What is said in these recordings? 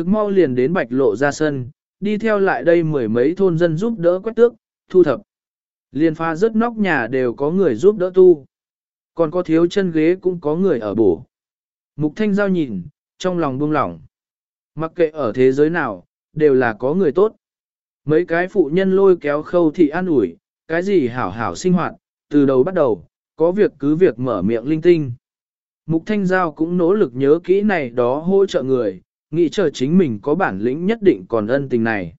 thực mau liền đến bạch lộ ra sân, đi theo lại đây mười mấy thôn dân giúp đỡ quét tước, thu thập. Liên pha rớt nóc nhà đều có người giúp đỡ tu. Còn có thiếu chân ghế cũng có người ở bổ. Mục thanh giao nhìn, trong lòng buông lỏng. Mặc kệ ở thế giới nào, đều là có người tốt. Mấy cái phụ nhân lôi kéo khâu thị an ủi, cái gì hảo hảo sinh hoạt, từ đầu bắt đầu, có việc cứ việc mở miệng linh tinh. Mục Thanh Giao cũng nỗ lực nhớ kỹ này đó hỗ trợ người, nghĩ chờ chính mình có bản lĩnh nhất định còn ân tình này.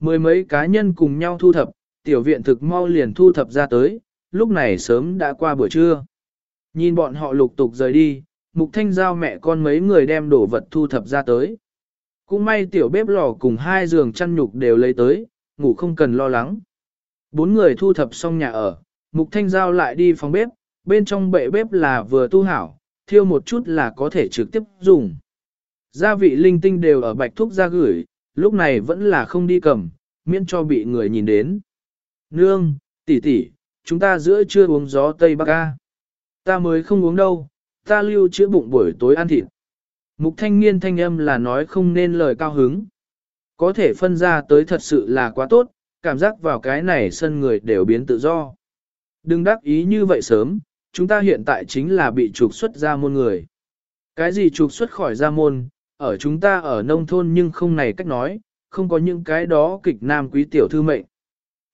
Mười mấy cá nhân cùng nhau thu thập, tiểu viện thực mau liền thu thập ra tới, lúc này sớm đã qua buổi trưa. Nhìn bọn họ lục tục rời đi, Mục Thanh Giao mẹ con mấy người đem đồ vật thu thập ra tới. Cũng may tiểu bếp lò cùng hai giường chăn nhục đều lấy tới, ngủ không cần lo lắng. Bốn người thu thập xong nhà ở, Mục Thanh Giao lại đi phòng bếp, bên trong bệ bếp là vừa tu hảo, thiêu một chút là có thể trực tiếp dùng. Gia vị linh tinh đều ở bạch thuốc ra gửi, lúc này vẫn là không đi cầm, miễn cho bị người nhìn đến. Nương, tỷ tỷ, chúng ta giữa trưa uống gió Tây Bắc ca. Ta mới không uống đâu, ta lưu chữa bụng buổi tối ăn thịt. Mục thanh niên thanh âm là nói không nên lời cao hứng. Có thể phân ra tới thật sự là quá tốt, cảm giác vào cái này sân người đều biến tự do. Đừng đắc ý như vậy sớm, chúng ta hiện tại chính là bị trục xuất ra môn người. Cái gì trục xuất khỏi ra môn, ở chúng ta ở nông thôn nhưng không này cách nói, không có những cái đó kịch nam quý tiểu thư mệnh.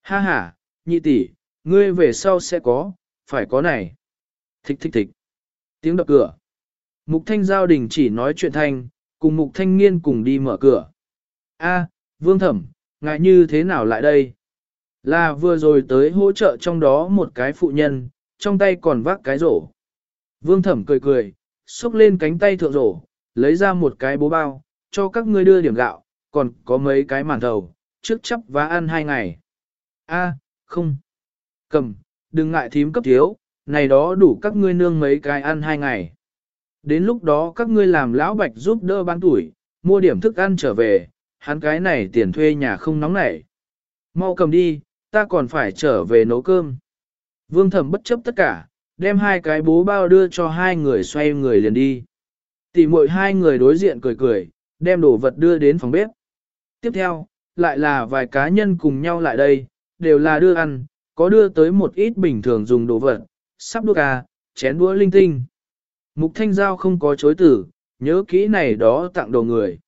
Ha ha, nhị tỷ, ngươi về sau sẽ có, phải có này. Thích thích thích. Tiếng đập cửa. Mục thanh giao đình chỉ nói chuyện thanh, cùng mục thanh niên cùng đi mở cửa. A, vương thẩm, ngại như thế nào lại đây? Là vừa rồi tới hỗ trợ trong đó một cái phụ nhân, trong tay còn vác cái rổ. Vương thẩm cười cười, xúc lên cánh tay thượng rổ, lấy ra một cái bố bao, cho các ngươi đưa điểm gạo, còn có mấy cái màn thầu, trước chấp và ăn hai ngày. A, không. Cầm, đừng ngại thím cấp thiếu, này đó đủ các ngươi nương mấy cái ăn hai ngày. Đến lúc đó các ngươi làm lão bạch giúp đỡ bán tuổi, mua điểm thức ăn trở về, hắn cái này tiền thuê nhà không nóng nảy. Mau cầm đi, ta còn phải trở về nấu cơm. Vương thẩm bất chấp tất cả, đem hai cái bố bao đưa cho hai người xoay người liền đi. Tỷ muội hai người đối diện cười cười, đem đồ vật đưa đến phòng bếp. Tiếp theo, lại là vài cá nhân cùng nhau lại đây, đều là đưa ăn, có đưa tới một ít bình thường dùng đồ vật, sắp đua cà, chén đũa linh tinh. Mục Thanh Giao không có chối tử, nhớ kỹ này đó tặng đồ người.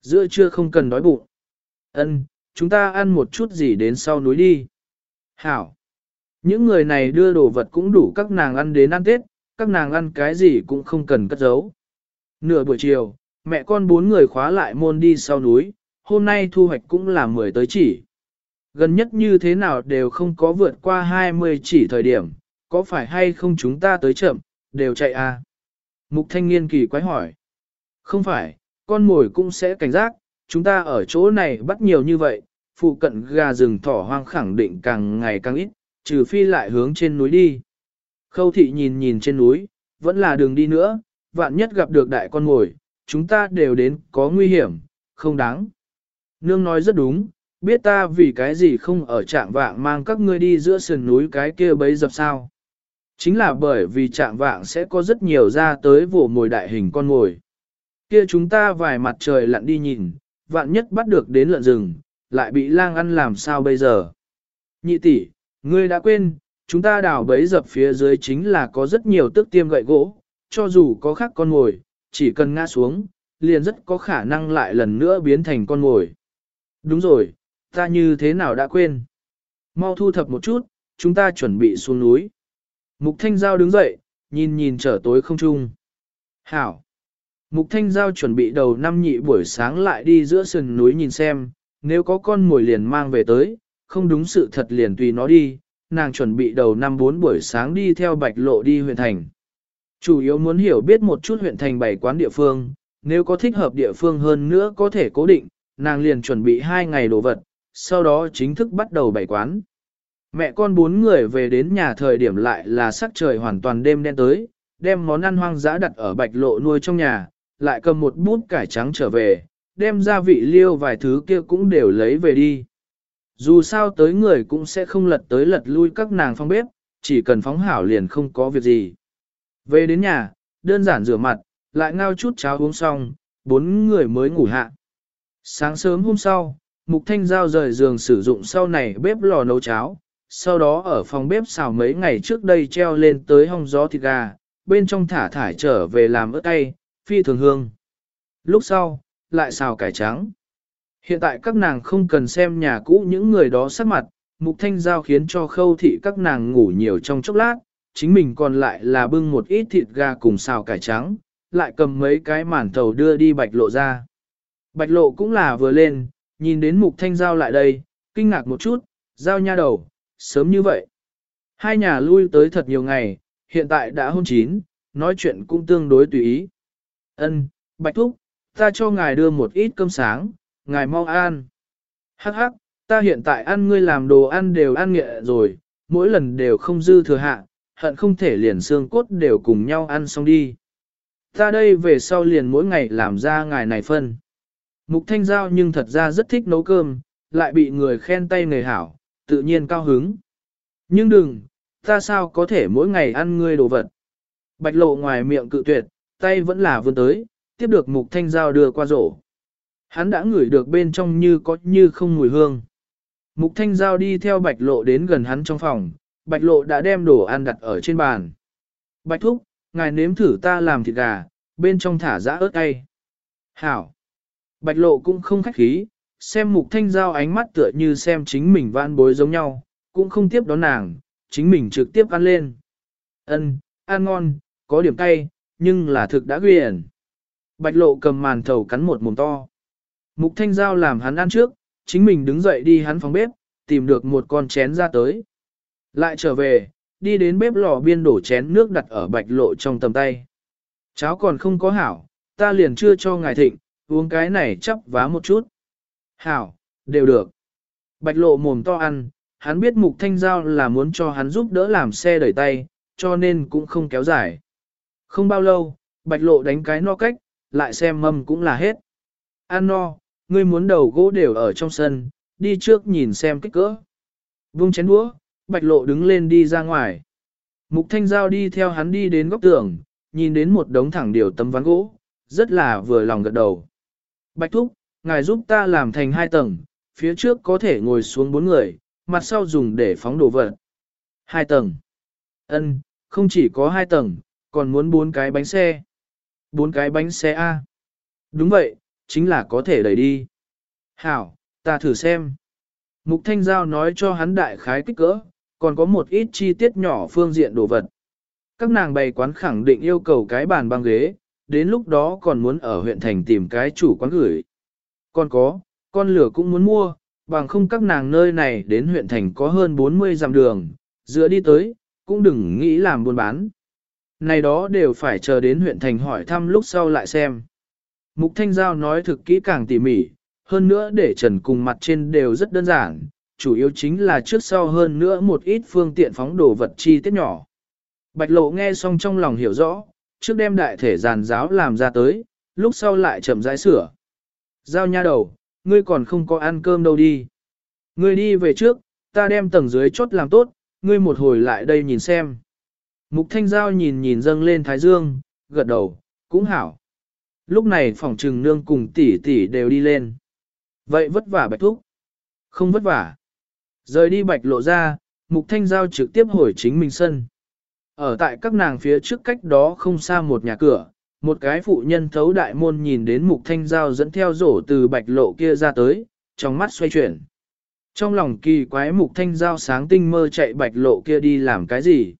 Giữa trưa không cần đói bụng. Ân, chúng ta ăn một chút gì đến sau núi đi. Hảo. Những người này đưa đồ vật cũng đủ các nàng ăn đến ăn Tết, các nàng ăn cái gì cũng không cần cất giấu. Nửa buổi chiều, mẹ con bốn người khóa lại môn đi sau núi, hôm nay thu hoạch cũng là 10 tới chỉ. Gần nhất như thế nào đều không có vượt qua 20 chỉ thời điểm, có phải hay không chúng ta tới chậm, đều chạy à? Mục thanh niên kỳ quái hỏi. Không phải, con mồi cũng sẽ cảnh giác, chúng ta ở chỗ này bắt nhiều như vậy, phụ cận gà rừng thỏ hoang khẳng định càng ngày càng ít, trừ phi lại hướng trên núi đi. Khâu thị nhìn nhìn trên núi, vẫn là đường đi nữa, vạn nhất gặp được đại con ngồi, chúng ta đều đến có nguy hiểm, không đáng. Nương nói rất đúng, biết ta vì cái gì không ở trạng vạng mang các ngươi đi giữa sườn núi cái kia bấy dập sao. Chính là bởi vì trạng vạng sẽ có rất nhiều ra tới vụ mồi đại hình con ngồi. Kia chúng ta vài mặt trời lặn đi nhìn, vạn nhất bắt được đến lợn rừng, lại bị lang ăn làm sao bây giờ. Nhị tỷ, ngươi đã quên, chúng ta đào bấy dập phía dưới chính là có rất nhiều tước tiêm gậy gỗ, cho dù có khác con ngồi, chỉ cần ngã xuống, liền rất có khả năng lại lần nữa biến thành con ngồi. Đúng rồi, ta như thế nào đã quên. Mau thu thập một chút, chúng ta chuẩn bị xuống núi. Mục Thanh Giao đứng dậy, nhìn nhìn trở tối không trung. Hảo! Mục Thanh Giao chuẩn bị đầu năm nhị buổi sáng lại đi giữa sườn núi nhìn xem, nếu có con mồi liền mang về tới, không đúng sự thật liền tùy nó đi, nàng chuẩn bị đầu năm bốn buổi sáng đi theo bạch lộ đi huyện thành. Chủ yếu muốn hiểu biết một chút huyện thành bảy quán địa phương, nếu có thích hợp địa phương hơn nữa có thể cố định, nàng liền chuẩn bị hai ngày đồ vật, sau đó chính thức bắt đầu bảy quán. Mẹ con bốn người về đến nhà thời điểm lại là sắc trời hoàn toàn đêm đen tới, đem món ăn hoang dã đặt ở bạch lộ nuôi trong nhà, lại cầm một bút cải trắng trở về, đem gia vị liêu vài thứ kia cũng đều lấy về đi. Dù sao tới người cũng sẽ không lật tới lật lui các nàng phong bếp, chỉ cần phóng hảo liền không có việc gì. Về đến nhà, đơn giản rửa mặt, lại ngao chút cháo uống xong, bốn người mới ngủ hạ. Sáng sớm hôm sau, Mục Thanh Giao rời giường sử dụng sau này bếp lò nấu cháo, sau đó ở phòng bếp xào mấy ngày trước đây treo lên tới hong gió thịt gà, bên trong thả thải trở về làm ớt tay, phi thường hương. Lúc sau, lại xào cải trắng. Hiện tại các nàng không cần xem nhà cũ những người đó sắc mặt, Mục Thanh Giao khiến cho khâu thị các nàng ngủ nhiều trong chốc lát, chính mình còn lại là bưng một ít thịt gà cùng xào cải trắng, lại cầm mấy cái màn thầu đưa đi bạch lộ ra. Bạch lộ cũng là vừa lên, nhìn đến Mục Thanh Giao lại đây, kinh ngạc một chút, giao nha đầu, sớm như vậy. Hai nhà lui tới thật nhiều ngày, hiện tại đã hôn chín, nói chuyện cũng tương đối tùy ý. Ân, Bạch Thúc, ta cho ngài đưa một ít cơm sáng, ngài mau ăn. Hắc hắc, ta hiện tại ăn ngươi làm đồ ăn đều ăn nghệ rồi, mỗi lần đều không dư thừa hạ, hận không thể liền xương cốt đều cùng nhau ăn xong đi. Ta đây về sau liền mỗi ngày làm ra ngài này phân. Mục Thanh Giao nhưng thật ra rất thích nấu cơm, lại bị người khen tay nghề hảo, tự nhiên cao hứng. Nhưng đừng, ta sao có thể mỗi ngày ăn ngươi đồ vật. Bạch lộ ngoài miệng cự tuyệt, tay vẫn là vươn tới, tiếp được Mục Thanh Giao đưa qua rổ. Hắn đã ngửi được bên trong như có như không mùi hương. Mục Thanh Giao đi theo Bạch Lộ đến gần hắn trong phòng, Bạch Lộ đã đem đồ ăn đặt ở trên bàn. Bạch Thúc, ngài nếm thử ta làm thịt gà, bên trong thả giã ớt cay. Hảo. Bạch Lộ cũng không khách khí, xem Mục Thanh Giao ánh mắt tựa như xem chính mình vãn bối giống nhau, cũng không tiếp đón nàng, chính mình trực tiếp ăn lên. Ân, ăn ngon, có điểm cay, nhưng là thực đã quyển. Bạch Lộ cầm màn thầu cắn một mồm to. Mục Thanh Giao làm hắn ăn trước, chính mình đứng dậy đi hắn phòng bếp, tìm được một con chén ra tới. Lại trở về, đi đến bếp lò biên đổ chén nước đặt ở bạch lộ trong tầm tay. Cháo còn không có hảo, ta liền chưa cho ngài thịnh, uống cái này chắp vá một chút. Hảo, đều được. Bạch lộ mồm to ăn, hắn biết mục thanh giao là muốn cho hắn giúp đỡ làm xe đẩy tay, cho nên cũng không kéo dài. Không bao lâu, bạch lộ đánh cái no cách, lại xem mâm cũng là hết. Ăn no, ngươi muốn đầu gỗ đều ở trong sân, đi trước nhìn xem kích cỡ. Vung chén đũa, bạch lộ đứng lên đi ra ngoài. Mục thanh giao đi theo hắn đi đến góc tường, nhìn đến một đống thẳng điều tấm ván gỗ, rất là vừa lòng gật đầu. Bạch thúc, ngài giúp ta làm thành hai tầng, phía trước có thể ngồi xuống bốn người, mặt sau dùng để phóng đồ vật. Hai tầng. Ân, không chỉ có hai tầng, còn muốn bốn cái bánh xe. Bốn cái bánh xe A. Đúng vậy, chính là có thể đẩy đi. Hảo, ta thử xem. Mục Thanh Giao nói cho hắn đại khái kích cỡ, còn có một ít chi tiết nhỏ phương diện đồ vật. Các nàng bày quán khẳng định yêu cầu cái bàn băng ghế, đến lúc đó còn muốn ở huyện thành tìm cái chủ quán gửi. Còn có, con lửa cũng muốn mua, bằng không các nàng nơi này đến huyện thành có hơn 40 dặm đường, dựa đi tới, cũng đừng nghĩ làm buôn bán. Này đó đều phải chờ đến huyện thành hỏi thăm lúc sau lại xem. Mục Thanh Giao nói thực kỹ càng tỉ mỉ, hơn nữa để trần cùng mặt trên đều rất đơn giản, chủ yếu chính là trước sau hơn nữa một ít phương tiện phóng đồ vật chi tiết nhỏ. Bạch lộ nghe xong trong lòng hiểu rõ, trước đem đại thể giàn giáo làm ra tới, lúc sau lại chậm rãi sửa. Giao nha đầu, ngươi còn không có ăn cơm đâu đi. Ngươi đi về trước, ta đem tầng dưới chốt làm tốt, ngươi một hồi lại đây nhìn xem. Mục thanh giao nhìn nhìn dâng lên thái dương, gật đầu, cũng hảo. Lúc này phòng trừng nương cùng tỷ tỷ đều đi lên. Vậy vất vả bạch thúc. Không vất vả. Rời đi bạch lộ ra, mục thanh giao trực tiếp hồi chính mình sân. Ở tại các nàng phía trước cách đó không xa một nhà cửa, một cái phụ nhân thấu đại môn nhìn đến mục thanh giao dẫn theo rổ từ bạch lộ kia ra tới, trong mắt xoay chuyển. Trong lòng kỳ quái mục thanh giao sáng tinh mơ chạy bạch lộ kia đi làm cái gì.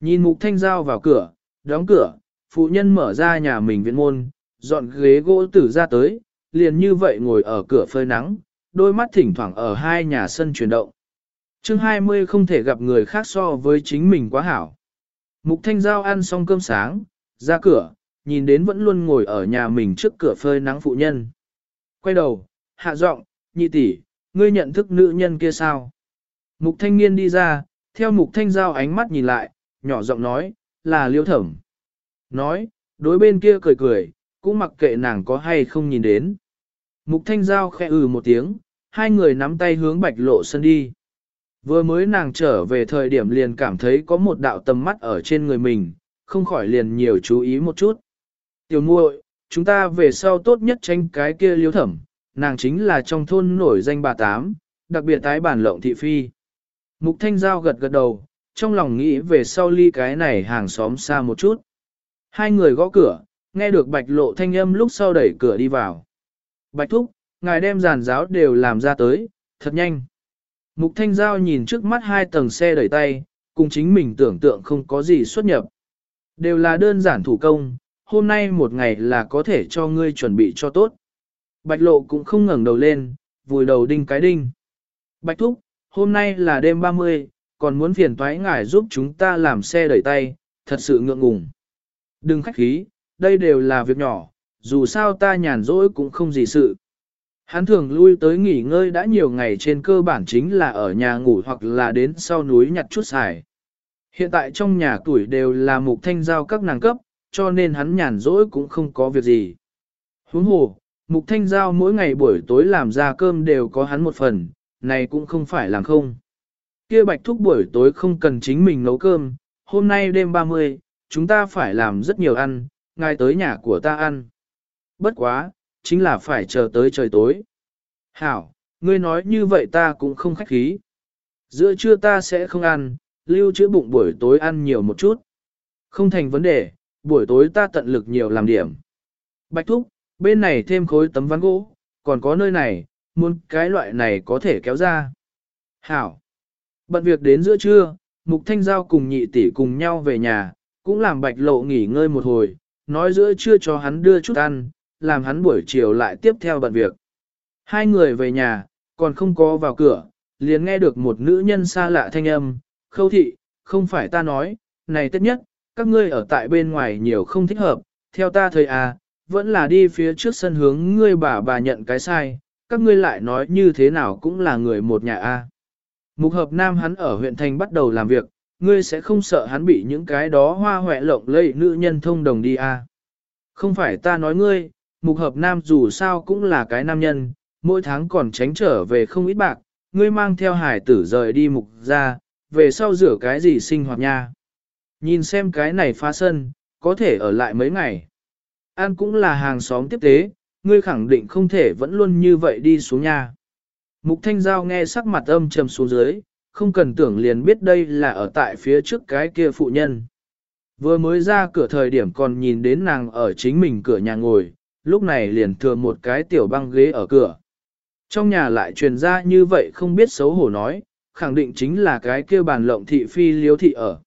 Nhìn mục thanh giao vào cửa, đóng cửa, phụ nhân mở ra nhà mình viện môn, dọn ghế gỗ tử ra tới, liền như vậy ngồi ở cửa phơi nắng, đôi mắt thỉnh thoảng ở hai nhà sân chuyển động. chương 20 không thể gặp người khác so với chính mình quá hảo. Mục Thanh Giao ăn xong cơm sáng, ra cửa, nhìn đến vẫn luôn ngồi ở nhà mình trước cửa phơi nắng phụ nhân. Quay đầu, hạ giọng, nhị tỷ, ngươi nhận thức nữ nhân kia sao? Mục Thanh Niên đi ra, theo Mục Thanh Giao ánh mắt nhìn lại, nhỏ giọng nói, là liêu thẩm. Nói, đối bên kia cười cười, cũng mặc kệ nàng có hay không nhìn đến. Mục Thanh Giao khẽ ừ một tiếng, hai người nắm tay hướng bạch lộ sân đi. Vừa mới nàng trở về thời điểm liền cảm thấy có một đạo tầm mắt ở trên người mình, không khỏi liền nhiều chú ý một chút. Tiểu muội, chúng ta về sau tốt nhất tranh cái kia liếu thẩm, nàng chính là trong thôn nổi danh bà Tám, đặc biệt tái bản lộng thị phi. Mục Thanh Giao gật gật đầu, trong lòng nghĩ về sau ly cái này hàng xóm xa một chút. Hai người gõ cửa, nghe được bạch lộ thanh âm lúc sau đẩy cửa đi vào. Bạch thúc, ngài đem giàn giáo đều làm ra tới, thật nhanh. Mục Thanh Giao nhìn trước mắt hai tầng xe đẩy tay, cùng chính mình tưởng tượng không có gì xuất nhập. Đều là đơn giản thủ công, hôm nay một ngày là có thể cho ngươi chuẩn bị cho tốt. Bạch lộ cũng không ngẩng đầu lên, vùi đầu đinh cái đinh. Bạch thúc, hôm nay là đêm 30, còn muốn phiền toái ngài giúp chúng ta làm xe đẩy tay, thật sự ngượng ngùng. Đừng khách khí, đây đều là việc nhỏ, dù sao ta nhàn rỗi cũng không gì sự. Hắn thường lui tới nghỉ ngơi đã nhiều ngày trên cơ bản chính là ở nhà ngủ hoặc là đến sau núi nhặt chút xài. Hiện tại trong nhà tuổi đều là mục thanh giao các nàng cấp, cho nên hắn nhàn rỗi cũng không có việc gì. Huống hồ, mục thanh giao mỗi ngày buổi tối làm ra cơm đều có hắn một phần, này cũng không phải làm không. Kia bạch thúc buổi tối không cần chính mình nấu cơm, hôm nay đêm 30, chúng ta phải làm rất nhiều ăn, Ngay tới nhà của ta ăn. Bất quá, chính là phải chờ tới trời tối. Hảo, ngươi nói như vậy ta cũng không khách khí. Giữa trưa ta sẽ không ăn, lưu trữ bụng buổi tối ăn nhiều một chút. Không thành vấn đề, buổi tối ta tận lực nhiều làm điểm. Bạch thúc, bên này thêm khối tấm ván gỗ, còn có nơi này, muốn cái loại này có thể kéo ra. Hảo. Bận việc đến giữa trưa, Mục Thanh Giao cùng nhị tỷ cùng nhau về nhà, cũng làm bạch lộ nghỉ ngơi một hồi, nói giữa trưa cho hắn đưa chút ăn, làm hắn buổi chiều lại tiếp theo bận việc. Hai người về nhà, còn không có vào cửa, liền nghe được một nữ nhân xa lạ thanh âm, khâu thị, không phải ta nói, này tất nhất, các ngươi ở tại bên ngoài nhiều không thích hợp, theo ta thời à, vẫn là đi phía trước sân hướng ngươi bà bà nhận cái sai, các ngươi lại nói như thế nào cũng là người một nhà a. Mục hợp nam hắn ở huyện thành bắt đầu làm việc, ngươi sẽ không sợ hắn bị những cái đó hoa hoẹ lộng lây nữ nhân thông đồng đi a. Không phải ta nói ngươi, mục hợp nam dù sao cũng là cái nam nhân, mỗi tháng còn tránh trở về không ít bạc, ngươi mang theo hải tử rời đi mục ra, về sau rửa cái gì sinh hoạt nha. Nhìn xem cái này phá sân, có thể ở lại mấy ngày. An cũng là hàng xóm tiếp tế, ngươi khẳng định không thể vẫn luôn như vậy đi xuống nha. Mục Thanh Giao nghe sắc mặt âm trầm xuống dưới, không cần tưởng liền biết đây là ở tại phía trước cái kia phụ nhân. Vừa mới ra cửa thời điểm còn nhìn đến nàng ở chính mình cửa nhà ngồi, lúc này liền thừa một cái tiểu băng ghế ở cửa. Trong nhà lại truyền ra như vậy không biết xấu hổ nói, khẳng định chính là cái kia bàn lộng thị phi liếu thị ở.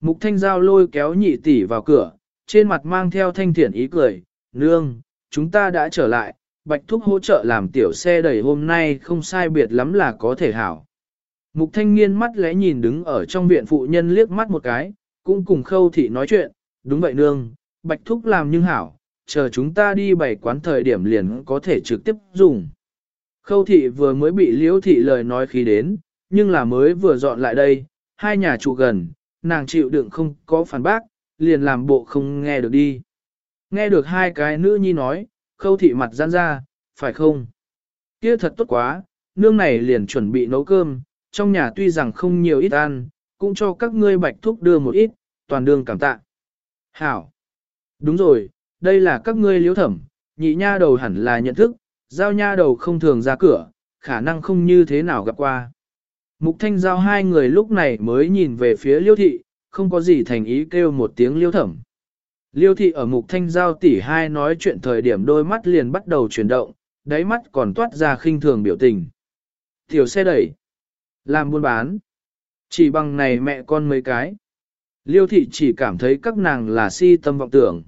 Mục Thanh Giao lôi kéo nhị tỷ vào cửa, trên mặt mang theo thanh thiện ý cười, nương, chúng ta đã trở lại, bạch thúc hỗ trợ làm tiểu xe đẩy hôm nay không sai biệt lắm là có thể hảo. Mục thanh niên mắt lẽ nhìn đứng ở trong viện phụ nhân liếc mắt một cái, cũng cùng khâu thị nói chuyện, đúng vậy nương, bạch thúc làm nhưng hảo, chờ chúng ta đi bày quán thời điểm liền có thể trực tiếp dùng. Khâu thị vừa mới bị liễu thị lời nói khi đến, nhưng là mới vừa dọn lại đây, hai nhà trụ gần, nàng chịu đựng không có phản bác, liền làm bộ không nghe được đi. Nghe được hai cái nữ nhi nói, khâu thị mặt gian ra, phải không? Kia thật tốt quá, nương này liền chuẩn bị nấu cơm, trong nhà tuy rằng không nhiều ít ăn, cũng cho các ngươi bạch thúc đưa một ít, toàn đương cảm tạ. Hảo! Đúng rồi, đây là các ngươi liếu thẩm, nhị nha đầu hẳn là nhận thức, giao nha đầu không thường ra cửa, khả năng không như thế nào gặp qua. Mục thanh giao hai người lúc này mới nhìn về phía liêu thị, không có gì thành ý kêu một tiếng liêu thẩm. Liêu thị ở mục thanh giao tỷ hai nói chuyện thời điểm đôi mắt liền bắt đầu chuyển động, đáy mắt còn toát ra khinh thường biểu tình. Tiểu xe đẩy, làm buôn bán, chỉ bằng này mẹ con mấy cái. Liêu thị chỉ cảm thấy các nàng là si tâm vọng tưởng.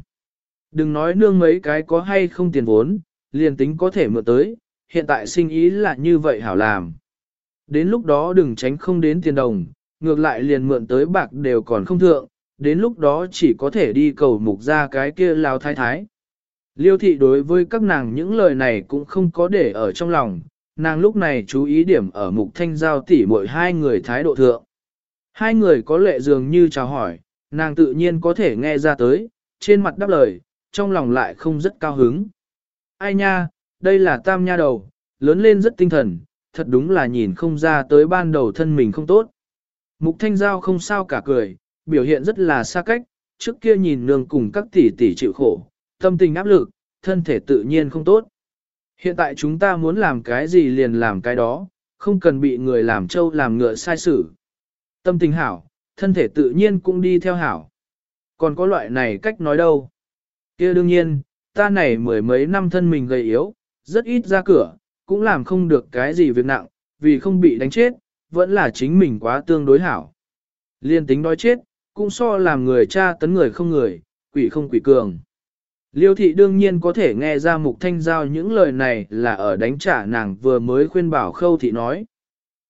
Đừng nói nương mấy cái có hay không tiền vốn, liền tính có thể mượn tới, hiện tại sinh ý là như vậy hảo làm. Đến lúc đó đừng tránh không đến tiền đồng, ngược lại liền mượn tới bạc đều còn không thượng, đến lúc đó chỉ có thể đi cầu mục ra cái kia lao thái thái. Liêu thị đối với các nàng những lời này cũng không có để ở trong lòng, nàng lúc này chú ý điểm ở mục thanh giao tỉ mỗi hai người thái độ thượng. Hai người có lệ dường như chào hỏi, nàng tự nhiên có thể nghe ra tới, trên mặt đáp lời, trong lòng lại không rất cao hứng. Ai nha, đây là tam nha đầu, lớn lên rất tinh thần, thật đúng là nhìn không ra tới ban đầu thân mình không tốt. Mục thanh giao không sao cả cười, biểu hiện rất là xa cách, trước kia nhìn nương cùng các tỷ tỷ chịu khổ, tâm tình áp lực, thân thể tự nhiên không tốt. Hiện tại chúng ta muốn làm cái gì liền làm cái đó, không cần bị người làm trâu làm ngựa sai xử. Tâm tình hảo, thân thể tự nhiên cũng đi theo hảo. Còn có loại này cách nói đâu kia đương nhiên, ta này mười mấy năm thân mình gầy yếu, rất ít ra cửa, cũng làm không được cái gì việc nặng, vì không bị đánh chết, vẫn là chính mình quá tương đối hảo. Liên tính đói chết, cũng so làm người cha tấn người không người, quỷ không quỷ cường. Liêu thị đương nhiên có thể nghe ra mục thanh giao những lời này là ở đánh trả nàng vừa mới khuyên bảo khâu thị nói.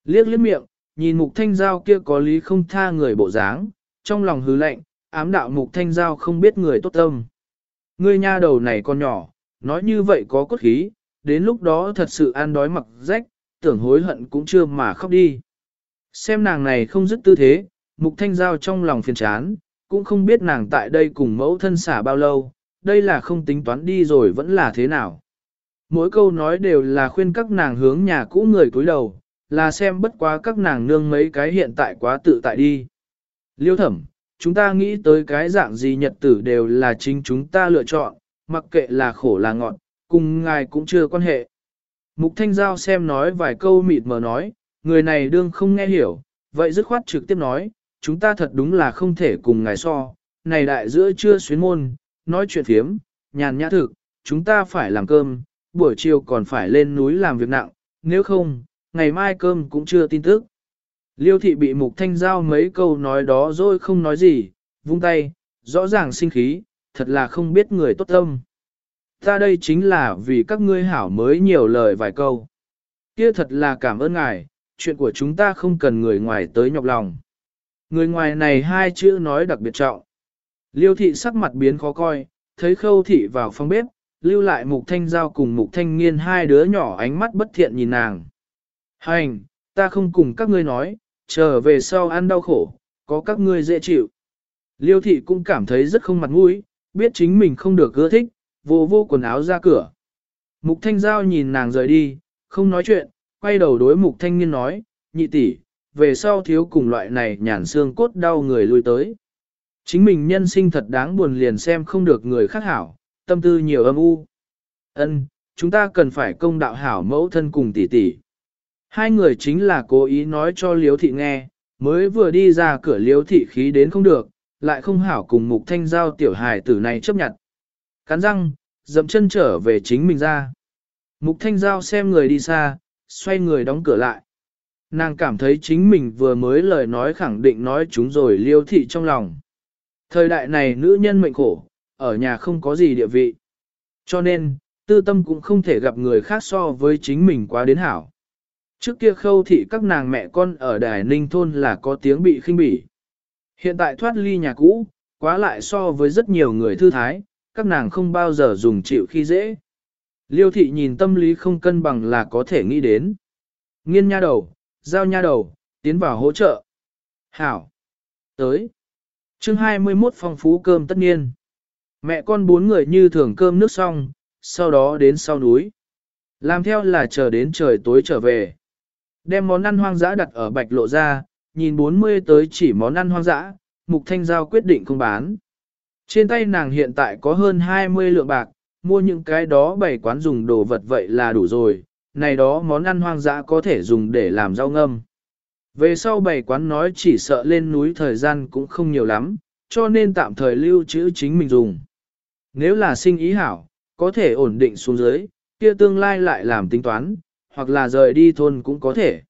Liếc liếc miệng, nhìn mục thanh giao kia có lý không tha người bộ dáng, trong lòng hứ lạnh, ám đạo mục thanh giao không biết người tốt tâm. Ngươi nha đầu này con nhỏ, nói như vậy có cốt khí, đến lúc đó thật sự ăn đói mặc rách, tưởng hối hận cũng chưa mà khóc đi. Xem nàng này không dứt tư thế, mục thanh giao trong lòng phiền chán, cũng không biết nàng tại đây cùng mẫu thân xả bao lâu, đây là không tính toán đi rồi vẫn là thế nào. Mỗi câu nói đều là khuyên các nàng hướng nhà cũ người cúi đầu, là xem bất quá các nàng nương mấy cái hiện tại quá tự tại đi. Liêu thẩm, chúng ta nghĩ tới cái dạng gì nhật tử đều là chính chúng ta lựa chọn, mặc kệ là khổ là ngọt cùng ngài cũng chưa quan hệ. Mục Thanh Giao xem nói vài câu mịt mờ nói, người này đương không nghe hiểu, vậy dứt khoát trực tiếp nói, chúng ta thật đúng là không thể cùng ngài so, này đại giữa chưa xuyến môn, nói chuyện phiếm, nhàn nhã thực, chúng ta phải làm cơm, buổi chiều còn phải lên núi làm việc nặng, nếu không, ngày mai cơm cũng chưa tin tức. Liêu thị bị mục thanh giao mấy câu nói đó rồi không nói gì, vung tay, rõ ràng sinh khí, thật là không biết người tốt tâm. Ta đây chính là vì các ngươi hảo mới nhiều lời vài câu. Kia thật là cảm ơn ngài, chuyện của chúng ta không cần người ngoài tới nhọc lòng. Người ngoài này hai chữ nói đặc biệt trọng. Liêu thị sắc mặt biến khó coi, thấy khâu thị vào phòng bếp, lưu lại mục thanh giao cùng mục thanh nghiên hai đứa nhỏ ánh mắt bất thiện nhìn nàng. Hành, ta không cùng các ngươi nói, trở về sau ăn đau khổ, có các ngươi dễ chịu. Liêu thị cũng cảm thấy rất không mặt mũi, biết chính mình không được ưa thích, vô vô quần áo ra cửa. Mục thanh giao nhìn nàng rời đi, không nói chuyện, quay đầu đối mục thanh niên nói, nhị tỷ, về sau thiếu cùng loại này nhàn xương cốt đau người lui tới. Chính mình nhân sinh thật đáng buồn liền xem không được người khác hảo, tâm tư nhiều âm u. Ân, chúng ta cần phải công đạo hảo mẫu thân cùng tỷ tỷ. Hai người chính là cố ý nói cho Liếu Thị nghe, mới vừa đi ra cửa Liếu Thị khí đến không được, lại không hảo cùng mục thanh giao tiểu hài tử này chấp nhận. Cắn răng, dậm chân trở về chính mình ra. Mục thanh giao xem người đi xa, xoay người đóng cửa lại. Nàng cảm thấy chính mình vừa mới lời nói khẳng định nói chúng rồi liêu thị trong lòng. Thời đại này nữ nhân mệnh khổ, ở nhà không có gì địa vị. Cho nên, tư tâm cũng không thể gặp người khác so với chính mình quá đến hảo. Trước kia khâu thị các nàng mẹ con ở đài ninh thôn là có tiếng bị khinh bỉ. Hiện tại thoát ly nhà cũ, quá lại so với rất nhiều người thư thái, các nàng không bao giờ dùng chịu khi dễ. Liêu thị nhìn tâm lý không cân bằng là có thể nghĩ đến. Nghiên nha đầu, giao nha đầu, tiến vào hỗ trợ. Hảo. Tới. chương 21 phong phú cơm tất nhiên. Mẹ con bốn người như thường cơm nước xong, sau đó đến sau núi. Làm theo là chờ đến trời tối trở về. Đem món ăn hoang dã đặt ở bạch lộ ra, nhìn 40 tới chỉ món ăn hoang dã, Mục Thanh Giao quyết định không bán. Trên tay nàng hiện tại có hơn 20 lượng bạc, mua những cái đó bày quán dùng đồ vật vậy là đủ rồi, này đó món ăn hoang dã có thể dùng để làm rau ngâm. Về sau bày quán nói chỉ sợ lên núi thời gian cũng không nhiều lắm, cho nên tạm thời lưu trữ chính mình dùng. Nếu là sinh ý hảo, có thể ổn định xuống dưới, kia tương lai lại làm tính toán, hoặc là rời đi thôn cũng có thể.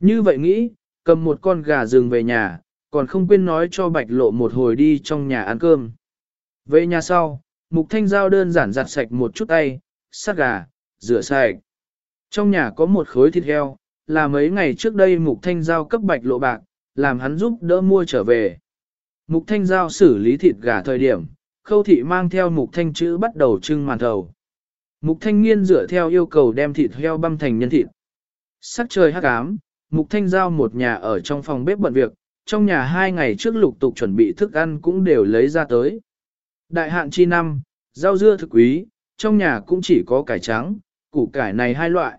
Như vậy nghĩ, cầm một con gà rừng về nhà, còn không quên nói cho bạch lộ một hồi đi trong nhà ăn cơm. Về nhà sau, mục thanh giao đơn giản giặt sạch một chút tay, sát gà, rửa sạch. Trong nhà có một khối thịt heo, là mấy ngày trước đây mục thanh giao cấp bạch lộ bạc, làm hắn giúp đỡ mua trở về. Mục thanh giao xử lý thịt gà thời điểm, khâu thị mang theo mục thanh chữ bắt đầu trưng màn thầu. Mục thanh nghiên dựa theo yêu cầu đem thịt heo băm thành nhân thịt. Sắc trời hắc ám, mục thanh giao một nhà ở trong phòng bếp bận việc, trong nhà hai ngày trước lục tục chuẩn bị thức ăn cũng đều lấy ra tới. Đại hạn chi năm, rau dưa thực quý, trong nhà cũng chỉ có cải trắng, củ cải này hai loại.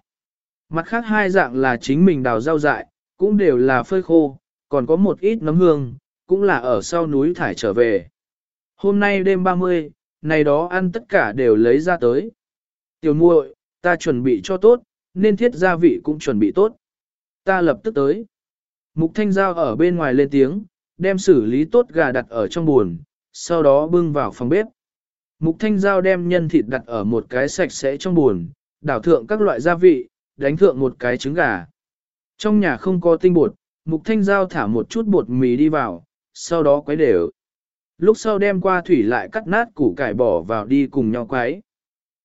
Mặt khác hai dạng là chính mình đào rau dại, cũng đều là phơi khô, còn có một ít nấm hương, cũng là ở sau núi thải trở về. Hôm nay đêm 30, này đó ăn tất cả đều lấy ra tới. Tiểu muội, ta chuẩn bị cho tốt, nên thiết gia vị cũng chuẩn bị tốt. Ta lập tức tới. Mục Thanh Giao ở bên ngoài lên tiếng, đem xử lý tốt gà đặt ở trong buồn, sau đó bưng vào phòng bếp. Mục Thanh Giao đem nhân thịt đặt ở một cái sạch sẽ trong buồn, đảo thượng các loại gia vị, đánh thượng một cái trứng gà. Trong nhà không có tinh bột, Mục Thanh Giao thả một chút bột mì đi vào, sau đó quấy đều. Lúc sau đem qua thủy lại cắt nát củ cải bỏ vào đi cùng nhau quấy.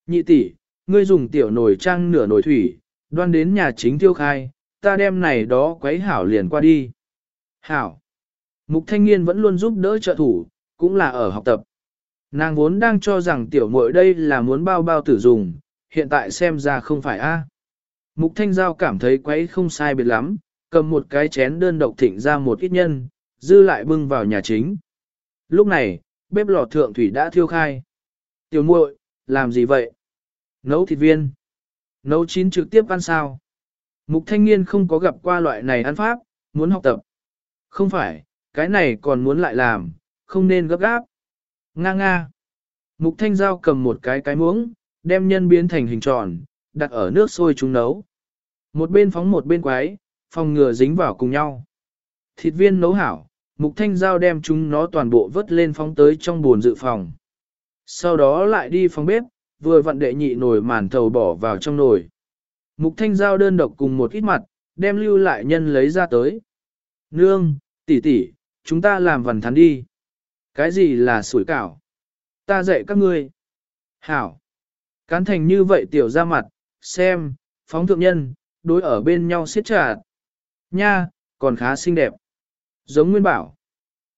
Nhị tỷ, ngươi dùng tiểu nồi trang nửa nồi thủy, đoan đến nhà chính tiêu khai, ta đem này đó quấy hảo liền qua đi. Hảo. Mục thanh niên vẫn luôn giúp đỡ trợ thủ, cũng là ở học tập. Nàng vốn đang cho rằng tiểu muội đây là muốn bao bao tử dùng, hiện tại xem ra không phải a. Mục thanh giao cảm thấy quấy không sai biệt lắm, cầm một cái chén đơn độc thịnh ra một ít nhân, dư lại bưng vào nhà chính. Lúc này, bếp lò thượng thủy đã thiêu khai. Tiểu muội, làm gì vậy? Nấu thịt viên. Nấu chín trực tiếp ăn sao? Mục thanh niên không có gặp qua loại này ăn pháp, muốn học tập. Không phải, cái này còn muốn lại làm, không nên gấp gáp. Nga nga. Mục thanh giao cầm một cái cái muỗng, đem nhân biến thành hình tròn, đặt ở nước sôi chúng nấu. Một bên phóng một bên quái, phòng ngừa dính vào cùng nhau. Thịt viên nấu hảo, mục thanh giao đem chúng nó toàn bộ vớt lên phóng tới trong buồn dự phòng. Sau đó lại đi phòng bếp, vừa vặn đệ nhị nồi màn thầu bỏ vào trong nồi. Mục thanh giao đơn độc cùng một ít mặt, đem lưu lại nhân lấy ra tới. Nương, tỷ tỷ, chúng ta làm vần thắn đi. Cái gì là sủi cảo? Ta dạy các ngươi. Hảo. Cán thành như vậy tiểu ra mặt, xem, phóng thượng nhân, đối ở bên nhau siết chặt. Nha, còn khá xinh đẹp. Giống nguyên bảo.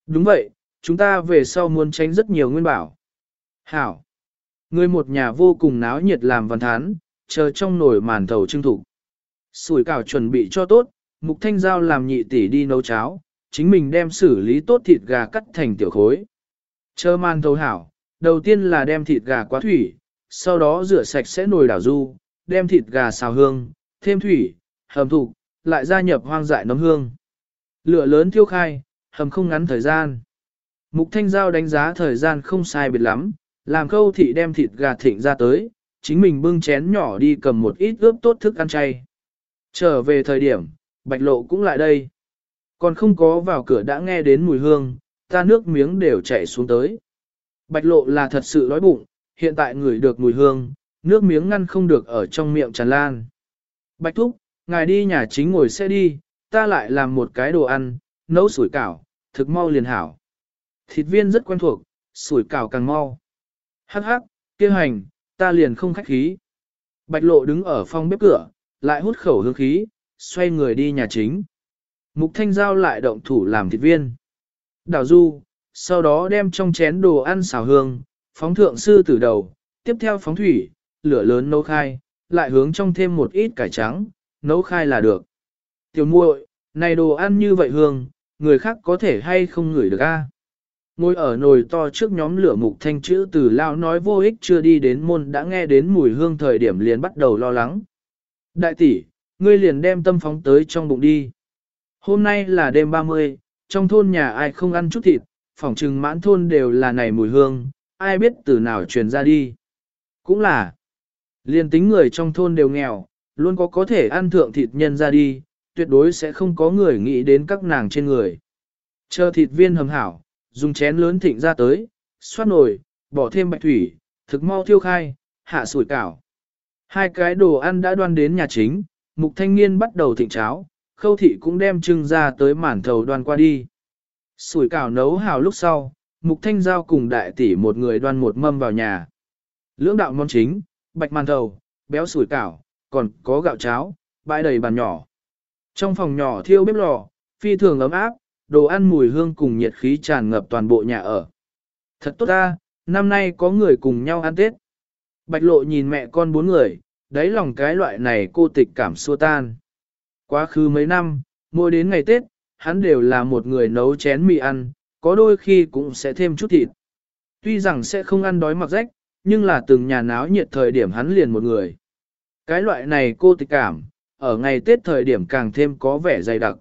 Đúng vậy, chúng ta về sau muốn tránh rất nhiều nguyên bảo. Hảo. Người một nhà vô cùng náo nhiệt làm văn thán, chờ trong nồi màn thầu trưng thủ. Sủi cảo chuẩn bị cho tốt, mục thanh giao làm nhị tỷ đi nấu cháo, chính mình đem xử lý tốt thịt gà cắt thành tiểu khối. Chờ màn thầu hảo, đầu tiên là đem thịt gà quá thủy, sau đó rửa sạch sẽ nồi đảo du, đem thịt gà xào hương, thêm thủy, hầm thục, lại gia nhập hoang dại nấm hương. Lửa lớn thiêu khai, hầm không ngắn thời gian. Mục Thanh Giao đánh giá thời gian không sai biệt lắm, làm khâu thị đem thịt gà thịnh ra tới, chính mình bưng chén nhỏ đi cầm một ít ướp tốt thức ăn chay. Trở về thời điểm, bạch lộ cũng lại đây. Còn không có vào cửa đã nghe đến mùi hương, ta nước miếng đều chảy xuống tới. Bạch lộ là thật sự đói bụng, hiện tại ngửi được mùi hương, nước miếng ngăn không được ở trong miệng tràn lan. Bạch thúc, ngài đi nhà chính ngồi xe đi, ta lại làm một cái đồ ăn, nấu sủi cảo, thực mau liền hảo. Thịt viên rất quen thuộc, sủi cảo càng mau. Hắc hắc, kia hành, ta liền không khách khí. Bạch lộ đứng ở phòng bếp cửa, lại hút khẩu hương khí, xoay người đi nhà chính. Mục thanh giao lại động thủ làm thịt viên. Đào du, sau đó đem trong chén đồ ăn xào hương, phóng thượng sư tử đầu, tiếp theo phóng thủy, lửa lớn nấu khai, lại hướng trong thêm một ít cải trắng, nấu khai là được. Tiểu muội, này đồ ăn như vậy hương, người khác có thể hay không ngửi được a? Ngồi ở nồi to trước nhóm lửa mục thanh chữ từ lao nói vô ích chưa đi đến môn đã nghe đến mùi hương thời điểm liền bắt đầu lo lắng. Đại tỷ, ngươi liền đem tâm phóng tới trong bụng đi. Hôm nay là đêm 30, trong thôn nhà ai không ăn chút thịt, phỏng trừng mãn thôn đều là này mùi hương, ai biết từ nào truyền ra đi. Cũng là, liền tính người trong thôn đều nghèo, luôn có có thể ăn thượng thịt nhân ra đi, tuyệt đối sẽ không có người nghĩ đến các nàng trên người. Chờ thịt viên hầm hảo, dùng chén lớn thịnh ra tới, xoát nồi, bỏ thêm bạch thủy, thực mau thiêu khai, hạ sủi cảo. Hai cái đồ ăn đã đoan đến nhà chính, mục thanh niên bắt đầu thịnh cháo, khâu thị cũng đem trưng ra tới mản thầu đoan qua đi. Sủi cảo nấu hào lúc sau, mục thanh giao cùng đại tỷ một người đoan một mâm vào nhà. Lưỡng đạo món chính, bạch màn thầu, béo sủi cảo, còn có gạo cháo, bãi đầy bàn nhỏ. Trong phòng nhỏ thiêu bếp lò, phi thường ấm áp, đồ ăn mùi hương cùng nhiệt khí tràn ngập toàn bộ nhà ở. Thật tốt ta, năm nay có người cùng nhau ăn Tết. Bạch lộ nhìn mẹ con bốn người, đáy lòng cái loại này cô tịch cảm xua tan. Quá khứ mấy năm, mỗi đến ngày Tết, hắn đều là một người nấu chén mì ăn, có đôi khi cũng sẽ thêm chút thịt. Tuy rằng sẽ không ăn đói mặc rách, nhưng là từng nhà náo nhiệt thời điểm hắn liền một người. Cái loại này cô tịch cảm, ở ngày Tết thời điểm càng thêm có vẻ dày đặc.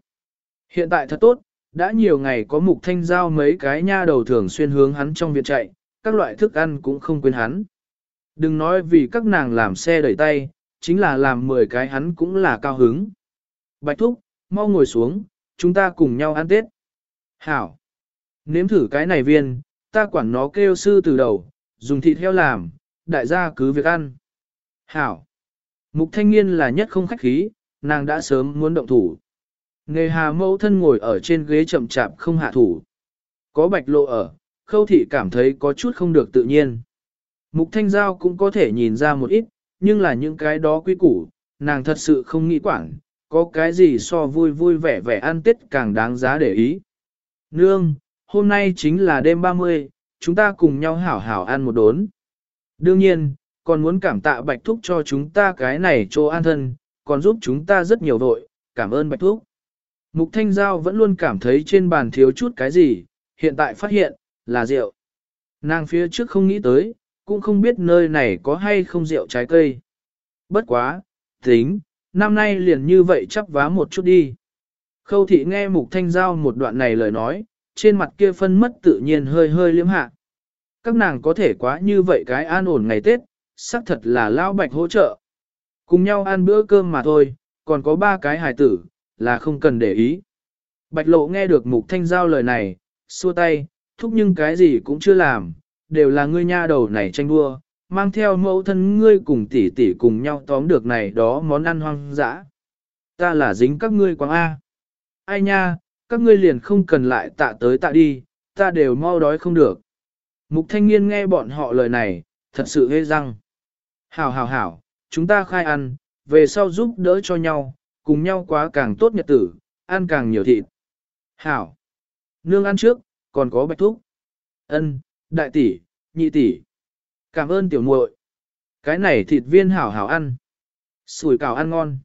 Hiện tại thật tốt, đã nhiều ngày có mục thanh giao mấy cái nha đầu thường xuyên hướng hắn trong viện chạy, các loại thức ăn cũng không quên hắn. Đừng nói vì các nàng làm xe đẩy tay, chính là làm 10 cái hắn cũng là cao hứng. Bạch thúc, mau ngồi xuống, chúng ta cùng nhau ăn Tết. Hảo. Nếm thử cái này viên, ta quản nó kêu sư từ đầu, dùng thịt heo làm, đại gia cứ việc ăn. Hảo. Mục thanh niên là nhất không khách khí, nàng đã sớm muốn động thủ. Nghề hà mẫu thân ngồi ở trên ghế chậm chạp không hạ thủ. Có bạch lộ ở, khâu thị cảm thấy có chút không được tự nhiên. Mục thanh giao cũng có thể nhìn ra một ít, nhưng là những cái đó quý củ, nàng thật sự không nghĩ quản, có cái gì so vui vui vẻ vẻ ăn tết càng đáng giá để ý. Nương, hôm nay chính là đêm 30, chúng ta cùng nhau hảo hảo ăn một đốn. Đương nhiên, còn muốn cảm tạ Bạch Thúc cho chúng ta cái này chỗ an thân, còn giúp chúng ta rất nhiều vội, cảm ơn Bạch Thúc. Mục Thanh Giao vẫn luôn cảm thấy trên bàn thiếu chút cái gì, hiện tại phát hiện, là rượu. Nàng phía trước không nghĩ tới, cũng không biết nơi này có hay không rượu trái cây. Bất quá, tính, năm nay liền như vậy chắp vá một chút đi. Khâu thị nghe Mục Thanh Giao một đoạn này lời nói, trên mặt kia phân mất tự nhiên hơi hơi liếm hạ. Các nàng có thể quá như vậy cái an ổn ngày Tết, xác thật là lao bạch hỗ trợ. Cùng nhau ăn bữa cơm mà thôi, còn có ba cái hài tử, là không cần để ý. Bạch lộ nghe được mục thanh giao lời này, xua tay, thúc nhưng cái gì cũng chưa làm, đều là ngươi nha đầu này tranh đua, mang theo mẫu thân ngươi cùng tỷ tỷ cùng nhau tóm được này đó món ăn hoang dã. Ta là dính các ngươi quáng A. Ai nha, các ngươi liền không cần lại tạ tới tạ đi, ta đều mau đói không được. Mục thanh niên nghe bọn họ lời này, thật sự hê răng. Hảo hảo hảo, chúng ta khai ăn, về sau giúp đỡ cho nhau, cùng nhau quá càng tốt nhật tử, ăn càng nhiều thịt. Hảo, nương ăn trước, còn có bạch thúc. Ân, đại tỷ, nhị tỷ. Cảm ơn tiểu muội. Cái này thịt viên hảo hảo ăn. Sủi cảo ăn ngon.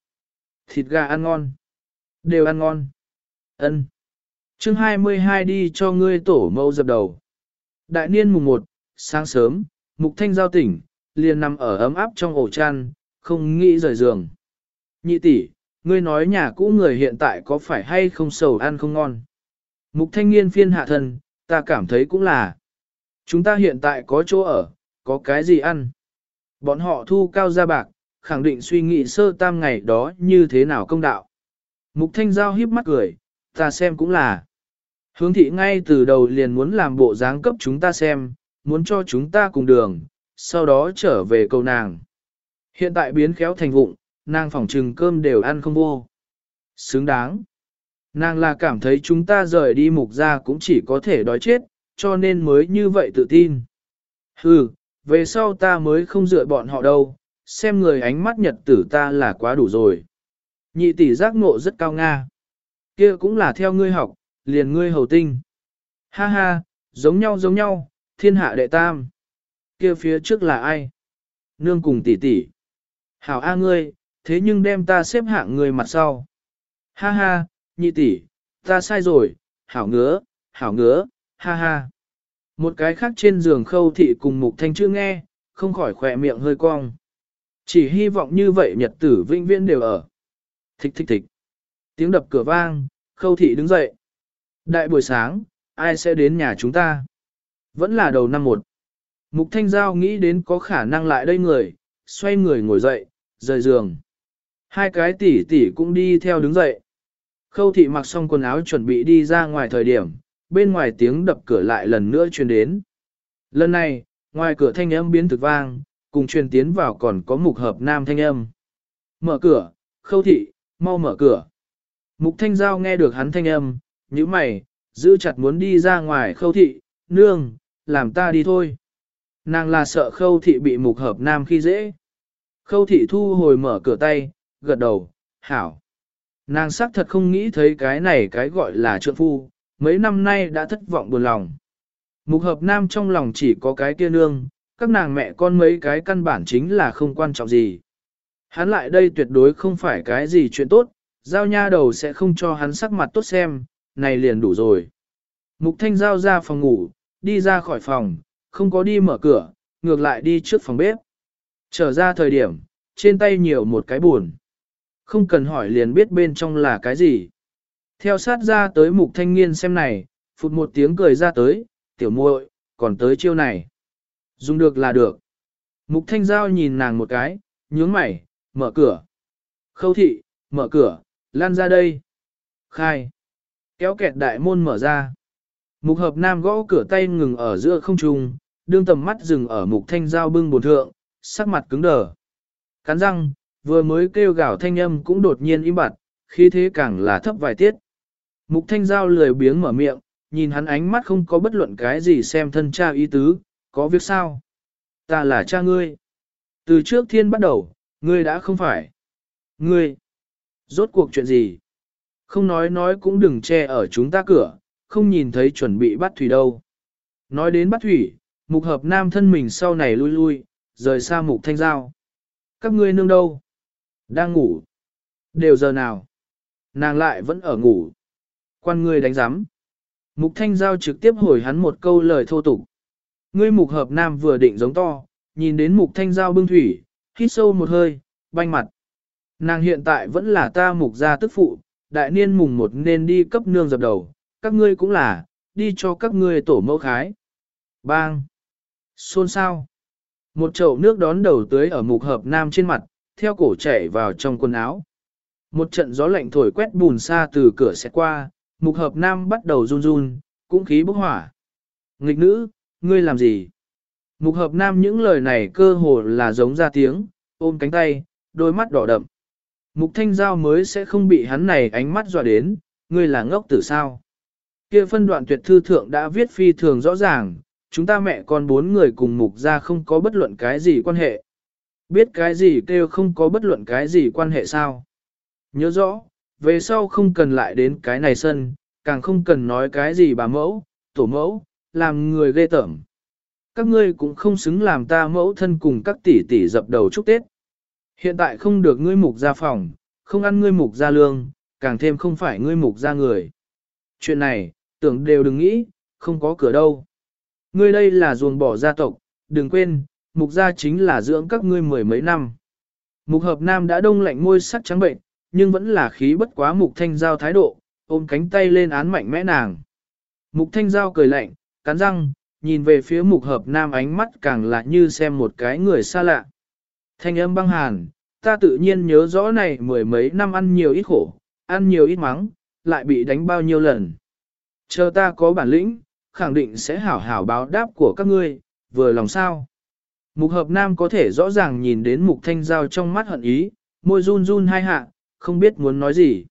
Thịt gà ăn ngon. Đều ăn ngon. Ân. Chương 22 đi cho ngươi tổ mẫu dập đầu. Đại niên mùng 1, sáng sớm, mục thanh giao tỉnh, liền nằm ở ấm áp trong ổ chăn, không nghĩ rời giường. Nhị tỷ, ngươi nói nhà cũ người hiện tại có phải hay không sầu ăn không ngon? Mục thanh niên phiên hạ thân, ta cảm thấy cũng là. Chúng ta hiện tại có chỗ ở, có cái gì ăn? Bọn họ thu cao ra bạc, khẳng định suy nghĩ sơ tam ngày đó như thế nào công đạo. Mục thanh giao híp mắt cười, ta xem cũng là. Hướng thị ngay từ đầu liền muốn làm bộ dáng cấp chúng ta xem, muốn cho chúng ta cùng đường, sau đó trở về cầu nàng. Hiện tại biến khéo thành vụng, nàng phỏng trừng cơm đều ăn không vô. Xứng đáng. Nàng là cảm thấy chúng ta rời đi mục ra cũng chỉ có thể đói chết, cho nên mới như vậy tự tin. Hừ, về sau ta mới không dựa bọn họ đâu, xem người ánh mắt nhật tử ta là quá đủ rồi. Nhị tỷ giác ngộ rất cao nga. kia cũng là theo ngươi học, liền ngươi hầu tinh. Ha ha, giống nhau giống nhau, thiên hạ đệ tam kia phía trước là ai? Nương cùng tỷ tỷ. Hảo A ngươi, thế nhưng đem ta xếp hạng người mặt sau. Ha ha, nhị tỷ, ta sai rồi, hảo ngứa, hảo ngứa, ha ha. Một cái khác trên giường khâu thị cùng mục thanh chưa nghe, không khỏi khỏe miệng hơi cong. Chỉ hy vọng như vậy nhật tử vinh viên đều ở. Thích thích thích. Tiếng đập cửa vang, khâu thị đứng dậy. Đại buổi sáng, ai sẽ đến nhà chúng ta? Vẫn là đầu năm một. Mục Thanh Giao nghĩ đến có khả năng lại đây người, xoay người ngồi dậy, rời giường. Hai cái tỷ tỷ cũng đi theo đứng dậy. Khâu thị mặc xong quần áo chuẩn bị đi ra ngoài thời điểm, bên ngoài tiếng đập cửa lại lần nữa truyền đến. Lần này, ngoài cửa thanh âm biến thực vang, cùng truyền tiến vào còn có mục hợp nam thanh âm. Mở cửa, khâu thị, mau mở cửa. Mục thanh giao nghe được hắn thanh âm, như mày, giữ chặt muốn đi ra ngoài khâu thị, nương, làm ta đi thôi. Nàng là sợ khâu thị bị mục hợp nam khi dễ. Khâu thị thu hồi mở cửa tay, gật đầu, hảo. Nàng xác thật không nghĩ thấy cái này cái gọi là trượng phu, mấy năm nay đã thất vọng buồn lòng. Mục hợp nam trong lòng chỉ có cái kia nương, các nàng mẹ con mấy cái căn bản chính là không quan trọng gì. Hắn lại đây tuyệt đối không phải cái gì chuyện tốt, giao nha đầu sẽ không cho hắn sắc mặt tốt xem, này liền đủ rồi. Mục thanh giao ra phòng ngủ, đi ra khỏi phòng, không có đi mở cửa, ngược lại đi trước phòng bếp. Trở ra thời điểm, trên tay nhiều một cái buồn. Không cần hỏi liền biết bên trong là cái gì. Theo sát ra tới mục thanh niên xem này, phụt một tiếng cười ra tới, tiểu muội, còn tới chiêu này. Dùng được là được. Mục thanh giao nhìn nàng một cái, nhướng mày, mở cửa. Khâu thị, mở cửa, lan ra đây. Khai. Kéo kẹt đại môn mở ra. Mục hợp nam gõ cửa tay ngừng ở giữa không trung, đương tầm mắt dừng ở mục thanh giao bưng bồn thượng, sắc mặt cứng đờ. Cắn răng, vừa mới kêu gào thanh âm cũng đột nhiên im bặt, khi thế càng là thấp vài tiết. Mục thanh giao lười biếng mở miệng, nhìn hắn ánh mắt không có bất luận cái gì xem thân cha ý tứ, có việc sao? Ta là cha ngươi. Từ trước thiên bắt đầu, ngươi đã không phải. Ngươi, rốt cuộc chuyện gì? Không nói nói cũng đừng che ở chúng ta cửa, không nhìn thấy chuẩn bị bắt thủy đâu. Nói đến bắt thủy, mục hợp nam thân mình sau này lui lui, rời xa mục thanh giao. Các ngươi nương đâu? Đang ngủ. Đều giờ nào? Nàng lại vẫn ở ngủ. Quan ngươi đánh giám. Mục thanh giao trực tiếp hồi hắn một câu lời thô tục. Ngươi mục hợp nam vừa định giống to, nhìn đến mục thanh giao bưng thủy, hít sâu một hơi, banh mặt. Nàng hiện tại vẫn là ta mục gia tức phụ, đại niên mùng một nên đi cấp nương dập đầu, các ngươi cũng là, đi cho các ngươi tổ mẫu khái. Bang! Xôn sao? Một chậu nước đón đầu tưới ở mục hợp nam trên mặt, theo cổ chảy vào trong quần áo. Một trận gió lạnh thổi quét bùn xa từ cửa xe qua, mục hợp nam bắt đầu run run, cũng khí bốc hỏa. Nghịch nữ, ngươi làm gì? Mục hợp nam những lời này cơ hồ là giống ra tiếng, ôm cánh tay, đôi mắt đỏ đậm. Mục thanh giao mới sẽ không bị hắn này ánh mắt dọa đến, ngươi là ngốc tử sao? Kia phân đoạn tuyệt thư thượng đã viết phi thường rõ ràng, chúng ta mẹ con bốn người cùng mục ra không có bất luận cái gì quan hệ. Biết cái gì kêu không có bất luận cái gì quan hệ sao? Nhớ rõ, về sau không cần lại đến cái này sân, càng không cần nói cái gì bà mẫu, tổ mẫu, làm người ghê tởm. Các ngươi cũng không xứng làm ta mẫu thân cùng các tỷ tỷ dập đầu chúc Tết. Hiện tại không được ngươi mục ra phòng, không ăn ngươi mục ra lương, càng thêm không phải ngươi mục ra người. Chuyện này, tưởng đều đừng nghĩ, không có cửa đâu. Ngươi đây là ruồng bỏ gia tộc, đừng quên, mục gia chính là dưỡng các ngươi mười mấy năm. Mục hợp nam đã đông lạnh môi sắc trắng bệnh, nhưng vẫn là khí bất quá mục thanh giao thái độ, ôm cánh tay lên án mạnh mẽ nàng. Mục thanh giao cười lạnh, cắn răng, nhìn về phía mục hợp nam ánh mắt càng là như xem một cái người xa lạ. Thanh âm băng hàn, ta tự nhiên nhớ rõ này mười mấy năm ăn nhiều ít khổ, ăn nhiều ít mắng, lại bị đánh bao nhiêu lần. Chờ ta có bản lĩnh, khẳng định sẽ hảo hảo báo đáp của các ngươi, vừa lòng sao. Mục hợp nam có thể rõ ràng nhìn đến mục thanh giao trong mắt hận ý, môi run run hai hạ, không biết muốn nói gì.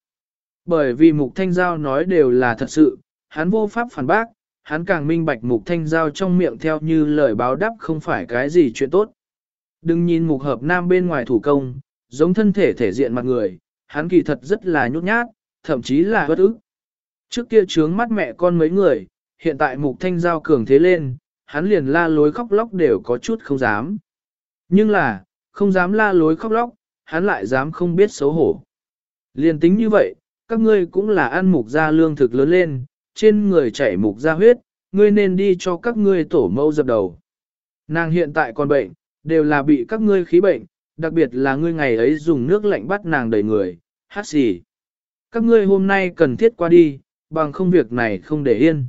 Bởi vì mục thanh giao nói đều là thật sự, hắn vô pháp phản bác, hắn càng minh bạch mục thanh giao trong miệng theo như lời báo đáp không phải cái gì chuyện tốt. Đừng nhìn mục hợp nam bên ngoài thủ công, giống thân thể thể diện mặt người, hắn kỳ thật rất là nhút nhát, thậm chí là bất ức. Trước kia trướng mắt mẹ con mấy người, hiện tại mục thanh giao cường thế lên, hắn liền la lối khóc lóc đều có chút không dám. Nhưng là, không dám la lối khóc lóc, hắn lại dám không biết xấu hổ. Liền tính như vậy, các ngươi cũng là ăn mục gia lương thực lớn lên, trên người chảy mục gia huyết, ngươi nên đi cho các ngươi tổ mẫu dập đầu. Nàng hiện tại còn bệnh, đều là bị các ngươi khí bệnh, đặc biệt là ngươi ngày ấy dùng nước lạnh bắt nàng đầy người, hát xì. Các ngươi hôm nay cần thiết qua đi, bằng không việc này không để yên.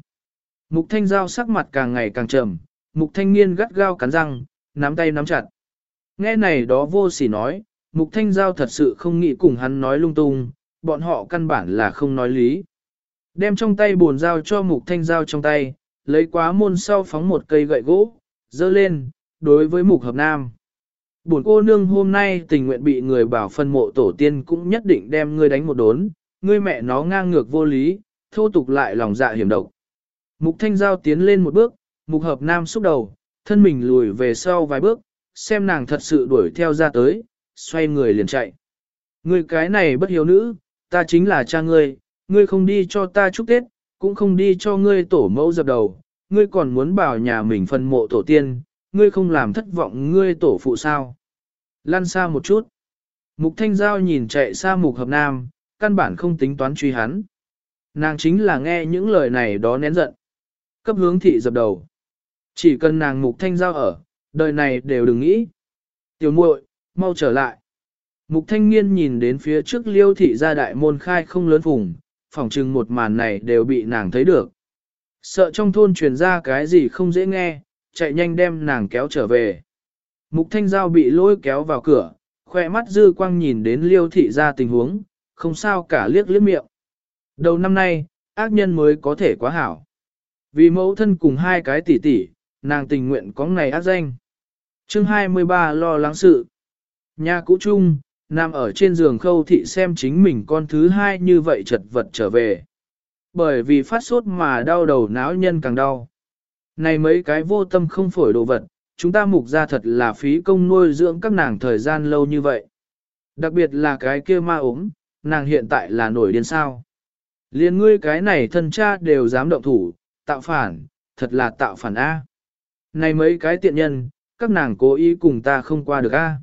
Mục thanh giao sắc mặt càng ngày càng trầm, mục thanh niên gắt gao cắn răng, nắm tay nắm chặt. Nghe này đó vô sỉ nói, mục thanh giao thật sự không nghĩ cùng hắn nói lung tung, bọn họ căn bản là không nói lý. Đem trong tay buồn dao cho mục thanh giao trong tay, lấy quá môn sau phóng một cây gậy gỗ, dơ lên, đối với mục hợp nam. Buồn cô nương hôm nay tình nguyện bị người bảo phân mộ tổ tiên cũng nhất định đem ngươi đánh một đốn, ngươi mẹ nó ngang ngược vô lý, thô tục lại lòng dạ hiểm độc. Mục thanh giao tiến lên một bước, mục hợp nam xúc đầu, thân mình lùi về sau vài bước, xem nàng thật sự đuổi theo ra tới, xoay người liền chạy. Ngươi cái này bất hiếu nữ, ta chính là cha ngươi, ngươi không đi cho ta chúc Tết, cũng không đi cho ngươi tổ mẫu dập đầu, ngươi còn muốn bảo nhà mình phân mộ tổ tiên, ngươi không làm thất vọng ngươi tổ phụ sao. Lăn xa một chút. Mục thanh giao nhìn chạy xa mục hợp nam, căn bản không tính toán truy hắn. Nàng chính là nghe những lời này đó nén giận. Cấp hướng thị dập đầu. Chỉ cần nàng mục thanh giao ở, đời này đều đừng nghĩ. Tiểu muội, mau trở lại. Mục thanh nghiên nhìn đến phía trước liêu thị gia đại môn khai không lớn vùng, phỏng chừng một màn này đều bị nàng thấy được. Sợ trong thôn truyền ra cái gì không dễ nghe, chạy nhanh đem nàng kéo trở về. Mục thanh giao bị lôi kéo vào cửa, khoe mắt dư quang nhìn đến liêu thị ra tình huống, không sao cả liếc liếc miệng. Đầu năm nay, ác nhân mới có thể quá hảo. Vì mẫu thân cùng hai cái tỷ tỷ, nàng tình nguyện có này ác danh. chương 23 lo lắng sự. Nhà cũ chung, nằm ở trên giường khâu thị xem chính mình con thứ hai như vậy chật vật trở về. Bởi vì phát sốt mà đau đầu náo nhân càng đau. Này mấy cái vô tâm không phổi đồ vật, chúng ta mục ra thật là phí công nuôi dưỡng các nàng thời gian lâu như vậy. Đặc biệt là cái kia ma ốm, nàng hiện tại là nổi điên sao. Liên ngươi cái này thân cha đều dám động thủ, tạo phản, thật là tạo phản A. Này mấy cái tiện nhân, các nàng cố ý cùng ta không qua được A.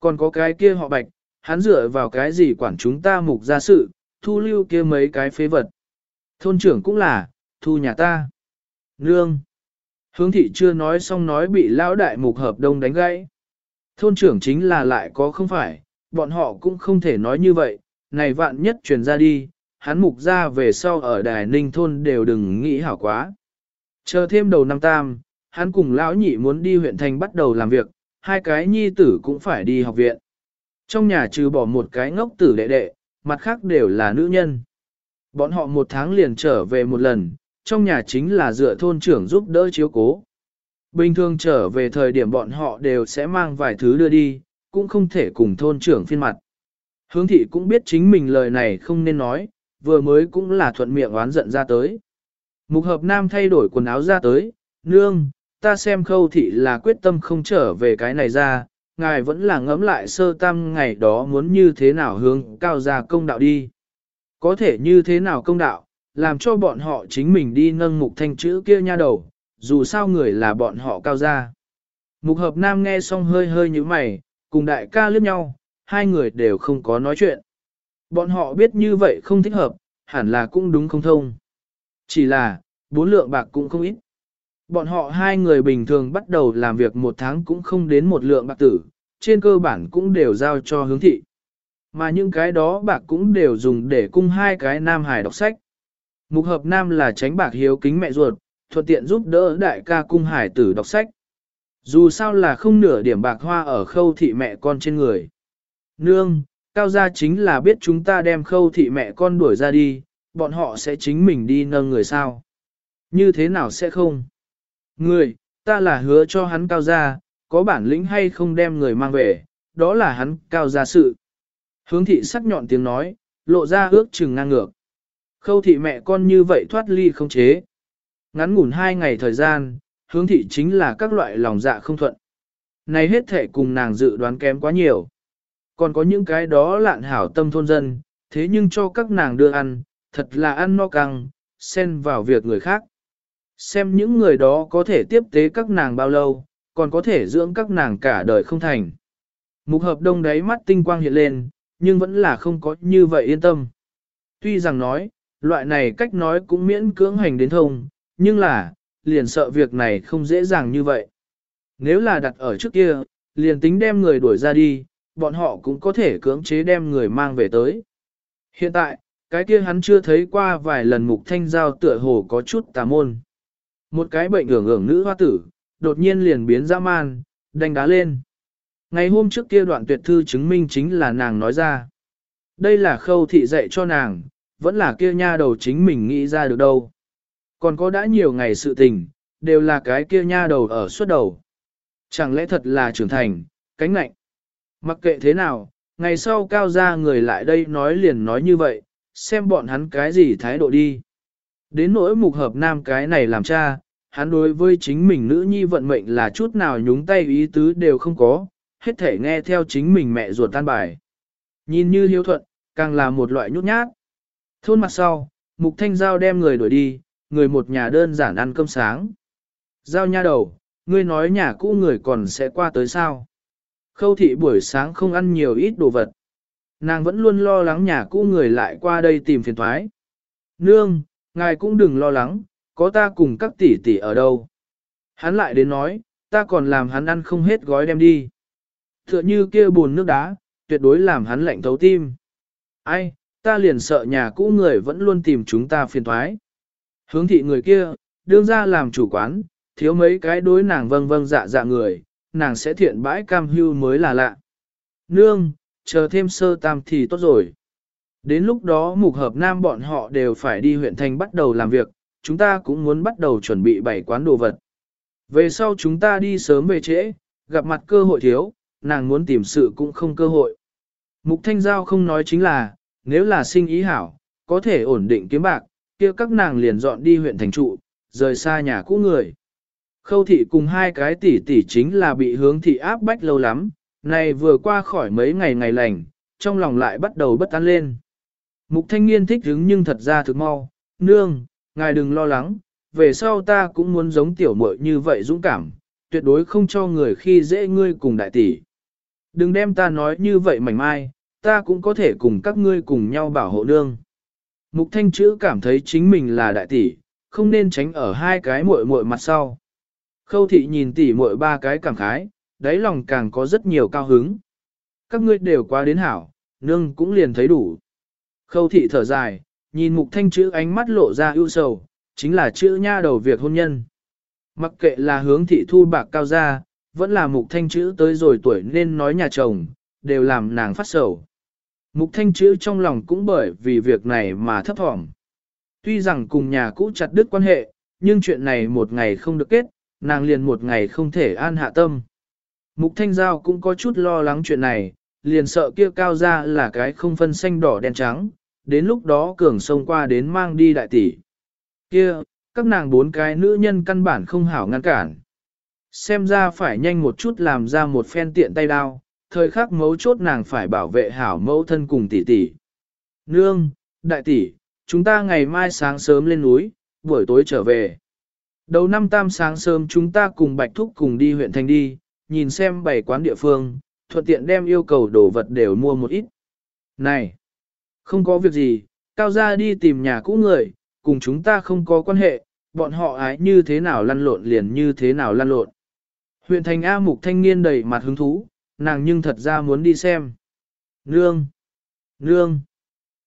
Còn có cái kia họ bạch, hắn dựa vào cái gì quản chúng ta mục ra sự, thu lưu kia mấy cái phế vật. Thôn trưởng cũng là, thu nhà ta. Nương. Hướng thị chưa nói xong nói bị lão đại mục hợp đông đánh gãy. Thôn trưởng chính là lại có không phải, bọn họ cũng không thể nói như vậy, này vạn nhất truyền ra đi, hắn mục ra về sau ở đài ninh thôn đều đừng nghĩ hảo quá. Chờ thêm đầu năm tam, hắn cùng lão nhị muốn đi huyện thành bắt đầu làm việc, hai cái nhi tử cũng phải đi học viện. Trong nhà trừ bỏ một cái ngốc tử đệ đệ, mặt khác đều là nữ nhân. Bọn họ một tháng liền trở về một lần, trong nhà chính là dựa thôn trưởng giúp đỡ chiếu cố. Bình thường trở về thời điểm bọn họ đều sẽ mang vài thứ đưa đi, cũng không thể cùng thôn trưởng phiên mặt. Hướng thị cũng biết chính mình lời này không nên nói, vừa mới cũng là thuận miệng oán giận ra tới. Mục hợp nam thay đổi quần áo ra tới, nương, ta xem khâu thị là quyết tâm không trở về cái này ra, ngài vẫn là ngẫm lại sơ tam ngày đó muốn như thế nào hướng cao ra công đạo đi. Có thể như thế nào công đạo, làm cho bọn họ chính mình đi nâng mục thanh chữ kia nha đầu, dù sao người là bọn họ cao ra. Mục hợp nam nghe xong hơi hơi như mày, cùng đại ca liếc nhau, hai người đều không có nói chuyện. Bọn họ biết như vậy không thích hợp, hẳn là cũng đúng không thông. Chỉ là, bốn lượng bạc cũng không ít. Bọn họ hai người bình thường bắt đầu làm việc một tháng cũng không đến một lượng bạc tử, trên cơ bản cũng đều giao cho hướng thị. Mà những cái đó bạc cũng đều dùng để cung hai cái nam hải đọc sách. Mục hợp nam là tránh bạc hiếu kính mẹ ruột, thuận tiện giúp đỡ đại ca cung hải tử đọc sách. Dù sao là không nửa điểm bạc hoa ở khâu thị mẹ con trên người. Nương, cao gia chính là biết chúng ta đem khâu thị mẹ con đuổi ra đi, bọn họ sẽ chính mình đi nâng người sao. Như thế nào sẽ không? Người, ta là hứa cho hắn cao gia, có bản lĩnh hay không đem người mang về, đó là hắn cao gia sự. Hướng thị sắc nhọn tiếng nói, lộ ra ước chừng ngang ngược. Khâu thị mẹ con như vậy thoát ly không chế. Ngắn ngủn hai ngày thời gian, hướng thị chính là các loại lòng dạ không thuận. Này hết thể cùng nàng dự đoán kém quá nhiều. Còn có những cái đó lạn hảo tâm thôn dân, thế nhưng cho các nàng đưa ăn, thật là ăn no căng, xen vào việc người khác. Xem những người đó có thể tiếp tế các nàng bao lâu, còn có thể dưỡng các nàng cả đời không thành. Mục hợp đông đáy mắt tinh quang hiện lên, nhưng vẫn là không có như vậy yên tâm. Tuy rằng nói, loại này cách nói cũng miễn cưỡng hành đến thông, nhưng là, liền sợ việc này không dễ dàng như vậy. Nếu là đặt ở trước kia, liền tính đem người đuổi ra đi, bọn họ cũng có thể cưỡng chế đem người mang về tới. Hiện tại, cái kia hắn chưa thấy qua vài lần mục thanh giao tựa hồ có chút tà môn. Một cái bệnh ưởng ưởng nữ hoa tử, đột nhiên liền biến ra man, đánh đá lên. Ngày hôm trước kia đoạn tuyệt thư chứng minh chính là nàng nói ra. Đây là khâu thị dạy cho nàng, vẫn là kia nha đầu chính mình nghĩ ra được đâu. Còn có đã nhiều ngày sự tình, đều là cái kia nha đầu ở suốt đầu. Chẳng lẽ thật là trưởng thành, cánh nạnh. Mặc kệ thế nào, ngày sau cao ra người lại đây nói liền nói như vậy, xem bọn hắn cái gì thái độ đi. Đến nỗi mục hợp nam cái này làm cha, hắn đối với chính mình nữ nhi vận mệnh là chút nào nhúng tay ý tứ đều không có, hết thể nghe theo chính mình mẹ ruột tan bài. Nhìn như hiếu thuận, càng là một loại nhút nhát. Thôn mặt sau, mục thanh giao đem người đuổi đi, người một nhà đơn giản ăn cơm sáng. Giao nha đầu, ngươi nói nhà cũ người còn sẽ qua tới sao? Khâu thị buổi sáng không ăn nhiều ít đồ vật. Nàng vẫn luôn lo lắng nhà cũ người lại qua đây tìm phiền thoái. Nương, ngài cũng đừng lo lắng, có ta cùng các tỷ tỷ ở đâu. Hắn lại đến nói, ta còn làm hắn ăn không hết gói đem đi. Tựa như kia buồn nước đá, tuyệt đối làm hắn lạnh thấu tim. Ai, ta liền sợ nhà cũ người vẫn luôn tìm chúng ta phiền thoái. Hướng thị người kia, đương ra làm chủ quán, thiếu mấy cái đối nàng vâng vâng dạ dạ người, nàng sẽ thiện bãi cam hưu mới là lạ. nương, chờ thêm sơ tam thì tốt rồi. Đến lúc đó mục hợp nam bọn họ đều phải đi huyện thành bắt đầu làm việc, chúng ta cũng muốn bắt đầu chuẩn bị bảy quán đồ vật. Về sau chúng ta đi sớm về trễ, gặp mặt cơ hội thiếu, nàng muốn tìm sự cũng không cơ hội. Mục Thanh Giao không nói chính là, nếu là sinh ý hảo, có thể ổn định kiếm bạc, kia các nàng liền dọn đi huyện thành trụ, rời xa nhà cũ người. Khâu thị cùng hai cái tỷ tỷ chính là bị hướng thị áp bách lâu lắm, này vừa qua khỏi mấy ngày ngày lành, trong lòng lại bắt đầu bất an lên. Mục thanh niên thích hứng nhưng thật ra thực mau, nương, ngài đừng lo lắng, về sau ta cũng muốn giống tiểu muội như vậy dũng cảm, tuyệt đối không cho người khi dễ ngươi cùng đại tỷ. Đừng đem ta nói như vậy mảnh mai, ta cũng có thể cùng các ngươi cùng nhau bảo hộ nương. Mục thanh chữ cảm thấy chính mình là đại tỷ, không nên tránh ở hai cái muội muội mặt sau. Khâu thị nhìn tỉ muội ba cái cảm khái, đáy lòng càng có rất nhiều cao hứng. Các ngươi đều quá đến hảo, nương cũng liền thấy đủ. Khâu thị thở dài, nhìn mục thanh chữ ánh mắt lộ ra ưu sầu, chính là chữ nha đầu việc hôn nhân. Mặc kệ là hướng thị thu bạc cao ra, vẫn là mục thanh chữ tới rồi tuổi nên nói nhà chồng, đều làm nàng phát sầu. Mục thanh chữ trong lòng cũng bởi vì việc này mà thấp thỏm. Tuy rằng cùng nhà cũ chặt đứt quan hệ, nhưng chuyện này một ngày không được kết, nàng liền một ngày không thể an hạ tâm. Mục thanh giao cũng có chút lo lắng chuyện này, liền sợ kia cao ra là cái không phân xanh đỏ đen trắng, đến lúc đó cường sông qua đến mang đi đại tỷ. Kia, các nàng bốn cái nữ nhân căn bản không hảo ngăn cản. Xem ra phải nhanh một chút làm ra một phen tiện tay đao, thời khắc mấu chốt nàng phải bảo vệ hảo mẫu thân cùng tỷ tỷ. Nương, đại tỷ, chúng ta ngày mai sáng sớm lên núi, buổi tối trở về. Đầu năm tam sáng sớm chúng ta cùng Bạch Thúc cùng đi huyện thành đi, nhìn xem bảy quán địa phương, thuận tiện đem yêu cầu đồ vật đều mua một ít. Này, không có việc gì, cao gia đi tìm nhà cũ người, cùng chúng ta không có quan hệ, bọn họ ái như thế nào lăn lộn liền như thế nào lăn lộn. Huyện thành A mục thanh niên đầy mặt hứng thú, nàng nhưng thật ra muốn đi xem. Nương! Nương!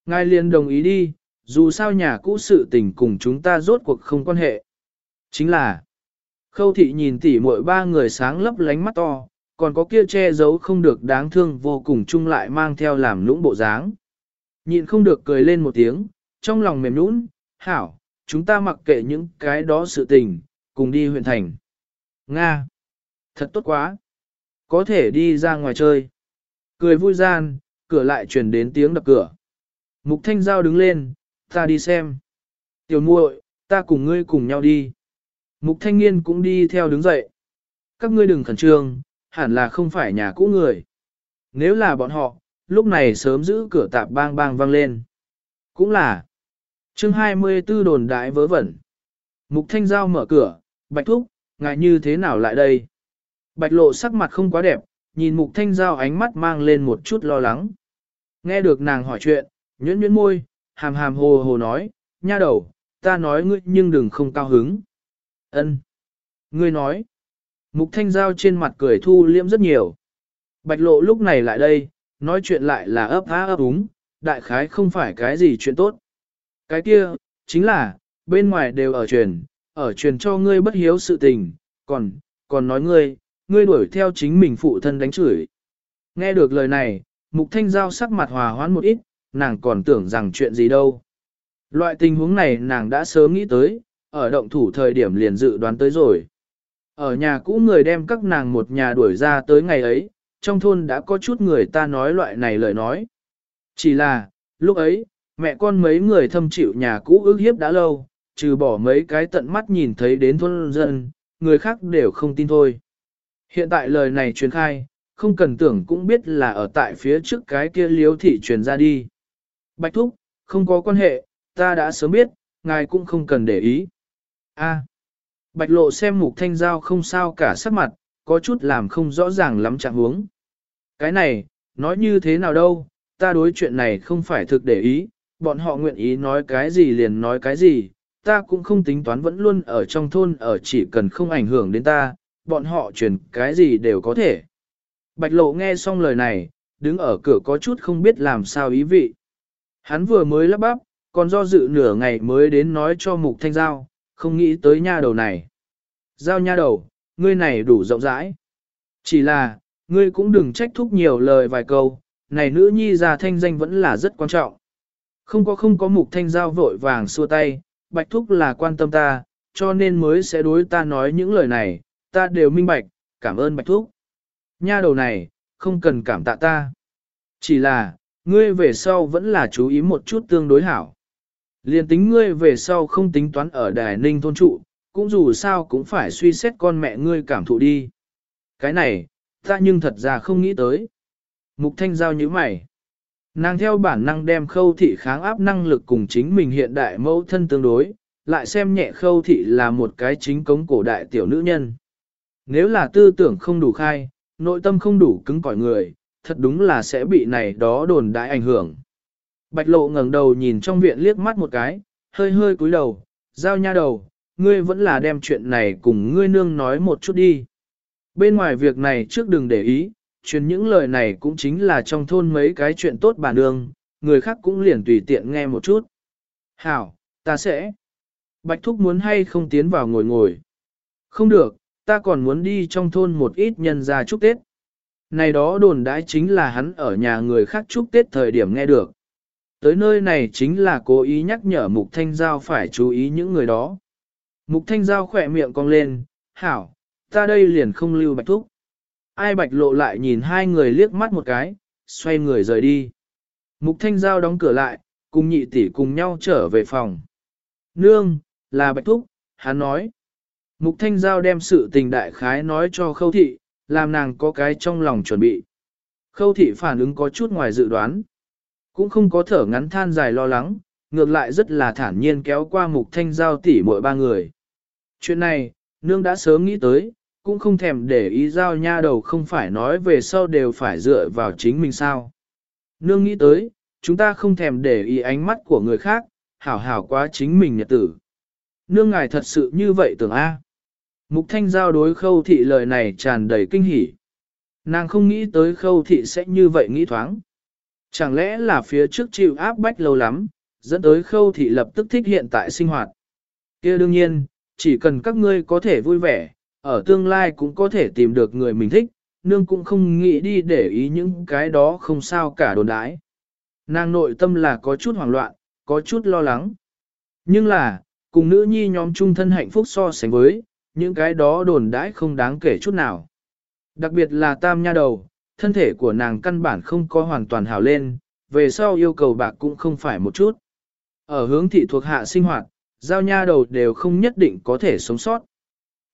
Ngài liền đồng ý đi, dù sao nhà cũ sự tình cùng chúng ta rốt cuộc không quan hệ. Chính là, khâu thị nhìn tỉ muội ba người sáng lấp lánh mắt to, còn có kia che giấu không được đáng thương vô cùng chung lại mang theo làm lũng bộ dáng. Nhịn không được cười lên một tiếng, trong lòng mềm nũng, hảo, chúng ta mặc kệ những cái đó sự tình, cùng đi huyện thành. Nga! Thật tốt quá! Có thể đi ra ngoài chơi. Cười vui gian, cửa lại truyền đến tiếng đập cửa. Mục Thanh Giao đứng lên, ta đi xem. Tiểu muội, ta cùng ngươi cùng nhau đi. Mục Thanh Niên cũng đi theo đứng dậy. Các ngươi đừng khẩn trương, hẳn là không phải nhà cũ người. Nếu là bọn họ, lúc này sớm giữ cửa tạp bang bang vang lên. Cũng là. chương 24 đồn đại vớ vẩn. Mục Thanh Giao mở cửa, bạch thúc, ngài như thế nào lại đây? Bạch lộ sắc mặt không quá đẹp, nhìn mục thanh giao ánh mắt mang lên một chút lo lắng. Nghe được nàng hỏi chuyện, nhuyễn nhuyễn môi, hàm hàm hồ hồ nói, nha đầu, ta nói ngươi nhưng đừng không cao hứng. Ân, Ngươi nói. Mục thanh giao trên mặt cười thu liễm rất nhiều. Bạch lộ lúc này lại đây, nói chuyện lại là ấp á ấp úng, đại khái không phải cái gì chuyện tốt. Cái kia, chính là, bên ngoài đều ở truyền, ở truyền cho ngươi bất hiếu sự tình, còn, còn nói ngươi, ngươi đuổi theo chính mình phụ thân đánh chửi. Nghe được lời này, mục thanh giao sắc mặt hòa hoãn một ít, nàng còn tưởng rằng chuyện gì đâu. Loại tình huống này nàng đã sớm nghĩ tới, ở động thủ thời điểm liền dự đoán tới rồi. Ở nhà cũ người đem các nàng một nhà đuổi ra tới ngày ấy, trong thôn đã có chút người ta nói loại này lời nói. Chỉ là, lúc ấy, mẹ con mấy người thâm chịu nhà cũ ước hiếp đã lâu, trừ bỏ mấy cái tận mắt nhìn thấy đến thôn dân, người khác đều không tin thôi. Hiện tại lời này truyền khai, không cần tưởng cũng biết là ở tại phía trước cái kia liếu thị truyền ra đi. Bạch Thúc, không có quan hệ, ta đã sớm biết, ngài cũng không cần để ý. A. Bạch Lộ xem mục thanh giao không sao cả sắc mặt, có chút làm không rõ ràng lắm trạng huống. Cái này, nói như thế nào đâu, ta đối chuyện này không phải thực để ý, bọn họ nguyện ý nói cái gì liền nói cái gì, ta cũng không tính toán vẫn luôn ở trong thôn ở chỉ cần không ảnh hưởng đến ta, bọn họ truyền cái gì đều có thể. Bạch lộ nghe xong lời này, đứng ở cửa có chút không biết làm sao ý vị. Hắn vừa mới lắp bắp, còn do dự nửa ngày mới đến nói cho mục thanh giao, không nghĩ tới nha đầu này. Giao nha đầu, ngươi này đủ rộng rãi. Chỉ là, ngươi cũng đừng trách thúc nhiều lời vài câu, này nữ nhi ra thanh danh vẫn là rất quan trọng. Không có không có mục thanh giao vội vàng xua tay, bạch thúc là quan tâm ta, cho nên mới sẽ đối ta nói những lời này, ta đều minh bạch, cảm ơn bạch thúc. Nha đầu này, không cần cảm tạ ta. Chỉ là, ngươi về sau vẫn là chú ý một chút tương đối hảo. Liên tính ngươi về sau không tính toán ở đài ninh thôn trụ, cũng dù sao cũng phải suy xét con mẹ ngươi cảm thụ đi. Cái này, ta nhưng thật ra không nghĩ tới. Mục thanh giao như mày. Nàng theo bản năng đem khâu thị kháng áp năng lực cùng chính mình hiện đại mẫu thân tương đối, lại xem nhẹ khâu thị là một cái chính cống cổ đại tiểu nữ nhân. Nếu là tư tưởng không đủ khai, nội tâm không đủ cứng cỏi người, thật đúng là sẽ bị này đó đồn đại ảnh hưởng. Bạch lộ ngẩng đầu nhìn trong viện liếc mắt một cái, hơi hơi cúi đầu, giao nha đầu, ngươi vẫn là đem chuyện này cùng ngươi nương nói một chút đi. Bên ngoài việc này trước đừng để ý, truyền những lời này cũng chính là trong thôn mấy cái chuyện tốt bà nương, người khác cũng liền tùy tiện nghe một chút. Hảo, ta sẽ. Bạch Thúc muốn hay không tiến vào ngồi ngồi. Không được, ta còn muốn đi trong thôn một ít nhân ra chúc Tết. Này đó đồn đãi chính là hắn ở nhà người khác chúc Tết thời điểm nghe được. Tới nơi này chính là cố ý nhắc nhở Mục Thanh Giao phải chú ý những người đó. Mục Thanh Giao khỏe miệng cong lên, hảo, ta đây liền không lưu Bạch Thúc. Ai Bạch lộ lại nhìn hai người liếc mắt một cái, xoay người rời đi. Mục Thanh Giao đóng cửa lại, cùng nhị tỷ cùng nhau trở về phòng. Nương, là Bạch Thúc, hắn nói. Mục Thanh Giao đem sự tình đại khái nói cho khâu thị, làm nàng có cái trong lòng chuẩn bị. Khâu thị phản ứng có chút ngoài dự đoán. Cũng không có thở ngắn than dài lo lắng, ngược lại rất là thản nhiên kéo qua Mục Thanh Giao tỉ mỗi ba người. Chuyện này, nương đã sớm nghĩ tới, cũng không thèm để ý giao nha đầu không phải nói về sau đều phải dựa vào chính mình sao. Nương nghĩ tới, chúng ta không thèm để ý ánh mắt của người khác, hảo hảo quá chính mình nhật tử. Nương ngài thật sự như vậy tưởng A. Mục thanh giao đối khâu thị lời này tràn đầy kinh hỉ. Nàng không nghĩ tới khâu thị sẽ như vậy nghĩ thoáng. Chẳng lẽ là phía trước chịu áp bách lâu lắm, dẫn tới khâu thị lập tức thích hiện tại sinh hoạt. kia đương nhiên, chỉ cần các ngươi có thể vui vẻ, ở tương lai cũng có thể tìm được người mình thích, nương cũng không nghĩ đi để ý những cái đó không sao cả đồn đãi. Nàng nội tâm là có chút hoảng loạn, có chút lo lắng. Nhưng là, cùng nữ nhi nhóm chung thân hạnh phúc so sánh với, những cái đó đồn đãi không đáng kể chút nào. Đặc biệt là tam nha đầu, thân thể của nàng căn bản không có hoàn toàn hảo lên, về sau yêu cầu bạc cũng không phải một chút. Ở hướng thị thuộc hạ sinh hoạt, giao nha đầu đều không nhất định có thể sống sót.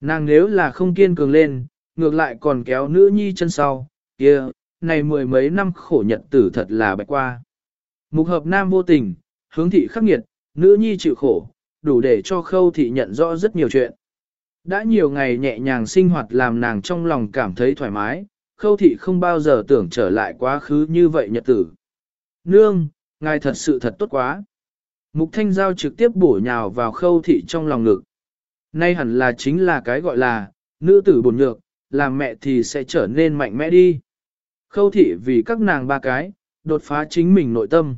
Nàng nếu là không kiên cường lên, ngược lại còn kéo nữ nhi chân sau, kia, này mười mấy năm khổ nhật tử thật là bạch qua. Mục hợp nam vô tình, hướng thị khắc nghiệt, nữ nhi chịu khổ, đủ để cho khâu thị nhận rõ rất nhiều chuyện. Đã nhiều ngày nhẹ nhàng sinh hoạt làm nàng trong lòng cảm thấy thoải mái, khâu thị không bao giờ tưởng trở lại quá khứ như vậy nhật tử. Nương, ngài thật sự thật tốt quá. Mục thanh giao trực tiếp bổ nhào vào khâu thị trong lòng ngực. Nay hẳn là chính là cái gọi là, nữ tử bổn nhược, làm mẹ thì sẽ trở nên mạnh mẽ đi. Khâu thị vì các nàng ba cái, đột phá chính mình nội tâm.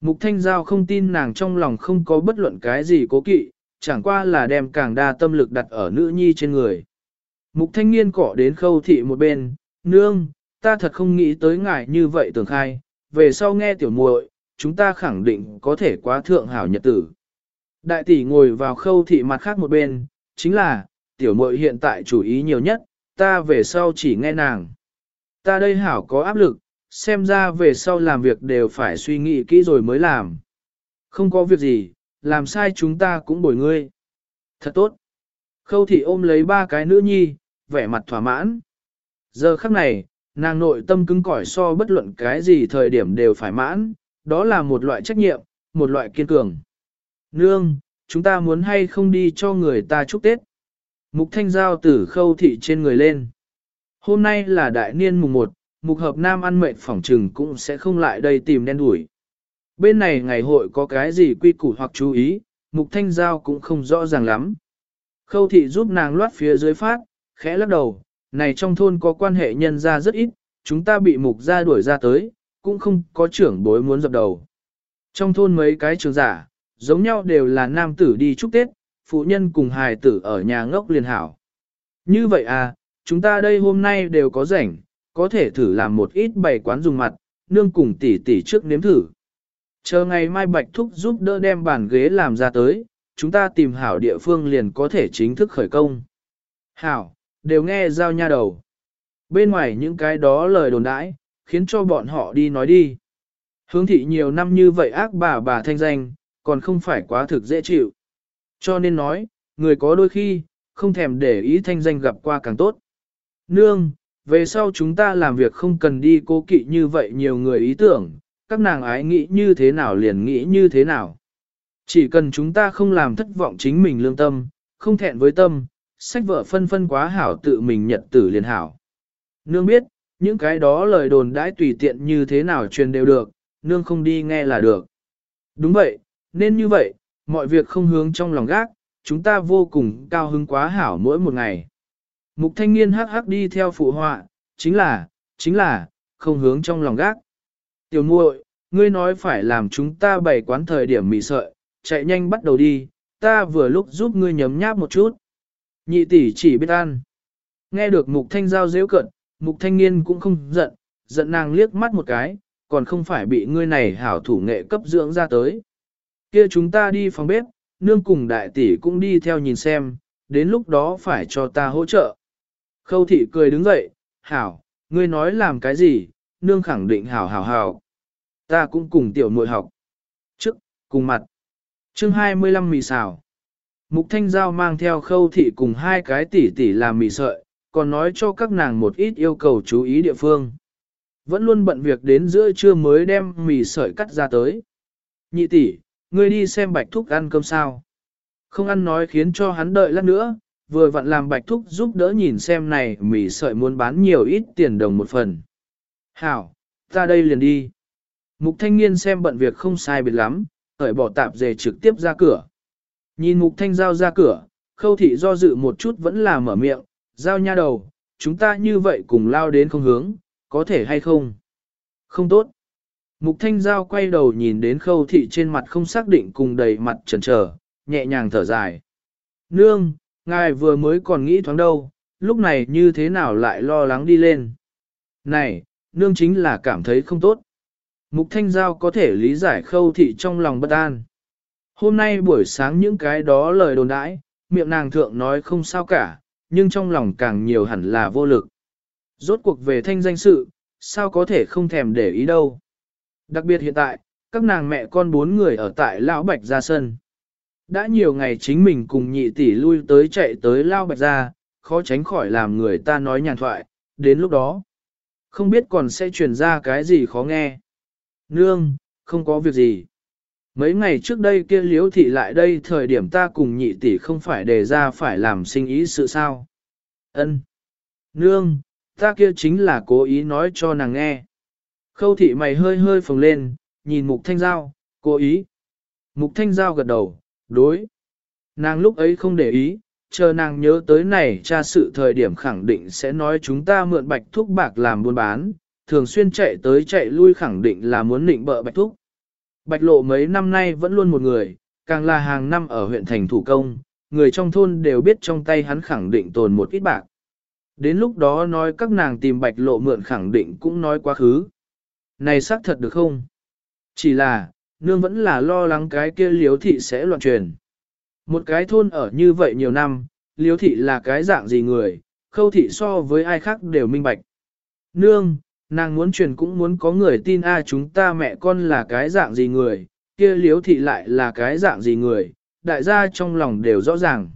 Mục Thanh Giao không tin nàng trong lòng không có bất luận cái gì cố kỵ, chẳng qua là đem càng đa tâm lực đặt ở nữ nhi trên người. Mục Thanh Nghiên cỏ đến khâu thị một bên, nương, ta thật không nghĩ tới ngài như vậy tưởng khai, về sau nghe tiểu muội, chúng ta khẳng định có thể quá thượng hảo nhật tử. Đại tỷ ngồi vào khâu thị mặt khác một bên, chính là, tiểu muội hiện tại chủ ý nhiều nhất, ta về sau chỉ nghe nàng. Ta đây hảo có áp lực, xem ra về sau làm việc đều phải suy nghĩ kỹ rồi mới làm. Không có việc gì, làm sai chúng ta cũng bồi ngươi. Thật tốt. Khâu thị ôm lấy ba cái nữ nhi, vẻ mặt thỏa mãn. Giờ khắc này, nàng nội tâm cứng cỏi so bất luận cái gì thời điểm đều phải mãn, đó là một loại trách nhiệm, một loại kiên cường. Nương, chúng ta muốn hay không đi cho người ta chúc Tết. Mục thanh giao tử khâu thị trên người lên. Hôm nay là đại niên mùng 1, mục hợp nam ăn mệt phỏng trừng cũng sẽ không lại đây tìm đen đuổi. Bên này ngày hội có cái gì quy củ hoặc chú ý, mục thanh giao cũng không rõ ràng lắm. Khâu thị giúp nàng loát phía dưới phát, khẽ lắc đầu, này trong thôn có quan hệ nhân ra rất ít, chúng ta bị mục ra đuổi ra tới, cũng không có trưởng bối muốn dập đầu. Trong thôn mấy cái trường giả, giống nhau đều là nam tử đi chúc Tết, phụ nhân cùng hài tử ở nhà ngốc liền hảo. Như vậy à, chúng ta đây hôm nay đều có rảnh, có thể thử làm một ít bày quán dùng mặt, nương cùng tỷ tỷ trước nếm thử. Chờ ngày mai Bạch Thúc giúp đỡ đem bàn ghế làm ra tới, chúng ta tìm hảo địa phương liền có thể chính thức khởi công. Hảo, đều nghe giao nha đầu. Bên ngoài những cái đó lời đồn đãi, khiến cho bọn họ đi nói đi. Hướng thị nhiều năm như vậy ác bà bà thanh danh, còn không phải quá thực dễ chịu. Cho nên nói, người có đôi khi, không thèm để ý thanh danh gặp qua càng tốt. Nương, về sau chúng ta làm việc không cần đi cố kỵ như vậy nhiều người ý tưởng, các nàng ái nghĩ như thế nào liền nghĩ như thế nào. Chỉ cần chúng ta không làm thất vọng chính mình lương tâm, không thẹn với tâm, sách vợ phân phân quá hảo tự mình nhận tử liền hảo. Nương biết, những cái đó lời đồn đãi tùy tiện như thế nào truyền đều được, nương không đi nghe là được. Đúng vậy, nên như vậy, mọi việc không hướng trong lòng gác, chúng ta vô cùng cao hứng quá hảo mỗi một ngày. Mục thanh niên hắc hắc đi theo phụ họa, chính là, chính là, không hướng trong lòng gác. Tiểu muội, ngươi nói phải làm chúng ta bày quán thời điểm mị sợi, chạy nhanh bắt đầu đi, ta vừa lúc giúp ngươi nhấm nháp một chút. Nhị tỷ chỉ biết ăn. Nghe được mục thanh giao dễ cận, mục thanh niên cũng không giận, giận nàng liếc mắt một cái, còn không phải bị ngươi này hảo thủ nghệ cấp dưỡng ra tới. Kia chúng ta đi phòng bếp, nương cùng đại tỷ cũng đi theo nhìn xem, đến lúc đó phải cho ta hỗ trợ. Khâu thị cười đứng dậy, hảo, ngươi nói làm cái gì, nương khẳng định hảo hảo hảo. Ta cũng cùng tiểu muội học. Trước, cùng mặt. chương 25 mì xào. Mục Thanh Giao mang theo khâu thị cùng hai cái tỷ tỷ làm mì sợi, còn nói cho các nàng một ít yêu cầu chú ý địa phương. Vẫn luôn bận việc đến giữa trưa mới đem mì sợi cắt ra tới. Nhị tỷ, ngươi đi xem bạch thúc ăn cơm sao. Không ăn nói khiến cho hắn đợi lát nữa, vừa vặn làm bạch thúc giúp đỡ nhìn xem này mì sợi muốn bán nhiều ít tiền đồng một phần. Hảo, ta đây liền đi. Mục thanh niên xem bận việc không sai biệt lắm, hởi bỏ tạp dề trực tiếp ra cửa. Nhìn mục thanh giao ra cửa, khâu thị do dự một chút vẫn là mở miệng, giao nha đầu, chúng ta như vậy cùng lao đến không hướng, có thể hay không? Không tốt. Mục thanh giao quay đầu nhìn đến khâu thị trên mặt không xác định cùng đầy mặt trần trở, nhẹ nhàng thở dài. Nương, ngài vừa mới còn nghĩ thoáng đâu, lúc này như thế nào lại lo lắng đi lên. Này, nương chính là cảm thấy không tốt. Mục thanh giao có thể lý giải khâu thị trong lòng bất an. Hôm nay buổi sáng những cái đó lời đồn đãi, miệng nàng thượng nói không sao cả, nhưng trong lòng càng nhiều hẳn là vô lực. Rốt cuộc về thanh danh sự, sao có thể không thèm để ý đâu. Đặc biệt hiện tại, các nàng mẹ con bốn người ở tại Lão Bạch Gia sân. Đã nhiều ngày chính mình cùng nhị tỷ lui tới chạy tới Lão Bạch Gia, khó tránh khỏi làm người ta nói nhàn thoại, đến lúc đó. Không biết còn sẽ truyền ra cái gì khó nghe. Nương, không có việc gì. Mấy ngày trước đây kia liếu thị lại đây thời điểm ta cùng nhị tỷ không phải đề ra phải làm sinh ý sự sao. Ân, Nương, ta kia chính là cố ý nói cho nàng nghe. Khâu thị mày hơi hơi phồng lên, nhìn mục thanh giao, cố ý. Mục thanh giao gật đầu, đối. Nàng lúc ấy không để ý, chờ nàng nhớ tới này cha sự thời điểm khẳng định sẽ nói chúng ta mượn bạch thuốc bạc làm buôn bán, thường xuyên chạy tới chạy lui khẳng định là muốn định bợ bạch thuốc. Bạch lộ mấy năm nay vẫn luôn một người, càng là hàng năm ở huyện thành thủ công, người trong thôn đều biết trong tay hắn khẳng định tồn một ít bạc. Đến lúc đó nói các nàng tìm bạch lộ mượn khẳng định cũng nói quá khứ. Này xác thật được không? Chỉ là, nương vẫn là lo lắng cái kia liếu thị sẽ loạn truyền. Một cái thôn ở như vậy nhiều năm, liếu thị là cái dạng gì người, khâu thị so với ai khác đều minh bạch. Nương, nàng muốn truyền cũng muốn có người tin a chúng ta mẹ con là cái dạng gì người, kia liếu thị lại là cái dạng gì người, đại gia trong lòng đều rõ ràng.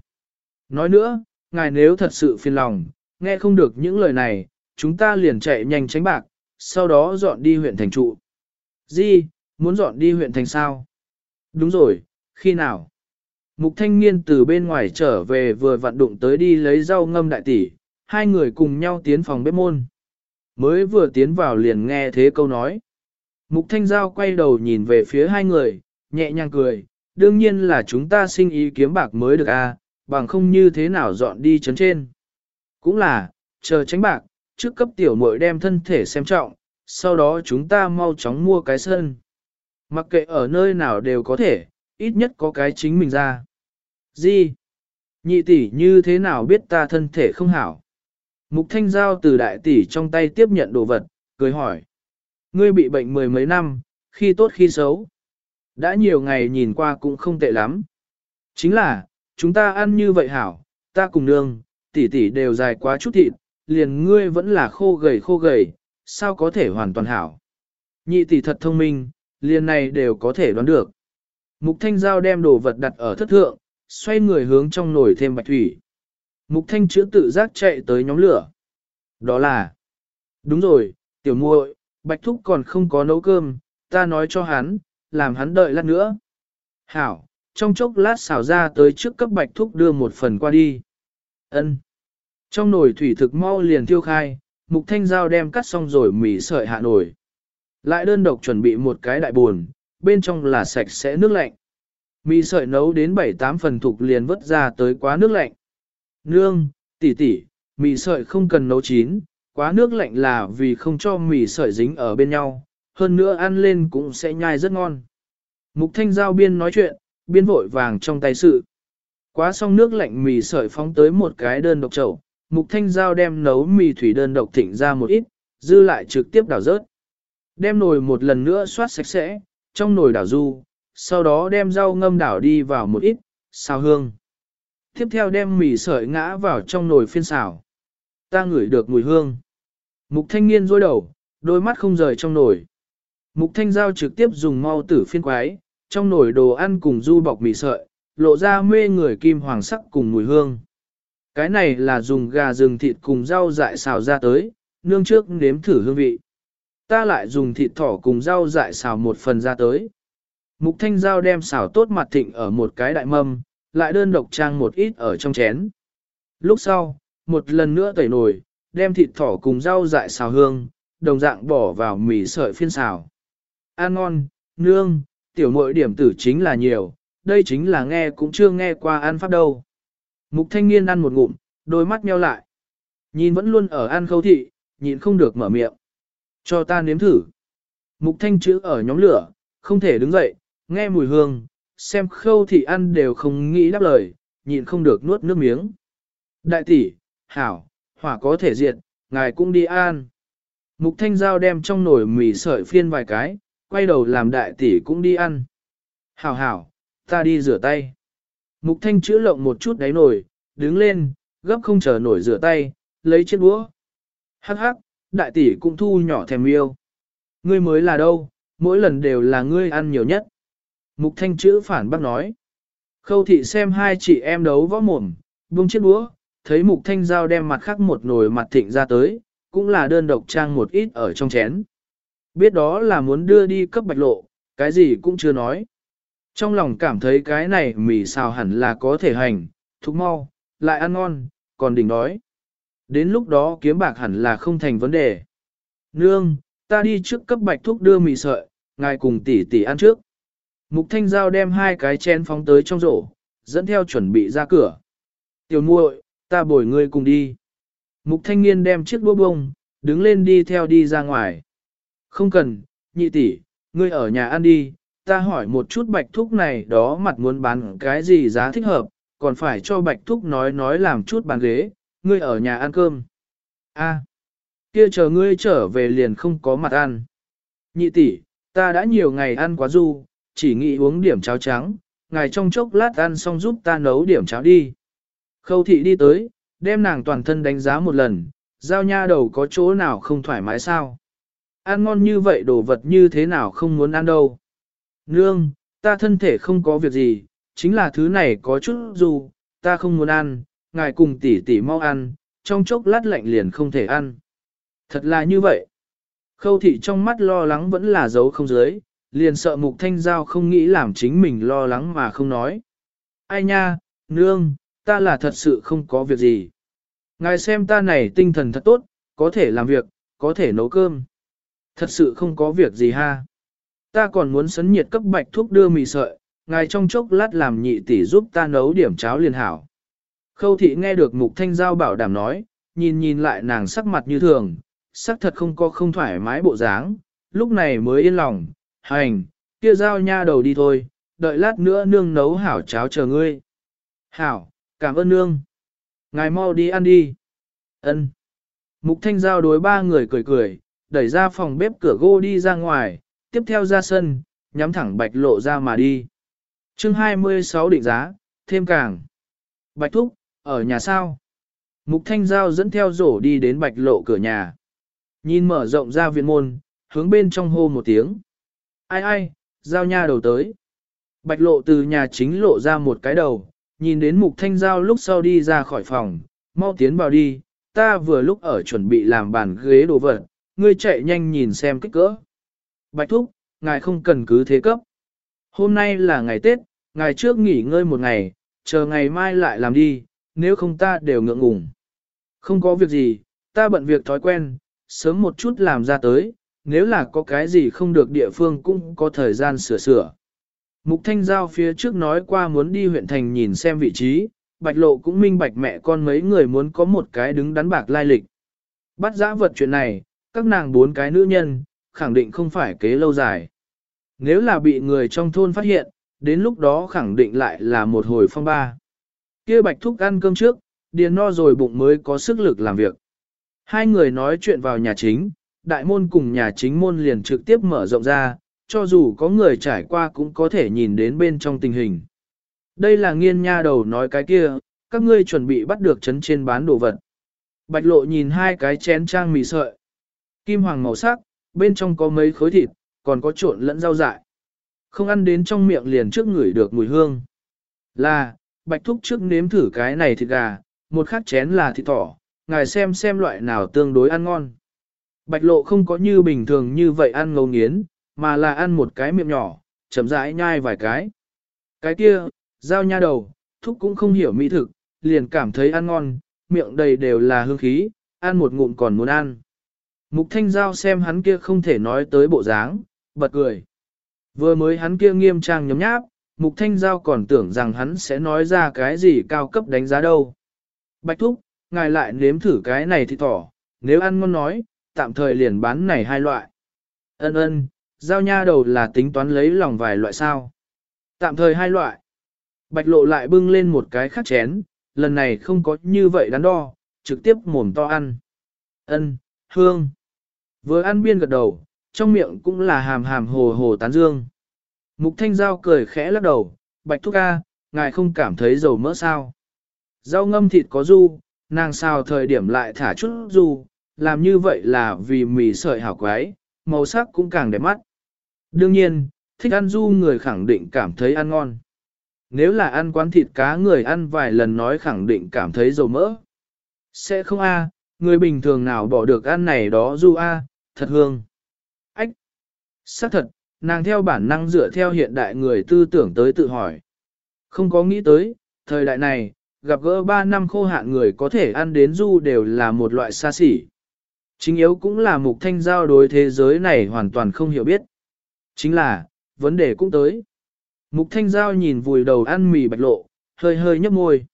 Nói nữa, ngài nếu thật sự phiền lòng, nghe không được những lời này, chúng ta liền chạy nhanh tránh bạc, sau đó dọn đi huyện thành trụ. Di, muốn dọn đi huyện thành sao? Đúng rồi, khi nào? Mục thanh niên từ bên ngoài trở về vừa vặn đụng tới đi lấy rau ngâm đại tỷ, hai người cùng nhau tiến phòng bếp môn. Mới vừa tiến vào liền nghe thế câu nói. Mục thanh giao quay đầu nhìn về phía hai người, nhẹ nhàng cười, đương nhiên là chúng ta sinh ý kiếm bạc mới được a, à, bằng không như thế nào dọn đi chấn trên. Cũng là, chờ tránh bạc, trước cấp tiểu muội đem thân thể xem trọng, sau đó chúng ta mau chóng mua cái sân. Mặc kệ ở nơi nào đều có thể, ít nhất có cái chính mình ra. Gì? Nhị tỷ như thế nào biết ta thân thể không hảo? Mục Thanh Giao từ đại tỷ trong tay tiếp nhận đồ vật, cười hỏi. Ngươi bị bệnh mười mấy năm, khi tốt khi xấu. Đã nhiều ngày nhìn qua cũng không tệ lắm. Chính là, chúng ta ăn như vậy hảo, ta cùng nương, tỷ tỷ đều dài quá chút thịt, liền ngươi vẫn là khô gầy khô gầy, sao có thể hoàn toàn hảo. Nhị tỷ thật thông minh, liền này đều có thể đoán được. Mục Thanh Giao đem đồ vật đặt ở thất thượng, xoay người hướng trong nồi thêm bạch thủy. Mục Thanh chữa tự giác chạy tới nhóm lửa. Đó là... Đúng rồi, tiểu muội, bạch thúc còn không có nấu cơm, ta nói cho hắn, làm hắn đợi lát nữa. Hảo, trong chốc lát xào ra tới trước cấp bạch thúc đưa một phần qua đi. Ân. Trong nồi thủy thực mau liền thiêu khai, mục thanh dao đem cắt xong rồi mì sợi hạ nồi. Lại đơn độc chuẩn bị một cái đại buồn, bên trong là sạch sẽ nước lạnh. Mì sợi nấu đến 7-8 phần thục liền vớt ra tới quá nước lạnh. Nương, tỷ tỷ, mì sợi không cần nấu chín, quá nước lạnh là vì không cho mì sợi dính ở bên nhau, hơn nữa ăn lên cũng sẽ nhai rất ngon. Mục thanh giao biên nói chuyện, biên vội vàng trong tay sự. Quá xong nước lạnh mì sợi phóng tới một cái đơn độc chậu, mục thanh giao đem nấu mì thủy đơn độc thịnh ra một ít, dư lại trực tiếp đảo rớt. Đem nồi một lần nữa xoát sạch sẽ, trong nồi đảo du, sau đó đem rau ngâm đảo đi vào một ít, xào hương. Tiếp theo đem mì sợi ngã vào trong nồi phiên xào. Ta ngửi được mùi hương. Mục thanh niên rôi đầu, đôi mắt không rời trong nồi. Mục thanh giao trực tiếp dùng mau tử phiên quái, trong nồi đồ ăn cùng du bọc mì sợi, lộ ra mê người kim hoàng sắc cùng mùi hương. Cái này là dùng gà rừng thịt cùng rau dại xào ra tới, nương trước nếm thử hương vị. Ta lại dùng thịt thỏ cùng rau dại xào một phần ra tới. Mục thanh giao đem xào tốt mặt thịnh ở một cái đại mâm, lại đơn độc trang một ít ở trong chén. Lúc sau, một lần nữa tẩy nồi, đem thịt thỏ cùng rau dại xào hương, đồng dạng bỏ vào mì sợi phiên xào. Ăn ngon, nương, tiểu muội điểm tử chính là nhiều, đây chính là nghe cũng chưa nghe qua ăn pháp đâu. Mục thanh niên ăn một ngụm, đôi mắt nheo lại. Nhìn vẫn luôn ở ăn khâu thị, nhịn không được mở miệng. Cho ta nếm thử. Mục thanh chữ ở nhóm lửa, không thể đứng dậy, nghe mùi hương, xem khâu thị ăn đều không nghĩ đáp lời, nhịn không được nuốt nước miếng. Đại tỷ, hảo, hỏa có thể diệt, ngài cũng đi ăn. Mục thanh giao đem trong nồi mì sợi phiên vài cái, quay đầu làm đại tỷ cũng đi ăn. Hảo hảo, ta đi rửa tay. Mục thanh chữa lộng một chút đáy nồi, đứng lên, gấp không chờ nổi rửa tay, lấy chiếc đũa. Hắc hắc, đại tỷ cũng thu nhỏ thèm yêu. Ngươi mới là đâu, mỗi lần đều là ngươi ăn nhiều nhất. Mục thanh chữ phản bác nói. Khâu thị xem hai chị em đấu võ mồm, buông chiếc đũa, thấy mục thanh giao đem mặt khác một nồi mặt thịnh ra tới, cũng là đơn độc trang một ít ở trong chén. Biết đó là muốn đưa đi cấp bạch lộ, cái gì cũng chưa nói. Trong lòng cảm thấy cái này mì xào hẳn là có thể hành, thúc mau, lại ăn ngon, còn đỉnh đói. Đến lúc đó kiếm bạc hẳn là không thành vấn đề. Nương, ta đi trước cấp bạch thuốc đưa mì sợi, ngài cùng tỷ tỷ ăn trước. Mục thanh giao đem hai cái chén phóng tới trong rổ, dẫn theo chuẩn bị ra cửa. Tiểu muội, ta bồi ngươi cùng đi. Mục thanh niên đem chiếc đũa bông, đứng lên đi theo đi ra ngoài. Không cần, nhị tỷ, ngươi ở nhà ăn đi, ta hỏi một chút bạch thúc này đó mặt muốn bán cái gì giá thích hợp, còn phải cho bạch thúc nói nói làm chút bàn ghế, ngươi ở nhà ăn cơm. A, kia chờ ngươi trở về liền không có mặt ăn. Nhị tỷ, ta đã nhiều ngày ăn quá du, chỉ nghĩ uống điểm cháo trắng, ngài trong chốc lát ăn xong giúp ta nấu điểm cháo đi. Khâu thị đi tới, đem nàng toàn thân đánh giá một lần, giao nha đầu có chỗ nào không thoải mái sao? Ăn ngon như vậy đồ vật như thế nào không muốn ăn đâu? Nương, ta thân thể không có việc gì, chính là thứ này có chút dù, ta không muốn ăn, ngài cùng tỷ tỷ mau ăn, trong chốc lát lạnh liền không thể ăn. Thật là như vậy. Khâu thị trong mắt lo lắng vẫn là giấu không dưới, liền sợ mục thanh giao không nghĩ làm chính mình lo lắng mà không nói. Ai nha, nương, ta là thật sự không có việc gì. Ngài xem ta này tinh thần thật tốt, có thể làm việc, có thể nấu cơm. Thật sự không có việc gì ha. Ta còn muốn sấn nhiệt cấp bạch thuốc đưa mì sợi, ngài trong chốc lát làm nhị tỷ giúp ta nấu điểm cháo liền hảo. Khâu thị nghe được mục thanh giao bảo đảm nói, nhìn nhìn lại nàng sắc mặt như thường, sắc thật không có không thoải mái bộ dáng, lúc này mới yên lòng, hành, kia giao nha đầu đi thôi, đợi lát nữa nương nấu hảo cháo chờ ngươi. Hảo, cảm ơn nương. Ngài mau đi ăn đi. Ân. Mục Thanh Giao đối ba người cười cười, đẩy ra phòng bếp cửa gỗ đi ra ngoài, tiếp theo ra sân, nhắm thẳng bạch lộ ra mà đi. chương 26 định giá, thêm càng. Bạch Thúc, ở nhà sao? Mục Thanh Giao dẫn theo rổ đi đến bạch lộ cửa nhà. Nhìn mở rộng ra viện môn, hướng bên trong hô một tiếng. Ai ai, Giao nha đầu tới. Bạch lộ từ nhà chính lộ ra một cái đầu, nhìn đến mục thanh giao lúc sau đi ra khỏi phòng, mau tiến vào đi, ta vừa lúc ở chuẩn bị làm bàn ghế đồ vật, ngươi chạy nhanh nhìn xem kích cỡ. Bạch thúc, ngài không cần cứ thế cấp. Hôm nay là ngày Tết, ngày trước nghỉ ngơi một ngày, chờ ngày mai lại làm đi, nếu không ta đều ngượng ngùng. Không có việc gì, ta bận việc thói quen, sớm một chút làm ra tới, nếu là có cái gì không được địa phương cũng có thời gian sửa sửa. Mục Thanh Giao phía trước nói qua muốn đi huyện thành nhìn xem vị trí, bạch lộ cũng minh bạch mẹ con mấy người muốn có một cái đứng đắn bạc lai lịch. Bắt giã vật chuyện này, các nàng bốn cái nữ nhân, khẳng định không phải kế lâu dài. Nếu là bị người trong thôn phát hiện, đến lúc đó khẳng định lại là một hồi phong ba. kia bạch thúc ăn cơm trước, điền no rồi bụng mới có sức lực làm việc. Hai người nói chuyện vào nhà chính, đại môn cùng nhà chính môn liền trực tiếp mở rộng ra, cho dù có người trải qua cũng có thể nhìn đến bên trong tình hình. Đây là nghiên nha đầu nói cái kia, các ngươi chuẩn bị bắt được chấn trên bán đồ vật. Bạch lộ nhìn hai cái chén trang mì sợi. Kim hoàng màu sắc, bên trong có mấy khối thịt, còn có trộn lẫn rau dại. Không ăn đến trong miệng liền trước ngửi được mùi hương. Là, bạch thúc trước nếm thử cái này thịt gà, một khắc chén là thịt thỏ, ngài xem xem loại nào tương đối ăn ngon. Bạch lộ không có như bình thường như vậy ăn ngấu nghiến, mà là ăn một cái miệng nhỏ, chậm rãi nhai vài cái. Cái kia, giao nha đầu, thúc cũng không hiểu mỹ thực, liền cảm thấy ăn ngon, miệng đầy đều là hương khí, ăn một ngụm còn muốn ăn. Mục thanh giao xem hắn kia không thể nói tới bộ dáng, bật cười. Vừa mới hắn kia nghiêm trang nhấm nháp, mục thanh giao còn tưởng rằng hắn sẽ nói ra cái gì cao cấp đánh giá đâu. Bạch thúc, ngài lại nếm thử cái này thì tỏ, nếu ăn ngon nói, tạm thời liền bán này hai loại. Ân ân, giao nha đầu là tính toán lấy lòng vài loại sao. Tạm thời hai loại. Bạch lộ lại bưng lên một cái khác chén, lần này không có như vậy đắn đo, trực tiếp mồm to ăn. Ân, hương. Vừa ăn biên gật đầu, trong miệng cũng là hàm hàm hồ hồ tán dương. Mục thanh giao cười khẽ lắc đầu, bạch thúc ca, ngài không cảm thấy dầu mỡ sao. Rau ngâm thịt có du, nàng xào thời điểm lại thả chút du, làm như vậy là vì mì sợi hảo quái, màu sắc cũng càng đẹp mắt. Đương nhiên, thích ăn du người khẳng định cảm thấy ăn ngon. Nếu là ăn quán thịt cá người ăn vài lần nói khẳng định cảm thấy dầu mỡ. Sẽ không a, người bình thường nào bỏ được ăn này đó du a, thật hương. Ách! Xác thật, nàng theo bản năng dựa theo hiện đại người tư tưởng tới tự hỏi. Không có nghĩ tới, thời đại này, gặp gỡ 3 năm khô hạn người có thể ăn đến du đều là một loại xa xỉ. Chính yếu cũng là mục thanh giao đối thế giới này hoàn toàn không hiểu biết. Chính là, vấn đề cũng tới. Mục thanh giao nhìn vùi đầu ăn mì bạch lộ, hơi hơi nhấp môi.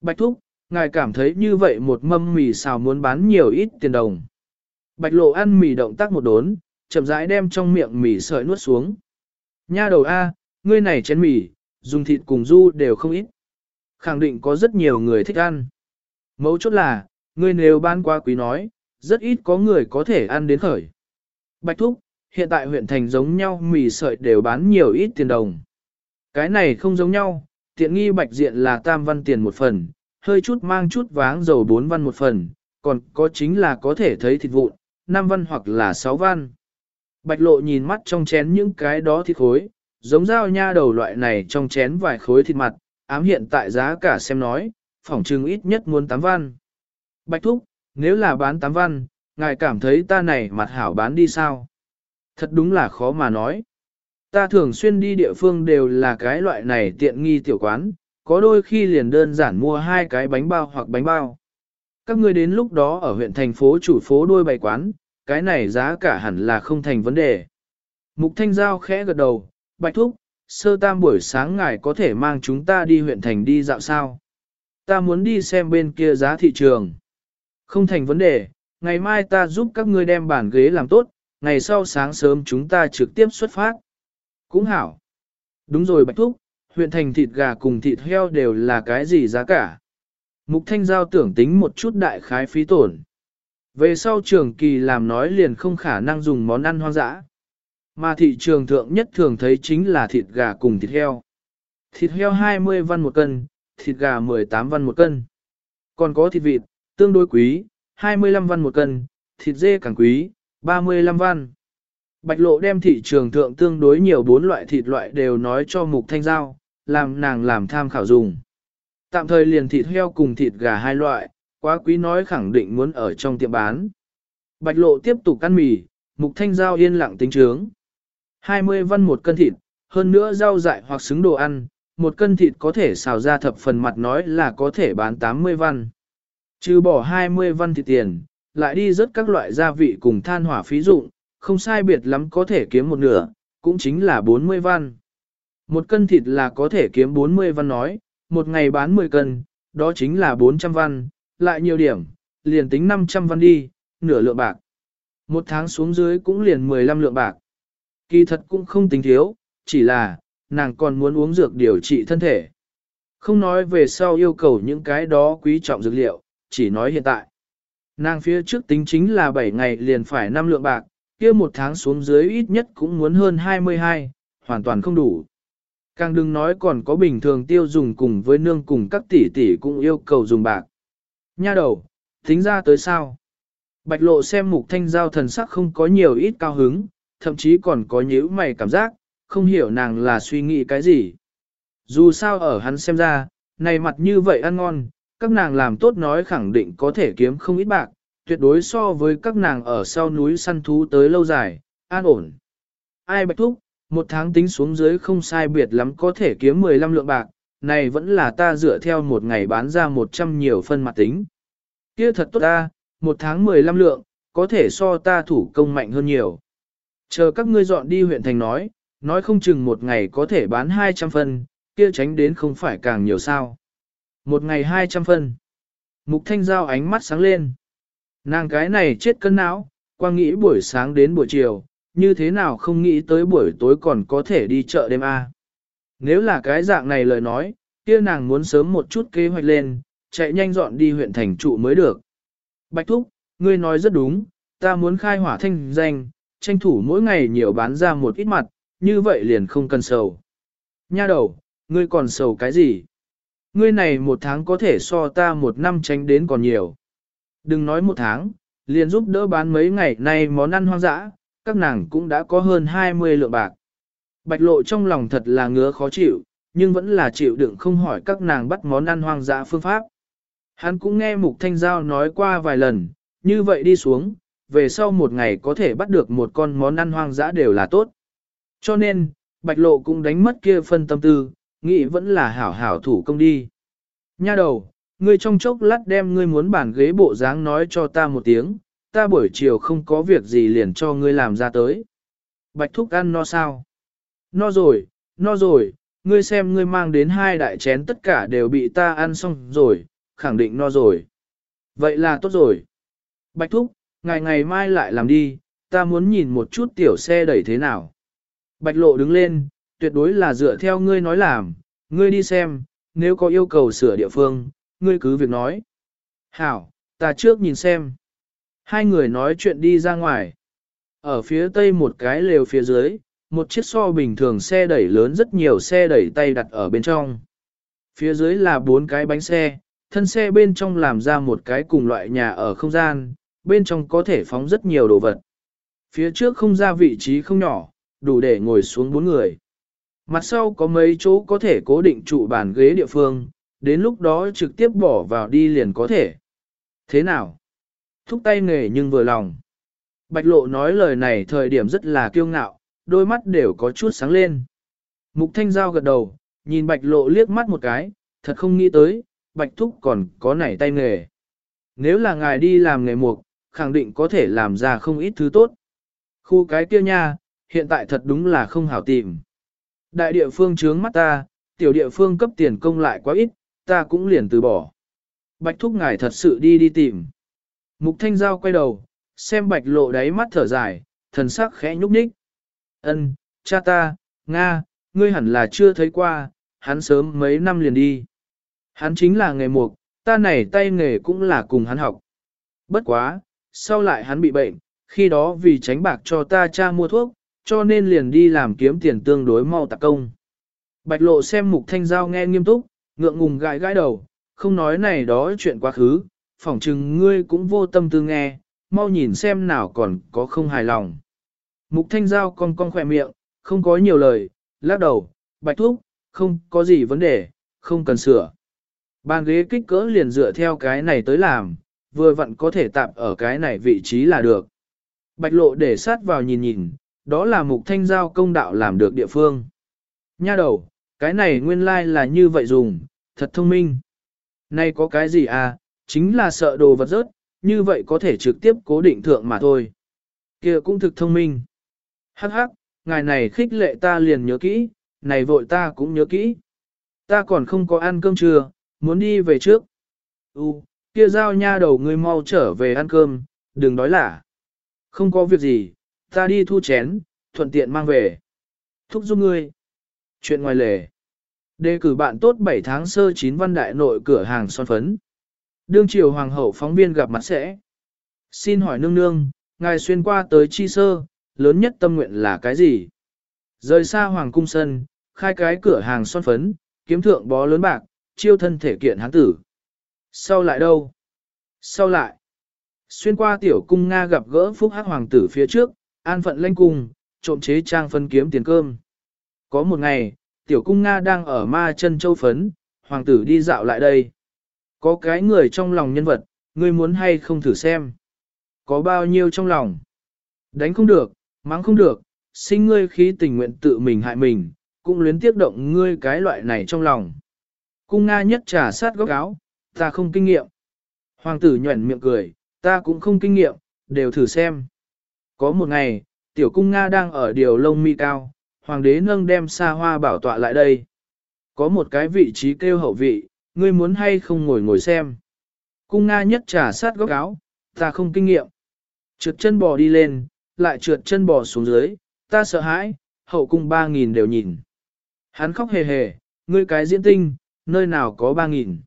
Bạch thúc, ngài cảm thấy như vậy một mâm mì xào muốn bán nhiều ít tiền đồng. Bạch lộ ăn mì động tác một đốn, chậm rãi đem trong miệng mì sợi nuốt xuống. Nha đầu A, ngươi này chén mì, dùng thịt cùng du đều không ít. Khẳng định có rất nhiều người thích ăn. Mấu chốt là, ngươi nếu ban qua quý nói, rất ít có người có thể ăn đến khởi. Bạch Thúc, hiện tại huyện thành giống nhau mì sợi đều bán nhiều ít tiền đồng. Cái này không giống nhau, tiện nghi bạch diện là tam văn tiền một phần, hơi chút mang chút váng dầu bốn văn một phần, còn có chính là có thể thấy thịt vụn, năm văn hoặc là sáu văn. Bạch lộ nhìn mắt trong chén những cái đó thịt khối, giống dao nha đầu loại này trong chén vài khối thịt mặt, ám hiện tại giá cả xem nói, phỏng trưng ít nhất muốn tám văn. Bạch thúc, nếu là bán tám văn, ngài cảm thấy ta này mặt hảo bán đi sao? Thật đúng là khó mà nói. Ta thường xuyên đi địa phương đều là cái loại này tiện nghi tiểu quán, có đôi khi liền đơn giản mua hai cái bánh bao hoặc bánh bao. Các ngươi đến lúc đó ở huyện thành phố chủ phố đôi bày quán, cái này giá cả hẳn là không thành vấn đề. Mục Thanh Giao khẽ gật đầu, bạch thúc, sơ tam buổi sáng ngài có thể mang chúng ta đi huyện thành đi dạo sao. Ta muốn đi xem bên kia giá thị trường. Không thành vấn đề, ngày mai ta giúp các ngươi đem bàn ghế làm tốt, ngày sau sáng sớm chúng ta trực tiếp xuất phát. Cũng hảo. Đúng rồi Bạch Thúc, huyện thành thịt gà cùng thịt heo đều là cái gì giá cả? Mục Thanh Giao tưởng tính một chút đại khái phí tổn. Về sau trường kỳ làm nói liền không khả năng dùng món ăn hoang dã. Mà thị trường thượng nhất thường thấy chính là thịt gà cùng thịt heo. Thịt heo 20 văn một cân, thịt gà 18 văn một cân. Còn có thịt vịt, tương đối quý, 25 văn một cân, thịt dê càng quý, 35 văn. Bạch lộ đem thị trường thượng tương đối nhiều bốn loại thịt loại đều nói cho mục thanh giao, làm nàng làm tham khảo dùng. Tạm thời liền thịt heo cùng thịt gà hai loại, quá quý nói khẳng định muốn ở trong tiệm bán. Bạch lộ tiếp tục ăn mì, mục thanh giao yên lặng tính trướng. 20 văn một cân thịt, hơn nữa rau dại hoặc xứng đồ ăn, một cân thịt có thể xào ra thập phần mặt nói là có thể bán 80 văn. Trừ bỏ 20 văn thịt tiền, lại đi rất các loại gia vị cùng than hỏa phí dụng, không sai biệt lắm có thể kiếm một nửa, cũng chính là 40 văn. Một cân thịt là có thể kiếm 40 văn nói, một ngày bán 10 cân, đó chính là 400 văn, lại nhiều điểm, liền tính 500 văn đi, nửa lượng bạc. Một tháng xuống dưới cũng liền 15 lượng bạc. Kỳ thật cũng không tính thiếu, chỉ là, nàng còn muốn uống dược điều trị thân thể. Không nói về sau yêu cầu những cái đó quý trọng dược liệu, chỉ nói hiện tại. Nàng phía trước tính chính là 7 ngày liền phải 5 lượng bạc, kia một tháng xuống dưới ít nhất cũng muốn hơn 22, hoàn toàn không đủ. Càng đừng nói còn có bình thường tiêu dùng cùng với nương cùng các tỷ tỷ cũng yêu cầu dùng bạc. Nha đầu, tính ra tới sao? Bạch lộ xem mục thanh giao thần sắc không có nhiều ít cao hứng, thậm chí còn có nhíu mày cảm giác, không hiểu nàng là suy nghĩ cái gì. Dù sao ở hắn xem ra, này mặt như vậy ăn ngon, các nàng làm tốt nói khẳng định có thể kiếm không ít bạc, tuyệt đối so với các nàng ở sau núi săn thú tới lâu dài, an ổn. Ai bạch thúc, một tháng tính xuống dưới không sai biệt lắm có thể kiếm 15 lượng bạc, này vẫn là ta dựa theo một ngày bán ra 100 nhiều phân mặt tính. Kia thật tốt ta, một tháng 15 lượng, có thể so ta thủ công mạnh hơn nhiều. Chờ các ngươi dọn đi huyện thành nói, nói không chừng một ngày có thể bán 200 phân, kia tránh đến không phải càng nhiều sao. Một ngày 200 phân. Mục thanh giao ánh mắt sáng lên. Nàng cái này chết cân não, quang nghĩ buổi sáng đến buổi chiều, như thế nào không nghĩ tới buổi tối còn có thể đi chợ đêm A. Nếu là cái dạng này lời nói, kia nàng muốn sớm một chút kế hoạch lên, chạy nhanh dọn đi huyện thành trụ mới được. Bạch Thúc, ngươi nói rất đúng, ta muốn khai hỏa thanh danh, tranh thủ mỗi ngày nhiều bán ra một ít mặt, như vậy liền không cần sầu. Nha đầu, ngươi còn sầu cái gì? Ngươi này một tháng có thể so ta một năm tránh đến còn nhiều. Đừng nói một tháng, liền giúp đỡ bán mấy ngày nay món ăn hoang dã, các nàng cũng đã có hơn 20 lượng bạc. Bạch lộ trong lòng thật là ngứa khó chịu, nhưng vẫn là chịu đựng không hỏi các nàng bắt món ăn hoang dã phương pháp. Hắn cũng nghe Mục Thanh Giao nói qua vài lần, như vậy đi xuống, về sau một ngày có thể bắt được một con món ăn hoang dã đều là tốt. Cho nên, Bạch Lộ cũng đánh mất kia phân tâm tư, nghĩ vẫn là hảo hảo thủ công đi. Nha đầu, ngươi trong chốc lát đem ngươi muốn bản ghế bộ dáng nói cho ta một tiếng, ta buổi chiều không có việc gì liền cho ngươi làm ra tới. Bạch thúc ăn no sao? No rồi, no rồi, ngươi xem ngươi mang đến hai đại chén tất cả đều bị ta ăn xong rồi, khẳng định no rồi. Vậy là tốt rồi. Bạch thúc, ngày ngày mai lại làm đi, ta muốn nhìn một chút tiểu xe đẩy thế nào. Bạch lộ đứng lên, tuyệt đối là dựa theo ngươi nói làm, ngươi đi xem, nếu có yêu cầu sửa địa phương, ngươi cứ việc nói. Hảo, ta trước nhìn xem. Hai người nói chuyện đi ra ngoài. Ở phía tây một cái lều phía dưới, một chiếc so bình thường xe đẩy lớn rất nhiều xe đẩy tay đặt ở bên trong. Phía dưới là bốn cái bánh xe, thân xe bên trong làm ra một cái cùng loại nhà ở không gian, bên trong có thể phóng rất nhiều đồ vật. Phía trước không ra vị trí không nhỏ, đủ để ngồi xuống bốn người. Mặt sau có mấy chỗ có thể cố định trụ bàn ghế địa phương, đến lúc đó trực tiếp bỏ vào đi liền có thể. Thế nào? Thúc tay nghề nhưng vừa lòng. Bạch lộ nói lời này thời điểm rất là kiêu ngạo, đôi mắt đều có chút sáng lên. Mục thanh giao gật đầu, nhìn bạch lộ liếc mắt một cái, thật không nghĩ tới, bạch thúc còn có nảy tay nghề. Nếu là ngài đi làm nghề mục, khẳng định có thể làm ra không ít thứ tốt. Khu cái kia nha, hiện tại thật đúng là không hảo tìm. Đại địa phương trướng mắt ta, tiểu địa phương cấp tiền công lại quá ít, ta cũng liền từ bỏ. Bạch thúc ngài thật sự đi đi tìm. Mục thanh giao quay đầu, xem bạch lộ đáy mắt thở dài, thần sắc khẽ nhúc nhích. Ân, cha ta, Nga, ngươi hẳn là chưa thấy qua, hắn sớm mấy năm liền đi. Hắn chính là nghề mục, ta này tay nghề cũng là cùng hắn học. Bất quá, sau lại hắn bị bệnh, khi đó vì tránh bạc cho ta cha mua thuốc, cho nên liền đi làm kiếm tiền tương đối mau tạc công. Bạch lộ xem mục thanh giao nghe nghiêm túc, ngượng ngùng gãi gãi đầu, không nói này đó chuyện quá khứ, phỏng chừng ngươi cũng vô tâm tư nghe, mau nhìn xem nào còn có không hài lòng. Mục thanh giao con con khỏe miệng, không có nhiều lời, lắc đầu, bạch thúc, không có gì vấn đề, không cần sửa. Bàn ghế kích cỡ liền dựa theo cái này tới làm, vừa vặn có thể tạm ở cái này vị trí là được. Bạch lộ để sát vào nhìn nhìn, đó là mục thanh giao công đạo làm được địa phương. Nha đầu, cái này nguyên lai like là như vậy dùng, thật thông minh. Nay có cái gì à, chính là sợ đồ vật rớt, như vậy có thể trực tiếp cố định thượng mà thôi. kia cũng thực thông minh. Hắc hắc, ngài này khích lệ ta liền nhớ kỹ, này vội ta cũng nhớ kỹ. Ta còn không có ăn cơm trưa, muốn đi về trước. U, kia giao nha đầu ngươi mau trở về ăn cơm, đừng đói lả. Không có việc gì, ta đi thu chén, thuận tiện mang về. Thúc giúp ngươi. Chuyện ngoài lề. Đề cử bạn tốt 7 tháng sơ 9 văn đại nội cửa hàng son phấn. Đương triều hoàng hậu phóng viên gặp mặt sẽ. Xin hỏi nương nương, ngài xuyên qua tới chi sơ, lớn nhất tâm nguyện là cái gì? Rời xa hoàng cung sân, khai cái cửa hàng son phấn, kiếm thượng bó lớn bạc, chiêu thân thể kiện hán tử. Sau lại đâu? Sau lại? Xuyên qua tiểu cung Nga gặp gỡ phúc hắc hoàng tử phía trước, an phận lanh cung, trộm chế trang phân kiếm tiền cơm. Có một ngày, tiểu cung Nga đang ở ma chân châu phấn, hoàng tử đi dạo lại đây. Có cái người trong lòng nhân vật, ngươi muốn hay không thử xem. Có bao nhiêu trong lòng? Đánh không được, mắng không được, sinh ngươi khí tình nguyện tự mình hại mình, cũng luyến tiếc động ngươi cái loại này trong lòng. Cung Nga nhất trả sát góc áo, ta không kinh nghiệm. Hoàng tử nhuẩn miệng cười, ta cũng không kinh nghiệm, đều thử xem. Có một ngày, tiểu cung Nga đang ở điều lông mi cao, hoàng đế nâng đem xa hoa bảo tọa lại đây. Có một cái vị trí kêu hậu vị, ngươi muốn hay không ngồi ngồi xem. Cung Nga nhất trả sát góc áo, ta không kinh nghiệm. Trượt chân bò đi lên, lại trượt chân bò xuống dưới, ta sợ hãi, hậu cung ba nghìn đều nhìn. Hắn khóc hề hề, ngươi cái diễn tinh, nơi nào có ba nghìn.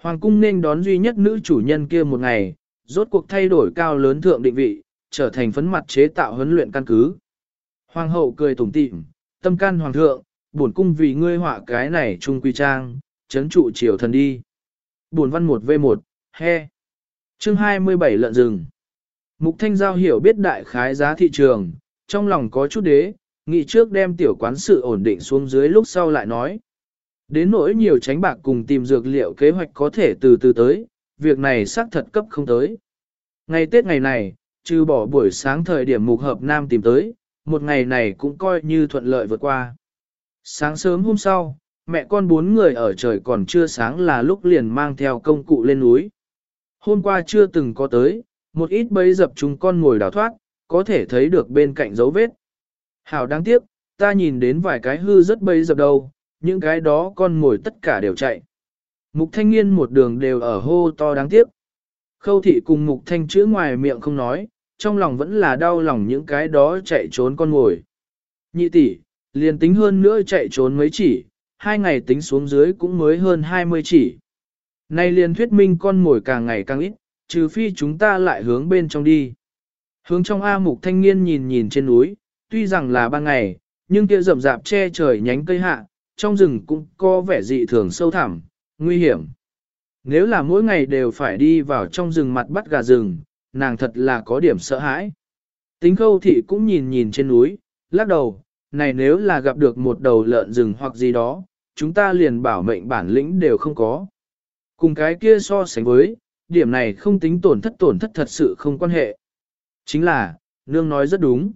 Hoàng cung nên đón duy nhất nữ chủ nhân kia một ngày, rốt cuộc thay đổi cao lớn thượng định vị, trở thành phấn mặt chế tạo huấn luyện căn cứ. Hoàng hậu cười tủm tỉm, tâm can hoàng thượng, bổn cung vì ngươi họa cái này trung quy trang, chấn trụ triều thần đi. Buồn văn 1V1, he. Chương 27 lợn rừng. Mục Thanh Giao hiểu biết đại khái giá thị trường, trong lòng có chút đế, nghĩ trước đem tiểu quán sự ổn định xuống dưới lúc sau lại nói. Đến nỗi nhiều tránh bạc cùng tìm dược liệu kế hoạch có thể từ từ tới, việc này xác thật cấp không tới. Ngày Tết ngày này, trừ bỏ buổi sáng thời điểm mục hợp nam tìm tới, một ngày này cũng coi như thuận lợi vượt qua. Sáng sớm hôm sau, mẹ con bốn người ở trời còn chưa sáng là lúc liền mang theo công cụ lên núi. Hôm qua chưa từng có tới, một ít bấy dập chúng con ngồi đào thoát, có thể thấy được bên cạnh dấu vết. Hảo đáng tiếc, ta nhìn đến vài cái hư rất bấy dập đâu, những cái đó con ngồi tất cả đều chạy. Mục thanh niên một đường đều ở hô to đáng tiếc. Khâu thị cùng mục thanh chữa ngoài miệng không nói, trong lòng vẫn là đau lòng những cái đó chạy trốn con ngồi. Nhị tỷ, liền tính hơn nữa chạy trốn mấy chỉ, hai ngày tính xuống dưới cũng mới hơn 20 chỉ. Nay liền thuyết minh con ngồi càng ngày càng ít, trừ phi chúng ta lại hướng bên trong đi. Hướng trong A mục thanh niên nhìn nhìn trên núi, tuy rằng là ban ngày, nhưng kia rậm rạp che trời nhánh cây hạ, trong rừng cũng có vẻ dị thường sâu thẳm, nguy hiểm. Nếu là mỗi ngày đều phải đi vào trong rừng mặt bắt gà rừng, nàng thật là có điểm sợ hãi. Tính khâu thị cũng nhìn nhìn trên núi, lắc đầu, này nếu là gặp được một đầu lợn rừng hoặc gì đó, chúng ta liền bảo mệnh bản lĩnh đều không có. Cùng cái kia so sánh với, điểm này không tính tổn thất tổn thất thật sự không quan hệ. Chính là, nương nói rất đúng.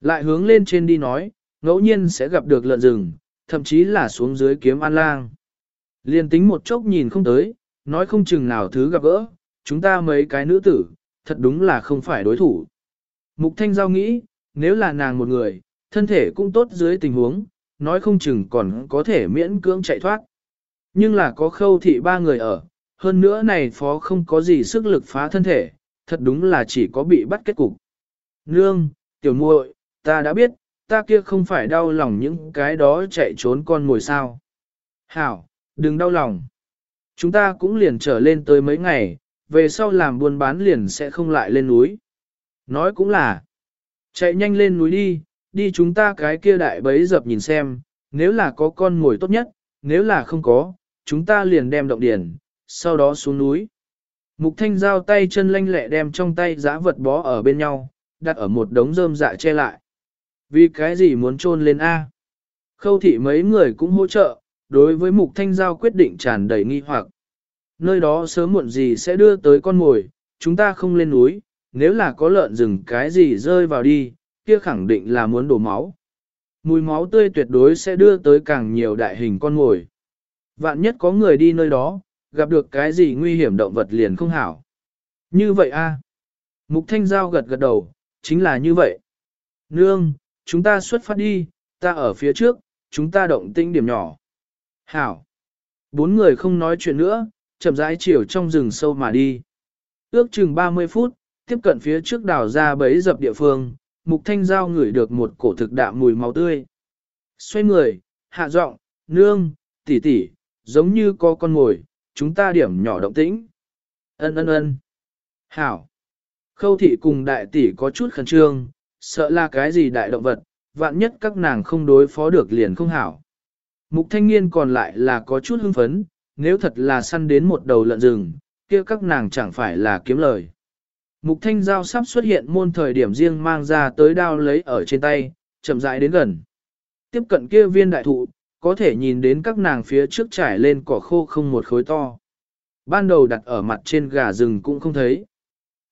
Lại hướng lên trên đi nói, ngẫu nhiên sẽ gặp được lợn rừng, thậm chí là xuống dưới kiếm an lang. Liên tính một chốc nhìn không tới, nói không chừng nào thứ gặp gỡ, chúng ta mấy cái nữ tử, thật đúng là không phải đối thủ. Mục Thanh Giao nghĩ, nếu là nàng một người, thân thể cũng tốt dưới tình huống, nói không chừng còn có thể miễn cưỡng chạy thoát. Nhưng là có khâu thị ba người ở, hơn nữa này phó không có gì sức lực phá thân thể, thật đúng là chỉ có bị bắt kết cục. Nương, tiểu muội, ta đã biết, ta kia không phải đau lòng những cái đó chạy trốn con ngồi sao. Hảo, đừng đau lòng. Chúng ta cũng liền trở lên tới mấy ngày, về sau làm buôn bán liền sẽ không lại lên núi. Nói cũng là, chạy nhanh lên núi đi, đi chúng ta cái kia đại bấy dập nhìn xem, nếu là có con ngồi tốt nhất, nếu là không có, chúng ta liền đem động điển, sau đó xuống núi. Mục thanh giao tay chân lanh lẹ đem trong tay giã vật bó ở bên nhau, đặt ở một đống rơm dạ che lại. Vì cái gì muốn trôn lên A? Khâu thị mấy người cũng hỗ trợ, đối với mục thanh giao quyết định tràn đầy nghi hoặc. Nơi đó sớm muộn gì sẽ đưa tới con mồi, chúng ta không lên núi, nếu là có lợn rừng cái gì rơi vào đi, kia khẳng định là muốn đổ máu. Mùi máu tươi tuyệt đối sẽ đưa tới càng nhiều đại hình con mồi. Vạn nhất có người đi nơi đó, gặp được cái gì nguy hiểm động vật liền không hảo. Như vậy a Mục Thanh Giao gật gật đầu, chính là như vậy. Nương, chúng ta xuất phát đi, ta ở phía trước, chúng ta động tĩnh điểm nhỏ. Hảo. Bốn người không nói chuyện nữa, chậm rãi chiều trong rừng sâu mà đi. Ước chừng 30 phút, tiếp cận phía trước đào ra bấy dập địa phương, Mục Thanh Giao ngửi được một cổ thực đạm mùi máu tươi. Xoay người, hạ giọng, nương, tỷ tỷ, giống như có con ngồi, chúng ta điểm nhỏ động tĩnh. Ân ân ân. Hảo. Khâu thị cùng đại tỷ có chút khẩn trương, sợ là cái gì đại động vật, vạn nhất các nàng không đối phó được liền không hảo. Mục thanh niên còn lại là có chút hưng phấn, nếu thật là săn đến một đầu lợn rừng, kia các nàng chẳng phải là kiếm lời. Mục thanh giao sắp xuất hiện môn thời điểm riêng mang ra tới đao lấy ở trên tay, chậm rãi đến gần. Tiếp cận kia viên đại thụ, có thể nhìn đến các nàng phía trước trải lên cỏ khô không một khối to. Ban đầu đặt ở mặt trên gà rừng cũng không thấy.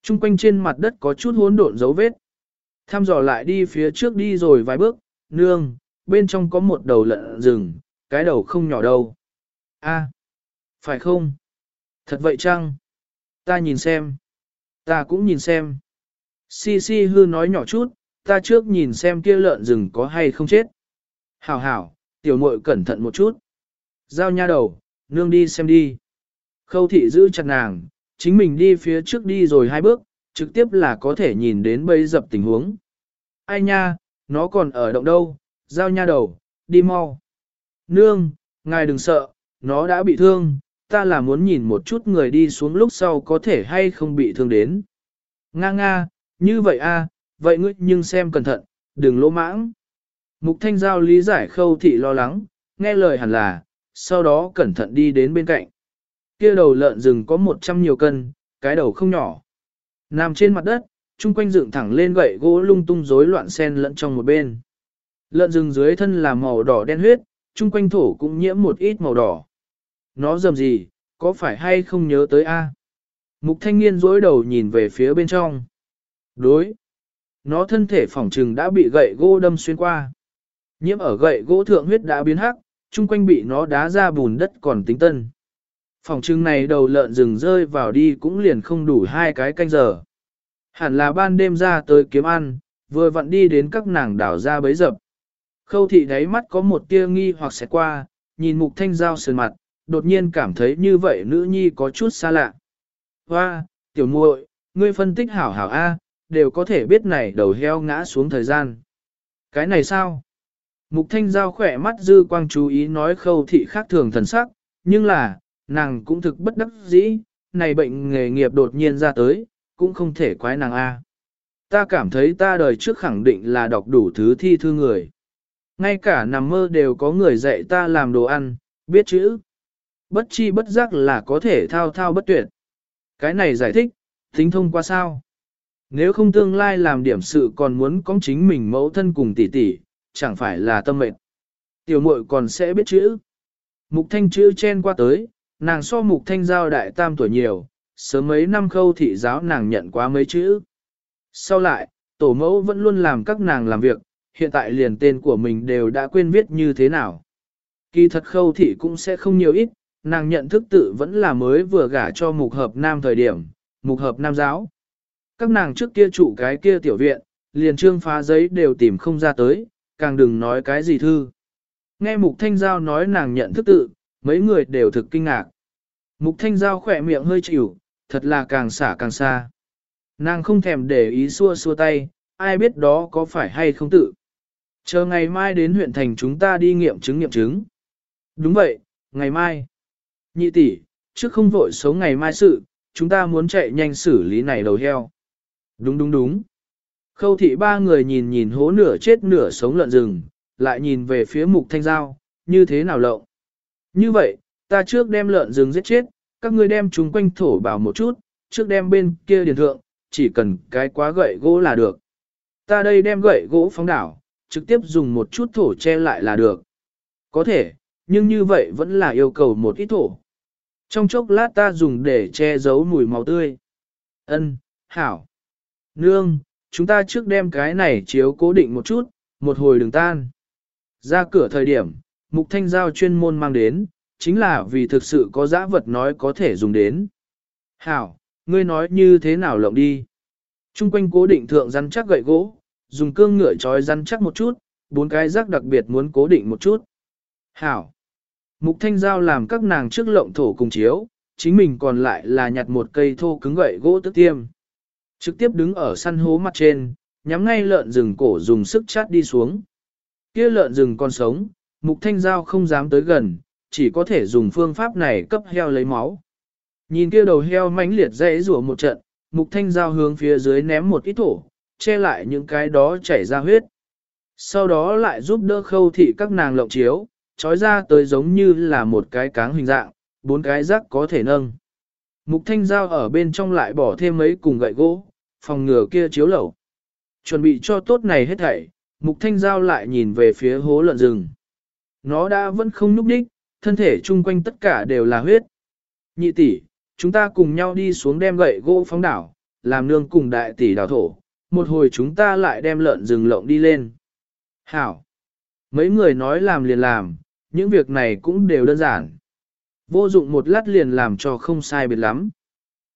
Trung quanh trên mặt đất có chút hỗn độn dấu vết. Tham dò lại đi phía trước đi rồi vài bước, nương, bên trong có một đầu lợn rừng, cái đầu không nhỏ đâu. A, phải không? Thật vậy chăng? Ta nhìn xem. Ta cũng nhìn xem. Si si hư nói nhỏ chút, ta trước nhìn xem kia lợn rừng có hay không chết. Hảo hảo, tiểu muội cẩn thận một chút. Giao nha đầu, nương đi xem đi. Khâu thị giữ chặt nàng, chính mình đi phía trước đi rồi hai bước, trực tiếp là có thể nhìn đến bây dập tình huống. Ai nha, nó còn ở động đâu, giao nha đầu, đi mau. Nương, ngài đừng sợ, nó đã bị thương, ta là muốn nhìn một chút người đi xuống lúc sau có thể hay không bị thương đến. Nga nga, như vậy a, vậy ngươi nhưng xem cẩn thận, đừng lỗ mãng. Mục thanh giao lý giải khâu thị lo lắng, nghe lời hẳn là, sau đó cẩn thận đi đến bên cạnh. Kia đầu lợn rừng có một trăm nhiều cân, cái đầu không nhỏ. Nằm trên mặt đất, chung quanh dựng thẳng lên gậy gỗ lung tung rối loạn sen lẫn trong một bên. Lợn rừng dưới thân là màu đỏ đen huyết, chung quanh thổ cũng nhiễm một ít màu đỏ. Nó dầm gì, có phải hay không nhớ tới a? Mục thanh niên dối đầu nhìn về phía bên trong. Đối. Nó thân thể phỏng trừng đã bị gậy gỗ đâm xuyên qua. Nhiễm ở gậy gỗ thượng huyết đã biến hắc, chung quanh bị nó đá ra bùn đất còn tính tân. Phòng trưng này đầu lợn rừng rơi vào đi cũng liền không đủ hai cái canh giờ. Hẳn là ban đêm ra tới kiếm ăn, vừa vặn đi đến các nàng đảo ra bấy dập. Khâu thị đáy mắt có một tia nghi hoặc sẽ qua, nhìn mục thanh giao sườn mặt, đột nhiên cảm thấy như vậy nữ nhi có chút xa lạ. Hoa, tiểu muội, ngươi phân tích hảo hảo A, đều có thể biết này đầu heo ngã xuống thời gian. Cái này sao? Mục thanh giao khỏe mắt dư quang chú ý nói khâu thị khác thường thần sắc, nhưng là, nàng cũng thực bất đắc dĩ, này bệnh nghề nghiệp đột nhiên ra tới, cũng không thể quái nàng A. Ta cảm thấy ta đời trước khẳng định là đọc đủ thứ thi thư người. Ngay cả nằm mơ đều có người dạy ta làm đồ ăn, biết chữ. Bất chi bất giác là có thể thao thao bất tuyệt. Cái này giải thích, tính thông qua sao? Nếu không tương lai làm điểm sự còn muốn có chính mình mẫu thân cùng tỷ tỷ, chẳng phải là tâm mệnh. Tiểu muội còn sẽ biết chữ. Mục thanh chữ chen qua tới, nàng so mục thanh giao đại tam tuổi nhiều, sớm mấy năm khâu thị giáo nàng nhận quá mấy chữ. Sau lại, tổ mẫu vẫn luôn làm các nàng làm việc, hiện tại liền tên của mình đều đã quên viết như thế nào. Kỳ thật khâu thị cũng sẽ không nhiều ít, nàng nhận thức tự vẫn là mới vừa gả cho mục hợp nam thời điểm, mục hợp nam giáo. Các nàng trước kia trụ cái kia tiểu viện, liền trương phá giấy đều tìm không ra tới, càng đừng nói cái gì thư. Nghe mục thanh giao nói nàng nhận thức tự, mấy người đều thực kinh ngạc. Mục thanh giao khỏe miệng hơi chịu, thật là càng xả càng xa. Nàng không thèm để ý xua xua tay, ai biết đó có phải hay không tự. Chờ ngày mai đến huyện thành chúng ta đi nghiệm chứng nghiệm chứng. Đúng vậy, ngày mai. Nhị tỷ, trước không vội xấu ngày mai sự, chúng ta muốn chạy nhanh xử lý này đầu heo. Đúng đúng đúng. Khâu thị ba người nhìn nhìn hố nửa chết nửa sống lợn rừng, lại nhìn về phía mục thanh giao, như thế nào lộng. Như vậy, ta trước đem lợn rừng giết chết, các ngươi đem chúng quanh thổ bảo một chút, trước đem bên kia điền thượng, chỉ cần cái quá gậy gỗ là được. Ta đây đem gậy gỗ phóng đảo, trực tiếp dùng một chút thổ che lại là được. Có thể, nhưng như vậy vẫn là yêu cầu một ít thổ. Trong chốc lát ta dùng để che giấu mùi máu tươi. Ân, hảo. Nương, chúng ta trước đem cái này chiếu cố định một chút, một hồi đừng tan. Ra cửa thời điểm, mục thanh giao chuyên môn mang đến, chính là vì thực sự có dã vật nói có thể dùng đến. Hảo, ngươi nói như thế nào lộng đi. Trung quanh cố định thượng rắn chắc gậy gỗ, dùng cương ngựa trói rắn chắc một chút, bốn cái rác đặc biệt muốn cố định một chút. Hảo. Mục thanh giao làm các nàng trước lộng thổ cùng chiếu, chính mình còn lại là nhặt một cây thô cứng gậy gỗ tức tiêm. Trực tiếp đứng ở săn hố mặt trên, nhắm ngay lợn rừng cổ dùng sức chát đi xuống. kia lợn rừng còn sống, mục thanh giao không dám tới gần, chỉ có thể dùng phương pháp này cấp heo lấy máu. Nhìn kia đầu heo mãnh liệt dãy rủa một trận, mục thanh giao hướng phía dưới ném một ít thổ, che lại những cái đó chảy ra huyết. Sau đó lại giúp đỡ khâu thị các nàng lộng chiếu, trói ra tới giống như là một cái cáng hình dạng, bốn cái rác có thể nâng. Mục thanh giao ở bên trong lại bỏ thêm mấy cùng gậy gỗ, phòng ngừa kia chiếu lẩu. Chuẩn bị cho tốt này hết thảy, mục thanh giao lại nhìn về phía hố lợn rừng. Nó đã vẫn không núp đích, thân thể chung quanh tất cả đều là huyết. Nhị tỷ, chúng ta cùng nhau đi xuống đem gậy gỗ phóng đảo, làm nương cùng đại tỷ đào thổ, một hồi chúng ta lại đem lợn rừng lộng đi lên. Hảo! Mấy người nói làm liền làm, những việc này cũng đều đơn giản. Vô dụng một lát liền làm cho không sai biệt lắm.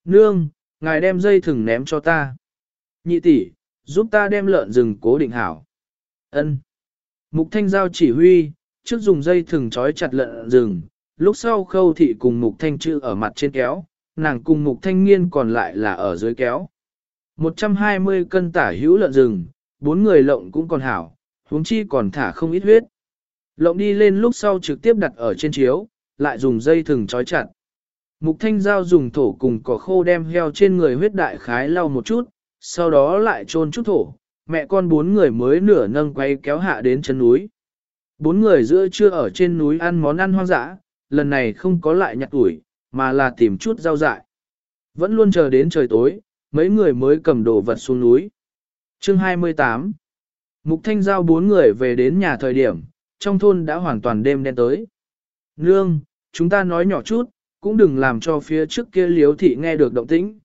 Nương, ngài đem dây thừng ném cho ta. Nhị tỷ, giúp ta đem lợn rừng cố định hảo. Ân. Mục thanh giao chỉ huy, trước dùng dây thừng trói chặt lợn rừng, lúc sau khâu thị cùng mục thanh chữ ở mặt trên kéo, nàng cùng mục thanh nghiên còn lại là ở dưới kéo. 120 cân tả hữu lợn rừng, bốn người lộng cũng còn hảo, huống chi còn thả không ít huyết. Lộng đi lên lúc sau trực tiếp đặt ở trên chiếu, lại dùng dây thừng trói chặt. Mục thanh giao dùng thổ cùng cỏ khô đem heo trên người huyết đại khái lau một chút, sau đó lại trôn chút thổ, mẹ con bốn người mới nửa nâng quay kéo hạ đến chân núi. Bốn người giữa trưa ở trên núi ăn món ăn hoang dã, lần này không có lại nhặt ủi, mà là tìm chút rau dại. Vẫn luôn chờ đến trời tối, mấy người mới cầm đồ vật xuống núi. Chương 28 Mục Thanh Giao bốn người về đến nhà thời điểm, trong thôn đã hoàn toàn đêm đen tới. Nương, chúng ta nói nhỏ chút, cũng đừng làm cho phía trước kia liếu thị nghe được động tĩnh.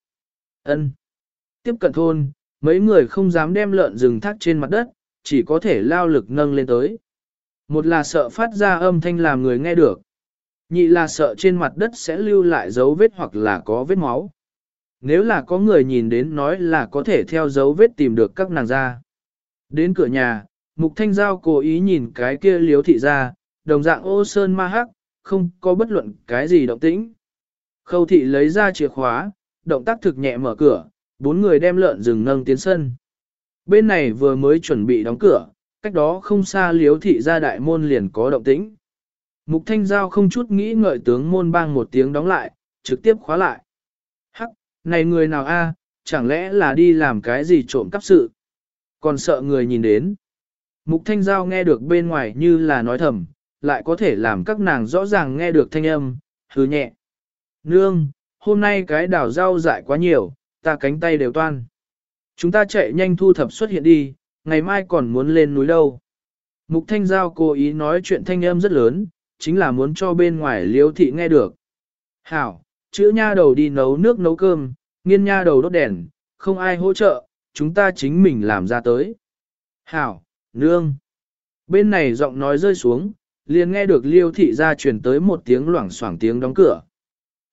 Ân. Tiếp cận thôn, mấy người không dám đem lợn rừng thác trên mặt đất, chỉ có thể lao lực nâng lên tới. Một là sợ phát ra âm thanh làm người nghe được. Nhị là sợ trên mặt đất sẽ lưu lại dấu vết hoặc là có vết máu. Nếu là có người nhìn đến nói là có thể theo dấu vết tìm được các nàng ra. Đến cửa nhà, Mục Thanh Giao cố ý nhìn cái kia liếu thị ra, đồng dạng ô sơn ma hắc, không có bất luận cái gì động tĩnh. Khâu thị lấy ra chìa khóa, động tác thực nhẹ mở cửa, bốn người đem lợn rừng nâng tiến sân. Bên này vừa mới chuẩn bị đóng cửa, cách đó không xa liếu thị ra đại môn liền có động tĩnh. Mục Thanh Giao không chút nghĩ ngợi tướng môn bang một tiếng đóng lại, trực tiếp khóa lại. Hắc, này người nào a? chẳng lẽ là đi làm cái gì trộm cắp sự? Còn sợ người nhìn đến. Mục Thanh Giao nghe được bên ngoài như là nói thầm, lại có thể làm các nàng rõ ràng nghe được thanh âm, hứ nhẹ. Nương, hôm nay cái đảo rau dại quá nhiều, ta cánh tay đều toan. Chúng ta chạy nhanh thu thập xuất hiện đi, ngày mai còn muốn lên núi đâu. Mục Thanh Giao cố ý nói chuyện thanh âm rất lớn, chính là muốn cho bên ngoài liếu thị nghe được. Hảo, chữ nha đầu đi nấu nước nấu cơm, nghiên nha đầu đốt đèn, không ai hỗ trợ, chúng ta chính mình làm ra tới. Hảo, nương. Bên này giọng nói rơi xuống, liền nghe được liêu thị ra truyền tới một tiếng loảng xoảng tiếng đóng cửa.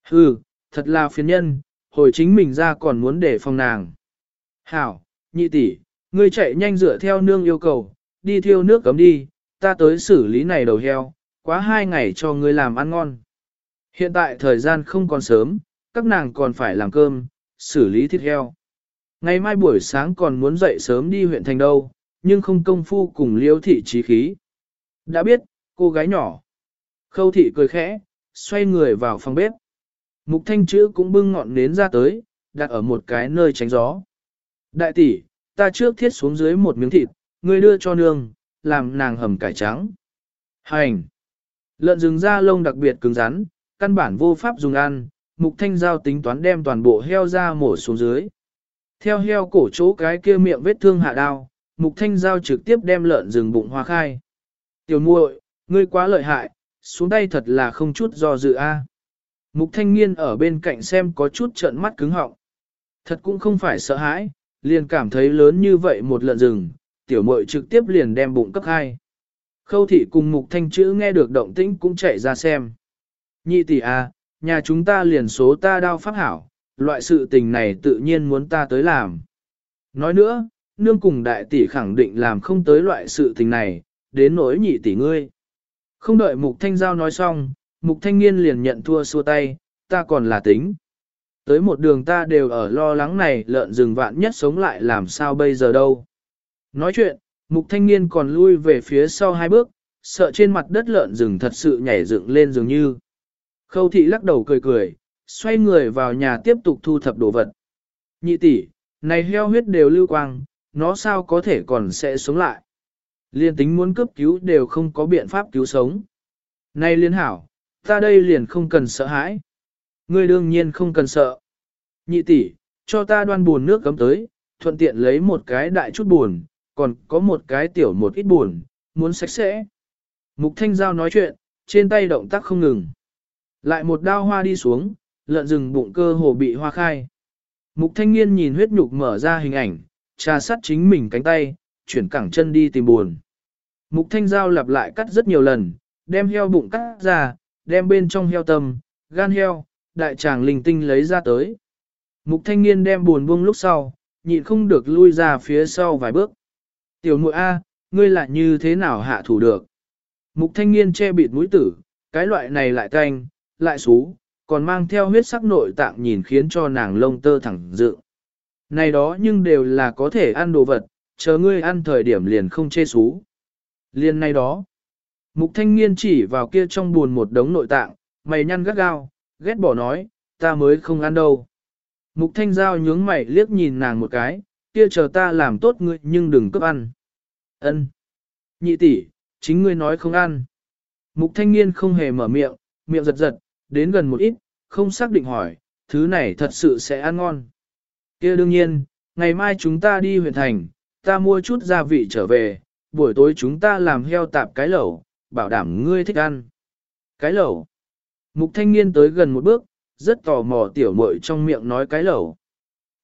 Hừ, thật là phiền nhân, hồi chính mình ra còn muốn để phòng nàng. Hảo, nhị tỷ, ngươi chạy nhanh dựa theo nương yêu cầu, đi thiêu nước cấm đi, ta tới xử lý này đầu heo, quá hai ngày cho ngươi làm ăn ngon. Hiện tại thời gian không còn sớm, các nàng còn phải làm cơm, xử lý thịt heo. Ngày mai buổi sáng còn muốn dậy sớm đi huyện thành đâu, nhưng không công phu cùng liêu thị trí khí. Đã biết, cô gái nhỏ. Khâu thị cười khẽ, xoay người vào phòng bếp. Mục thanh chữ cũng bưng ngọn nến ra tới, đặt ở một cái nơi tránh gió. Đại tỷ, ta trước thiết xuống dưới một miếng thịt, ngươi đưa cho nương, làm nàng hầm cải trắng. Hành! Lợn rừng da lông đặc biệt cứng rắn, căn bản vô pháp dùng ăn, mục thanh giao tính toán đem toàn bộ heo ra mổ xuống dưới. Theo heo cổ chỗ cái kia miệng vết thương hạ đao, mục thanh giao trực tiếp đem lợn rừng bụng hoa khai. Tiểu muội, ngươi quá lợi hại, xuống tay thật là không chút do dự a. Mục thanh Nghiên ở bên cạnh xem có chút trợn mắt cứng họng. Thật cũng không phải sợ hãi, liền cảm thấy lớn như vậy một lợn rừng, tiểu muội trực tiếp liền đem bụng cấp hai. Khâu thị cùng mục thanh chữ nghe được động tĩnh cũng chạy ra xem. Nhị tỷ a, nhà chúng ta liền số ta đao pháp hảo, loại sự tình này tự nhiên muốn ta tới làm. Nói nữa, nương cùng đại tỷ khẳng định làm không tới loại sự tình này, đến nỗi nhị tỷ ngươi. Không đợi mục thanh giao nói xong, mục thanh niên liền nhận thua xua tay, ta còn là tính. Tới một đường ta đều ở lo lắng này lợn rừng vạn nhất sống lại làm sao bây giờ đâu. Nói chuyện, mục thanh niên còn lui về phía sau hai bước, sợ trên mặt đất lợn rừng thật sự nhảy dựng lên dường như. Khâu thị lắc đầu cười cười, xoay người vào nhà tiếp tục thu thập đồ vật. Nhị tỷ, này heo huyết đều lưu quang, nó sao có thể còn sẽ sống lại. Liên tính muốn cấp cứu đều không có biện pháp cứu sống. Này liên hảo, ta đây liền không cần sợ hãi. Ngươi đương nhiên không cần sợ. Nhị tỷ, cho ta đoan buồn nước cấm tới, thuận tiện lấy một cái đại chút buồn, còn có một cái tiểu một ít buồn, muốn sạch sẽ. Mục Thanh Giao nói chuyện, trên tay động tác không ngừng. Lại một đao hoa đi xuống, lợn rừng bụng cơ hồ bị hoa khai. Mục Thanh Nghiên nhìn huyết nhục mở ra hình ảnh, trà sát chính mình cánh tay, chuyển cẳng chân đi tìm buồn. Mục Thanh Giao lặp lại cắt rất nhiều lần, đem heo bụng cắt ra, đem bên trong heo tâm, gan heo, đại tràng linh tinh lấy ra tới. Mục thanh niên đem buồn buông lúc sau, nhịn không được lui ra phía sau vài bước. Tiểu muội A, ngươi lại như thế nào hạ thủ được? Mục thanh niên che bịt mũi tử, cái loại này lại canh, lại xú, còn mang theo huyết sắc nội tạng nhìn khiến cho nàng lông tơ thẳng dự. Này đó nhưng đều là có thể ăn đồ vật, chờ ngươi ăn thời điểm liền không chê xú. liền này đó. Mục thanh niên chỉ vào kia trong buồn một đống nội tạng, mày nhăn gắt gao, ghét bỏ nói, ta mới không ăn đâu. Mục thanh giao nhướng mày liếc nhìn nàng một cái, kia chờ ta làm tốt ngươi nhưng đừng cướp ăn. Ân. Nhị tỷ, chính ngươi nói không ăn. Mục thanh niên không hề mở miệng, miệng giật giật, đến gần một ít, không xác định hỏi, thứ này thật sự sẽ ăn ngon kia đương nhiên, ngày mai chúng ta đi huyện thành, ta mua chút gia vị trở về, buổi tối chúng ta làm heo tạp cái lẩu, bảo đảm ngươi thích ăn. Cái lẩu. Mục thanh niên tới gần một bước, rất tò mò tiểu muội trong miệng nói cái lẩu.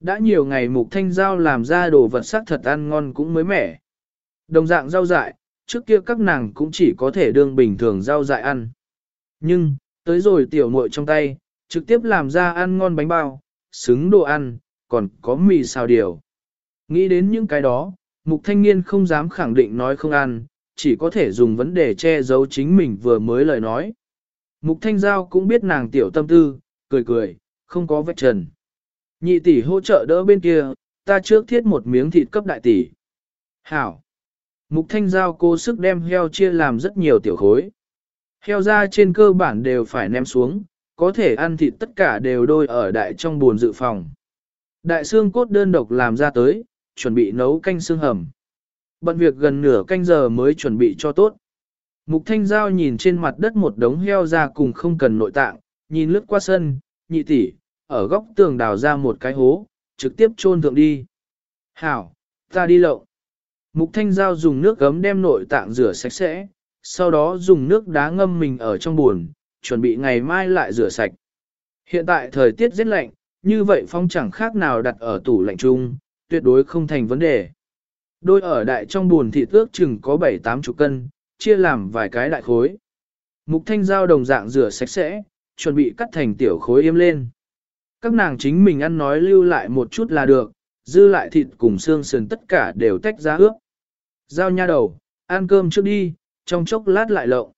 Đã nhiều ngày mục thanh giao làm ra đồ vật sắc thật ăn ngon cũng mới mẻ. Đồng dạng rau dại, trước kia các nàng cũng chỉ có thể đương bình thường rau dại ăn. Nhưng, tới rồi tiểu muội trong tay, trực tiếp làm ra ăn ngon bánh bao, xứng đồ ăn, còn có mì xào điều. Nghĩ đến những cái đó, mục thanh niên không dám khẳng định nói không ăn, chỉ có thể dùng vấn đề che giấu chính mình vừa mới lời nói. Mục Thanh Giao cũng biết nàng tiểu tâm tư, cười cười, không có vết trần. Nhị tỷ hỗ trợ đỡ bên kia, ta trước thiết một miếng thịt cấp đại tỷ. Hảo. Mục Thanh Giao cố sức đem heo chia làm rất nhiều tiểu khối. Heo ra trên cơ bản đều phải ném xuống, có thể ăn thịt tất cả đều đôi ở đại trong buồn dự phòng. Đại xương cốt đơn độc làm ra tới, chuẩn bị nấu canh xương hầm. Bận việc gần nửa canh giờ mới chuẩn bị cho tốt. Mục Thanh Giao nhìn trên mặt đất một đống heo ra cùng không cần nội tạng, nhìn lướt qua sân, nhị tỷ, ở góc tường đào ra một cái hố, trực tiếp chôn thượng đi. Hảo, ta đi lậu. Mục Thanh Giao dùng nước gấm đem nội tạng rửa sạch sẽ, sau đó dùng nước đá ngâm mình ở trong buồn, chuẩn bị ngày mai lại rửa sạch. Hiện tại thời tiết rất lạnh, như vậy phong chẳng khác nào đặt ở tủ lạnh chung, tuyệt đối không thành vấn đề. Đôi ở đại trong buồn thịt ước chừng có 7-8 chục cân, chia làm vài cái đại khối. Mục thanh dao đồng dạng rửa sạch sẽ, chuẩn bị cắt thành tiểu khối im lên. Các nàng chính mình ăn nói lưu lại một chút là được, dư lại thịt cùng xương sườn tất cả đều tách ra ướp. Giao nha đầu, ăn cơm trước đi, trong chốc lát lại lộng.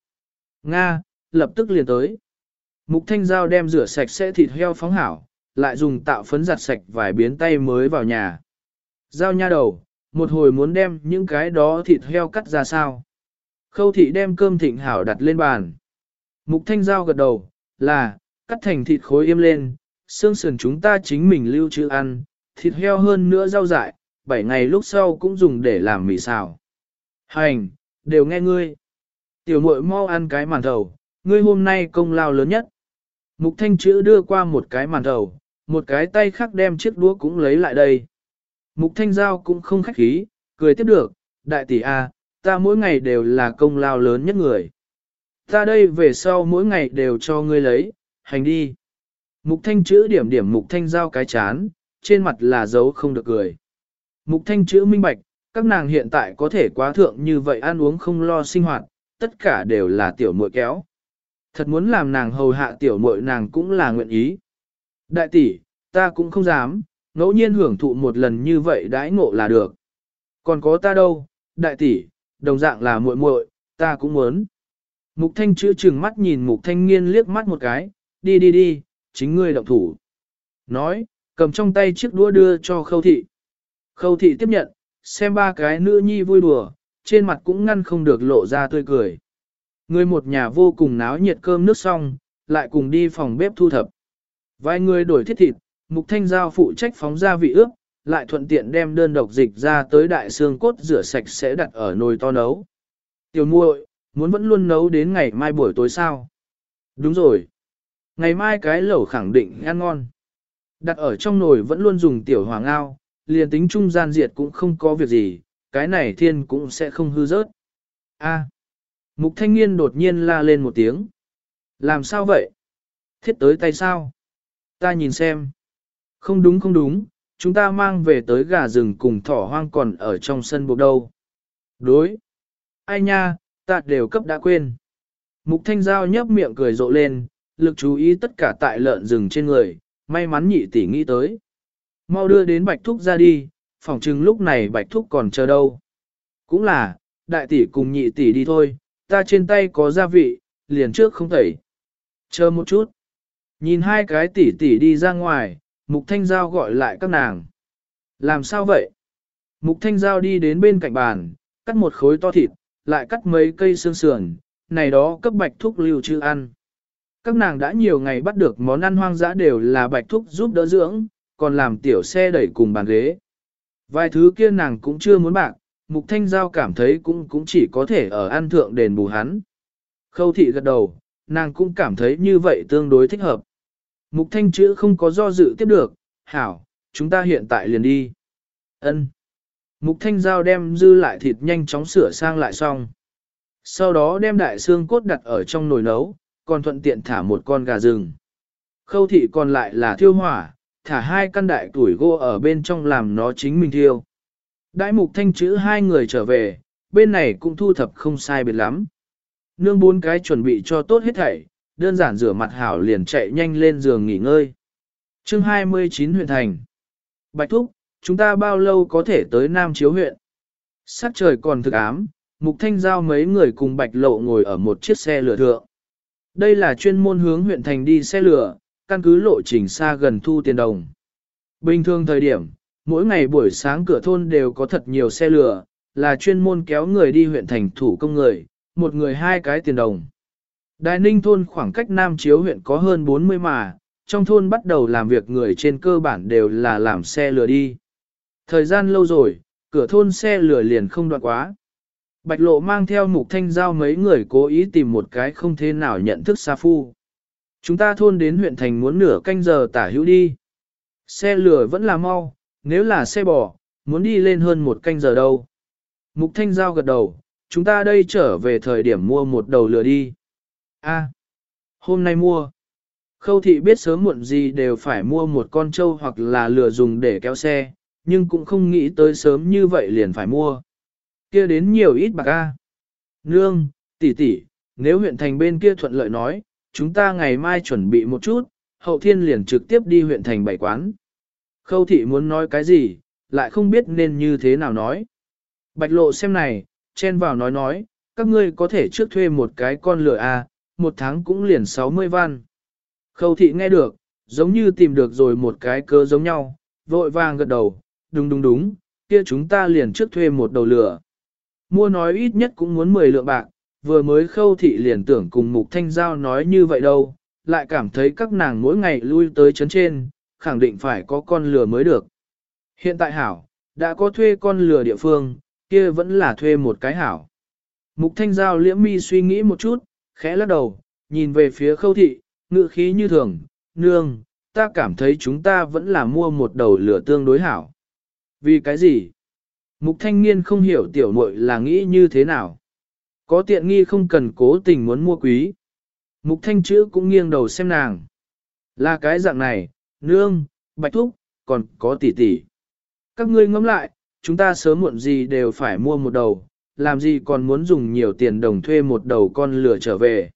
Nga, lập tức liền tới. Mục thanh giao đem rửa sạch sẽ thịt heo phóng hảo, lại dùng tạo phấn giặt sạch vài biến tay mới vào nhà. Giao nha đầu, một hồi muốn đem những cái đó thịt heo cắt ra sao. Khâu thị đem cơm thịnh hảo đặt lên bàn. Mục thanh giao gật đầu, là, cắt thành thịt khối im lên, xương sườn chúng ta chính mình lưu trữ ăn, thịt heo hơn nữa rau dại, 7 ngày lúc sau cũng dùng để làm mì xào. Hành, đều nghe ngươi. Tiểu muội mau ăn cái màn thầu, ngươi hôm nay công lao lớn nhất. Mục thanh chữ đưa qua một cái màn thầu, một cái tay khác đem chiếc đũa cũng lấy lại đây. Mục thanh giao cũng không khách khí, cười tiếp được, đại tỷ A, ta mỗi ngày đều là công lao lớn nhất người. Ta đây về sau mỗi ngày đều cho ngươi lấy, hành đi. Mục thanh chữ điểm điểm mục thanh giao cái chán, trên mặt là dấu không được cười. Mục thanh chữ minh bạch, các nàng hiện tại có thể quá thượng như vậy ăn uống không lo sinh hoạt, tất cả đều là tiểu muội kéo. Thật muốn làm nàng hầu hạ tiểu muội nàng cũng là nguyện ý. Đại tỷ, ta cũng không dám, ngẫu nhiên hưởng thụ một lần như vậy đãi ngộ là được. Còn có ta đâu, đại tỷ, đồng dạng là muội muội, ta cũng muốn. Mục thanh chữ chừng mắt nhìn mục thanh nghiên liếc mắt một cái, đi đi đi, chính ngươi động thủ. Nói, cầm trong tay chiếc đũa đưa cho khâu thị. Khâu thị tiếp nhận, xem ba cái nữ nhi vui đùa, trên mặt cũng ngăn không được lộ ra tươi cười. Người một nhà vô cùng náo nhiệt cơm nước xong, lại cùng đi phòng bếp thu thập. Vài người đổi thiết thịt, mục thanh giao phụ trách phóng ra vị ướp, lại thuận tiện đem đơn độc dịch ra tới đại xương cốt rửa sạch sẽ đặt ở nồi to nấu. Tiểu muội, muốn vẫn luôn nấu đến ngày mai buổi tối sao? Đúng rồi. Ngày mai cái lẩu khẳng định ăn ngon. Đặt ở trong nồi vẫn luôn dùng tiểu hoàng ao, liền tính trung gian diệt cũng không có việc gì, cái này thiên cũng sẽ không hư rớt. A. Mục thanh niên đột nhiên la lên một tiếng. Làm sao vậy? Thiết tới tay sao? Ta nhìn xem. Không đúng không đúng, chúng ta mang về tới gà rừng cùng thỏ hoang còn ở trong sân buộc đâu. Đối. Ai nha, ta đều cấp đã quên. Mục thanh giao nhấp miệng cười rộ lên, lực chú ý tất cả tại lợn rừng trên người, may mắn nhị tỷ nghĩ tới. Mau đưa đến bạch thúc ra đi, phỏng chừng lúc này bạch thúc còn chờ đâu. Cũng là, đại tỷ cùng nhị tỷ đi thôi, ta trên tay có gia vị, liền trước không tẩy. Chờ một chút. Nhìn hai cái tỷ tỷ đi ra ngoài, Mục Thanh Giao gọi lại các nàng. Làm sao vậy? Mục Thanh Giao đi đến bên cạnh bàn, cắt một khối to thịt, lại cắt mấy cây xương sườn, này đó cấp bạch thúc lưu trữ ăn. Các nàng đã nhiều ngày bắt được món ăn hoang dã đều là bạch thúc giúp đỡ dưỡng, còn làm tiểu xe đẩy cùng bàn ghế. Vài thứ kia nàng cũng chưa muốn bạc, Mục Thanh Giao cảm thấy cũng cũng chỉ có thể ở ăn thượng đền bù hắn. Khâu thị gật đầu, nàng cũng cảm thấy như vậy tương đối thích hợp. Mục Thanh chữ không có do dự tiếp được, hảo, chúng ta hiện tại liền đi. Ân. Mục Thanh Giao đem dư lại thịt nhanh chóng sửa sang lại xong. Sau đó đem đại xương cốt đặt ở trong nồi nấu, còn thuận tiện thả một con gà rừng. Khâu thị còn lại là thiêu hỏa, thả hai căn đại tuổi gỗ ở bên trong làm nó chính mình thiêu. Đại mục thanh chữ hai người trở về, bên này cũng thu thập không sai biệt lắm. Nương bốn cái chuẩn bị cho tốt hết thảy, đơn giản rửa mặt hảo liền chạy nhanh lên giường nghỉ ngơi. chương 29 huyện thành. Bạch Thúc, chúng ta bao lâu có thể tới Nam Chiếu huyện? Sắc trời còn thực ám, Mục Thanh Giao mấy người cùng Bạch Lộ ngồi ở một chiếc xe lửa thượng. Đây là chuyên môn hướng huyện thành đi xe lửa, căn cứ lộ trình xa gần thu tiền đồng. Bình thường thời điểm, mỗi ngày buổi sáng cửa thôn đều có thật nhiều xe lửa, là chuyên môn kéo người đi huyện thành thủ công người, một người hai cái tiền đồng. Đại ninh thôn khoảng cách Nam Chiếu huyện có hơn 40 mà, trong thôn bắt đầu làm việc người trên cơ bản đều là làm xe lửa đi. Thời gian lâu rồi, cửa thôn xe lửa liền không đoạn quá. Bạch lộ mang theo mục thanh giao mấy người cố ý tìm một cái không thế nào nhận thức xa phu. Chúng ta thôn đến huyện thành muốn nửa canh giờ tả hữu đi. Xe lửa vẫn là mau, nếu là xe bò, muốn đi lên hơn một canh giờ đâu. Mục thanh giao gật đầu, chúng ta đây trở về thời điểm mua một đầu lửa đi. A, hôm nay mua. Khâu thị biết sớm muộn gì đều phải mua một con trâu hoặc là lửa dùng để kéo xe, nhưng cũng không nghĩ tới sớm như vậy liền phải mua. Kia đến nhiều ít bạc A. Nương, tỷ tỷ, nếu huyện thành bên kia thuận lợi nói, chúng ta ngày mai chuẩn bị một chút, hậu thiên liền trực tiếp đi huyện thành bảy quán. Khâu thị muốn nói cái gì, lại không biết nên như thế nào nói. Bạch lộ xem này, chen vào nói nói, các ngươi có thể trước thuê một cái con lửa à, một tháng cũng liền 60 văn. Khâu thị nghe được, giống như tìm được rồi một cái cơ giống nhau, vội vàng gật đầu, đúng đúng đúng, kia chúng ta liền trước thuê một đầu lửa. Mua nói ít nhất cũng muốn 10 lượng bạc, vừa mới khâu thị liền tưởng cùng mục thanh giao nói như vậy đâu, lại cảm thấy các nàng mỗi ngày lui tới chấn trên, khẳng định phải có con lừa mới được. Hiện tại hảo, đã có thuê con lừa địa phương, kia vẫn là thuê một cái hảo. Mục thanh giao liễm mi suy nghĩ một chút, khẽ lắc đầu, nhìn về phía khâu thị, ngự khí như thường, nương, ta cảm thấy chúng ta vẫn là mua một đầu lửa tương đối hảo. Vì cái gì? Mục thanh niên không hiểu tiểu muội là nghĩ như thế nào. Có tiện nghi không cần cố tình muốn mua quý. Mục thanh chữ cũng nghiêng đầu xem nàng. Là cái dạng này, nương, bạch thúc, còn có tỷ tỷ. Các ngươi ngẫm lại, chúng ta sớm muộn gì đều phải mua một đầu, làm gì còn muốn dùng nhiều tiền đồng thuê một đầu con lửa trở về.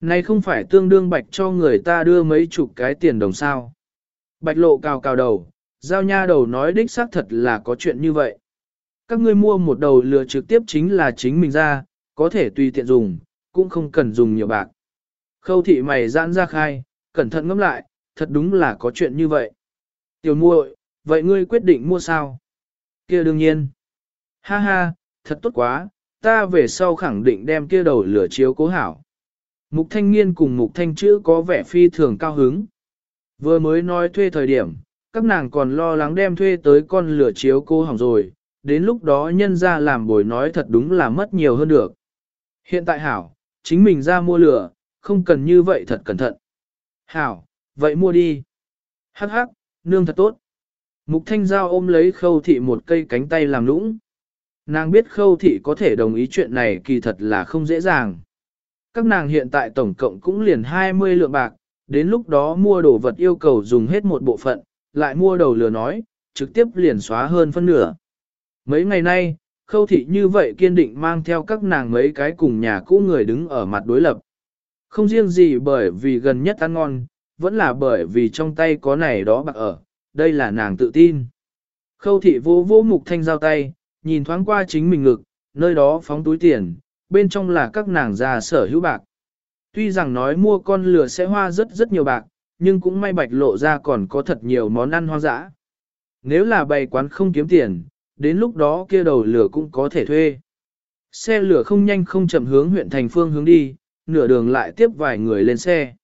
Này không phải tương đương bạch cho người ta đưa mấy chục cái tiền đồng sao. Bạch lộ cào cào đầu, giao nha đầu nói đích xác thật là có chuyện như vậy. Các ngươi mua một đầu lừa trực tiếp chính là chính mình ra, có thể tùy tiện dùng, cũng không cần dùng nhiều bạc. Khâu thị mày giãn ra khai, cẩn thận ngẫm lại, thật đúng là có chuyện như vậy. Tiểu muội, vậy ngươi quyết định mua sao? Kia đương nhiên. Ha ha, thật tốt quá, ta về sau khẳng định đem kia đầu lửa chiếu cố hảo. Mục thanh niên cùng mục thanh chữ có vẻ phi thường cao hứng. Vừa mới nói thuê thời điểm, các nàng còn lo lắng đem thuê tới con lửa chiếu cố hỏng rồi, đến lúc đó nhân ra làm bồi nói thật đúng là mất nhiều hơn được. Hiện tại hảo, chính mình ra mua lửa, không cần như vậy thật cẩn thận. Hảo, vậy mua đi. Hắc hắc, nương thật tốt. Mục thanh giao ôm lấy khâu thị một cây cánh tay làm lũng. Nàng biết khâu thị có thể đồng ý chuyện này kỳ thật là không dễ dàng. Các nàng hiện tại tổng cộng cũng liền 20 lượng bạc, đến lúc đó mua đồ vật yêu cầu dùng hết một bộ phận, lại mua đầu lừa nói, trực tiếp liền xóa hơn phân nửa. Mấy ngày nay, khâu thị như vậy kiên định mang theo các nàng mấy cái cùng nhà cũ người đứng ở mặt đối lập. Không riêng gì bởi vì gần nhất ăn ngon, vẫn là bởi vì trong tay có này đó bạc ở, đây là nàng tự tin. Khâu thị vô vô mục thanh giao tay, nhìn thoáng qua chính mình ngực, nơi đó phóng túi tiền, bên trong là các nàng già sở hữu bạc. Tuy rằng nói mua con lừa sẽ hoa rất rất nhiều bạc, nhưng cũng may bạch lộ ra còn có thật nhiều món ăn hoang dã. Nếu là bày quán không kiếm tiền, đến lúc đó kia đầu lửa cũng có thể thuê. Xe lửa không nhanh không chậm hướng huyện thành phương hướng đi, nửa đường lại tiếp vài người lên xe.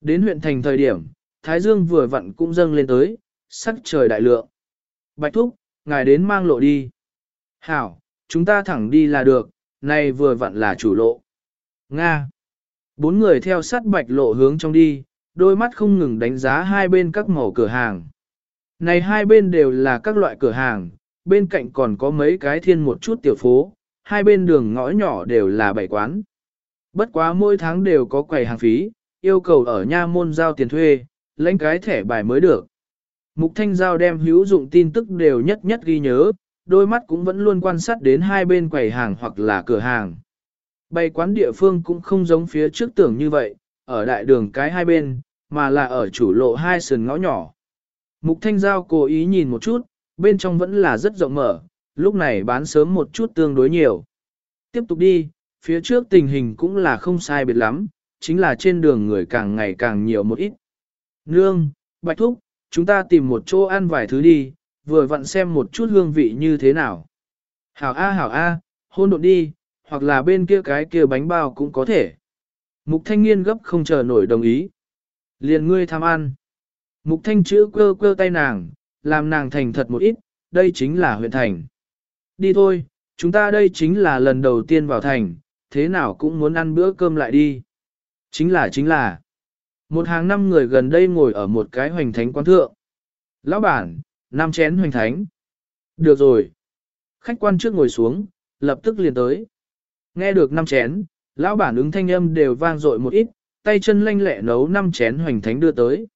Đến huyện thành thời điểm, Thái Dương vừa vặn cũng dâng lên tới, sắc trời đại lượng. Bạch thúc, ngài đến mang lộ đi. Hảo, chúng ta thẳng đi là được, này vừa vặn là chủ lộ. Nga. Bốn người theo sát bạch lộ hướng trong đi, đôi mắt không ngừng đánh giá hai bên các màu cửa hàng. Này hai bên đều là các loại cửa hàng, bên cạnh còn có mấy cái thiên một chút tiểu phố, hai bên đường ngõ nhỏ đều là bảy quán. Bất quá mỗi tháng đều có quầy hàng phí, yêu cầu ở nha môn giao tiền thuê, lãnh cái thẻ bài mới được. Mục Thanh Giao đem hữu dụng tin tức đều nhất nhất ghi nhớ, đôi mắt cũng vẫn luôn quan sát đến hai bên quầy hàng hoặc là cửa hàng. Bày quán địa phương cũng không giống phía trước tưởng như vậy, ở đại đường cái hai bên, mà là ở chủ lộ hai sườn ngõ nhỏ. Mục Thanh Giao cố ý nhìn một chút, bên trong vẫn là rất rộng mở, lúc này bán sớm một chút tương đối nhiều. Tiếp tục đi, phía trước tình hình cũng là không sai biệt lắm, chính là trên đường người càng ngày càng nhiều một ít. Nương, Bạch Thúc, chúng ta tìm một chỗ ăn vài thứ đi, vừa vặn xem một chút hương vị như thế nào. Hảo A hảo A, hôn độn đi, hoặc là bên kia cái kia bánh bao cũng có thể. Mục thanh niên gấp không chờ nổi đồng ý. Liền ngươi tham ăn. Mục thanh chữ quơ quơ tay nàng, làm nàng thành thật một ít, đây chính là huyện thành. Đi thôi, chúng ta đây chính là lần đầu tiên vào thành, thế nào cũng muốn ăn bữa cơm lại đi. Chính là chính là. Một hàng năm người gần đây ngồi ở một cái hoành thánh quán thượng. Lão bản, năm chén hoành thánh. Được rồi. Khách quan trước ngồi xuống, lập tức liền tới. Nghe được năm chén, lão bản ứng thanh âm đều vang dội một ít, tay chân lanh lẹ nấu năm chén hoành thánh đưa tới.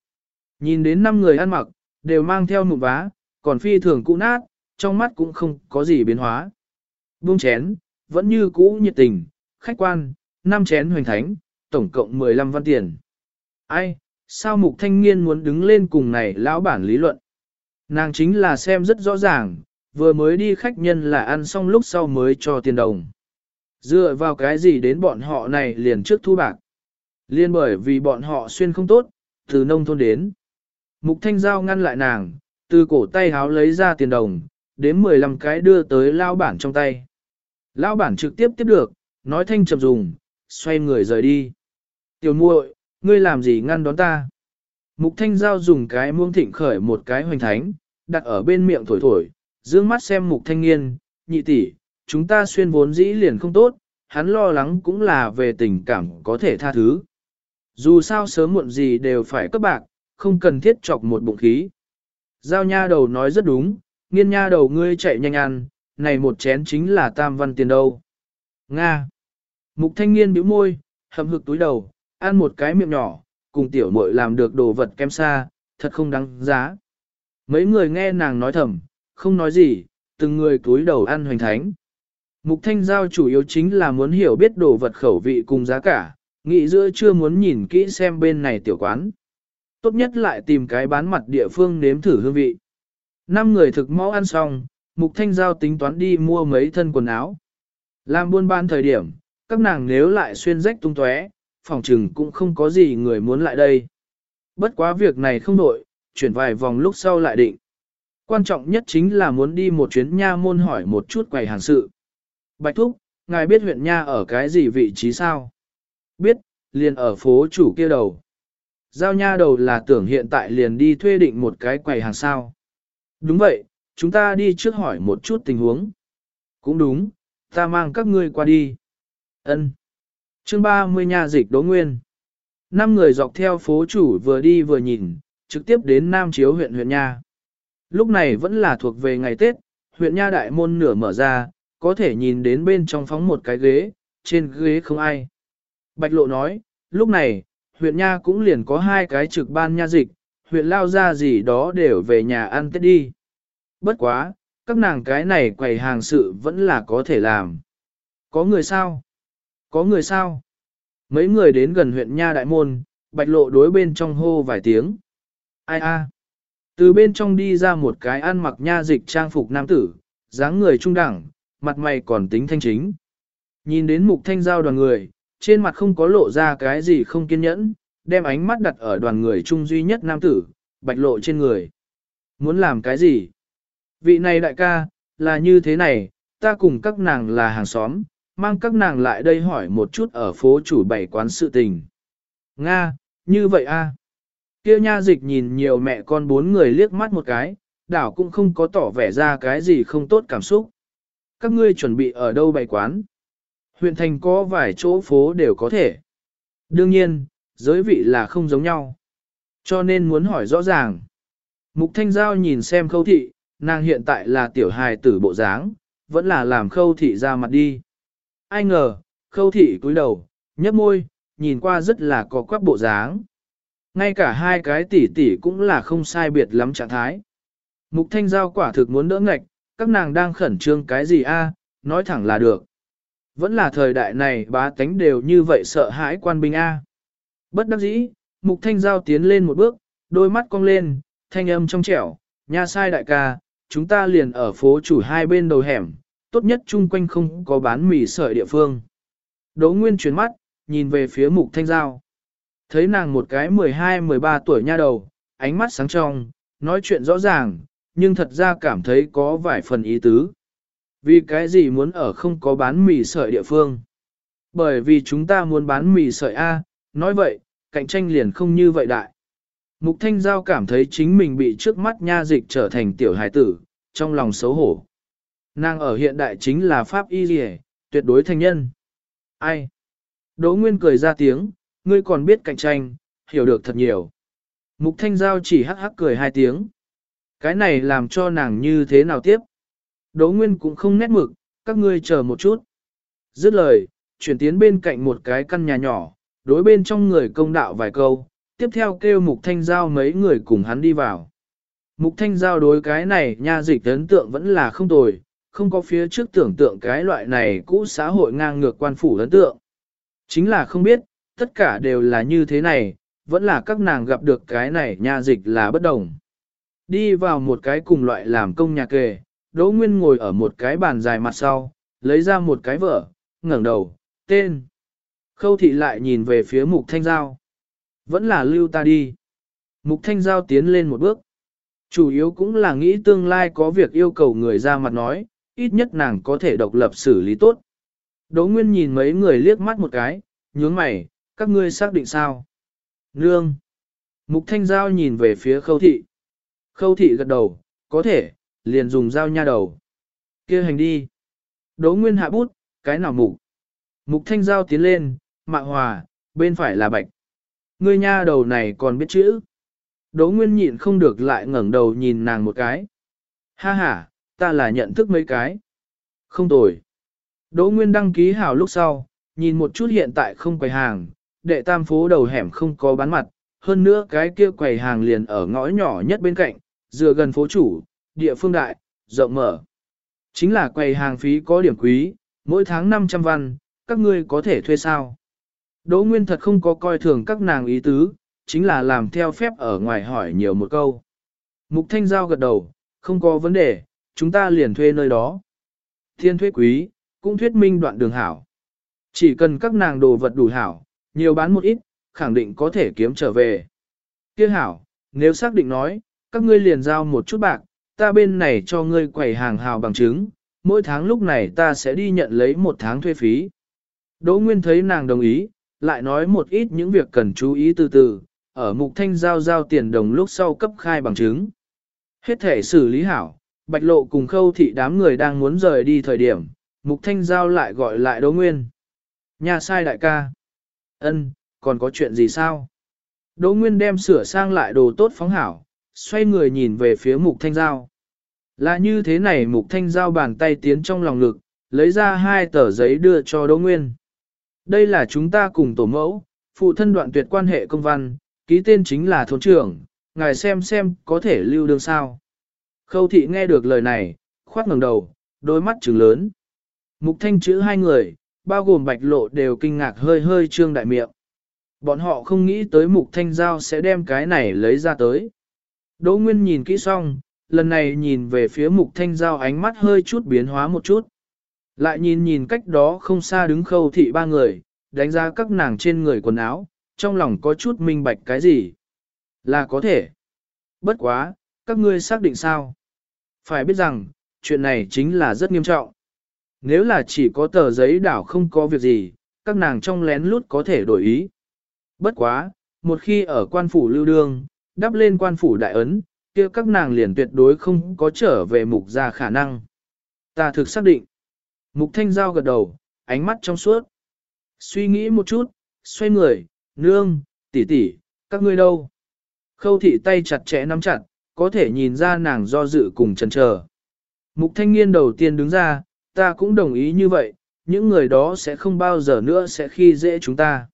Nhìn đến năm người ăn mặc, đều mang theo nụ vá, còn phi thường cũ nát, trong mắt cũng không có gì biến hóa. Buông chén, vẫn như cũ nhiệt tình, khách quan, năm chén hoành thánh, tổng cộng 15 văn tiền. Ai, sao mục thanh niên muốn đứng lên cùng này lão bản lý luận? Nàng chính là xem rất rõ ràng, vừa mới đi khách nhân là ăn xong lúc sau mới cho tiền đồng. Dựa vào cái gì đến bọn họ này liền trước thu bạc. Liên bởi vì bọn họ xuyên không tốt, từ nông thôn đến. Mục thanh giao ngăn lại nàng, từ cổ tay háo lấy ra tiền đồng, đếm 15 cái đưa tới lao bản trong tay. Lão bản trực tiếp tiếp được, nói thanh chậm dùng, xoay người rời đi. Tiểu muội, ngươi làm gì ngăn đón ta? Mục thanh giao dùng cái muông thịnh khởi một cái hoành thánh, đặt ở bên miệng thổi thổi, dương mắt xem mục thanh niên, nhị tỷ, chúng ta xuyên vốn dĩ liền không tốt, hắn lo lắng cũng là về tình cảm có thể tha thứ. Dù sao sớm muộn gì đều phải cấp bạc, không cần thiết chọc một bụng khí. Giao nha đầu nói rất đúng, nghiên nha đầu ngươi chạy nhanh ăn, này một chén chính là tam văn tiền đâu. Nga. Mục thanh niên bĩu môi, hầm hực túi đầu, ăn một cái miệng nhỏ, cùng tiểu muội làm được đồ vật kem xa, thật không đáng giá. Mấy người nghe nàng nói thầm, không nói gì, từng người túi đầu ăn hoành thánh. Mục thanh giao chủ yếu chính là muốn hiểu biết đồ vật khẩu vị cùng giá cả, nghĩ giữa chưa muốn nhìn kỹ xem bên này tiểu quán. Tốt nhất lại tìm cái bán mặt địa phương nếm thử hương vị. Năm người thực mau ăn xong, mục thanh giao tính toán đi mua mấy thân quần áo. Làm buôn ban thời điểm, các nàng nếu lại xuyên rách tung tóe, phòng trừng cũng không có gì người muốn lại đây. Bất quá việc này không đổi, chuyển vài vòng lúc sau lại định. Quan trọng nhất chính là muốn đi một chuyến nha môn hỏi một chút quầy hàng sự. Bạch Thúc, ngài biết huyện nha ở cái gì vị trí sao? Biết, liền ở phố chủ kia đầu. Giao nha đầu là tưởng hiện tại liền đi thuê định một cái quầy hàng sao. Đúng vậy, chúng ta đi trước hỏi một chút tình huống. Cũng đúng, ta mang các ngươi qua đi. Ân. Chương 30 nhà dịch đố nguyên. Năm người dọc theo phố chủ vừa đi vừa nhìn, trực tiếp đến Nam Chiếu huyện huyện Nha. Lúc này vẫn là thuộc về ngày Tết, huyện Nha đại môn nửa mở ra, có thể nhìn đến bên trong phóng một cái ghế, trên ghế không ai. Bạch Lộ nói, lúc này, huyện Nha cũng liền có hai cái trực ban nha dịch, huyện lao ra gì đó đều về nhà ăn Tết đi. Bất quá, các nàng cái này quầy hàng sự vẫn là có thể làm. Có người sao? Có người sao? Mấy người đến gần huyện Nha Đại Môn, bạch lộ đối bên trong hô vài tiếng. Ai a? Từ bên trong đi ra một cái ăn mặc nha dịch trang phục nam tử, dáng người trung đẳng, mặt mày còn tính thanh chính. Nhìn đến mục thanh giao đoàn người, trên mặt không có lộ ra cái gì không kiên nhẫn, đem ánh mắt đặt ở đoàn người trung duy nhất nam tử, bạch lộ trên người. Muốn làm cái gì? Vị này đại ca, là như thế này, ta cùng các nàng là hàng xóm, mang các nàng lại đây hỏi một chút ở phố chủ bảy quán sự tình. Nga, như vậy a? Kia nha dịch nhìn nhiều mẹ con bốn người liếc mắt một cái, đảo cũng không có tỏ vẻ ra cái gì không tốt cảm xúc. Các ngươi chuẩn bị ở đâu bày quán? Huyện thành có vài chỗ phố đều có thể. Đương nhiên, giới vị là không giống nhau. Cho nên muốn hỏi rõ ràng. Mục Thanh Giao nhìn xem khâu thị, nàng hiện tại là tiểu hài tử bộ dáng, vẫn là làm khâu thị ra mặt đi. Ai ngờ, khâu thị cúi đầu, nhấp môi, nhìn qua rất là có quắc bộ dáng. Ngay cả hai cái tỷ tỷ cũng là không sai biệt lắm trạng thái. Mục thanh giao quả thực muốn đỡ ngạch, các nàng đang khẩn trương cái gì a? nói thẳng là được. Vẫn là thời đại này bá tánh đều như vậy sợ hãi quan binh a. Bất đắc dĩ, mục thanh giao tiến lên một bước, đôi mắt cong lên, thanh âm trong trẻo, nha sai đại ca, chúng ta liền ở phố chủ hai bên đầu hẻm, tốt nhất chung quanh không có bán mì sợi địa phương. Đỗ Nguyên chuyển mắt, nhìn về phía mục thanh giao. Thấy nàng một cái 12-13 tuổi nha đầu, ánh mắt sáng trong, nói chuyện rõ ràng, nhưng thật ra cảm thấy có vài phần ý tứ. Vì cái gì muốn ở không có bán mì sợi địa phương? Bởi vì chúng ta muốn bán mì sợi A, nói vậy, cạnh tranh liền không như vậy đại. Mục Thanh Giao cảm thấy chính mình bị trước mắt nha dịch trở thành tiểu hài tử, trong lòng xấu hổ. Nàng ở hiện đại chính là Pháp Y Dì tuyệt đối thành nhân. Ai? Đỗ Nguyên cười ra tiếng, ngươi còn biết cạnh tranh, hiểu được thật nhiều. Mục Thanh Giao chỉ hắc hắc cười hai tiếng. Cái này làm cho nàng như thế nào tiếp? Đỗ Nguyên cũng không nét mực, các ngươi chờ một chút. Dứt lời, chuyển tiến bên cạnh một cái căn nhà nhỏ, đối bên trong người công đạo vài câu, tiếp theo kêu Mục Thanh Giao mấy người cùng hắn đi vào. Mục Thanh Giao đối cái này nha dịch ấn tượng vẫn là không tồi, không có phía trước tưởng tượng cái loại này cũ xã hội ngang ngược quan phủ ấn tượng. Chính là không biết, tất cả đều là như thế này, vẫn là các nàng gặp được cái này nha dịch là bất đồng. Đi vào một cái cùng loại làm công nhà kề, Đỗ Nguyên ngồi ở một cái bàn dài mặt sau, lấy ra một cái vở, ngẩng đầu, tên. Khâu thị lại nhìn về phía mục thanh giao. Vẫn là lưu ta đi. Mục thanh giao tiến lên một bước. Chủ yếu cũng là nghĩ tương lai có việc yêu cầu người ra mặt nói, ít nhất nàng có thể độc lập xử lý tốt. Đỗ Nguyên nhìn mấy người liếc mắt một cái, nhướng mày, các ngươi xác định sao? Nương. Mục thanh giao nhìn về phía khâu thị. Khâu thị gật đầu, có thể, liền dùng dao nha đầu. kia hành đi. Đỗ Nguyên hạ bút, cái nào mục. Mục thanh giao tiến lên, mạ hòa, bên phải là bạch. Ngươi nha đầu này còn biết chữ. Đỗ Nguyên nhịn không được lại ngẩng đầu nhìn nàng một cái. Ha ha, ta là nhận thức mấy cái. Không tồi. Đỗ Nguyên đăng ký hảo lúc sau, nhìn một chút hiện tại không quầy hàng, đệ tam phố đầu hẻm không có bán mặt, hơn nữa cái kia quầy hàng liền ở ngõ nhỏ nhất bên cạnh, dựa gần phố chủ, địa phương đại, rộng mở. Chính là quầy hàng phí có điểm quý, mỗi tháng 500 văn, các ngươi có thể thuê sao? Đỗ Nguyên thật không có coi thường các nàng ý tứ, chính là làm theo phép ở ngoài hỏi nhiều một câu. Mục Thanh Giao gật đầu, không có vấn đề, chúng ta liền thuê nơi đó. Thiên thuế quý, cũng thuyết minh đoạn đường hảo. Chỉ cần các nàng đồ vật đủ hảo, nhiều bán một ít, khẳng định có thể kiếm trở về. Kia hảo, nếu xác định nói, các ngươi liền giao một chút bạc, ta bên này cho ngươi quẩy hàng hào bằng chứng, mỗi tháng lúc này ta sẽ đi nhận lấy một tháng thuê phí. Đỗ Nguyên thấy nàng đồng ý, lại nói một ít những việc cần chú ý từ từ, ở mục thanh giao giao tiền đồng lúc sau cấp khai bằng chứng. Hết thể xử lý hảo, bạch lộ cùng khâu thị đám người đang muốn rời đi thời điểm, mục thanh giao lại gọi lại Đỗ Nguyên. Nhà sai đại ca. ân, còn có chuyện gì sao? Đỗ Nguyên đem sửa sang lại đồ tốt phóng hảo, xoay người nhìn về phía mục thanh giao. Là như thế này mục thanh giao bàn tay tiến trong lòng lực lấy ra hai tờ giấy đưa cho Đỗ Nguyên. Đây là chúng ta cùng tổ mẫu, phụ thân đoạn tuyệt quan hệ công văn, ký tên chính là thôn trưởng, ngài xem xem có thể lưu đương sao. Khâu thị nghe được lời này, khoát ngẩng đầu, đôi mắt trừng lớn. Mục thanh chữ hai người, bao gồm bạch lộ đều kinh ngạc hơi hơi trương đại miệng. Bọn họ không nghĩ tới mục thanh giao sẽ đem cái này lấy ra tới. Đỗ Nguyên nhìn kỹ xong, lần này nhìn về phía mục thanh giao ánh mắt hơi chút biến hóa một chút. Lại nhìn nhìn cách đó không xa đứng khâu thị ba người, đánh giá các nàng trên người quần áo, trong lòng có chút minh bạch cái gì. Là có thể. Bất quá, các ngươi xác định sao? Phải biết rằng, chuyện này chính là rất nghiêm trọng. Nếu là chỉ có tờ giấy đảo không có việc gì, các nàng trong lén lút có thể đổi ý. Bất quá, một khi ở quan phủ lưu đương, đắp lên quan phủ đại ấn, kia các nàng liền tuyệt đối không có trở về mục ra khả năng. Ta thực xác định. Mục thanh giao gật đầu, ánh mắt trong suốt. Suy nghĩ một chút, xoay người, nương, tỷ tỷ, các ngươi đâu? Khâu thị tay chặt chẽ nắm chặt, có thể nhìn ra nàng do dự cùng chần chờ. Mục thanh niên đầu tiên đứng ra, ta cũng đồng ý như vậy, những người đó sẽ không bao giờ nữa sẽ khi dễ chúng ta.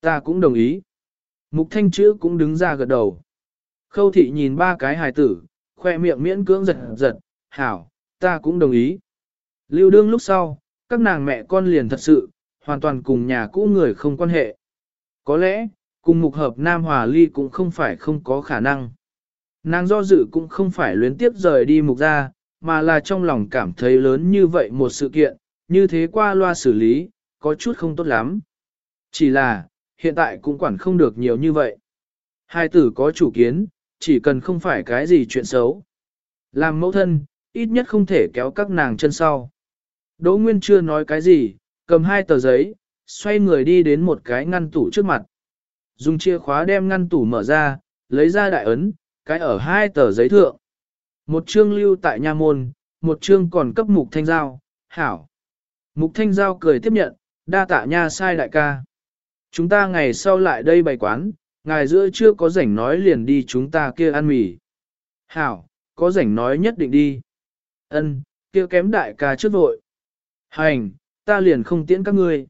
Ta cũng đồng ý. Mục thanh chữ cũng đứng ra gật đầu. Khâu thị nhìn ba cái hài tử, khoe miệng miễn cưỡng giật giật, hảo, ta cũng đồng ý. Lưu đương lúc sau, các nàng mẹ con liền thật sự, hoàn toàn cùng nhà cũ người không quan hệ. Có lẽ, cùng mục hợp Nam Hòa Ly cũng không phải không có khả năng. Nàng do dự cũng không phải luyến tiếp rời đi mục ra, mà là trong lòng cảm thấy lớn như vậy một sự kiện, như thế qua loa xử lý, có chút không tốt lắm. Chỉ là, hiện tại cũng quản không được nhiều như vậy. Hai tử có chủ kiến, chỉ cần không phải cái gì chuyện xấu. Làm mẫu thân, ít nhất không thể kéo các nàng chân sau. Đỗ Nguyên chưa nói cái gì, cầm hai tờ giấy, xoay người đi đến một cái ngăn tủ trước mặt. Dùng chìa khóa đem ngăn tủ mở ra, lấy ra đại ấn, cái ở hai tờ giấy thượng. Một chương lưu tại nha môn, một chương còn cấp mục thanh giao, hảo. Mục thanh giao cười tiếp nhận, đa tạ nha sai đại ca. Chúng ta ngày sau lại đây bày quán, ngày giữa chưa có rảnh nói liền đi chúng ta kia ăn mì. Hảo, có rảnh nói nhất định đi. Ân, kia kém đại ca trước vội. Hành, ta liền không tiễn các ngươi.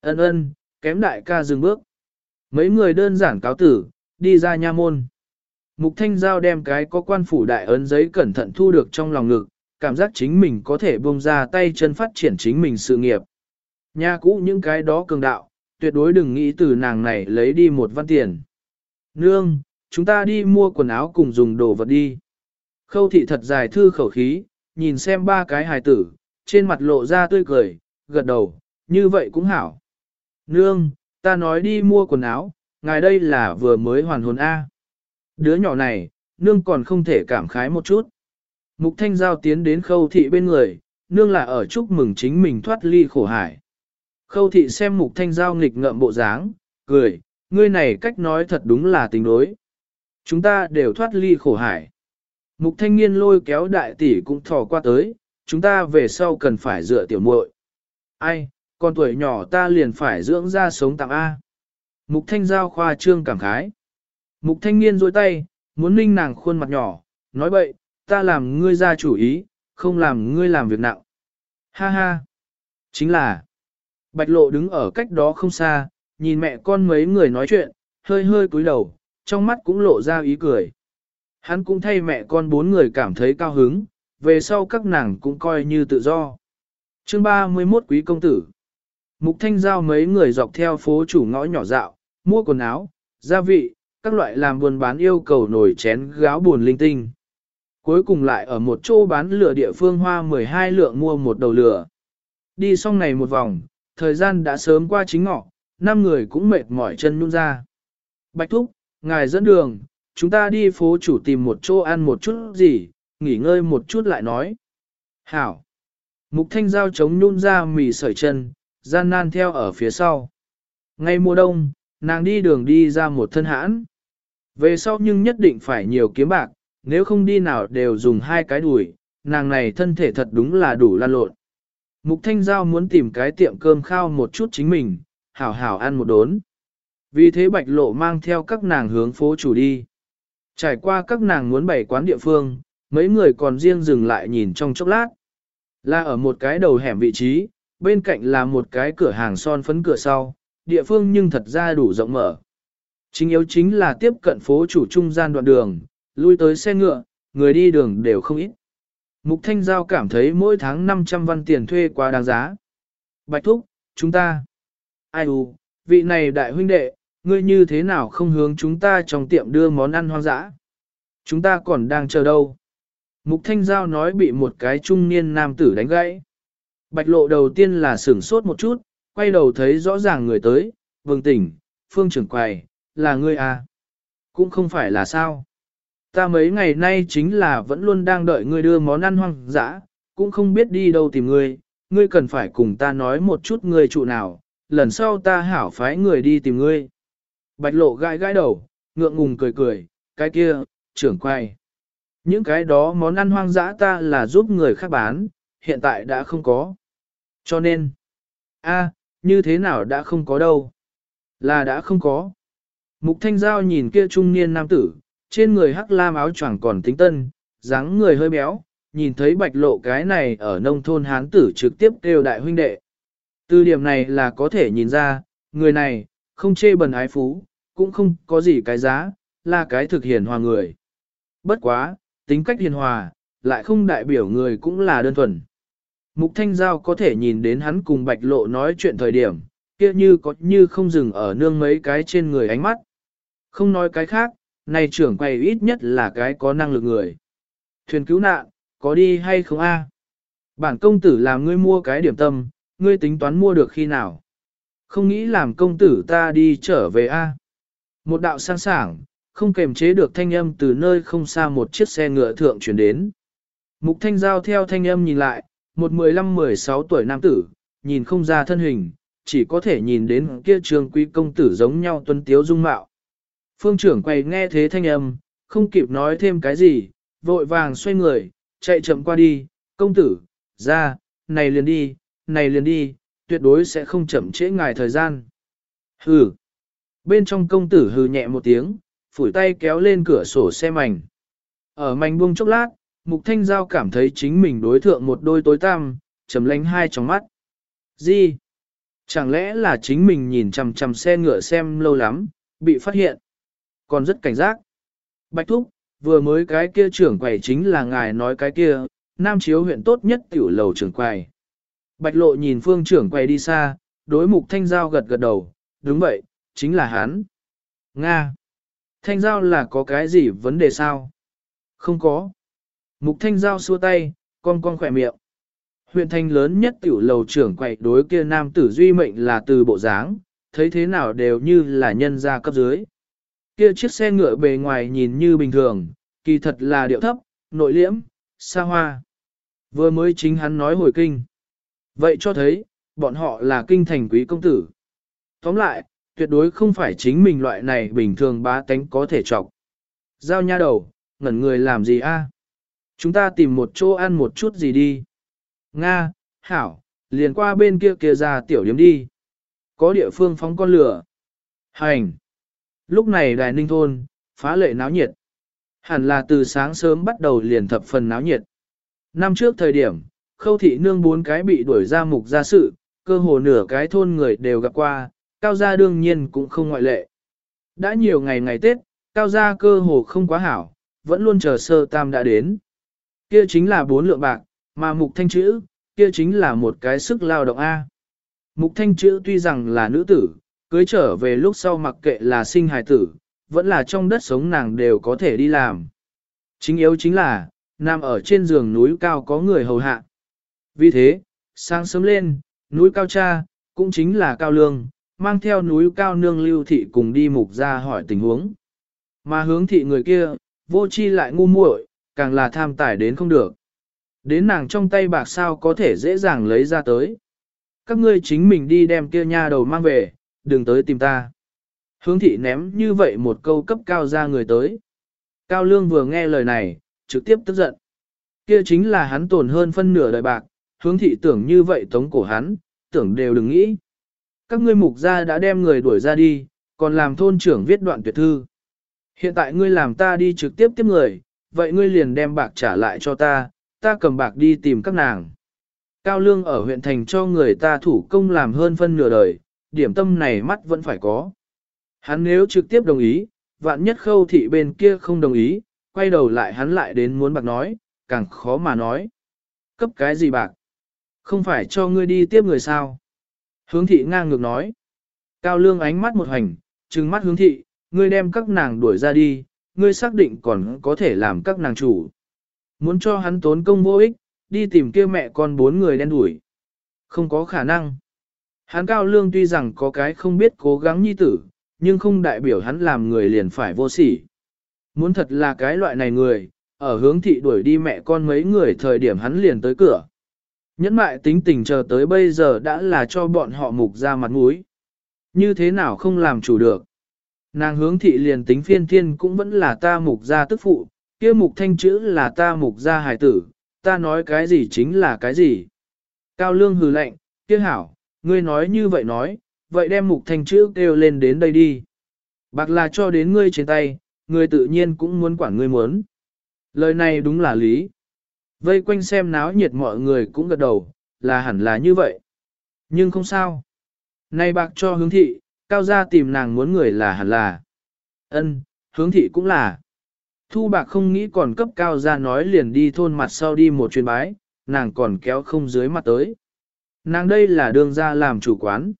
Ân ân, kém đại ca dừng bước. Mấy người đơn giản cáo tử, đi ra nha môn. Mục Thanh Giao đem cái có quan phủ đại ấn giấy cẩn thận thu được trong lòng ngực, cảm giác chính mình có thể buông ra tay chân phát triển chính mình sự nghiệp. Nhà cũ những cái đó cường đạo, tuyệt đối đừng nghĩ từ nàng này lấy đi một văn tiền. Nương, chúng ta đi mua quần áo cùng dùng đồ vật đi. Khâu thị thật dài thư khẩu khí, nhìn xem ba cái hài tử, trên mặt lộ ra tươi cười, gật đầu, như vậy cũng hảo. Nương, ta nói đi mua quần áo, ngài đây là vừa mới hoàn hồn A. Đứa nhỏ này, nương còn không thể cảm khái một chút. Mục thanh giao tiến đến khâu thị bên người, nương là ở chúc mừng chính mình thoát ly khổ hải. Khâu thị xem mục thanh giao nghịch ngợm bộ dáng, cười, ngươi này cách nói thật đúng là tình đối. Chúng ta đều thoát ly khổ hải. Mục thanh niên lôi kéo đại tỷ cũng thò qua tới, chúng ta về sau cần phải dựa tiểu muội. Ai, con tuổi nhỏ ta liền phải dưỡng ra sống tạm A. Mục thanh giao khoa trương cảm khái. Mục thanh niên dôi tay, muốn ninh nàng khuôn mặt nhỏ, nói bậy, ta làm ngươi ra chủ ý, không làm ngươi làm việc nặng. Ha ha. Chính là, bạch lộ đứng ở cách đó không xa, nhìn mẹ con mấy người nói chuyện, hơi hơi cúi đầu, trong mắt cũng lộ ra ý cười. Hắn cũng thay mẹ con bốn người cảm thấy cao hứng, về sau các nàng cũng coi như tự do. Chương 31 Quý Công Tử Mục Thanh Giao mấy người dọc theo phố chủ ngõ nhỏ dạo, mua quần áo, gia vị, các loại làm buôn bán yêu cầu nồi chén gáo buồn linh tinh. Cuối cùng lại ở một chỗ bán lửa địa phương hoa 12 lượng mua một đầu lửa. Đi xong này một vòng, thời gian đã sớm qua chính ngọ, năm người cũng mệt mỏi chân nhún ra. Bạch Thúc, ngài dẫn đường, chúng ta đi phố chủ tìm một chỗ ăn một chút gì, nghỉ ngơi một chút lại nói. Hảo. Mục thanh giao chống nhún ra mì sợi chân, gian nan theo ở phía sau. Ngay mùa đông, nàng đi đường đi ra một thân hãn. Về sau nhưng nhất định phải nhiều kiếm bạc, nếu không đi nào đều dùng hai cái đùi, nàng này thân thể thật đúng là đủ lan lộn. Mục Thanh Giao muốn tìm cái tiệm cơm khao một chút chính mình, hảo hảo ăn một đốn. Vì thế bạch lộ mang theo các nàng hướng phố chủ đi. Trải qua các nàng muốn bày quán địa phương, mấy người còn riêng dừng lại nhìn trong chốc lát. Là ở một cái đầu hẻm vị trí, bên cạnh là một cái cửa hàng son phấn cửa sau, địa phương nhưng thật ra đủ rộng mở. Chính yếu chính là tiếp cận phố chủ trung gian đoạn đường, lui tới xe ngựa, người đi đường đều không ít. Mục Thanh Giao cảm thấy mỗi tháng 500 văn tiền thuê quá đáng giá. Bạch Thúc, chúng ta. Ai u, vị này đại huynh đệ, ngươi như thế nào không hướng chúng ta trong tiệm đưa món ăn hoang dã? Chúng ta còn đang chờ đâu? Mục Thanh Giao nói bị một cái trung niên nam tử đánh gãy. Bạch lộ đầu tiên là sửng sốt một chút, quay đầu thấy rõ ràng người tới, vương tỉnh, phương trưởng quầy, là ngươi à? Cũng không phải là sao? Ta mấy ngày nay chính là vẫn luôn đang đợi ngươi đưa món ăn hoang dã, cũng không biết đi đâu tìm ngươi, ngươi cần phải cùng ta nói một chút ngươi trụ nào, lần sau ta hảo phái người đi tìm ngươi. Bạch lộ gãi gãi đầu, ngượng ngùng cười cười, cái kia, trưởng quay. Những cái đó món ăn hoang dã ta là giúp người khác bán, hiện tại đã không có. Cho nên, a, như thế nào đã không có đâu? Là đã không có. Mục Thanh Giao nhìn kia trung niên nam tử, trên người hắc lam áo choàng còn tính tân, dáng người hơi béo, nhìn thấy bạch lộ cái này ở nông thôn hán tử trực tiếp kêu đại huynh đệ. Từ điểm này là có thể nhìn ra, người này, không chê bần ái phú, cũng không có gì cái giá, là cái thực hiền hòa người. Bất quá, tính cách hiền hòa, lại không đại biểu người cũng là đơn thuần. Mục Thanh Giao có thể nhìn đến hắn cùng bạch lộ nói chuyện thời điểm, kia như có như không dừng ở nương mấy cái trên người ánh mắt. Không nói cái khác, này trưởng quầy ít nhất là cái có năng lực người. Thuyền cứu nạn, có đi hay không a? Bản công tử làm ngươi mua cái điểm tâm, ngươi tính toán mua được khi nào? Không nghĩ làm công tử ta đi trở về a? Một đạo sang sảng, không kềm chế được thanh âm từ nơi không xa một chiếc xe ngựa thượng chuyển đến. Mục thanh giao theo thanh âm nhìn lại, một 15-16 tuổi nam tử, nhìn không ra thân hình, chỉ có thể nhìn đến kia trường quý công tử giống nhau tuân tiếu dung mạo. Phương trưởng quay nghe thế thanh âm, không kịp nói thêm cái gì, vội vàng xoay người, chạy chậm qua đi, công tử, ra, này liền đi, này liền đi, tuyệt đối sẽ không chậm trễ ngài thời gian. Hừ. Bên trong công tử hừ nhẹ một tiếng, phủi tay kéo lên cửa sổ xe mảnh. Ở mảnh buông chốc lát, Mục Thanh Giao cảm thấy chính mình đối thượng một đôi tối tăm, chấm lánh hai trong mắt. Gì? Chẳng lẽ là chính mình nhìn chằm chằm xe ngựa xem lâu lắm, bị phát hiện? Còn rất cảnh giác. Bạch Thúc, vừa mới cái kia trưởng quầy chính là ngài nói cái kia, Nam Chiếu huyện tốt nhất tiểu lầu trưởng quầy. Bạch Lộ nhìn phương trưởng quầy đi xa, đối mục Thanh Giao gật gật đầu, đúng vậy, chính là hắn. Nga. Thanh Giao là có cái gì vấn đề sao? Không có. Mục Thanh Giao xua tay, con con khỏe miệng. Huyện thanh lớn nhất tiểu lầu trưởng quầy đối kia nam tử duy mệnh là từ bộ dáng, thấy thế nào đều như là nhân gia cấp dưới. Kia chiếc xe ngựa bề ngoài nhìn như bình thường, kỳ thật là điệu thấp, nội liễm, xa hoa. Vừa mới chính hắn nói hồi kinh. Vậy cho thấy, bọn họ là kinh thành quý công tử. Tóm lại, tuyệt đối không phải chính mình loại này bình thường bá tánh có thể chọc. Giao nha đầu, ngẩn người làm gì a? Chúng ta tìm một chỗ ăn một chút gì đi. Nga, Hảo, liền qua bên kia kia ra tiểu điếm đi. Có địa phương phóng con lửa. Hành. Lúc này đài ninh thôn, phá lệ náo nhiệt. Hẳn là từ sáng sớm bắt đầu liền thập phần náo nhiệt. Năm trước thời điểm, khâu thị nương bốn cái bị đuổi ra mục gia sự, cơ hồ nửa cái thôn người đều gặp qua, cao gia đương nhiên cũng không ngoại lệ. Đã nhiều ngày ngày Tết, cao gia cơ hồ không quá hảo, vẫn luôn chờ sơ tam đã đến. Kia chính là bốn lượng bạc, mà mục thanh chữ, kia chính là một cái sức lao động A. Mục thanh chữ tuy rằng là nữ tử, cưới trở về lúc sau mặc kệ là sinh hài tử, vẫn là trong đất sống nàng đều có thể đi làm. Chính yếu chính là, nằm ở trên giường núi cao có người hầu hạ. Vì thế, sáng sớm lên, núi cao cha, cũng chính là cao lương, mang theo núi cao nương lưu thị cùng đi mục ra hỏi tình huống. Mà hướng thị người kia, vô chi lại ngu muội, càng là tham tài đến không được. Đến nàng trong tay bạc sao có thể dễ dàng lấy ra tới. Các ngươi chính mình đi đem kia nha đầu mang về, đừng tới tìm ta. Hướng thị ném như vậy một câu cấp cao ra người tới. Cao lương vừa nghe lời này, trực tiếp tức giận. Kia chính là hắn tổn hơn phân nửa đời bạc, hướng thị tưởng như vậy tống cổ hắn, tưởng đều đừng nghĩ. Các ngươi mục gia đã đem người đuổi ra đi, còn làm thôn trưởng viết đoạn tuyệt thư. Hiện tại ngươi làm ta đi trực tiếp tiếp người, vậy ngươi liền đem bạc trả lại cho ta, ta cầm bạc đi tìm các nàng. Cao Lương ở huyện thành cho người ta thủ công làm hơn phân nửa đời, điểm tâm này mắt vẫn phải có. Hắn nếu trực tiếp đồng ý, vạn nhất khâu thị bên kia không đồng ý, quay đầu lại hắn lại đến muốn bạc nói, càng khó mà nói. Cấp cái gì bạc? Không phải cho ngươi đi tiếp người sao? Hướng thị ngang ngược nói. Cao lương ánh mắt một hành, trừng mắt hướng thị, ngươi đem các nàng đuổi ra đi, ngươi xác định còn có thể làm các nàng chủ. Muốn cho hắn tốn công vô ích, đi tìm kia mẹ con bốn người đen đuổi. Không có khả năng. Hắn cao lương tuy rằng có cái không biết cố gắng nhi tử, nhưng không đại biểu hắn làm người liền phải vô sỉ. Muốn thật là cái loại này người, ở hướng thị đuổi đi mẹ con mấy người thời điểm hắn liền tới cửa. Nhẫn mại tính tình chờ tới bây giờ đã là cho bọn họ mục ra mặt mũi. Như thế nào không làm chủ được. Nàng hướng thị liền tính phiên thiên cũng vẫn là ta mục ra tức phụ, kia mục thanh chữ là ta mục ra hài tử, ta nói cái gì chính là cái gì. Cao lương hừ lạnh, kia hảo, ngươi nói như vậy nói, vậy đem mục thanh chữ kêu lên đến đây đi. Bạc là cho đến ngươi trên tay, ngươi tự nhiên cũng muốn quản ngươi muốn. Lời này đúng là lý. Vây quanh xem náo nhiệt mọi người cũng gật đầu, là hẳn là như vậy. Nhưng không sao. Nay bạc cho hướng thị, cao gia tìm nàng muốn người là hẳn là. Ân, hướng thị cũng là. Thu bạc không nghĩ còn cấp cao gia nói liền đi thôn mặt sau đi một chuyến bái, nàng còn kéo không dưới mặt tới. Nàng đây là đường ra làm chủ quán.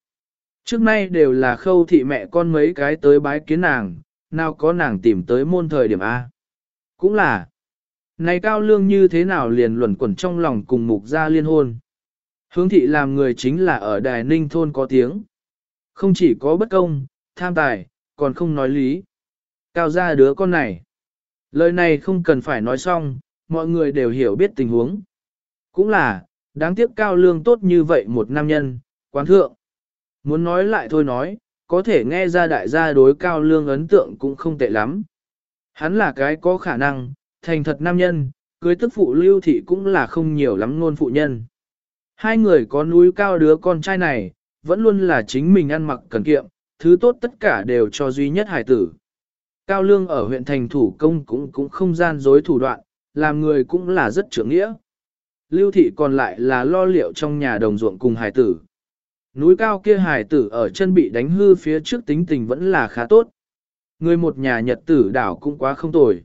Trước nay đều là khâu thị mẹ con mấy cái tới bái kiến nàng, nào có nàng tìm tới môn thời điểm A. Cũng là, này cao lương như thế nào liền luẩn quẩn trong lòng cùng mục gia liên hôn. Hướng thị làm người chính là ở đài ninh thôn có tiếng. Không chỉ có bất công, tham tài, còn không nói lý. Cao gia đứa con này. Lời này không cần phải nói xong, mọi người đều hiểu biết tình huống. Cũng là, đáng tiếc cao lương tốt như vậy một nam nhân, quán thượng. Muốn nói lại thôi nói, có thể nghe ra đại gia đối cao lương ấn tượng cũng không tệ lắm. Hắn là cái có khả năng, thành thật nam nhân, cưới tức phụ lưu thị cũng là không nhiều lắm ngôn phụ nhân. Hai người có núi cao đứa con trai này, vẫn luôn là chính mình ăn mặc cần kiệm, thứ tốt tất cả đều cho duy nhất hải tử. Cao lương ở huyện thành thủ công cũng cũng không gian dối thủ đoạn, làm người cũng là rất trưởng nghĩa. Lưu thị còn lại là lo liệu trong nhà đồng ruộng cùng hải tử. Núi cao kia hải tử ở chân bị đánh hư phía trước tính tình vẫn là khá tốt. Người một nhà nhật tử đảo cũng quá không tồi.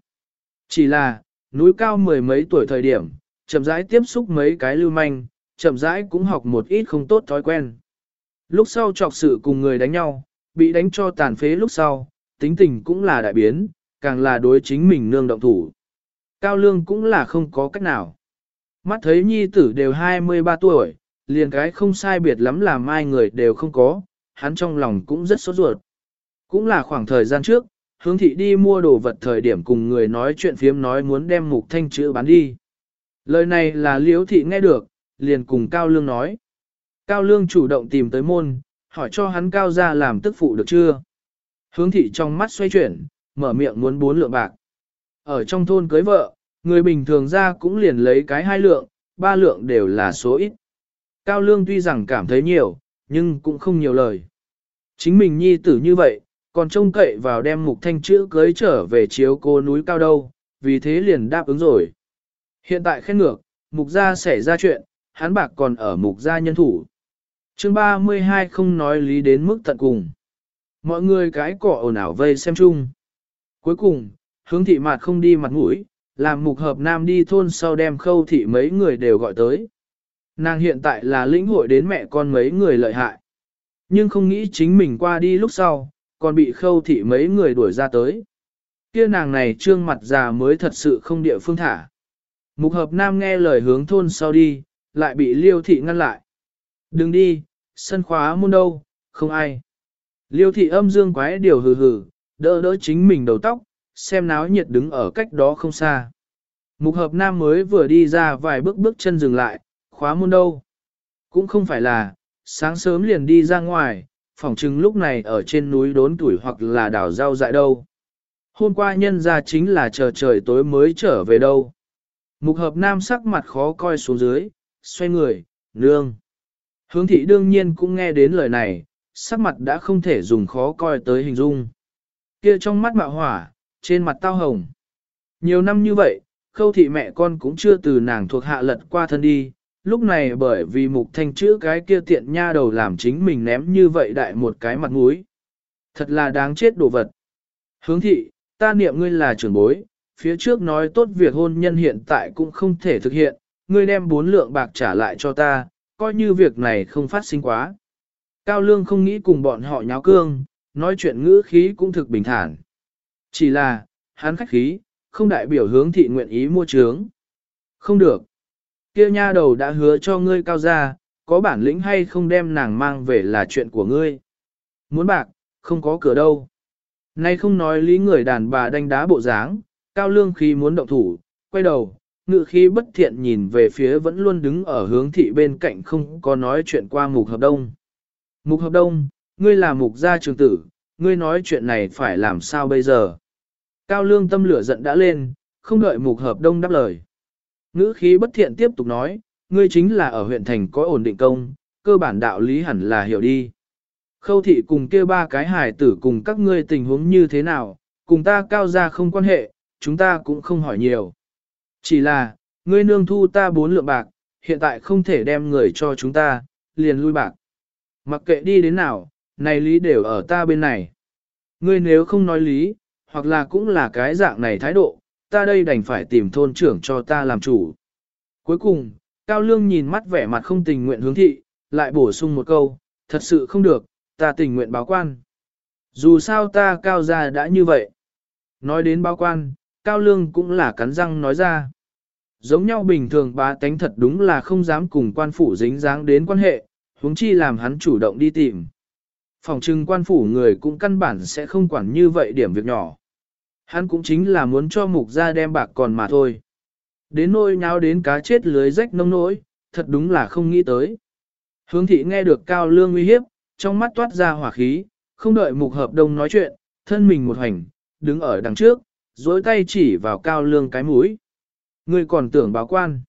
Chỉ là, núi cao mười mấy tuổi thời điểm, chậm rãi tiếp xúc mấy cái lưu manh, chậm rãi cũng học một ít không tốt thói quen. Lúc sau trọc sự cùng người đánh nhau, bị đánh cho tàn phế lúc sau, tính tình cũng là đại biến, càng là đối chính mình nương động thủ. Cao lương cũng là không có cách nào. Mắt thấy nhi tử đều 23 tuổi, liền cái không sai biệt lắm là mai người đều không có, hắn trong lòng cũng rất sốt ruột. Cũng là khoảng thời gian trước, hướng thị đi mua đồ vật thời điểm cùng người nói chuyện phiếm nói muốn đem mục thanh chữ bán đi. Lời này là liễu thị nghe được, liền cùng Cao Lương nói. Cao Lương chủ động tìm tới môn, hỏi cho hắn cao ra làm tức phụ được chưa. Hướng thị trong mắt xoay chuyển, mở miệng muốn bốn lượng bạc. Ở trong thôn cưới vợ, người bình thường ra cũng liền lấy cái hai lượng, ba lượng đều là số ít. Cao Lương tuy rằng cảm thấy nhiều, nhưng cũng không nhiều lời. Chính mình nhi tử như vậy, còn trông cậy vào đem mục thanh chữ cưới trở về chiếu cô núi cao đâu, vì thế liền đáp ứng rồi. Hiện tại khen ngược, mục gia xảy ra chuyện, hắn bạc còn ở mục gia nhân thủ. chương 32 không nói lý đến mức tận cùng. Mọi người cái cỏ ồn ảo vây xem chung. Cuối cùng, hướng thị mạt không đi mặt mũi, làm mục hợp nam đi thôn sau đem khâu thị mấy người đều gọi tới. Nàng hiện tại là lĩnh hội đến mẹ con mấy người lợi hại. Nhưng không nghĩ chính mình qua đi lúc sau, còn bị khâu thị mấy người đuổi ra tới. Kia nàng này trương mặt già mới thật sự không địa phương thả. Mục hợp nam nghe lời hướng thôn sau đi, lại bị liêu thị ngăn lại. Đừng đi, sân khóa môn đâu, không ai. Liêu thị âm dương quái điều hừ hừ, đỡ đỡ chính mình đầu tóc, xem náo nhiệt đứng ở cách đó không xa. Mục hợp nam mới vừa đi ra vài bước bước chân dừng lại, khóa môn đâu. Cũng không phải là, sáng sớm liền đi ra ngoài, phỏng chừng lúc này ở trên núi đốn tuổi hoặc là đảo rau dại đâu. Hôm qua nhân ra chính là chờ trời tối mới trở về đâu. Mục hợp nam sắc mặt khó coi xuống dưới, xoay người, nương. Hướng thị đương nhiên cũng nghe đến lời này, sắc mặt đã không thể dùng khó coi tới hình dung. Kia trong mắt mạo hỏa, trên mặt tao hồng. Nhiều năm như vậy, khâu thị mẹ con cũng chưa từ nàng thuộc hạ lật qua thân đi, lúc này bởi vì mục thanh chữ cái kia tiện nha đầu làm chính mình ném như vậy đại một cái mặt mũi. Thật là đáng chết đồ vật. Hướng thị, ta niệm ngươi là trưởng bối, phía trước nói tốt việc hôn nhân hiện tại cũng không thể thực hiện, ngươi đem bốn lượng bạc trả lại cho ta, coi như việc này không phát sinh quá. Cao Lương không nghĩ cùng bọn họ nháo cương, nói chuyện ngữ khí cũng thực bình thản. Chỉ là, hắn khách khí, không đại biểu hướng thị nguyện ý mua trướng. Không được. Kia nha đầu đã hứa cho ngươi cao ra, có bản lĩnh hay không đem nàng mang về là chuyện của ngươi. Muốn bạc, không có cửa đâu. Nay không nói lý người đàn bà đánh đá bộ dáng, cao lương khi muốn động thủ, quay đầu, ngự khí bất thiện nhìn về phía vẫn luôn đứng ở hướng thị bên cạnh không có nói chuyện qua mục hợp đông. Mục hợp đông, ngươi là mục gia trường tử, ngươi nói chuyện này phải làm sao bây giờ? Cao lương tâm lửa giận đã lên, không đợi mục hợp đông đáp lời. Ngữ khí bất thiện tiếp tục nói, ngươi chính là ở huyện thành có ổn định công, cơ bản đạo lý hẳn là hiểu đi. Khâu thị cùng kia ba cái hài tử cùng các ngươi tình huống như thế nào, cùng ta cao ra không quan hệ, chúng ta cũng không hỏi nhiều. Chỉ là, ngươi nương thu ta bốn lượng bạc, hiện tại không thể đem người cho chúng ta, liền lui bạc. Mặc kệ đi đến nào, này lý đều ở ta bên này. Ngươi nếu không nói lý, hoặc là cũng là cái dạng này thái độ, ta đây đành phải tìm thôn trưởng cho ta làm chủ. Cuối cùng, Cao Lương nhìn mắt vẻ mặt không tình nguyện hướng thị, lại bổ sung một câu, thật sự không được, ta tình nguyện báo quan. Dù sao ta cao gia đã như vậy. Nói đến báo quan, Cao Lương cũng là cắn răng nói ra. Giống nhau bình thường bá tánh thật đúng là không dám cùng quan phủ dính dáng đến quan hệ, huống chi làm hắn chủ động đi tìm. Phòng trưng quan phủ người cũng căn bản sẽ không quản như vậy điểm việc nhỏ. Hắn cũng chính là muốn cho mục ra đem bạc còn mà thôi. Đến nôi nháo đến cá chết lưới rách nông nỗi, thật đúng là không nghĩ tới. Hướng thị nghe được cao lương uy hiếp, trong mắt toát ra hỏa khí, không đợi mục hợp đồng nói chuyện, thân mình một hành, đứng ở đằng trước, dối tay chỉ vào cao lương cái mũi. Ngươi còn tưởng báo quan.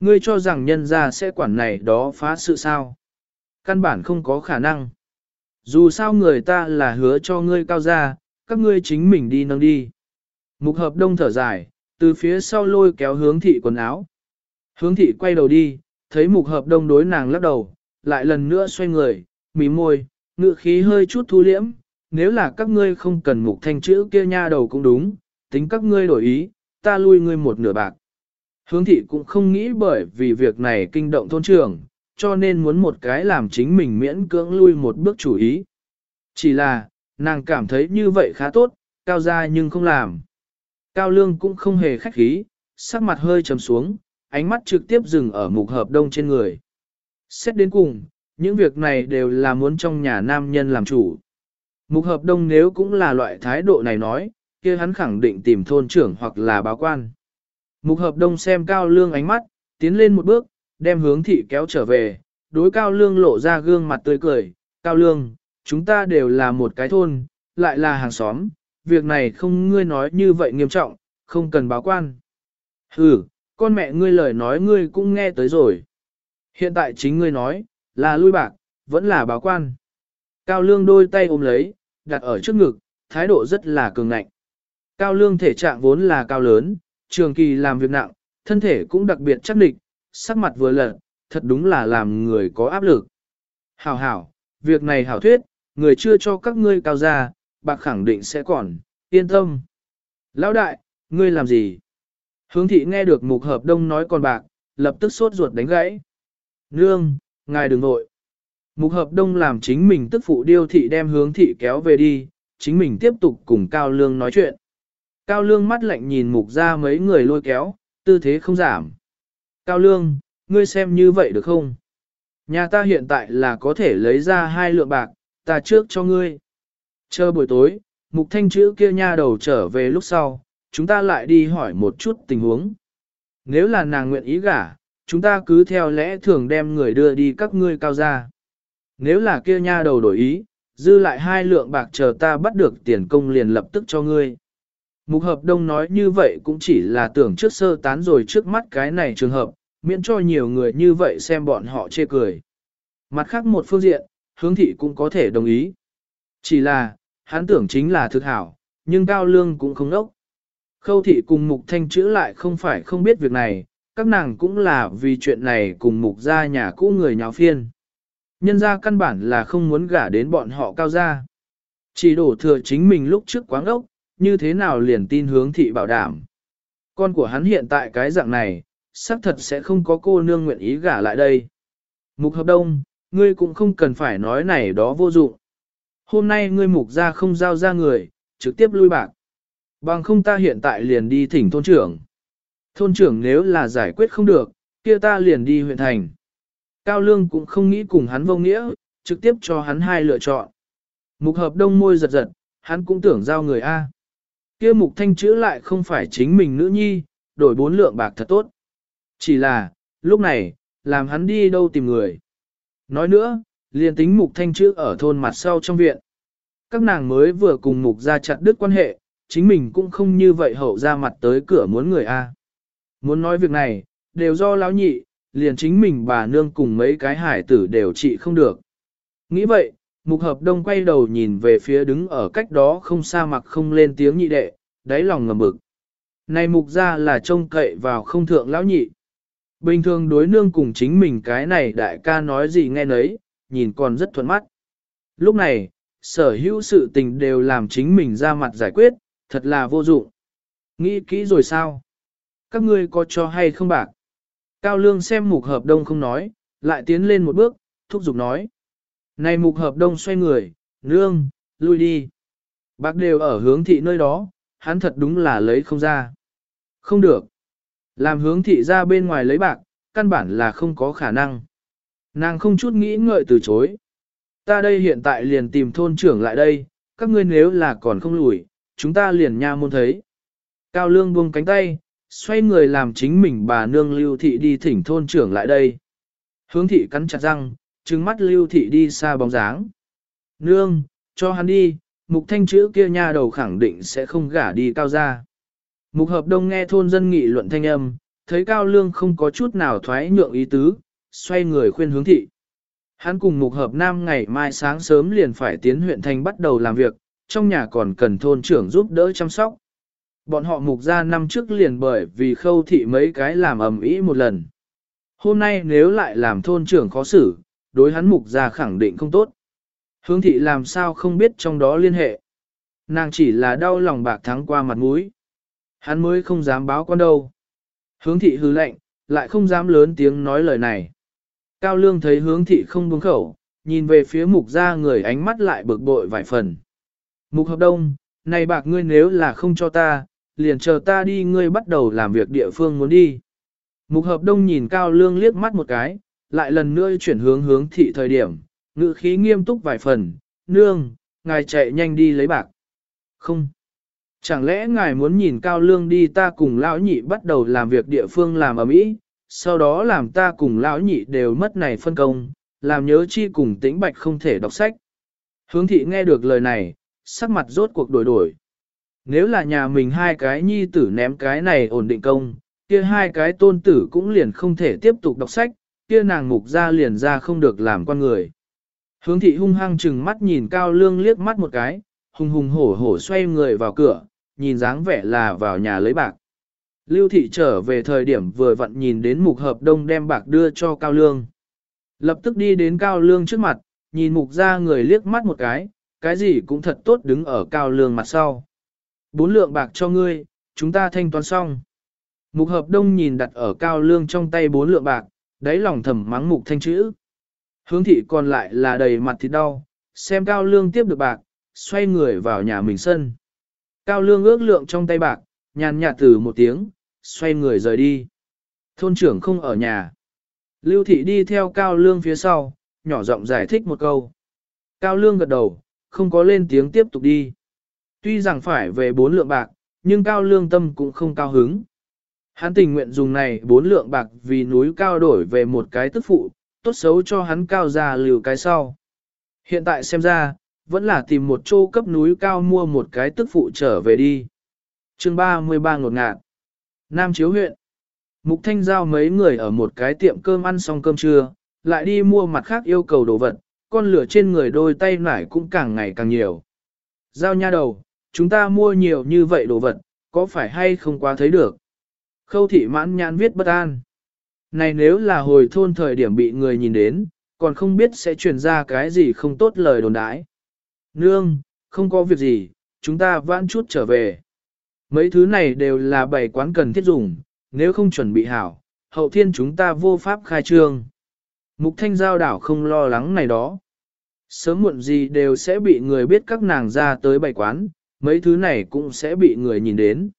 Ngươi cho rằng nhân gia sẽ quản này đó phá sự sao. Căn bản không có khả năng. Dù sao người ta là hứa cho ngươi cao ra, các ngươi chính mình đi nâng đi. Mục hợp đông thở dài, từ phía sau lôi kéo hướng thị quần áo. Hướng thị quay đầu đi, thấy mục hợp đông đối nàng lắc đầu, lại lần nữa xoay người, mỉm môi, ngựa khí hơi chút thu liễm, nếu là các ngươi không cần mục thanh chữ kia nha đầu cũng đúng, tính các ngươi đổi ý, ta lui ngươi một nửa bạc. Hướng thị cũng không nghĩ bởi vì việc này kinh động thôn trưởng, cho nên muốn một cái làm chính mình miễn cưỡng lui một bước chủ ý. Chỉ là, nàng cảm thấy như vậy khá tốt, cao gia nhưng không làm. Cao lương cũng không hề khách khí, sắc mặt hơi trầm xuống, ánh mắt trực tiếp dừng ở mục hợp đông trên người. Xét đến cùng, những việc này đều là muốn trong nhà nam nhân làm chủ. Mục hợp đông nếu cũng là loại thái độ này nói, kia hắn khẳng định tìm thôn trưởng hoặc là báo quan. Mục hợp đông xem cao lương ánh mắt, tiến lên một bước, đem hướng thị kéo trở về, đối cao lương lộ ra gương mặt tươi cười, Cao Lương, chúng ta đều là một cái thôn, lại là hàng xóm, việc này không ngươi nói như vậy nghiêm trọng, không cần báo quan. Ừ, con mẹ ngươi lời nói ngươi cũng nghe tới rồi. Hiện tại chính ngươi nói, là lui bạc, vẫn là báo quan. Cao Lương đôi tay ôm lấy, đặt ở trước ngực, thái độ rất là cường ngạnh. Cao Lương thể trạng vốn là cao lớn, trường kỳ làm việc nặng, thân thể cũng đặc biệt chắc địch, sắc mặt vừa lật, thật đúng là làm người có áp lực. Hảo hảo, việc này hảo thuyết, người chưa cho các ngươi cao ra, bạc khẳng định sẽ còn, yên tâm. Lão đại, ngươi làm gì? Hướng thị nghe được mục hợp đông nói còn bạc, lập tức sốt ruột đánh gãy. Nương, ngài đừng nội. Mục hợp đông làm chính mình tức phụ điêu thị đem hướng thị kéo về đi, chính mình tiếp tục cùng Cao Lương nói chuyện. Cao Lương mắt lạnh nhìn mục ra mấy người lôi kéo, tư thế không giảm. Cao Lương, ngươi xem như vậy được không? Nhà ta hiện tại là có thể lấy ra hai lượng bạc, ta trước cho ngươi. Chờ buổi tối, mục thanh chữ kia nha đầu trở về lúc sau, chúng ta lại đi hỏi một chút tình huống. Nếu là nàng nguyện ý gả, chúng ta cứ theo lẽ thường đem người đưa đi các ngươi cao ra. Nếu là kia nha đầu đổi ý, dư lại hai lượng bạc chờ ta bắt được tiền công liền lập tức cho ngươi. Mục hợp đông nói như vậy cũng chỉ là tưởng trước sơ tán rồi trước mắt cái này trường hợp, miễn cho nhiều người như vậy xem bọn họ chê cười. Mặt khác một phương diện, hướng thị cũng có thể đồng ý. Chỉ là, hắn tưởng chính là thực hảo, nhưng cao lương cũng không đốc. Khâu thị cùng mục thanh chữ lại không phải không biết việc này, các nàng cũng là vì chuyện này cùng mục ra nhà cũ người nháo phiên. Nhân ra căn bản là không muốn gả đến bọn họ cao ra. Chỉ đổ thừa chính mình lúc trước quáng ốc, như thế nào liền tin hướng thị bảo đảm. Con của hắn hiện tại cái dạng này, xác thật sẽ không có cô nương nguyện ý gả lại đây. Mục hợp đông, ngươi cũng không cần phải nói này đó vô dụng. Hôm nay ngươi mục ra không giao ra người, trực tiếp lui bạc. Bằng không ta hiện tại liền đi thỉnh thôn trưởng. Thôn trưởng nếu là giải quyết không được, kia ta liền đi huyện thành. Cao Lương cũng không nghĩ cùng hắn vô nghĩa, trực tiếp cho hắn hai lựa chọn. Mục hợp đông môi giật giật, hắn cũng tưởng giao người A. Kia mục thanh chữ lại không phải chính mình nữ nhi, đổi bốn lượng bạc thật tốt. Chỉ là, lúc này, làm hắn đi đâu tìm người. Nói nữa, liền tính mục thanh chữ ở thôn mặt sau trong viện. Các nàng mới vừa cùng mục ra chặt đứt quan hệ, chính mình cũng không như vậy hậu ra mặt tới cửa muốn người A. Muốn nói việc này, đều do lão nhị, liền chính mình bà nương cùng mấy cái hải tử đều trị không được. Nghĩ vậy, mục hợp đông quay đầu nhìn về phía đứng ở cách đó không xa mặc không lên tiếng nhị đệ, đáy lòng ngầm mực. Này mục ra là trông cậy vào không thượng lão nhị. Bình thường đối nương cùng chính mình cái này đại ca nói gì nghe nấy, nhìn còn rất thuận mắt. Lúc này, sở hữu sự tình đều làm chính mình ra mặt giải quyết, thật là vô dụng. Nghĩ kỹ rồi sao? Các ngươi có cho hay không bạc? Cao Lương xem mục hợp đông không nói, lại tiến lên một bước, thúc giục nói. Này mục hợp đông xoay người, nương, lui đi. bác đều ở hướng thị nơi đó, hắn thật đúng là lấy không ra. Không được. Làm hướng thị ra bên ngoài lấy bạc, căn bản là không có khả năng. Nàng không chút nghĩ ngợi từ chối. Ta đây hiện tại liền tìm thôn trưởng lại đây, các ngươi nếu là còn không lùi, chúng ta liền nha môn thấy. Cao Lương buông cánh tay, xoay người làm chính mình bà nương lưu thị đi thỉnh thôn trưởng lại đây. Hướng thị cắn chặt răng, trừng mắt lưu thị đi xa bóng dáng. Nương, cho hắn đi, mục thanh chữ kia nha đầu khẳng định sẽ không gả đi cao ra. Mục hợp đông nghe thôn dân nghị luận thanh âm, thấy cao lương không có chút nào thoái nhượng ý tứ, xoay người khuyên hướng thị. Hắn cùng mục hợp nam ngày mai sáng sớm liền phải tiến huyện thành bắt đầu làm việc, trong nhà còn cần thôn trưởng giúp đỡ chăm sóc. Bọn họ mục ra năm trước liền bởi vì khâu thị mấy cái làm ầm ĩ một lần. Hôm nay nếu lại làm thôn trưởng khó xử, đối hắn mục ra khẳng định không tốt. Hướng thị làm sao không biết trong đó liên hệ. Nàng chỉ là đau lòng bạc thắng qua mặt mũi. Hắn mới không dám báo con đâu. Hướng thị hứ lệnh, lại không dám lớn tiếng nói lời này. Cao Lương thấy hướng thị không buông khẩu, nhìn về phía mục ra người ánh mắt lại bực bội vài phần. Mục hợp đông, này bạc ngươi nếu là không cho ta, liền chờ ta đi ngươi bắt đầu làm việc địa phương muốn đi. Mục hợp đông nhìn Cao Lương liếc mắt một cái, lại lần nữa chuyển hướng hướng thị thời điểm, ngữ khí nghiêm túc vài phần, nương, ngài chạy nhanh đi lấy bạc. Không. Chẳng lẽ ngài muốn nhìn Cao Lương đi ta cùng lão nhị bắt đầu làm việc địa phương làm ở mỹ, sau đó làm ta cùng lão nhị đều mất này phân công, làm nhớ chi cùng tĩnh bạch không thể đọc sách. Hướng thị nghe được lời này, sắc mặt rốt cuộc đổi đổi. Nếu là nhà mình hai cái nhi tử ném cái này ổn định công, kia hai cái tôn tử cũng liền không thể tiếp tục đọc sách, kia nàng mục ra liền ra không được làm con người. Hướng thị hung hăng chừng mắt nhìn cao lương liếc mắt một cái, hùng hùng hổ hổ xoay người vào cửa, nhìn dáng vẻ là vào nhà lấy bạc. Lưu thị trở về thời điểm vừa vặn nhìn đến mục hợp đông đem bạc đưa cho cao lương. Lập tức đi đến cao lương trước mặt, nhìn mục ra người liếc mắt một cái, cái gì cũng thật tốt đứng ở cao lương mặt sau. Bốn lượng bạc cho ngươi, chúng ta thanh toán xong. Mục hợp đông nhìn đặt ở cao lương trong tay bốn lượng bạc, đáy lòng thầm mắng mục thanh chữ. Hướng thị còn lại là đầy mặt thịt đau, xem cao lương tiếp được bạc, xoay người vào nhà mình sân. Cao lương ước lượng trong tay bạc, nhàn nhạt từ một tiếng, xoay người rời đi. Thôn trưởng không ở nhà. Lưu thị đi theo cao lương phía sau, nhỏ giọng giải thích một câu. Cao lương gật đầu, không có lên tiếng tiếp tục đi. Tuy rằng phải về bốn lượng bạc, nhưng cao lương tâm cũng không cao hứng. Hắn tình nguyện dùng này bốn lượng bạc vì núi cao đổi về một cái tức phụ, tốt xấu cho hắn cao ra liều cái sau. Hiện tại xem ra, vẫn là tìm một chỗ cấp núi cao mua một cái tức phụ trở về đi. chương 33 ngột ngạt. Nam Chiếu huyện. Mục Thanh Giao mấy người ở một cái tiệm cơm ăn xong cơm trưa, lại đi mua mặt khác yêu cầu đồ vật, con lửa trên người đôi tay nải cũng càng ngày càng nhiều. Giao nha đầu, chúng ta mua nhiều như vậy đồ vật, có phải hay không quá thấy được? Khâu thị mãn nhãn viết bất an. Này nếu là hồi thôn thời điểm bị người nhìn đến, còn không biết sẽ truyền ra cái gì không tốt lời đồn đãi. Nương, không có việc gì, chúng ta vãn chút trở về. Mấy thứ này đều là bày quán cần thiết dùng, nếu không chuẩn bị hảo, hậu thiên chúng ta vô pháp khai trương. Mục thanh giao đảo không lo lắng này đó. Sớm muộn gì đều sẽ bị người biết các nàng ra tới bày quán, mấy thứ này cũng sẽ bị người nhìn đến.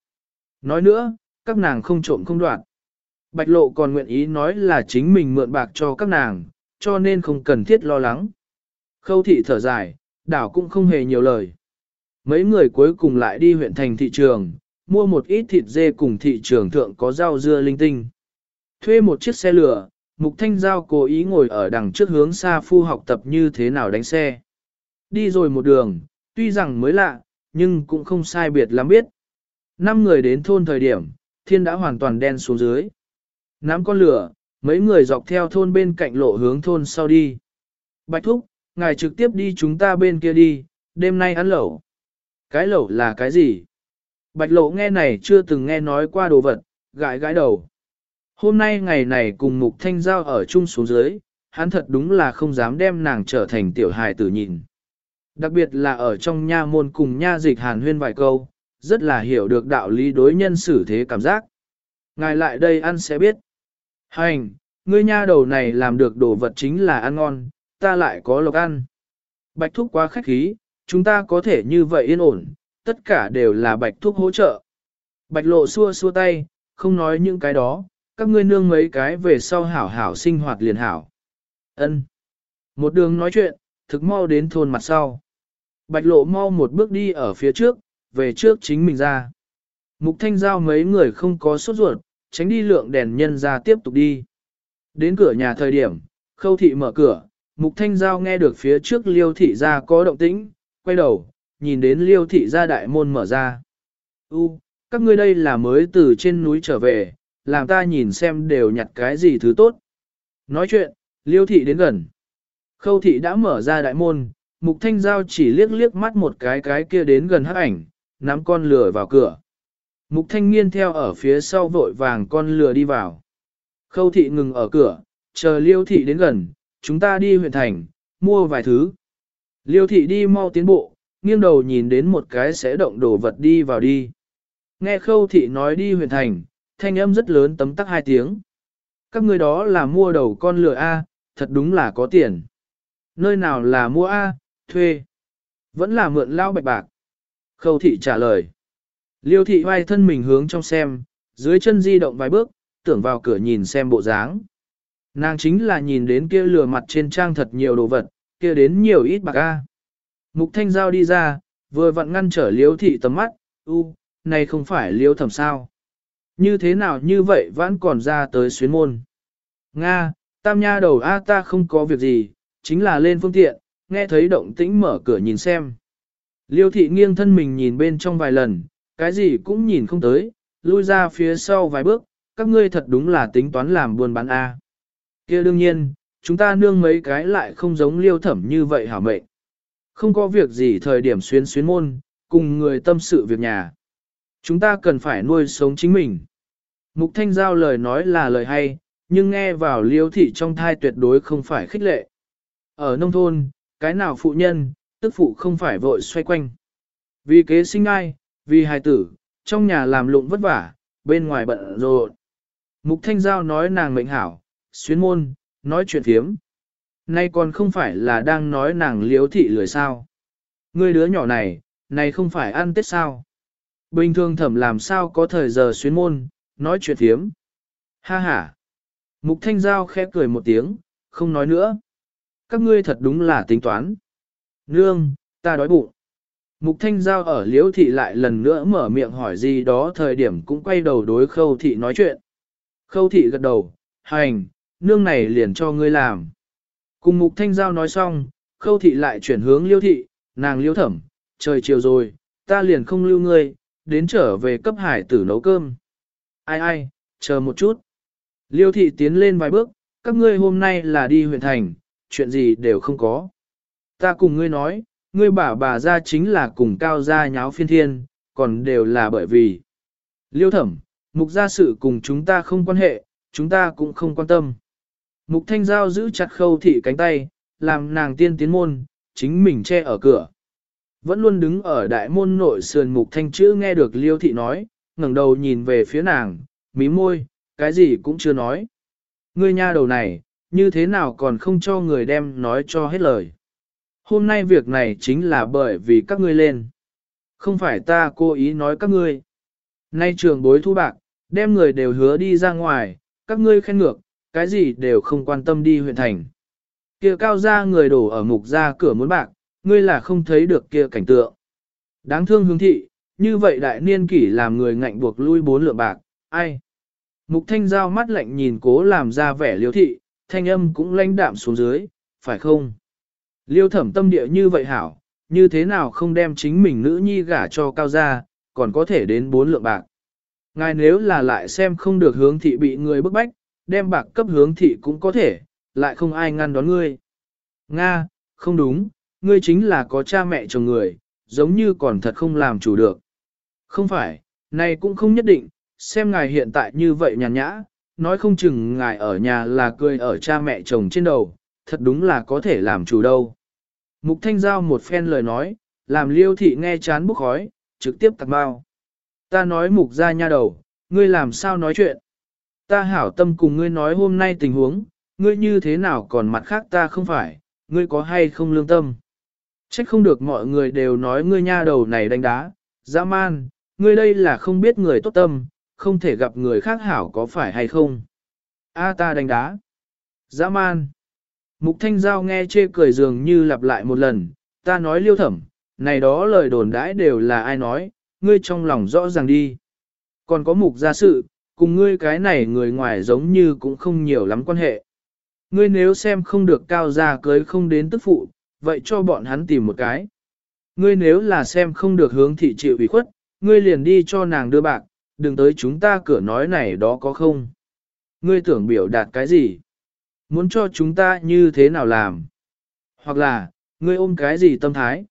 Nói nữa, các nàng không trộm không đoạt. Bạch lộ còn nguyện ý nói là chính mình mượn bạc cho các nàng, cho nên không cần thiết lo lắng. Khâu thị thở dài, đảo cũng không hề nhiều lời. Mấy người cuối cùng lại đi huyện thành thị trường, mua một ít thịt dê cùng thị trường thượng có rau dưa linh tinh. Thuê một chiếc xe lửa, Mục Thanh Giao cố ý ngồi ở đằng trước hướng xa phu học tập như thế nào đánh xe. Đi rồi một đường, tuy rằng mới lạ, nhưng cũng không sai biệt lắm biết. Năm người đến thôn thời điểm, thiên đã hoàn toàn đen xuống dưới. Nắm con lửa, mấy người dọc theo thôn bên cạnh lộ hướng thôn sau đi. Bạch Thúc, ngài trực tiếp đi chúng ta bên kia đi, đêm nay ăn lẩu. Cái lẩu là cái gì? Bạch lộ nghe này chưa từng nghe nói qua đồ vật, gãi gãi đầu. Hôm nay ngày này cùng mục thanh giao ở chung xuống dưới, hắn thật đúng là không dám đem nàng trở thành tiểu hài tử nhìn. Đặc biệt là ở trong nha môn cùng nha dịch hàn huyên vài câu, rất là hiểu được đạo lý đối nhân xử thế cảm giác. Ngài lại đây ăn sẽ biết. Hành, ngươi nha đầu này làm được đồ vật chính là ăn ngon, ta lại có lộc ăn. Bạch thúc quá khách khí, chúng ta có thể như vậy yên ổn, tất cả đều là bạch thúc hỗ trợ. Bạch lộ xua xua tay, không nói những cái đó, các ngươi nương mấy cái về sau hảo hảo sinh hoạt liền hảo. Ân. Một đường nói chuyện, thực mau đến thôn mặt sau. Bạch lộ mau một bước đi ở phía trước, về trước chính mình ra. Mục thanh giao mấy người không có sốt ruột, tránh đi lượng đèn nhân ra tiếp tục đi. Đến cửa nhà thời điểm, khâu thị mở cửa, mục thanh giao nghe được phía trước liêu thị ra có động tĩnh, quay đầu, nhìn đến liêu thị ra đại môn mở ra. U, các ngươi đây là mới từ trên núi trở về, làm ta nhìn xem đều nhặt cái gì thứ tốt. Nói chuyện, liêu thị đến gần. Khâu thị đã mở ra đại môn, mục thanh giao chỉ liếc liếc mắt một cái cái kia đến gần hắc ảnh, nắm con lừa vào cửa. Mục thanh niên theo ở phía sau vội vàng con lừa đi vào. Khâu thị ngừng ở cửa, chờ liêu thị đến gần, chúng ta đi huyện thành, mua vài thứ. Liêu thị đi mau tiến bộ, nghiêng đầu nhìn đến một cái sẽ động đồ vật đi vào đi. Nghe khâu thị nói đi huyện thành, thanh âm rất lớn tấm tắc hai tiếng. Các người đó là mua đầu con lừa A, thật đúng là có tiền. Nơi nào là mua A, thuê. Vẫn là mượn lao bạch bạc. Khâu thị trả lời. Liêu thị vai thân mình hướng trong xem, dưới chân di động vài bước, tưởng vào cửa nhìn xem bộ dáng. Nàng chính là nhìn đến kia lừa mặt trên trang thật nhiều đồ vật, kia đến nhiều ít bạc A. Mục thanh giao đi ra, vừa vặn ngăn trở liêu thị tầm mắt, u, này không phải liêu thẩm sao. Như thế nào như vậy vẫn còn ra tới xuyến môn. Nga, tam nha đầu a ta không có việc gì, chính là lên phương tiện, nghe thấy động tĩnh mở cửa nhìn xem. Liêu thị nghiêng thân mình nhìn bên trong vài lần, cái gì cũng nhìn không tới, lui ra phía sau vài bước, các ngươi thật đúng là tính toán làm buôn bán A. kia đương nhiên, chúng ta nương mấy cái lại không giống liêu thẩm như vậy hả mệnh. Không có việc gì thời điểm xuyến xuyến môn, cùng người tâm sự việc nhà. Chúng ta cần phải nuôi sống chính mình. Mục Thanh Giao lời nói là lời hay, nhưng nghe vào liêu thị trong thai tuyệt đối không phải khích lệ. Ở nông thôn, cái nào phụ nhân, tức phụ không phải vội xoay quanh. Vì kế sinh ai, vì hài tử, trong nhà làm lụng vất vả, bên ngoài bận rộn. Mục Thanh Giao nói nàng mệnh hảo, xuyến môn, nói chuyện thiếm. Nay còn không phải là đang nói nàng liếu thị lười sao. Ngươi đứa nhỏ này, này không phải ăn tết sao. Bình thường thẩm làm sao có thời giờ xuyến môn, nói chuyện thiếm. Ha ha. Mục Thanh Giao khẽ cười một tiếng, không nói nữa. Các ngươi thật đúng là tính toán. Nương, ta đói bụng. Mục Thanh Giao ở liễu thị lại lần nữa mở miệng hỏi gì đó thời điểm cũng quay đầu đối khâu thị nói chuyện. Khâu thị gật đầu, hành, nương này liền cho ngươi làm. Cùng Mục Thanh Giao nói xong, khâu thị lại chuyển hướng liễu thị, nàng liễu thẩm, trời chiều rồi, ta liền không lưu ngươi, đến trở về cấp hải tử nấu cơm. Ai ai, chờ một chút. Liêu thị tiến lên vài bước, các ngươi hôm nay là đi huyện thành, chuyện gì đều không có. Ta cùng ngươi nói, ngươi bà bà ra chính là cùng cao gia nháo phiên thiên, còn đều là bởi vì. Liêu thẩm, mục gia sự cùng chúng ta không quan hệ, chúng ta cũng không quan tâm. Mục thanh giao giữ chặt khâu thị cánh tay, làm nàng tiên tiến môn, chính mình che ở cửa. Vẫn luôn đứng ở đại môn nội sườn mục thanh chữ nghe được liêu thị nói, ngẩng đầu nhìn về phía nàng, mí môi, cái gì cũng chưa nói. Ngươi nha đầu này, như thế nào còn không cho người đem nói cho hết lời. Hôm nay việc này chính là bởi vì các ngươi lên. Không phải ta cố ý nói các ngươi. Nay trường bối thu bạc, đem người đều hứa đi ra ngoài, các ngươi khen ngược, cái gì đều không quan tâm đi huyện thành. Kia cao ra người đổ ở mục ra cửa muốn bạc, ngươi là không thấy được kia cảnh tượng. Đáng thương hướng thị, như vậy đại niên kỷ làm người ngạnh buộc lui bốn lượng bạc, ai? Mục thanh giao mắt lạnh nhìn cố làm ra vẻ liêu thị, thanh âm cũng lãnh đạm xuống dưới, phải không? Liêu thẩm tâm địa như vậy hảo, như thế nào không đem chính mình nữ nhi gả cho cao gia, còn có thể đến bốn lượng bạc. Ngài nếu là lại xem không được hướng thị bị người bức bách, đem bạc cấp hướng thị cũng có thể, lại không ai ngăn đón ngươi. Nga, không đúng, ngươi chính là có cha mẹ chồng người, giống như còn thật không làm chủ được. Không phải, này cũng không nhất định, xem ngài hiện tại như vậy nhàn nhã, nói không chừng ngài ở nhà là cười ở cha mẹ chồng trên đầu, thật đúng là có thể làm chủ đâu. Mục Thanh Giao một phen lời nói, làm liêu thị nghe chán bốc khói, trực tiếp tặc bao. Ta nói mục ra nha đầu, ngươi làm sao nói chuyện? Ta hảo tâm cùng ngươi nói hôm nay tình huống, ngươi như thế nào còn mặt khác ta không phải, ngươi có hay không lương tâm? Trách không được mọi người đều nói ngươi nha đầu này đánh đá, dã man, ngươi đây là không biết người tốt tâm, không thể gặp người khác hảo có phải hay không? A ta đánh đá. Dã man. Mục Thanh Giao nghe chê cười dường như lặp lại một lần, ta nói liêu thẩm, này đó lời đồn đãi đều là ai nói, ngươi trong lòng rõ ràng đi. Còn có mục gia sự, cùng ngươi cái này người ngoài giống như cũng không nhiều lắm quan hệ. Ngươi nếu xem không được cao gia cưới không đến tức phụ, vậy cho bọn hắn tìm một cái. Ngươi nếu là xem không được hướng thị chịu ủy khuất, ngươi liền đi cho nàng đưa bạc, đừng tới chúng ta cửa nói này đó có không. Ngươi tưởng biểu đạt cái gì? Muốn cho chúng ta như thế nào làm? Hoặc là, ngươi ôm cái gì tâm thái?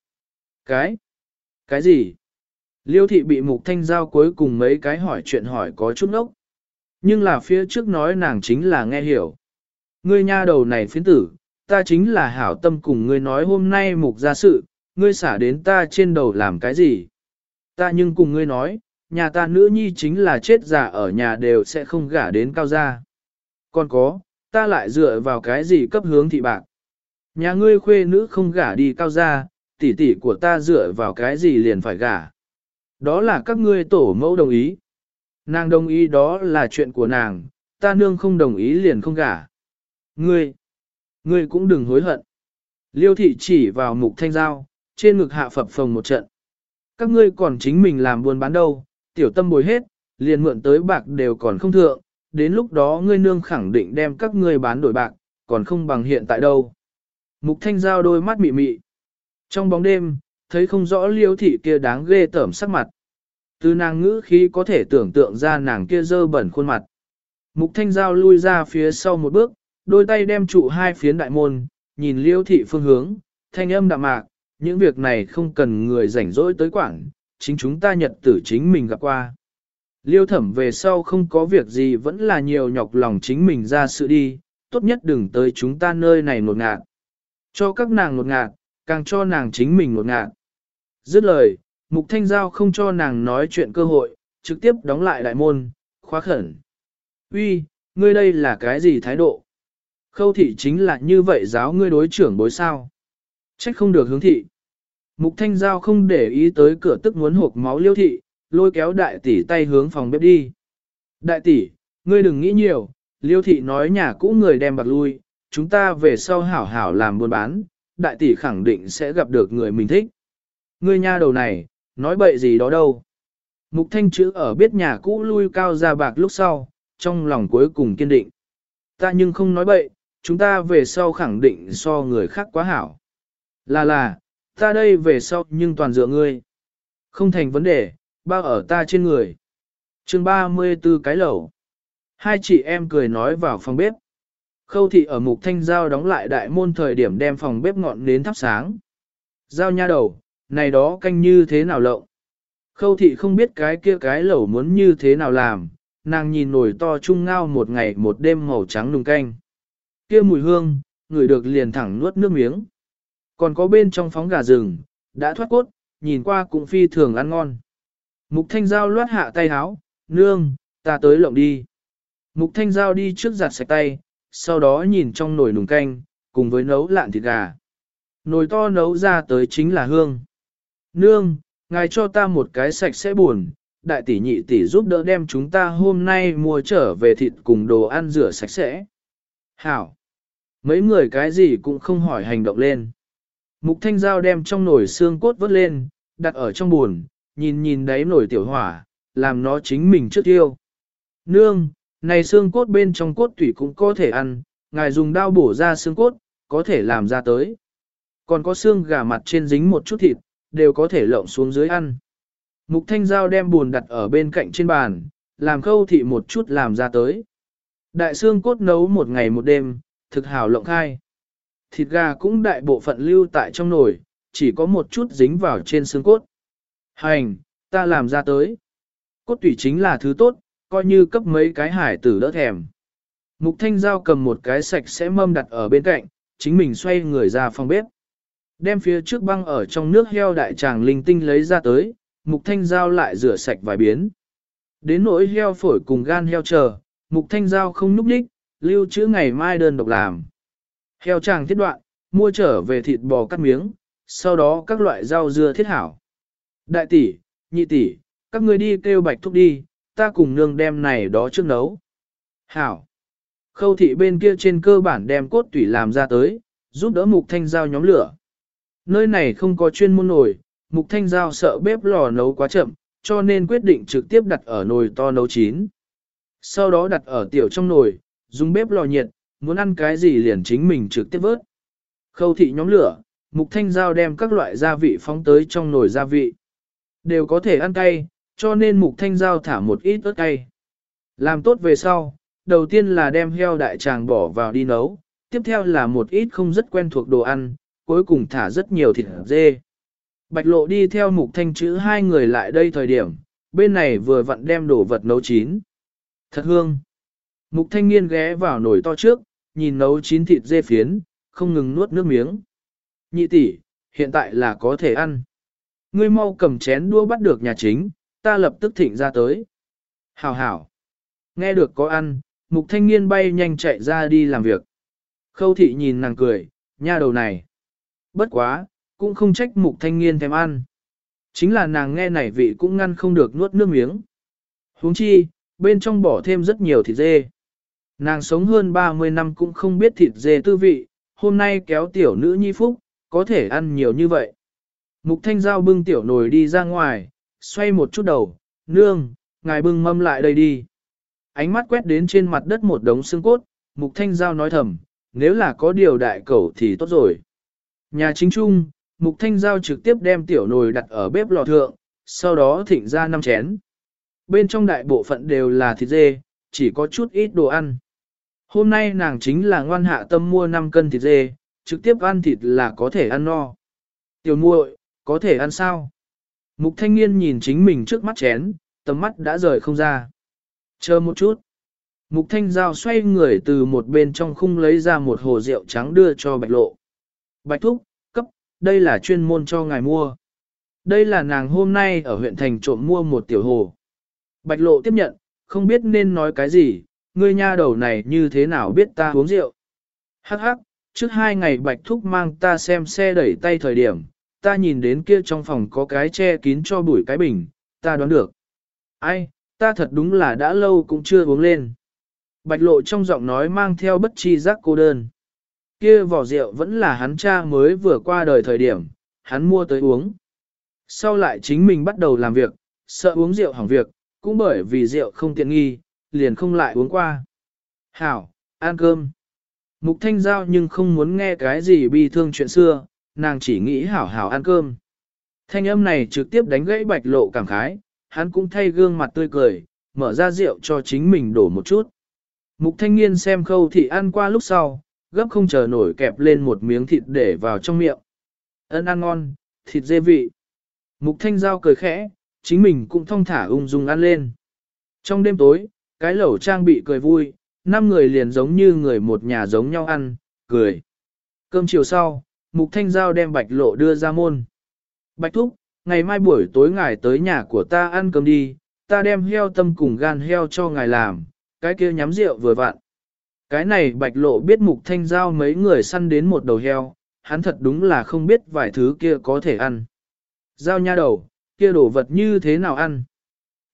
Cái? Cái gì? Liêu thị bị mục thanh giao cuối cùng mấy cái hỏi chuyện hỏi có chút ốc. Nhưng là phía trước nói nàng chính là nghe hiểu. Ngươi nha đầu này phiến tử, ta chính là hảo tâm cùng ngươi nói hôm nay mục ra sự, ngươi xả đến ta trên đầu làm cái gì? Ta nhưng cùng ngươi nói, nhà ta nữ nhi chính là chết già ở nhà đều sẽ không gả đến cao gia. Còn có, ta lại dựa vào cái gì cấp hướng thị bạc. Nhà ngươi khuê nữ không gả đi cao gia, tỷ tỷ của ta dựa vào cái gì liền phải gả. Đó là các ngươi tổ mẫu đồng ý. Nàng đồng ý đó là chuyện của nàng, ta nương không đồng ý liền không gả. Ngươi, ngươi cũng đừng hối hận. Liêu thị chỉ vào mục thanh giao, trên ngực hạ phập phồng một trận. Các ngươi còn chính mình làm buôn bán đâu, tiểu tâm bồi hết, liền mượn tới bạc đều còn không thượng, đến lúc đó ngươi nương khẳng định đem các ngươi bán đổi bạc, còn không bằng hiện tại đâu. Mục thanh giao đôi mắt mị mị. Trong bóng đêm, thấy không rõ liêu thị kia đáng ghê tởm sắc mặt. Từ nàng ngữ khí có thể tưởng tượng ra nàng kia dơ bẩn khuôn mặt. Mục thanh giao lui ra phía sau một bước, đôi tay đem trụ hai phiến đại môn, nhìn liêu thị phương hướng, thanh âm đạm mạc, những việc này không cần người rảnh rỗi tới quảng, chính chúng ta nhật tử chính mình gặp qua. Liêu thẩm về sau không có việc gì vẫn là nhiều nhọc lòng chính mình ra sự đi, tốt nhất đừng tới chúng ta nơi này ngột ngạt. Cho các nàng ngột ngạt, càng cho nàng chính mình ngột ngạt. Dứt lời, Mục Thanh Giao không cho nàng nói chuyện cơ hội, trực tiếp đóng lại đại môn, khóa khẩn. Uy, ngươi đây là cái gì thái độ? Khâu thị chính là như vậy giáo ngươi đối trưởng bối sao. Trách không được hướng thị. Mục Thanh Giao không để ý tới cửa tức muốn hộp máu liêu thị, lôi kéo đại tỷ tay hướng phòng bếp đi. Đại tỷ, ngươi đừng nghĩ nhiều, liêu thị nói nhà cũ người đem bạc lui, chúng ta về sau hảo hảo làm buôn bán, đại tỷ khẳng định sẽ gặp được người mình thích. Ngươi nha đầu này, nói bậy gì đó đâu. Mục thanh chữ ở biết nhà cũ lui cao ra bạc lúc sau, trong lòng cuối cùng kiên định. Ta nhưng không nói bậy, chúng ta về sau khẳng định so người khác quá hảo. Là là, ta đây về sau nhưng toàn dựa ngươi. Không thành vấn đề, bao ở ta trên người. chương 34 cái lẩu. Hai chị em cười nói vào phòng bếp. Khâu thị ở mục thanh giao đóng lại đại môn thời điểm đem phòng bếp ngọn đến thắp sáng. Giao nha đầu, này đó canh như thế nào lộng. Khâu thị không biết cái kia cái lẩu muốn như thế nào làm, nàng nhìn nồi to trung ngao một ngày một đêm màu trắng nùng canh. Kia mùi hương, người được liền thẳng nuốt nước miếng. Còn có bên trong phóng gà rừng, đã thoát cốt, nhìn qua cũng phi thường ăn ngon. Mục thanh giao loát hạ tay háo, nương, ta tới lộng đi. Mục thanh giao đi trước giặt sạch tay, sau đó nhìn trong nồi nùng canh, cùng với nấu lạn thịt gà. Nồi to nấu ra tới chính là hương. Nương, ngài cho ta một cái sạch sẽ buồn, đại tỷ nhị tỷ giúp đỡ đem chúng ta hôm nay mua trở về thịt cùng đồ ăn rửa sạch sẽ. Hảo! Mấy người cái gì cũng không hỏi hành động lên. Mục thanh giao đem trong nồi xương cốt vớt lên, đặt ở trong buồn, nhìn nhìn đáy nổi tiểu hỏa, làm nó chính mình trước tiêu. Nương, này xương cốt bên trong cốt tủy cũng có thể ăn, ngài dùng dao bổ ra xương cốt, có thể làm ra tới. Còn có xương gà mặt trên dính một chút thịt, đều có thể lộng xuống dưới ăn. Mục thanh dao đem buồn đặt ở bên cạnh trên bàn, làm khâu thị một chút làm ra tới. Đại xương cốt nấu một ngày một đêm, thực hảo lộng khai. Thịt gà cũng đại bộ phận lưu tại trong nồi, chỉ có một chút dính vào trên xương cốt. Hành, ta làm ra tới. Cốt tủy chính là thứ tốt, coi như cấp mấy cái hải tử đỡ thèm. Mục thanh giao cầm một cái sạch sẽ mâm đặt ở bên cạnh, chính mình xoay người ra phòng bếp. Đem phía trước băng ở trong nước heo đại tràng linh tinh lấy ra tới, mục thanh giao lại rửa sạch vài biến. Đến nỗi heo phổi cùng gan heo chờ, mục thanh giao không núp đích, lưu trữ ngày mai đơn độc làm. Heo tràng thiết đoạn, mua trở về thịt bò cắt miếng, sau đó các loại rau dưa thiết hảo. Đại tỷ, nhị tỷ, các ngươi đi kêu bạch thúc đi, ta cùng nương đem này đó trước nấu. Hảo. Khâu thị bên kia trên cơ bản đem cốt tủy làm ra tới, giúp đỡ mục thanh giao nhóm lửa. Nơi này không có chuyên môn nồi, mục thanh giao sợ bếp lò nấu quá chậm, cho nên quyết định trực tiếp đặt ở nồi to nấu chín. Sau đó đặt ở tiểu trong nồi, dùng bếp lò nhiệt, muốn ăn cái gì liền chính mình trực tiếp vớt. Khâu thị nhóm lửa, mục thanh giao đem các loại gia vị phóng tới trong nồi gia vị. Đều có thể ăn cay, cho nên mục thanh giao thả một ít ớt cay. Làm tốt về sau, đầu tiên là đem heo đại tràng bỏ vào đi nấu, tiếp theo là một ít không rất quen thuộc đồ ăn, cuối cùng thả rất nhiều thịt dê. Bạch lộ đi theo mục thanh chữ hai người lại đây thời điểm, bên này vừa vặn đem đồ vật nấu chín. Thật hương. Mục thanh niên ghé vào nồi to trước, nhìn nấu chín thịt dê phiến, không ngừng nuốt nước miếng. Nhị tỷ, hiện tại là có thể ăn. Ngươi mau cầm chén đua bắt được nhà chính, ta lập tức thịnh ra tới. Hảo hảo. Nghe được có ăn, mục thanh niên bay nhanh chạy ra đi làm việc. Khâu thị nhìn nàng cười, nha đầu này. Bất quá, cũng không trách mục thanh niên thèm ăn. Chính là nàng nghe nảy vị cũng ngăn không được nuốt nước miếng. huống chi, bên trong bỏ thêm rất nhiều thịt dê. Nàng sống hơn 30 năm cũng không biết thịt dê tư vị, hôm nay kéo tiểu nữ nhi phúc, có thể ăn nhiều như vậy. Mục thanh giao bưng tiểu nồi đi ra ngoài, xoay một chút đầu, nương, ngài bưng mâm lại đây đi. Ánh mắt quét đến trên mặt đất một đống xương cốt, mục thanh giao nói thầm, nếu là có điều đại cầu thì tốt rồi. Nhà chính trung, Mục Thanh Giao trực tiếp đem tiểu nồi đặt ở bếp lò thượng, sau đó thịnh ra năm chén. Bên trong đại bộ phận đều là thịt dê, chỉ có chút ít đồ ăn. Hôm nay nàng chính là ngoan hạ tâm mua 5 cân thịt dê, trực tiếp ăn thịt là có thể ăn no. Tiểu muội, có thể ăn sao? Mục thanh niên nhìn chính mình trước mắt chén, tầm mắt đã rời không ra. Chờ một chút. Mục thanh giao xoay người từ một bên trong khung lấy ra một hồ rượu trắng đưa cho bạch lộ. Bạch thúc, cấp, đây là chuyên môn cho ngài mua. Đây là nàng hôm nay ở huyện thành trộm mua một tiểu hồ. Bạch lộ tiếp nhận, không biết nên nói cái gì, ngươi nha đầu này như thế nào biết ta uống rượu. Hắc hắc, trước hai ngày bạch thúc mang ta xem xe đẩy tay thời điểm, ta nhìn đến kia trong phòng có cái che kín cho bụi cái bình, ta đoán được. Ai, ta thật đúng là đã lâu cũng chưa uống lên. Bạch lộ trong giọng nói mang theo bất chi giác cô đơn. Kia vỏ rượu vẫn là hắn cha mới vừa qua đời thời điểm, hắn mua tới uống. Sau lại chính mình bắt đầu làm việc, sợ uống rượu hỏng việc, cũng bởi vì rượu không tiện nghi, liền không lại uống qua. Hảo, ăn cơm. Mục thanh giao nhưng không muốn nghe cái gì bi thương chuyện xưa, nàng chỉ nghĩ hảo hảo ăn cơm. Thanh âm này trực tiếp đánh gãy bạch lộ cảm khái, hắn cũng thay gương mặt tươi cười, mở ra rượu cho chính mình đổ một chút. Mục thanh niên xem khâu thị ăn qua lúc sau, gấp không chờ nổi kẹp lên một miếng thịt để vào trong miệng. Ân ăn ngon, thịt dê vị. Mục thanh giao cười khẽ, chính mình cũng thong thả ung dung ăn lên. Trong đêm tối, cái lẩu trang bị cười vui, năm người liền giống như người một nhà giống nhau ăn, cười. Cơm chiều sau, Mục Thanh Giao đem bạch lộ đưa ra môn. Bạch Thúc, ngày mai buổi tối ngài tới nhà của ta ăn cơm đi, ta đem heo tâm cùng gan heo cho ngài làm, cái kia nhắm rượu vừa vặn. Cái này bạch lộ biết Mục Thanh Giao mấy người săn đến một đầu heo, hắn thật đúng là không biết vài thứ kia có thể ăn. Giao nha đầu, kia đổ vật như thế nào ăn?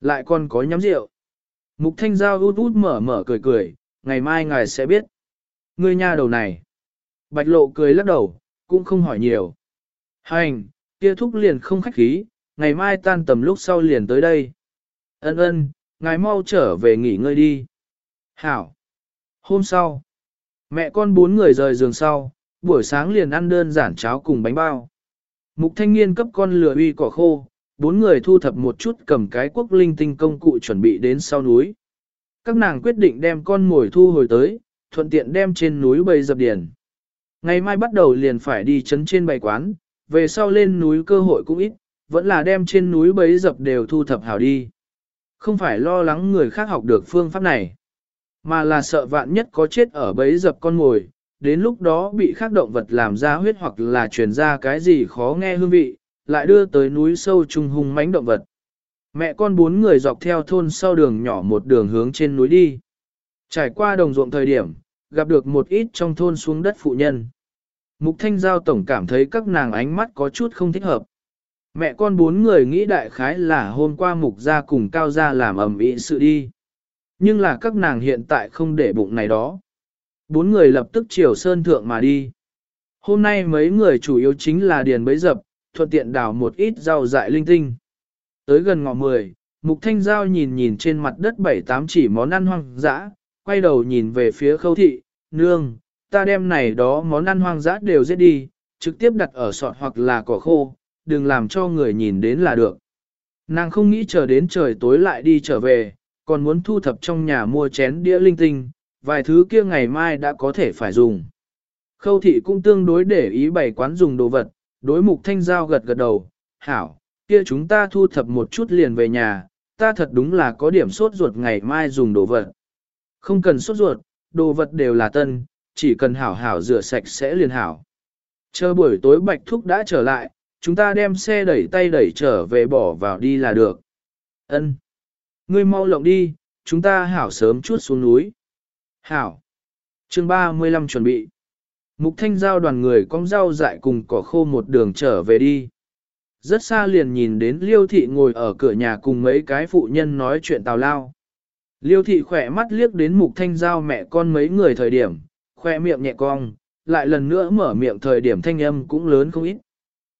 Lại còn có nhắm rượu. Mục Thanh Giao út út mở mở cười cười, ngày mai ngài sẽ biết. Ngươi nha đầu này. Bạch lộ cười lắc đầu, cũng không hỏi nhiều. Hành, kia thúc liền không khách khí, ngày mai tan tầm lúc sau liền tới đây. Ân ân, ngài mau trở về nghỉ ngơi đi. Hảo. Hôm sau, mẹ con bốn người rời giường sau, buổi sáng liền ăn đơn giản cháo cùng bánh bao. Mục thanh niên cấp con lừa uy cỏ khô, bốn người thu thập một chút cầm cái quốc linh tinh công cụ chuẩn bị đến sau núi. Các nàng quyết định đem con mồi thu hồi tới, thuận tiện đem trên núi bầy dập điển. Ngày mai bắt đầu liền phải đi chấn trên bày quán, về sau lên núi cơ hội cũng ít, vẫn là đem trên núi bấy dập đều thu thập hảo đi. Không phải lo lắng người khác học được phương pháp này, mà là sợ vạn nhất có chết ở bấy dập con ngồi, đến lúc đó bị khác động vật làm ra huyết hoặc là truyền ra cái gì khó nghe hương vị, lại đưa tới núi sâu trung hung mãnh động vật. Mẹ con bốn người dọc theo thôn sau đường nhỏ một đường hướng trên núi đi. Trải qua đồng ruộng thời điểm, gặp được một ít trong thôn xuống đất phụ nhân. Mục Thanh Giao tổng cảm thấy các nàng ánh mắt có chút không thích hợp. Mẹ con bốn người nghĩ đại khái là hôm qua mục gia cùng cao gia làm ầm ĩ sự đi. Nhưng là các nàng hiện tại không để bụng này đó. Bốn người lập tức chiều sơn thượng mà đi. Hôm nay mấy người chủ yếu chính là điền bấy dập, thuận tiện đào một ít rau dại linh tinh. Tới gần ngọ mười, Mục Thanh Giao nhìn nhìn trên mặt đất bảy tám chỉ món ăn hoang dã, quay đầu nhìn về phía khâu thị, nương, ta đem này đó món ăn hoang dã đều giết đi, trực tiếp đặt ở sọt hoặc là cỏ khô, đừng làm cho người nhìn đến là được. Nàng không nghĩ chờ đến trời tối lại đi trở về, còn muốn thu thập trong nhà mua chén đĩa linh tinh, vài thứ kia ngày mai đã có thể phải dùng. Khâu thị cũng tương đối để ý bày quán dùng đồ vật, đối mục thanh giao gật gật đầu, hảo, kia chúng ta thu thập một chút liền về nhà, ta thật đúng là có điểm sốt ruột ngày mai dùng đồ vật. Không cần sốt ruột, đồ vật đều là tân, chỉ cần hảo hảo rửa sạch sẽ liền hảo. Chờ buổi tối bạch thúc đã trở lại, chúng ta đem xe đẩy tay đẩy trở về bỏ vào đi là được. Ân, Ngươi mau lộng đi, chúng ta hảo sớm chút xuống núi. Hảo. chương 35 chuẩn bị. Mục thanh giao đoàn người con rau dại cùng cỏ khô một đường trở về đi. Rất xa liền nhìn đến liêu thị ngồi ở cửa nhà cùng mấy cái phụ nhân nói chuyện tào lao. Liêu thị khỏe mắt liếc đến mục thanh giao mẹ con mấy người thời điểm, khoe miệng nhẹ cong, lại lần nữa mở miệng thời điểm thanh âm cũng lớn không ít.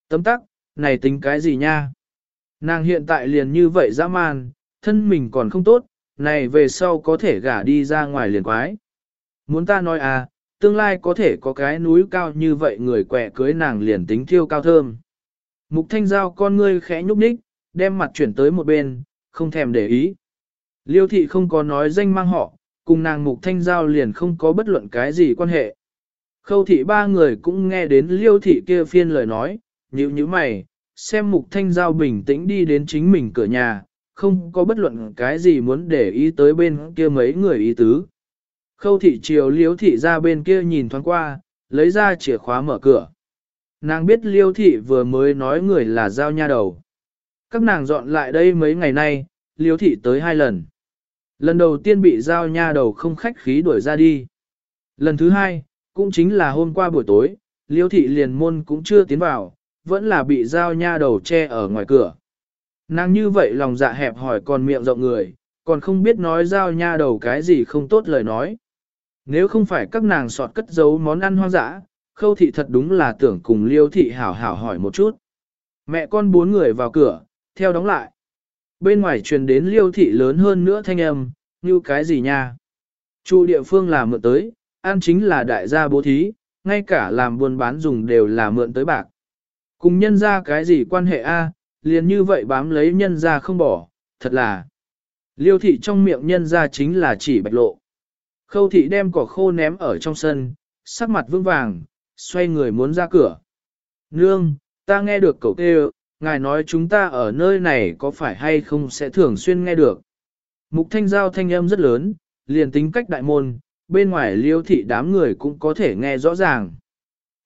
Tấm tắc, này tính cái gì nha? Nàng hiện tại liền như vậy dã man, thân mình còn không tốt, này về sau có thể gả đi ra ngoài liền quái. Muốn ta nói à, tương lai có thể có cái núi cao như vậy người quẹ cưới nàng liền tính thiêu cao thơm. Mục thanh giao con ngươi khẽ nhúc nhích, đem mặt chuyển tới một bên, không thèm để ý. Liêu thị không có nói danh mang họ, cùng nàng mục thanh giao liền không có bất luận cái gì quan hệ. Khâu thị ba người cũng nghe đến liêu thị kia phiên lời nói, nhíu như mày, xem mục thanh giao bình tĩnh đi đến chính mình cửa nhà, không có bất luận cái gì muốn để ý tới bên kia mấy người ý tứ. Khâu thị chiều liêu thị ra bên kia nhìn thoáng qua, lấy ra chìa khóa mở cửa. Nàng biết liêu thị vừa mới nói người là giao nha đầu. Các nàng dọn lại đây mấy ngày nay, liêu thị tới hai lần. Lần đầu tiên bị giao nha đầu không khách khí đuổi ra đi. Lần thứ hai, cũng chính là hôm qua buổi tối, liêu thị liền môn cũng chưa tiến vào, vẫn là bị giao nha đầu che ở ngoài cửa. Nàng như vậy lòng dạ hẹp hỏi còn miệng rộng người, còn không biết nói giao nha đầu cái gì không tốt lời nói. Nếu không phải các nàng sọt cất giấu món ăn hoang dã, khâu thị thật đúng là tưởng cùng liêu thị hảo hảo hỏi một chút. Mẹ con bốn người vào cửa, theo đóng lại. Bên ngoài truyền đến liêu thị lớn hơn nữa thanh âm, như cái gì nha. Chu địa phương là mượn tới, an chính là đại gia bố thí, ngay cả làm buôn bán dùng đều là mượn tới bạc. Cùng nhân ra cái gì quan hệ a, liền như vậy bám lấy nhân ra không bỏ, thật là. Liêu thị trong miệng nhân ra chính là chỉ bạch lộ. Khâu thị đem cỏ khô ném ở trong sân, sắc mặt vương vàng, xoay người muốn ra cửa. Nương, ta nghe được cậu kêu, ngài nói chúng ta ở nơi này có phải hay không sẽ thường xuyên nghe được. Mục thanh giao thanh âm rất lớn, liền tính cách đại môn, bên ngoài liêu thị đám người cũng có thể nghe rõ ràng.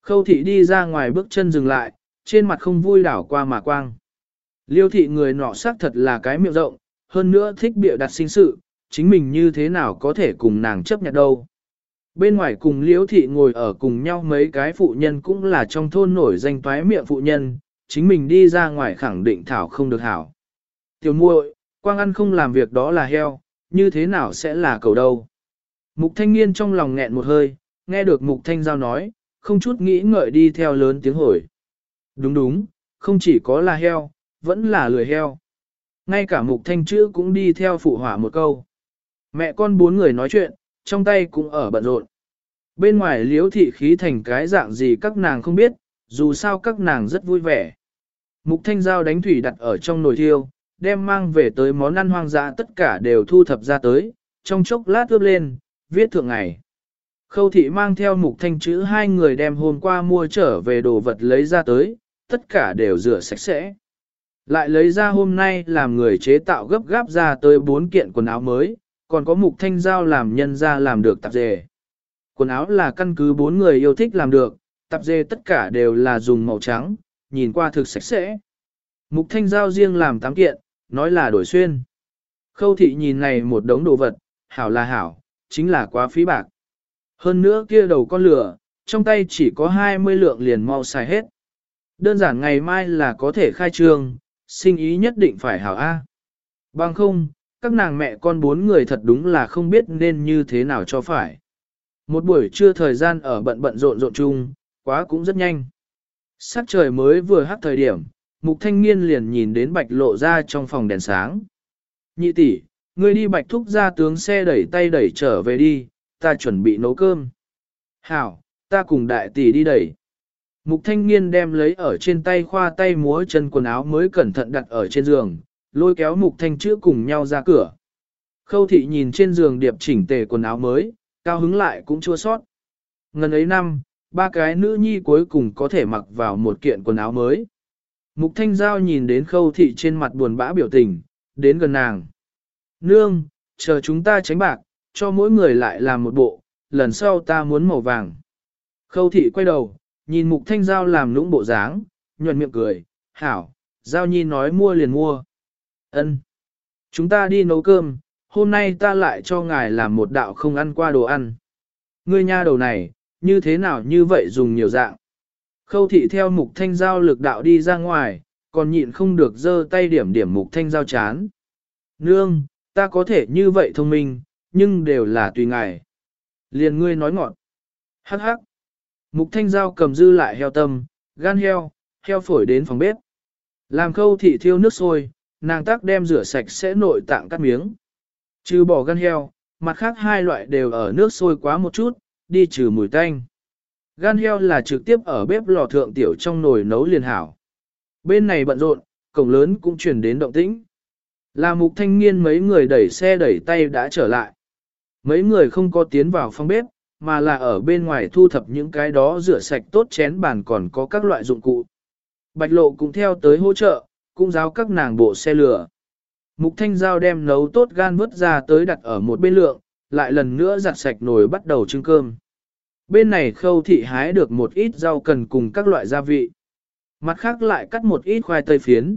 Khâu thị đi ra ngoài bước chân dừng lại, trên mặt không vui đảo qua mà quang. Liêu thị người nọ xác thật là cái miệng rộng, hơn nữa thích bịa đặt sinh sự, chính mình như thế nào có thể cùng nàng chấp nhận đâu. Bên ngoài cùng liễu thị ngồi ở cùng nhau mấy cái phụ nhân cũng là trong thôn nổi danh toái miệng phụ nhân, chính mình đi ra ngoài khẳng định thảo không được hảo. Tiểu muội, quang ăn không làm việc đó là heo, như thế nào sẽ là cầu đâu. Mục thanh niên trong lòng nghẹn một hơi, nghe được mục thanh giao nói, không chút nghĩ ngợi đi theo lớn tiếng hỏi. Đúng đúng, không chỉ có là heo, vẫn là lười heo. Ngay cả mục thanh chữ cũng đi theo phụ hỏa một câu. Mẹ con bốn người nói chuyện, trong tay cũng ở bận rộn. Bên ngoài liếu thị khí thành cái dạng gì các nàng không biết, dù sao các nàng rất vui vẻ. Mục thanh giao đánh thủy đặt ở trong nồi thiêu, đem mang về tới món ăn hoang dã tất cả đều thu thập ra tới, trong chốc lát ướp lên, viết thượng ngày. Khâu thị mang theo mục thanh chữ hai người đem hôm qua mua trở về đồ vật lấy ra tới, tất cả đều rửa sạch sẽ. Lại lấy ra hôm nay làm người chế tạo gấp gáp ra tới bốn kiện quần áo mới, còn có mục thanh giao làm nhân ra làm được tạp dề. Quần áo là căn cứ bốn người yêu thích làm được, tạp dề tất cả đều là dùng màu trắng, nhìn qua thực sạch sẽ. Mục thanh giao riêng làm tám kiện, nói là đổi xuyên. Khâu thị nhìn này một đống đồ vật, hảo là hảo, chính là quá phí bạc. Hơn nữa kia đầu con lửa, trong tay chỉ có 20 lượng liền mau xài hết. Đơn giản ngày mai là có thể khai trương, sinh ý nhất định phải hảo A. Bằng không, các nàng mẹ con bốn người thật đúng là không biết nên như thế nào cho phải. Một buổi trưa thời gian ở bận bận rộn rộn chung, quá cũng rất nhanh. Sắc trời mới vừa hắt thời điểm, mục thanh niên liền nhìn đến bạch lộ ra trong phòng đèn sáng. Nhị tỷ, ngươi đi bạch thúc ra tướng xe đẩy tay đẩy trở về đi, ta chuẩn bị nấu cơm. Hảo, ta cùng đại tỷ đi đẩy. Mục thanh niên đem lấy ở trên tay khoa tay múa chân quần áo mới cẩn thận đặt ở trên giường, lôi kéo mục thanh chữa cùng nhau ra cửa. Khâu thị nhìn trên giường điệp chỉnh tề quần áo mới, cao hứng lại cũng chua sót. Ngần ấy năm, ba cái nữ nhi cuối cùng có thể mặc vào một kiện quần áo mới. Mục thanh giao nhìn đến khâu thị trên mặt buồn bã biểu tình, đến gần nàng. Nương, chờ chúng ta tránh bạc, cho mỗi người lại làm một bộ, lần sau ta muốn màu vàng. Khâu thị quay đầu, nhìn mục thanh giao làm lũng bộ dáng, nhuận miệng cười, hảo, giao nhi nói mua liền mua. Ân, Chúng ta đi nấu cơm, hôm nay ta lại cho ngài làm một đạo không ăn qua đồ ăn. Ngươi nha đầu này, như thế nào như vậy dùng nhiều dạng. Khâu thị theo mục thanh giao lực đạo đi ra ngoài, còn nhịn không được giơ tay điểm điểm mục thanh giao chán. Nương, ta có thể như vậy thông minh, nhưng đều là tùy ngài. Liền ngươi nói ngọn. Hắc hắc. Mục thanh giao cầm dư lại heo tâm, gan heo, heo phổi đến phòng bếp. Làm khâu thị thiêu nước sôi, nàng tác đem rửa sạch sẽ nội tạng cắt miếng. Trừ bỏ gan heo, mặt khác hai loại đều ở nước sôi quá một chút, đi trừ mùi tanh. Gan heo là trực tiếp ở bếp lò thượng tiểu trong nồi nấu liền hảo. Bên này bận rộn, cổng lớn cũng truyền đến động tĩnh. Là mục thanh niên mấy người đẩy xe đẩy tay đã trở lại. Mấy người không có tiến vào phòng bếp, mà là ở bên ngoài thu thập những cái đó rửa sạch tốt chén bàn còn có các loại dụng cụ. Bạch lộ cũng theo tới hỗ trợ, cũng giáo các nàng bộ xe lửa. Mục thanh giao đem nấu tốt gan vớt ra tới đặt ở một bên lượng, lại lần nữa giặt sạch nồi bắt đầu trưng cơm. Bên này khâu thị hái được một ít rau cần cùng các loại gia vị. Mặt khác lại cắt một ít khoai tây phiến.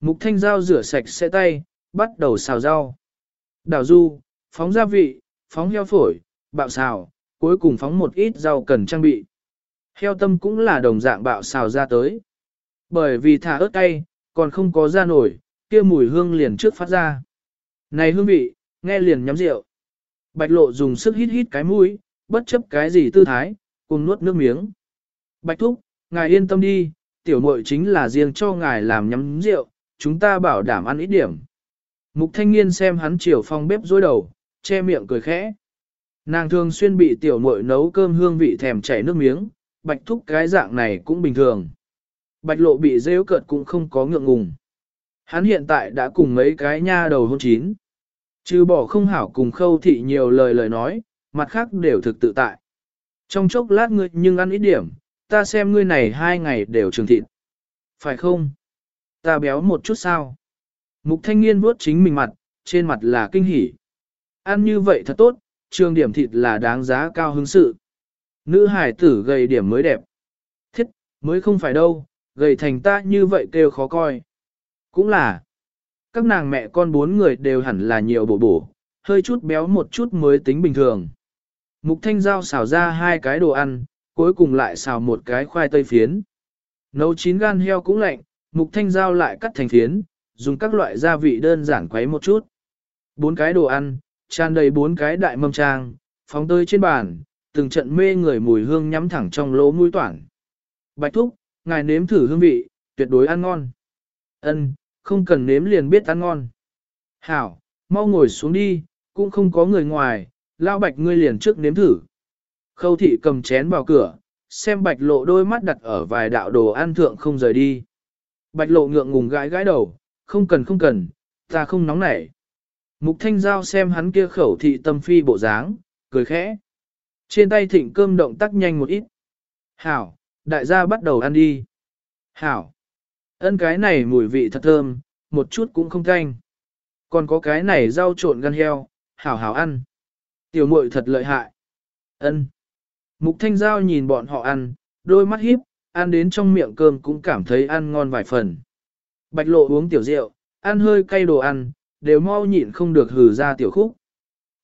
Mục thanh dao rửa sạch sẽ tay, bắt đầu xào rau. Đảo du, phóng gia vị, phóng heo phổi, bạo xào, cuối cùng phóng một ít rau cần trang bị. Heo tâm cũng là đồng dạng bạo xào ra tới. Bởi vì thả ớt cay, còn không có ra nổi, kia mùi hương liền trước phát ra. Này hương vị, nghe liền nhắm rượu. Bạch lộ dùng sức hít hít cái mũi, bất chấp cái gì tư thái, cùng nuốt nước miếng. Bạch thúc, ngài yên tâm đi, tiểu muội chính là riêng cho ngài làm nhắm rượu, chúng ta bảo đảm ăn ít điểm. Mục thanh niên xem hắn chiều phong bếp dối đầu, che miệng cười khẽ. Nàng thường xuyên bị tiểu muội nấu cơm hương vị thèm chảy nước miếng, bạch thúc cái dạng này cũng bình thường. Bạch lộ bị rêu cợt cũng không có ngượng ngùng. Hắn hiện tại đã cùng mấy cái nha đầu hôn chín. Chứ bỏ không hảo cùng khâu thị nhiều lời lời nói, mặt khác đều thực tự tại. Trong chốc lát ngươi nhưng ăn ít điểm, ta xem ngươi này hai ngày đều trường thịt. Phải không? Ta béo một chút sao? Mục thanh niên vuốt chính mình mặt, trên mặt là kinh hỉ. Ăn như vậy thật tốt, trường điểm thịt là đáng giá cao hứng sự. Nữ hải tử gầy điểm mới đẹp. Thiết, mới không phải đâu, gầy thành ta như vậy kêu khó coi. Cũng là, các nàng mẹ con bốn người đều hẳn là nhiều bổ bổ, hơi chút béo một chút mới tính bình thường. Mục thanh giao xào ra hai cái đồ ăn, cuối cùng lại xào một cái khoai tây phiến. Nấu chín gan heo cũng lạnh, mục thanh giao lại cắt thành phiến, dùng các loại gia vị đơn giản quấy một chút. Bốn cái đồ ăn, tràn đầy bốn cái đại mâm trang, phóng tơi trên bàn, từng trận mê người mùi hương nhắm thẳng trong lỗ mũi toản. Bạch thúc, ngài nếm thử hương vị, tuyệt đối ăn ngon. Ân, không cần nếm liền biết ăn ngon. Hảo, mau ngồi xuống đi, cũng không có người ngoài, lao bạch ngươi liền trước nếm thử. Khâu thị cầm chén vào cửa, xem bạch lộ đôi mắt đặt ở vài đạo đồ ăn thượng không rời đi. Bạch lộ ngượng ngùng gãi gãi đầu, không cần không cần, ta không nóng nảy. Mục thanh giao xem hắn kia khẩu thị tâm phi bộ dáng, cười khẽ. Trên tay thịnh cơm động tác nhanh một ít. Hảo, đại gia bắt đầu ăn đi. Hảo. Ân cái này mùi vị thật thơm, một chút cũng không canh. Còn có cái này rau trộn gan heo, hảo hảo ăn. Tiểu muội thật lợi hại. Ân. Mục thanh giao nhìn bọn họ ăn, đôi mắt híp, ăn đến trong miệng cơm cũng cảm thấy ăn ngon vài phần. Bạch lộ uống tiểu rượu, ăn hơi cay đồ ăn, đều mau nhịn không được hừ ra tiểu khúc.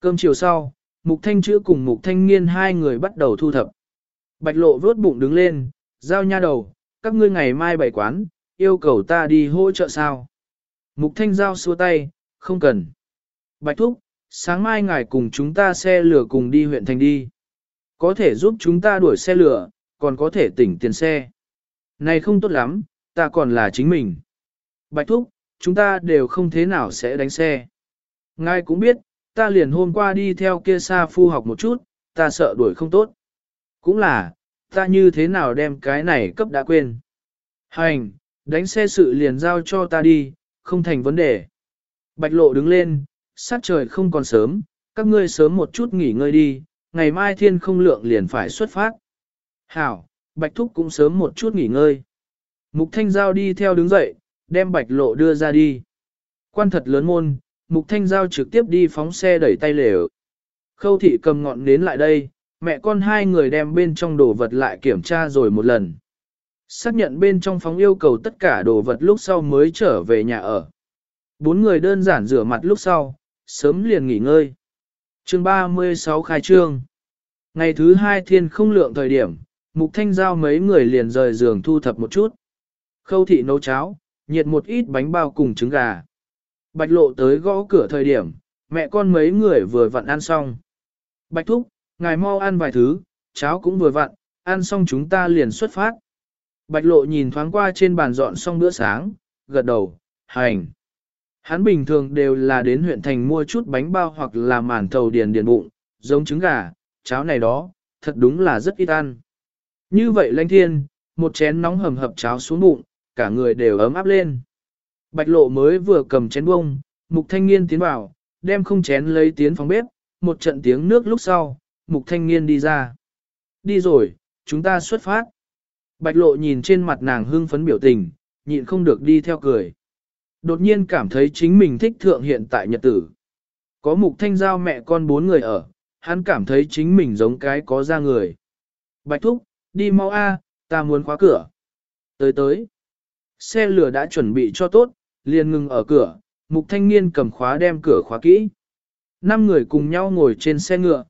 Cơm chiều sau, mục thanh chữa cùng mục thanh nghiên hai người bắt đầu thu thập. Bạch lộ vớt bụng đứng lên, giao nha đầu, các ngươi ngày mai bày quán, yêu cầu ta đi hỗ trợ sao? Mục thanh giao xua tay, không cần. Bạch thúc, sáng mai ngài cùng chúng ta xe lửa cùng đi huyện thành đi. Có thể giúp chúng ta đuổi xe lửa, còn có thể tỉnh tiền xe. Này không tốt lắm, ta còn là chính mình. Bạch thúc, chúng ta đều không thế nào sẽ đánh xe. Ngài cũng biết, ta liền hôm qua đi theo kia xa phu học một chút, ta sợ đuổi không tốt. Cũng là, ta như thế nào đem cái này cấp đã quên. Hành, đánh xe sự liền giao cho ta đi, không thành vấn đề. Bạch lộ đứng lên, sát trời không còn sớm, các ngươi sớm một chút nghỉ ngơi đi, ngày mai thiên không lượng liền phải xuất phát. Hảo, Bạch Thúc cũng sớm một chút nghỉ ngơi. Mục Thanh Giao đi theo đứng dậy, đem Bạch Lộ đưa ra đi. Quan thật lớn môn, Mục Thanh Giao trực tiếp đi phóng xe đẩy tay lều. Khâu thị cầm ngọn nến lại đây, mẹ con hai người đem bên trong đồ vật lại kiểm tra rồi một lần. Xác nhận bên trong phóng yêu cầu tất cả đồ vật lúc sau mới trở về nhà ở. Bốn người đơn giản rửa mặt lúc sau, sớm liền nghỉ ngơi. chương 36 khai trương. Ngày thứ hai thiên không lượng thời điểm, mục thanh giao mấy người liền rời giường thu thập một chút. Khâu thị nấu cháo, nhiệt một ít bánh bao cùng trứng gà. Bạch lộ tới gõ cửa thời điểm, mẹ con mấy người vừa vặn ăn xong. Bạch thúc, ngài mau ăn vài thứ, cháo cũng vừa vặn, ăn xong chúng ta liền xuất phát. Bạch lộ nhìn thoáng qua trên bàn dọn xong bữa sáng, gật đầu, hành. Hắn bình thường đều là đến huyện thành mua chút bánh bao hoặc là màn thầu điền điền bụng, giống trứng gà, cháo này đó, thật đúng là rất ít ăn. Như vậy lãnh thiên, một chén nóng hầm hập cháo xuống bụng, cả người đều ấm áp lên. Bạch lộ mới vừa cầm chén bông, mục thanh niên tiến vào, đem không chén lấy tiến phòng bếp, một trận tiếng nước lúc sau, mục thanh niên đi ra. Đi rồi, chúng ta xuất phát. Bạch lộ nhìn trên mặt nàng hưng phấn biểu tình, nhịn không được đi theo cười. Đột nhiên cảm thấy chính mình thích thượng hiện tại nhật tử. Có mục thanh giao mẹ con bốn người ở, hắn cảm thấy chính mình giống cái có ra người. Bạch thúc, đi mau a, ta muốn khóa cửa. Tới tới. Xe lửa đã chuẩn bị cho tốt, liền ngừng ở cửa, mục thanh niên cầm khóa đem cửa khóa kỹ. Năm người cùng nhau ngồi trên xe ngựa.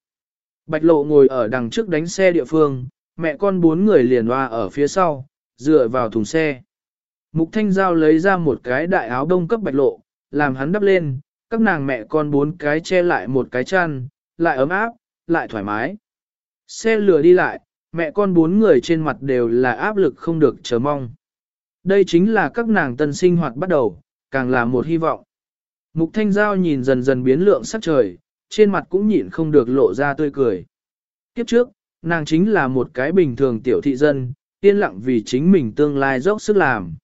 Bạch lộ ngồi ở đằng trước đánh xe địa phương, mẹ con bốn người liền hoa ở phía sau, dựa vào thùng xe. Mục thanh giao lấy ra một cái đại áo đông cấp bạch lộ, làm hắn đắp lên, các nàng mẹ con bốn cái che lại một cái chăn, lại ấm áp, lại thoải mái. Xe lửa đi lại, mẹ con bốn người trên mặt đều là áp lực không được chờ mong. Đây chính là các nàng tân sinh hoạt bắt đầu, càng là một hy vọng. Mục Thanh Giao nhìn dần dần biến lượng sắc trời, trên mặt cũng nhịn không được lộ ra tươi cười. Kiếp trước, nàng chính là một cái bình thường tiểu thị dân, yên lặng vì chính mình tương lai dốc sức làm.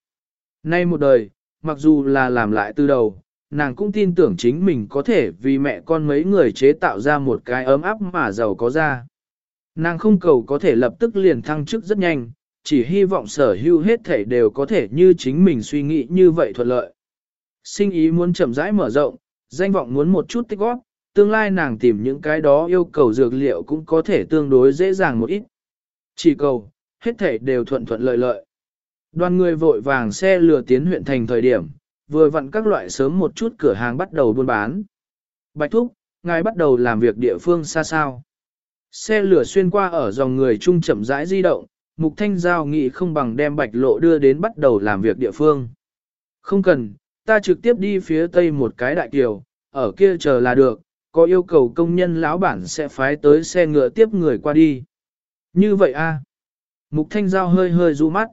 Nay một đời, mặc dù là làm lại từ đầu, nàng cũng tin tưởng chính mình có thể vì mẹ con mấy người chế tạo ra một cái ấm áp mà giàu có ra. Nàng không cầu có thể lập tức liền thăng chức rất nhanh, chỉ hy vọng sở hữu hết thể đều có thể như chính mình suy nghĩ như vậy thuận lợi. Sinh ý muốn chậm rãi mở rộng, danh vọng muốn một chút tích góp, tương lai nàng tìm những cái đó yêu cầu dược liệu cũng có thể tương đối dễ dàng một ít. Chỉ cầu, hết thể đều thuận thuận lợi lợi. Đoàn người vội vàng xe lừa tiến huyện thành thời điểm, vừa vặn các loại sớm một chút cửa hàng bắt đầu buôn bán. Bạch Thúc, ngài bắt đầu làm việc địa phương xa sao. Xe lửa xuyên qua ở dòng người trung chậm rãi di động, Mục Thanh Giao nghĩ không bằng đem bạch lộ đưa đến bắt đầu làm việc địa phương. Không cần, ta trực tiếp đi phía tây một cái đại kiều, ở kia chờ là được, có yêu cầu công nhân lão bản sẽ phái tới xe ngựa tiếp người qua đi. Như vậy a Mục Thanh Giao hơi hơi ru mắt.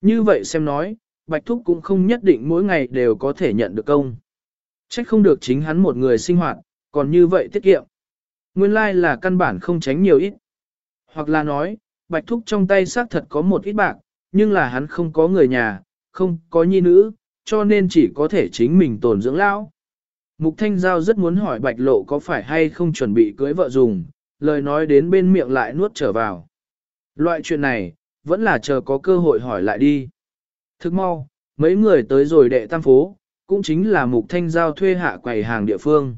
Như vậy xem nói, Bạch Thúc cũng không nhất định mỗi ngày đều có thể nhận được công. Trách không được chính hắn một người sinh hoạt, còn như vậy tiết kiệm. Nguyên lai là căn bản không tránh nhiều ít. Hoặc là nói, Bạch Thúc trong tay xác thật có một ít bạc, nhưng là hắn không có người nhà, không có nhi nữ, cho nên chỉ có thể chính mình tồn dưỡng lão. Mục Thanh Giao rất muốn hỏi Bạch Lộ có phải hay không chuẩn bị cưới vợ dùng, lời nói đến bên miệng lại nuốt trở vào. Loại chuyện này, vẫn là chờ có cơ hội hỏi lại đi. Thức mau, mấy người tới rồi đệ tam phố, cũng chính là Mục Thanh Giao thuê hạ quầy hàng địa phương.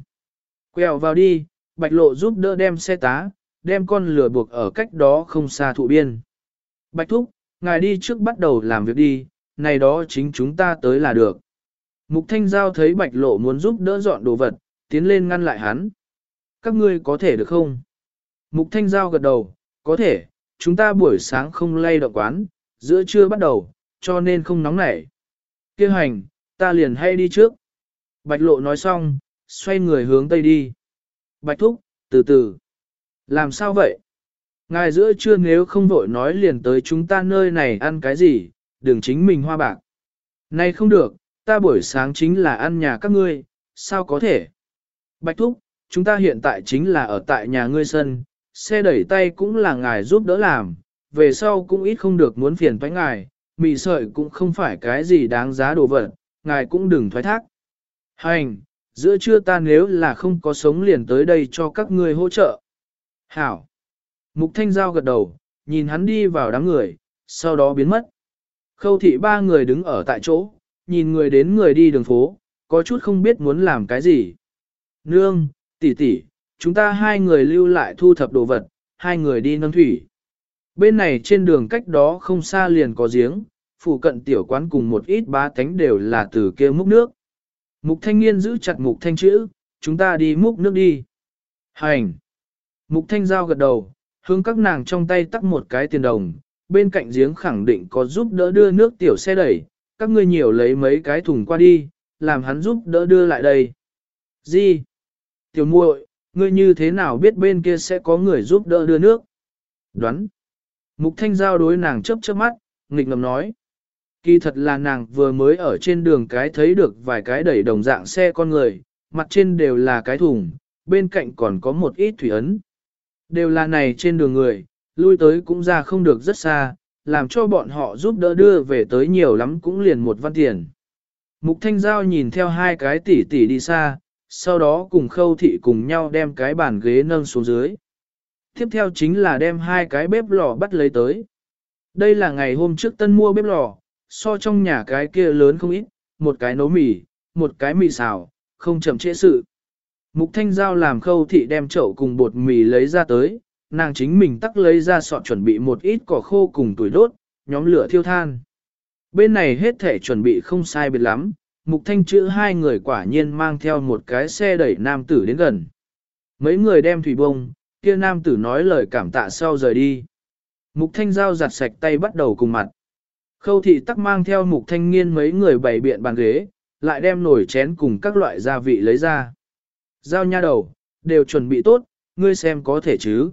Quẹo vào đi, Bạch Lộ giúp đỡ đem xe tá, đem con lửa buộc ở cách đó không xa thụ biên. Bạch Thúc, ngài đi trước bắt đầu làm việc đi, này đó chính chúng ta tới là được. Mục Thanh Giao thấy Bạch Lộ muốn giúp đỡ dọn đồ vật, tiến lên ngăn lại hắn. Các ngươi có thể được không? Mục Thanh Giao gật đầu, có thể, chúng ta buổi sáng không lay động quán, giữa trưa bắt đầu, cho nên không nóng nảy. Kêu hành, ta liền hay đi trước. Bạch Lộ nói xong, xoay người hướng tây đi. Bạch Thúc, từ từ. Làm sao vậy? Ngài giữa trưa nếu không vội nói liền tới chúng ta nơi này ăn cái gì, đừng chính mình hoa bạc. Nay không được, ta buổi sáng chính là ăn nhà các ngươi, sao có thể? Bạch Thúc, chúng ta hiện tại chính là ở tại nhà ngươi sân, xe đẩy tay cũng là ngài giúp đỡ làm, về sau cũng ít không được muốn phiền với ngài, mì sợi cũng không phải cái gì đáng giá đồ vật, ngài cũng đừng thoái thác. Hành, giữa trưa ta nếu là không có sống liền tới đây cho các ngươi hỗ trợ. Hảo. Mục Thanh Giao gật đầu, nhìn hắn đi vào đám người, sau đó biến mất. Khâu thị ba người đứng ở tại chỗ, nhìn người đến người đi đường phố, có chút không biết muốn làm cái gì. Nương, tỷ tỷ, chúng ta hai người lưu lại thu thập đồ vật, hai người đi nâng thủy. Bên này trên đường cách đó không xa liền có giếng, phụ cận tiểu quán cùng một ít bá tánh đều là từ kia múc nước. Mục thanh niên giữ chặt mục thanh chữ, chúng ta đi múc nước đi. Hành! Mục thanh giao gật đầu, hướng các nàng trong tay tắt một cái tiền đồng, bên cạnh giếng khẳng định có giúp đỡ đưa nước tiểu xe đẩy, các ngươi nhiều lấy mấy cái thùng qua đi, làm hắn giúp đỡ đưa lại đây. Gì? Tiểu muội, ngươi như thế nào biết bên kia sẽ có người giúp đỡ đưa nước? Đoán. Mục thanh giao đối nàng chớp chớp mắt, nghịch ngầm nói. Kỳ thật là nàng vừa mới ở trên đường cái thấy được vài cái đẩy đồng dạng xe con người, mặt trên đều là cái thùng, bên cạnh còn có một ít thủy ấn. Đều là này trên đường người, lui tới cũng ra không được rất xa, làm cho bọn họ giúp đỡ đưa về tới nhiều lắm cũng liền một văn tiền. Mục Thanh Giao nhìn theo hai cái tỷ tỷ đi xa, sau đó cùng khâu thị cùng nhau đem cái bàn ghế nâng xuống dưới. Tiếp theo chính là đem hai cái bếp lò bắt lấy tới. Đây là ngày hôm trước tân mua bếp lò, so trong nhà cái kia lớn không ít, một cái nấu mì, một cái mì xào, không chậm trễ sự. Mục Thanh Giao làm khâu thị đem chậu cùng bột mì lấy ra tới, nàng chính mình tắc lấy ra sọt chuẩn bị một ít cỏ khô cùng tuổi đốt, nhóm lửa thiêu than. Bên này hết thể chuẩn bị không sai biệt lắm, mục thanh chữ hai người quả nhiên mang theo một cái xe đẩy nam tử đến gần. Mấy người đem thủy bông, kia nam tử nói lời cảm tạ sau rời đi. Mục thanh giao giặt sạch tay bắt đầu cùng mặt. Khâu thị tắc mang theo mục thanh nghiên mấy người bày biện bàn ghế, lại đem nổi chén cùng các loại gia vị lấy ra. Giao nha đầu, đều chuẩn bị tốt, ngươi xem có thể chứ.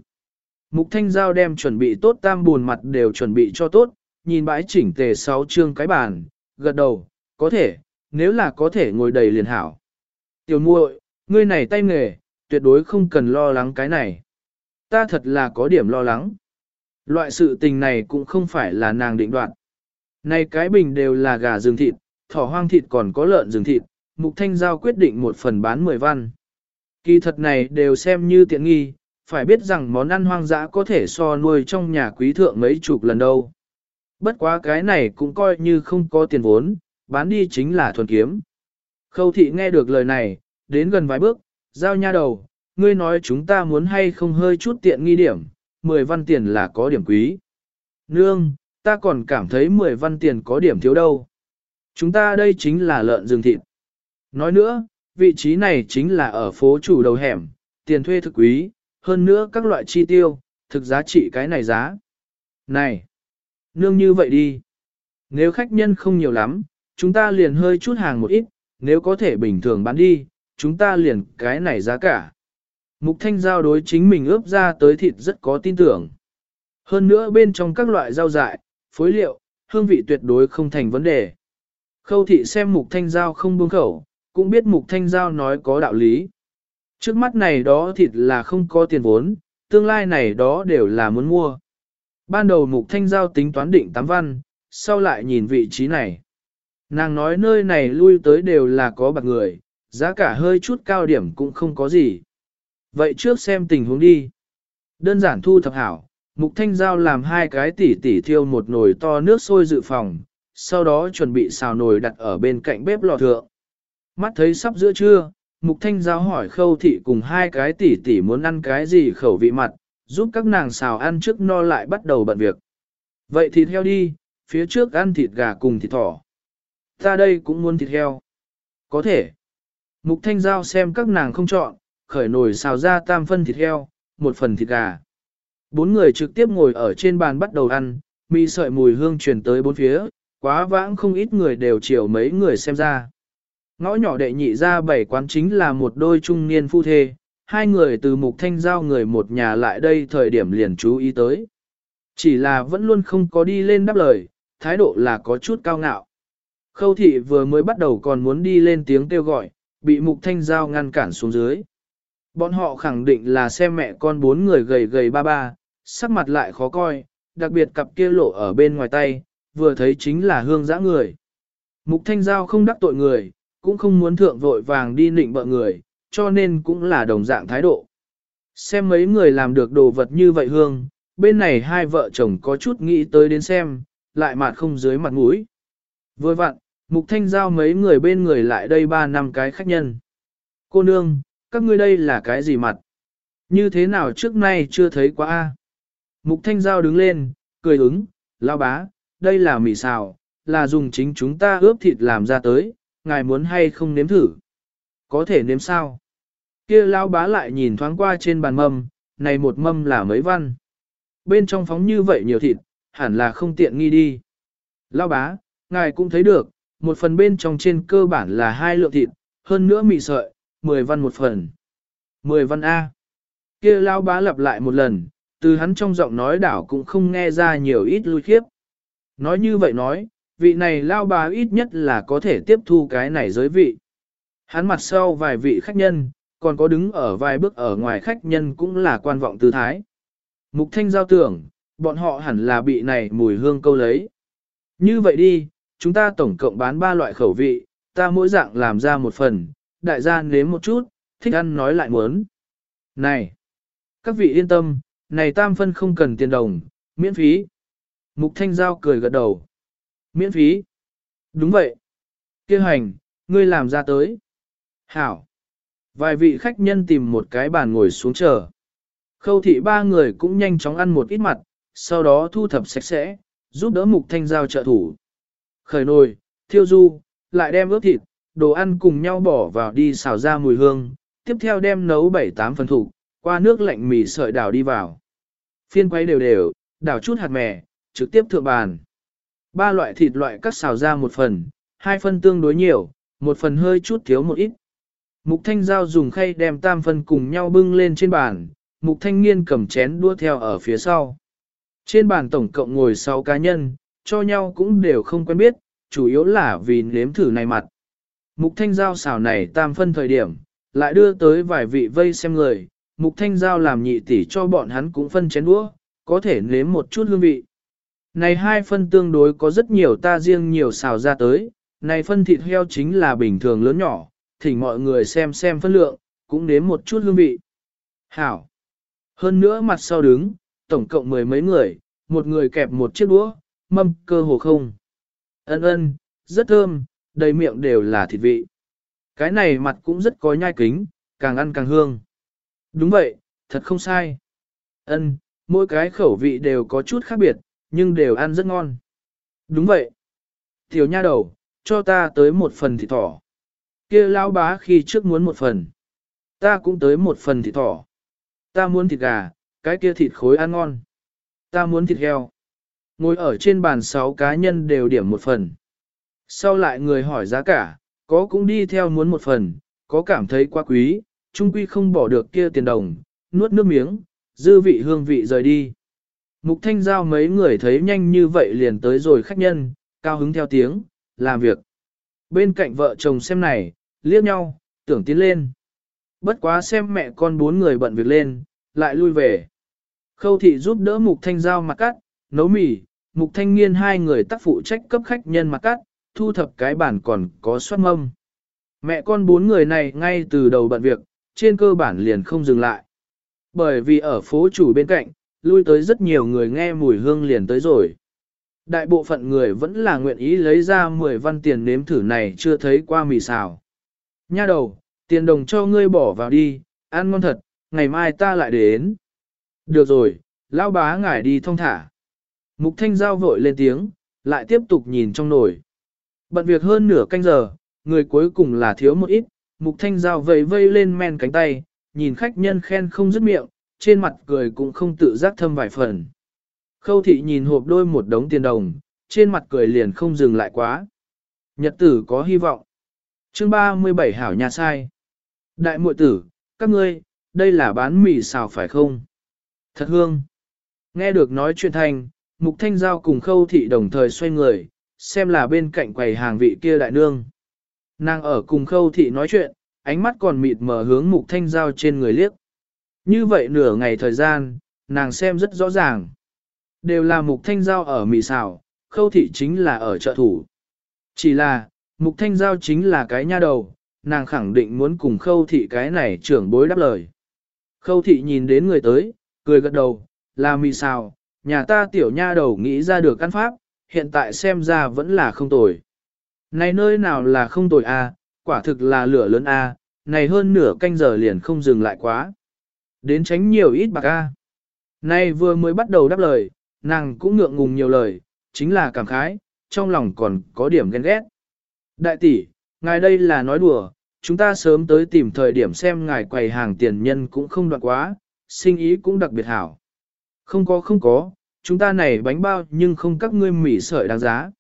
Mục thanh giao đem chuẩn bị tốt tam buồn mặt đều chuẩn bị cho tốt, nhìn bãi chỉnh tề sáu chương cái bàn, gật đầu, có thể, nếu là có thể ngồi đầy liền hảo. Tiểu muội, ngươi này tay nghề, tuyệt đối không cần lo lắng cái này. Ta thật là có điểm lo lắng. Loại sự tình này cũng không phải là nàng định đoạt. Này cái bình đều là gà rừng thịt, thỏ hoang thịt còn có lợn rừng thịt, Mục Thanh Giao quyết định một phần bán 10 văn. Kỳ thật này đều xem như tiện nghi, phải biết rằng món ăn hoang dã có thể so nuôi trong nhà quý thượng mấy chục lần đâu. Bất quá cái này cũng coi như không có tiền vốn, bán đi chính là thuần kiếm. Khâu thị nghe được lời này, đến gần vài bước, giao nha đầu, ngươi nói chúng ta muốn hay không hơi chút tiện nghi điểm, 10 văn tiền là có điểm quý. Nương, ta còn cảm thấy 10 văn tiền có điểm thiếu đâu. Chúng ta đây chính là lợn rừng thịt. Nói nữa, vị trí này chính là ở phố chủ đầu hẻm, tiền thuê thực quý, hơn nữa các loại chi tiêu, thực giá trị cái này giá. Này, nương như vậy đi. Nếu khách nhân không nhiều lắm, chúng ta liền hơi chút hàng một ít, nếu có thể bình thường bán đi, chúng ta liền cái này giá cả. Mục thanh giao đối chính mình ướp ra tới thịt rất có tin tưởng. Hơn nữa bên trong các loại rau dại, phối liệu, hương vị tuyệt đối không thành vấn đề. Khâu thị xem mục thanh giao không buông khẩu, cũng biết mục thanh giao nói có đạo lý. Trước mắt này đó thịt là không có tiền vốn, tương lai này đó đều là muốn mua. Ban đầu mục thanh giao tính toán định tám văn, sau lại nhìn vị trí này. Nàng nói nơi này lui tới đều là có bạc người, giá cả hơi chút cao điểm cũng không có gì. Vậy trước xem tình huống đi. Đơn giản thu thập hảo, mục thanh giao làm hai cái tỉ tỉ thiêu một nồi to nước sôi dự phòng, sau đó chuẩn bị xào nồi đặt ở bên cạnh bếp lò thượng. Mắt thấy sắp giữa trưa, Mục Thanh Giao hỏi khâu thị cùng hai cái tỷ tỷ muốn ăn cái gì khẩu vị mặt, giúp các nàng xào ăn trước no lại bắt đầu bận việc. Vậy thịt heo đi, phía trước ăn thịt gà cùng thịt thỏ. Ta đây cũng muốn thịt heo. Có thể. Mục Thanh Giao xem các nàng không chọn, khởi nồi xào ra tam phân thịt heo, một phần thịt gà. Bốn người trực tiếp ngồi ở trên bàn bắt đầu ăn, mì sợi mùi hương truyền tới bốn phía, quá vãng không ít người đều chiều mấy người xem ra. Ngõ nhỏ đệ nhị ra bảy quán chính là một đôi trung niên phu thê, hai người từ mục thanh giao người một nhà lại đây thời điểm liền chú ý tới. Chỉ là vẫn luôn không có đi lên đáp lời, thái độ là có chút cao ngạo. Khâu thị vừa mới bắt đầu còn muốn đi lên tiếng kêu gọi, bị mục thanh giao ngăn cản xuống dưới. Bọn họ khẳng định là xem mẹ con bốn người gầy gầy ba ba, sắc mặt lại khó coi, đặc biệt cặp kia lộ ở bên ngoài tay, vừa thấy chính là hương dã người. Mục thanh giao không đắc tội người, cũng không muốn thượng vội vàng đi nịnh bợ người, cho nên cũng là đồng dạng thái độ. Xem mấy người làm được đồ vật như vậy hương, bên này hai vợ chồng có chút nghĩ tới đến xem, lại mặt không dưới mặt mũi. Vừa vặn, mục thanh giao mấy người bên người lại đây ba năm cái khách nhân. Cô nương, các ngươi đây là cái gì mặt? Như thế nào trước nay chưa thấy quá a? Mục thanh giao đứng lên, cười ứng, lao bá, đây là mì xào, là dùng chính chúng ta ướp thịt làm ra tới, ngài muốn hay không nếm thử? Có thể nếm sao? Kia lão bá lại nhìn thoáng qua trên bàn mâm, này một mâm là mấy văn. Bên trong phóng như vậy nhiều thịt, hẳn là không tiện nghi đi. Lão bá, ngài cũng thấy được, một phần bên trong trên cơ bản là hai lượng thịt, hơn nữa mì sợi, 10 văn một phần. 10 văn A. Kia lão bá lặp lại một lần, từ hắn trong giọng nói đảo cũng không nghe ra nhiều ít lui khiếp. Nói như vậy nói, vị này lao bà ít nhất là có thể tiếp thu cái này giới vị. Hắn mặt sau vài vị khách nhân, còn có đứng ở vài bước ở ngoài khách nhân cũng là quan vọng tư thái. Mục thanh giao tưởng, bọn họ hẳn là bị này mùi hương câu lấy. Như vậy đi, chúng ta tổng cộng bán ba loại khẩu vị, ta mỗi dạng làm ra một phần, đại gia nếm một chút, thích ăn nói lại muốn. Này! Các vị yên tâm, này tam phân không cần tiền đồng, miễn phí. Mục Thanh Giao cười gật đầu. Miễn phí. Đúng vậy. Kêu hành, ngươi làm ra tới. Hảo. Vài vị khách nhân tìm một cái bàn ngồi xuống chờ. Khâu thị ba người cũng nhanh chóng ăn một ít mặt, sau đó thu thập sạch sẽ, giúp đỡ Mục Thanh Giao trợ thủ. Khởi nồi, thiêu du, lại đem ướp thịt, đồ ăn cùng nhau bỏ vào đi xào ra mùi hương, tiếp theo đem nấu 7-8 phần thủ, qua nước lạnh mì sợi đảo đi vào. Phiên quay đều đều, đảo chút hạt mè, trực tiếp thượng bàn. Ba loại thịt loại cắt xào ra một phần, hai phần tương đối nhiều, một phần hơi chút thiếu một ít. Mục Thanh Giao dùng khay đem tam phần cùng nhau bưng lên trên bàn, Mục Thanh Nghiên cầm chén đua theo ở phía sau. Trên bàn tổng cộng ngồi 6 cá nhân, cho nhau cũng đều không quen biết, chủ yếu là vì nếm thử này mặt. Mục Thanh Giao xào này tam phân thời điểm, lại đưa tới vài vị vây xem người, Mục Thanh Giao làm nhị tỷ cho bọn hắn cũng phân chén đũa, có thể nếm một chút hương vị. Này hai phân tương đối có rất nhiều ta riêng nhiều xào ra tới, này phân thịt heo chính là bình thường lớn nhỏ, thỉnh mọi người xem xem phân lượng, cũng nếm một chút hương vị. Hảo! Hơn nữa mặt sau đứng, tổng cộng mười mấy người, một người kẹp một chiếc đũa, mâm cơ hồ không. Ân ân, rất thơm, đầy miệng đều là thịt vị. Cái này mặt cũng rất có nhai kính, càng ăn càng hương. Đúng vậy, thật không sai. Ân, mỗi cái khẩu vị đều có chút khác biệt, nhưng đều ăn rất ngon. Đúng vậy. Tiểu nha đầu, cho ta tới một phần thịt thỏ. Kia lão bá khi trước muốn một phần. Ta cũng tới một phần thịt thỏ. Ta muốn thịt gà, cái kia thịt khối ăn ngon. Ta muốn thịt heo. Ngồi ở trên bàn sáu cá nhân đều điểm một phần. Sau lại người hỏi giá cả, có cũng đi theo muốn một phần, có cảm thấy quá quý, trung quy không bỏ được kia tiền đồng, nuốt nước miếng, dư vị hương vị rời đi. Mục thanh giao mấy người thấy nhanh như vậy liền tới rồi khách nhân, cao hứng theo tiếng, làm việc. Bên cạnh vợ chồng xem này, liếc nhau, tưởng tiến lên. Bất quá xem mẹ con bốn người bận việc lên, lại lui về. Khâu thị giúp đỡ mục thanh giao mặt cắt, nấu mì, mục thanh nghiên hai người tác phụ trách cấp khách nhân mặt cắt, thu thập cái bản còn có soát mâm. Mẹ con bốn người này ngay từ đầu bận việc, trên cơ bản liền không dừng lại. Bởi vì ở phố chủ bên cạnh, lui tới rất nhiều người nghe mùi hương liền tới rồi. Đại bộ phận người vẫn là nguyện ý lấy ra 10 văn tiền nếm thử này chưa thấy qua mì xào. Nha đầu, tiền đồng cho ngươi bỏ vào đi, ăn ngon thật, ngày mai ta lại đến. Được rồi, lão bá ngải đi thông thả. Mục thanh giao vội lên tiếng, lại tiếp tục nhìn trong nồi. Bận việc hơn nửa canh giờ, người cuối cùng là thiếu một ít, mục thanh giao vây vây lên men cánh tay, nhìn khách nhân khen không dứt miệng, trên mặt cười cũng không tự giác thâm vài phần. Khâu thị nhìn hộp đôi một đống tiền đồng, trên mặt cười liền không dừng lại quá. Nhật tử có hy vọng. Chương 37 hảo nhà sai. Đại muội tử, các ngươi, đây là bán mì xào phải không? Thật hương. Nghe được nói chuyện thành, mục thanh giao cùng khâu thị đồng thời xoay người, xem là bên cạnh quầy hàng vị kia đại nương. Nàng ở cùng khâu thị nói chuyện, ánh mắt còn mịt mờ hướng mục thanh giao trên người liếc. Như vậy nửa ngày thời gian, nàng xem rất rõ ràng. Đều là mục thanh giao ở mì xào, khâu thị chính là ở trợ thủ. Chỉ là, mục thanh giao chính là cái nha đầu, nàng khẳng định muốn cùng khâu thị cái này trưởng bối đáp lời. Khâu thị nhìn đến người tới, cười gật đầu, là mì xào, nhà ta tiểu nha đầu nghĩ ra được căn pháp, hiện tại xem ra vẫn là không tồi. Này nơi nào là không tồi a, à, quả thực là lửa lớn a, à, này hơn nửa canh giờ liền không dừng lại quá. Đến tránh nhiều ít bạc a. Nay vừa mới bắt đầu đáp lời, nàng cũng ngượng ngùng nhiều lời, chính là cảm khái, trong lòng còn có điểm ghen ghét. Đại tỷ, ngài đây là nói đùa, chúng ta sớm tới tìm thời điểm xem ngài quầy hàng tiền nhân cũng không đoạn quá, sinh ý cũng đặc biệt hảo. Không có không có, chúng ta này bánh bao nhưng không các ngươi mỉ sợi đáng giá.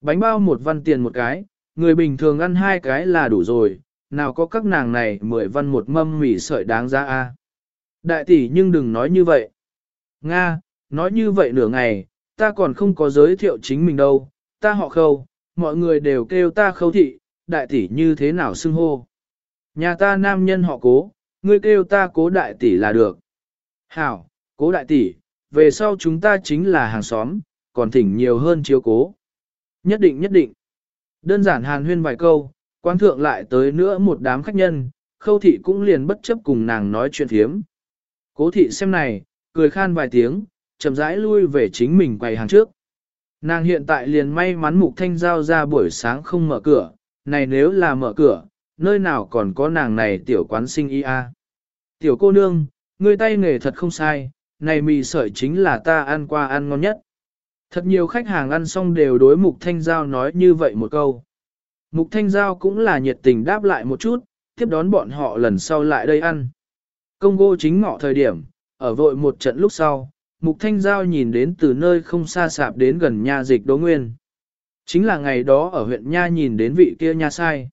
Bánh bao một văn tiền một cái, người bình thường ăn hai cái là đủ rồi, nào có các nàng này mười văn một mâm mỉ sợi đáng giá a. Đại tỷ nhưng đừng nói như vậy. Nga, nói như vậy nửa ngày, ta còn không có giới thiệu chính mình đâu, ta họ khâu, mọi người đều kêu ta khâu thị, đại tỷ như thế nào xưng hô. Nhà ta nam nhân họ cố, ngươi kêu ta cố đại tỷ là được. Hảo, cố đại tỷ, về sau chúng ta chính là hàng xóm, còn thỉnh nhiều hơn chiếu cố. Nhất định nhất định. Đơn giản hàn huyên vài câu, quan thượng lại tới nữa một đám khách nhân, khâu thị cũng liền bất chấp cùng nàng nói chuyện thiếm. Cố thị xem này, cười khan vài tiếng, chậm rãi lui về chính mình quầy hàng trước. Nàng hiện tại liền may mắn mục thanh giao ra buổi sáng không mở cửa, này nếu là mở cửa, nơi nào còn có nàng này tiểu quán sinh y a. Tiểu cô nương, người tay nghề thật không sai, này mì sợi chính là ta ăn qua ăn ngon nhất. Thật nhiều khách hàng ăn xong đều đối mục thanh giao nói như vậy một câu. Mục thanh giao cũng là nhiệt tình đáp lại một chút, tiếp đón bọn họ lần sau lại đây ăn. Công gô chính ngọ thời điểm, ở vội một trận lúc sau, Mục Thanh Giao nhìn đến từ nơi không xa sạp đến gần nha dịch Đỗ Nguyên. Chính là ngày đó ở huyện Nha nhìn đến vị kia nha sai.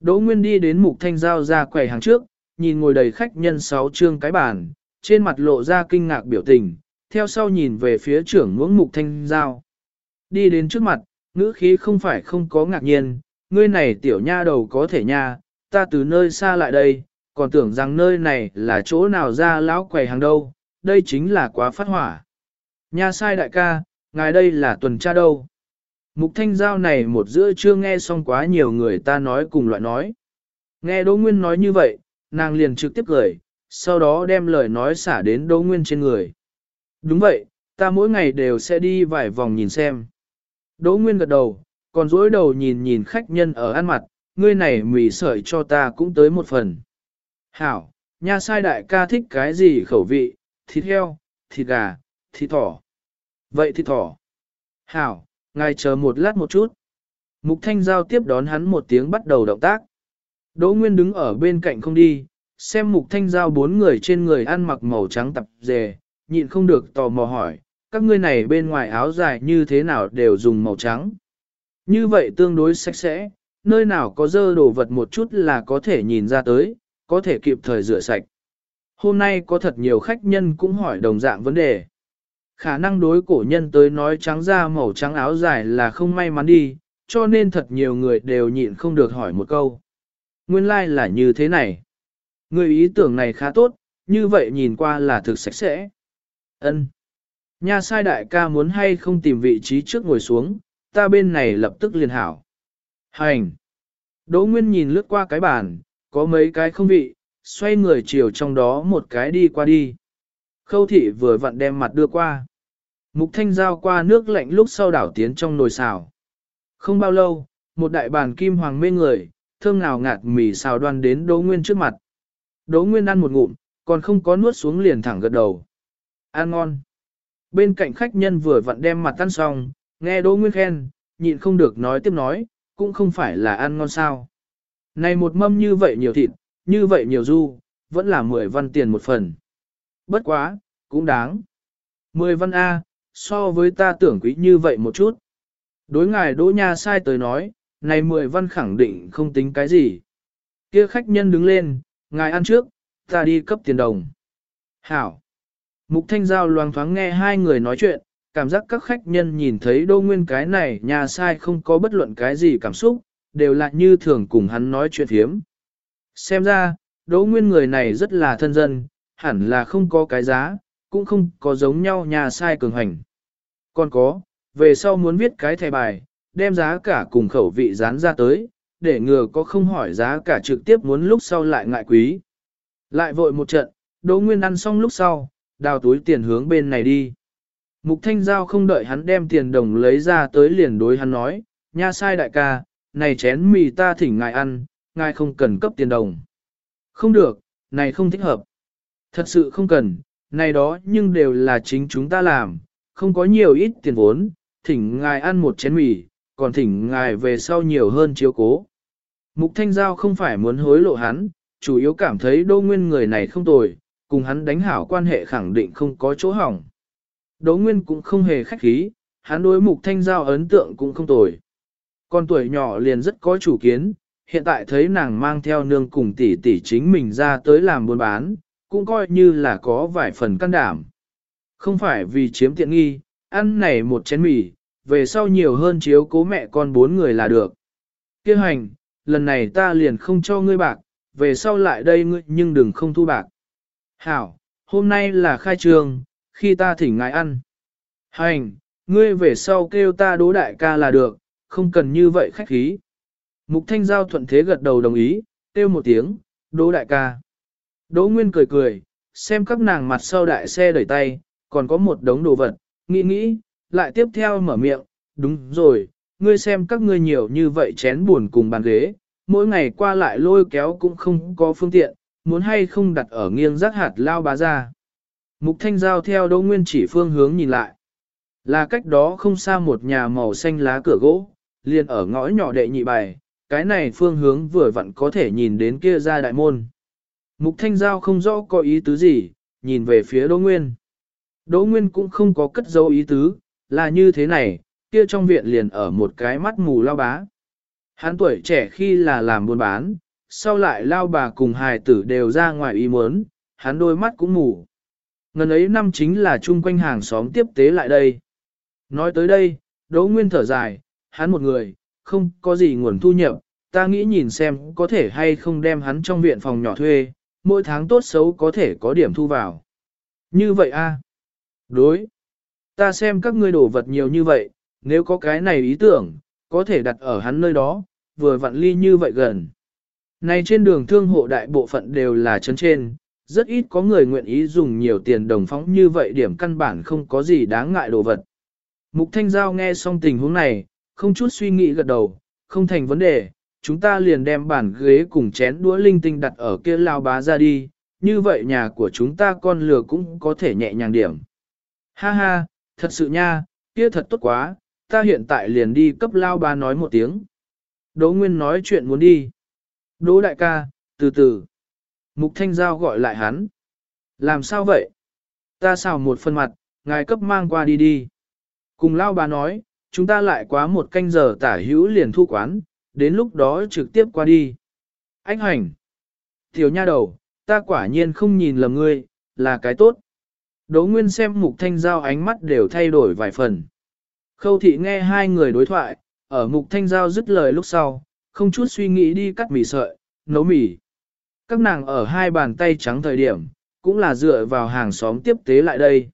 Đỗ Nguyên đi đến Mục Thanh Giao ra quầy hàng trước, nhìn ngồi đầy khách nhân sáu trương cái bàn, trên mặt lộ ra kinh ngạc biểu tình, theo sau nhìn về phía trưởng ngưỡng Mục Thanh Giao. Đi đến trước mặt, ngữ khí không phải không có ngạc nhiên, ngươi này tiểu nha đầu có thể nha, ta từ nơi xa lại đây, còn tưởng rằng nơi này là chỗ nào ra lão quầy hàng đâu, đây chính là quá phát hỏa. Nha sai đại ca, ngài đây là tuần tra đâu. Mục thanh giao này một giữa chưa nghe xong quá nhiều người ta nói cùng loại nói. Nghe Đỗ Nguyên nói như vậy, nàng liền trực tiếp cười, sau đó đem lời nói xả đến Đỗ Nguyên trên người. Đúng vậy, ta mỗi ngày đều sẽ đi vài vòng nhìn xem. Đỗ Nguyên gật đầu, còn dối đầu nhìn nhìn khách nhân ở ăn mặt, ngươi này mì sợi cho ta cũng tới một phần. Hảo, nha sai đại ca thích cái gì khẩu vị, thịt heo, thịt gà, thịt thỏ. Vậy thịt thỏ. Hảo, ngài chờ một lát một chút. Mục Thanh Giao tiếp đón hắn một tiếng bắt đầu động tác. Đỗ Nguyên đứng ở bên cạnh không đi, xem Mục Thanh Giao bốn người trên người ăn mặc màu trắng tập dề, nhịn không được tò mò hỏi, các ngươi này bên ngoài áo dài như thế nào đều dùng màu trắng. Như vậy tương đối sạch sẽ, nơi nào có dơ đồ vật một chút là có thể nhìn ra tới, có thể kịp thời rửa sạch. Hôm nay có thật nhiều khách nhân cũng hỏi đồng dạng vấn đề. Khả năng đối cổ nhân tới nói trắng da màu trắng áo dài là không may mắn đi, cho nên thật nhiều người đều nhịn không được hỏi một câu. Nguyên lai like là như thế này. Người ý tưởng này khá tốt, như vậy nhìn qua là thực sạch sẽ. Ân. nhà sai đại ca muốn hay không tìm vị trí trước ngồi xuống, ta bên này lập tức liền hảo. Hành. Đỗ Nguyên nhìn lướt qua cái bàn, có mấy cái không vị, xoay người chiều trong đó một cái đi qua đi. Khâu thị vừa vặn đem mặt đưa qua. Mục thanh giao qua nước lạnh lúc sau đảo tiến trong nồi xào. Không bao lâu, một đại bàn kim hoàng mê người, thơm ngào ngạt mì xào đoan đến Đỗ Nguyên trước mặt. Đỗ Nguyên ăn một ngụm, còn không có nuốt xuống liền thẳng gật đầu. Ăn ngon. Bên cạnh khách nhân vừa vặn đem mặt ăn xong, nghe Đỗ Nguyên khen, nhịn không được nói tiếp nói, cũng không phải là ăn ngon sao. Này một mâm như vậy nhiều thịt, như vậy nhiều du, vẫn là 10 văn tiền một phần. Bất quá, cũng đáng. 10 văn A, so với ta tưởng quý như vậy một chút. Đối ngài Đỗ Nha sai tới nói, này 10 văn khẳng định không tính cái gì. Kia khách nhân đứng lên, ngài ăn trước, ta đi cấp tiền đồng. Hảo. Mục Thanh Giao loang thoáng nghe hai người nói chuyện, cảm giác các khách nhân nhìn thấy Đỗ Nguyên cái này nhà sai không có bất luận cái gì cảm xúc, đều là như thường cùng hắn nói chuyện thiếm. Xem ra, Đỗ Nguyên người này rất là thân dân, hẳn là không có cái giá, cũng không có giống nhau nhà sai cường hành. Còn có, về sau muốn viết cái thẻ bài, đem giá cả cùng khẩu vị dán ra tới, để ngừa có không hỏi giá cả trực tiếp muốn lúc sau lại ngại quý. Lại vội một trận, Đỗ Nguyên ăn xong lúc sau, đào túi tiền hướng bên này đi. Mục Thanh Giao không đợi hắn đem tiền đồng lấy ra tới liền đối hắn nói, nha sai đại ca, này chén mì ta thỉnh ngài ăn, ngài không cần cấp tiền đồng. Không được, này không thích hợp. Thật sự không cần, này đó nhưng đều là chính chúng ta làm, không có nhiều ít tiền vốn, thỉnh ngài ăn một chén mì, còn thỉnh ngài về sau nhiều hơn chiếu cố. Mục Thanh Giao không phải muốn hối lộ hắn, chủ yếu cảm thấy đô nguyên người này không tồi, cùng hắn đánh hảo quan hệ khẳng định không có chỗ hỏng. Đỗ Nguyên cũng không hề khách khí, hắn đối Mục Thanh Giao ấn tượng cũng không tồi. Con tuổi nhỏ liền rất có chủ kiến, hiện tại thấy nàng mang theo nương cùng tỷ tỷ chính mình ra tới làm buôn bán, cũng coi như là có vài phần can đảm. Không phải vì chiếm tiện nghi, ăn này một chén mì, về sau nhiều hơn chiếu cố mẹ con bốn người là được. Kêu hành, lần này ta liền không cho ngươi bạc, về sau lại đây ngươi nhưng đừng không thu bạc. Hảo, hôm nay là khai trường, khi ta thỉnh ngài ăn. Hành, ngươi về sau kêu ta đố đại ca là được, không cần như vậy khách khí. Mục Thanh Giao thuận thế gật đầu đồng ý, kêu một tiếng, Đỗ đại ca. Đỗ Nguyên cười cười, xem các nàng mặt sau đại xe đẩy tay, còn có một đống đồ vật, nghĩ nghĩ, lại tiếp theo mở miệng, đúng rồi, ngươi xem các ngươi nhiều như vậy chén buồn cùng bàn ghế, mỗi ngày qua lại lôi kéo cũng không có phương tiện, muốn hay không đặt ở nghiêng rác hạt lao bá ra. Mục Thanh Giao theo Đỗ Nguyên chỉ phương hướng nhìn lại. Là cách đó không xa một nhà màu xanh lá cửa gỗ, liền ở ngõ nhỏ đệ nhị bài, cái này phương hướng vừa vặn có thể nhìn đến kia ra đại môn. Mục Thanh Giao không rõ có ý tứ gì, nhìn về phía Đỗ Nguyên. Đỗ Nguyên cũng không có cất dấu ý tứ, là như thế này, kia trong viện liền ở một cái mắt mù lao bá. Hắn tuổi trẻ khi là làm buôn bán, sau lại lao bà cùng hài tử đều ra ngoài ý muốn, hắn đôi mắt cũng mù. Ngần ấy năm chính là chung quanh hàng xóm tiếp tế lại đây. Nói tới đây, Đỗ Nguyên thở dài, hắn một người, không có gì nguồn thu nhập, ta nghĩ nhìn xem có thể hay không đem hắn trong viện phòng nhỏ thuê, mỗi tháng tốt xấu có thể có điểm thu vào. Như vậy a Đối. Ta xem các ngươi đổ vật nhiều như vậy, nếu có cái này ý tưởng, có thể đặt ở hắn nơi đó, vừa vặn ly như vậy gần. Này trên đường thương hộ đại bộ phận đều là chấn trên, rất ít có người nguyện ý dùng nhiều tiền đồng phóng như vậy điểm căn bản không có gì đáng ngại đồ vật. Mục Thanh Giao nghe xong tình huống này, không chút suy nghĩ gật đầu, không thành vấn đề, chúng ta liền đem bàn ghế cùng chén đũa linh tinh đặt ở kia lao bá ra đi, như vậy nhà của chúng ta con lừa cũng có thể nhẹ nhàng điểm. Ha ha, thật sự nha, kia thật tốt quá, ta hiện tại liền đi cấp lao bá nói một tiếng. Đỗ Nguyên nói chuyện muốn đi. Đỗ đại ca, từ từ. Mục Thanh Giao gọi lại hắn. Làm sao vậy? Ta xào một phần mặt, ngài cấp mang qua đi đi. Cùng lao bà nói, chúng ta lại quá một canh giờ tả hữu liền thu quán, đến lúc đó trực tiếp qua đi. Anh hành. Tiểu nha đầu, ta quả nhiên không nhìn lầm ngươi, là cái tốt. Đỗ Nguyên xem mục thanh giao ánh mắt đều thay đổi vài phần. Khâu thị nghe hai người đối thoại, ở mục thanh giao dứt lời lúc sau, không chút suy nghĩ đi cắt mì sợi, nấu mì. Các nàng ở hai bàn tay trắng thời điểm, cũng là dựa vào hàng xóm tiếp tế lại đây.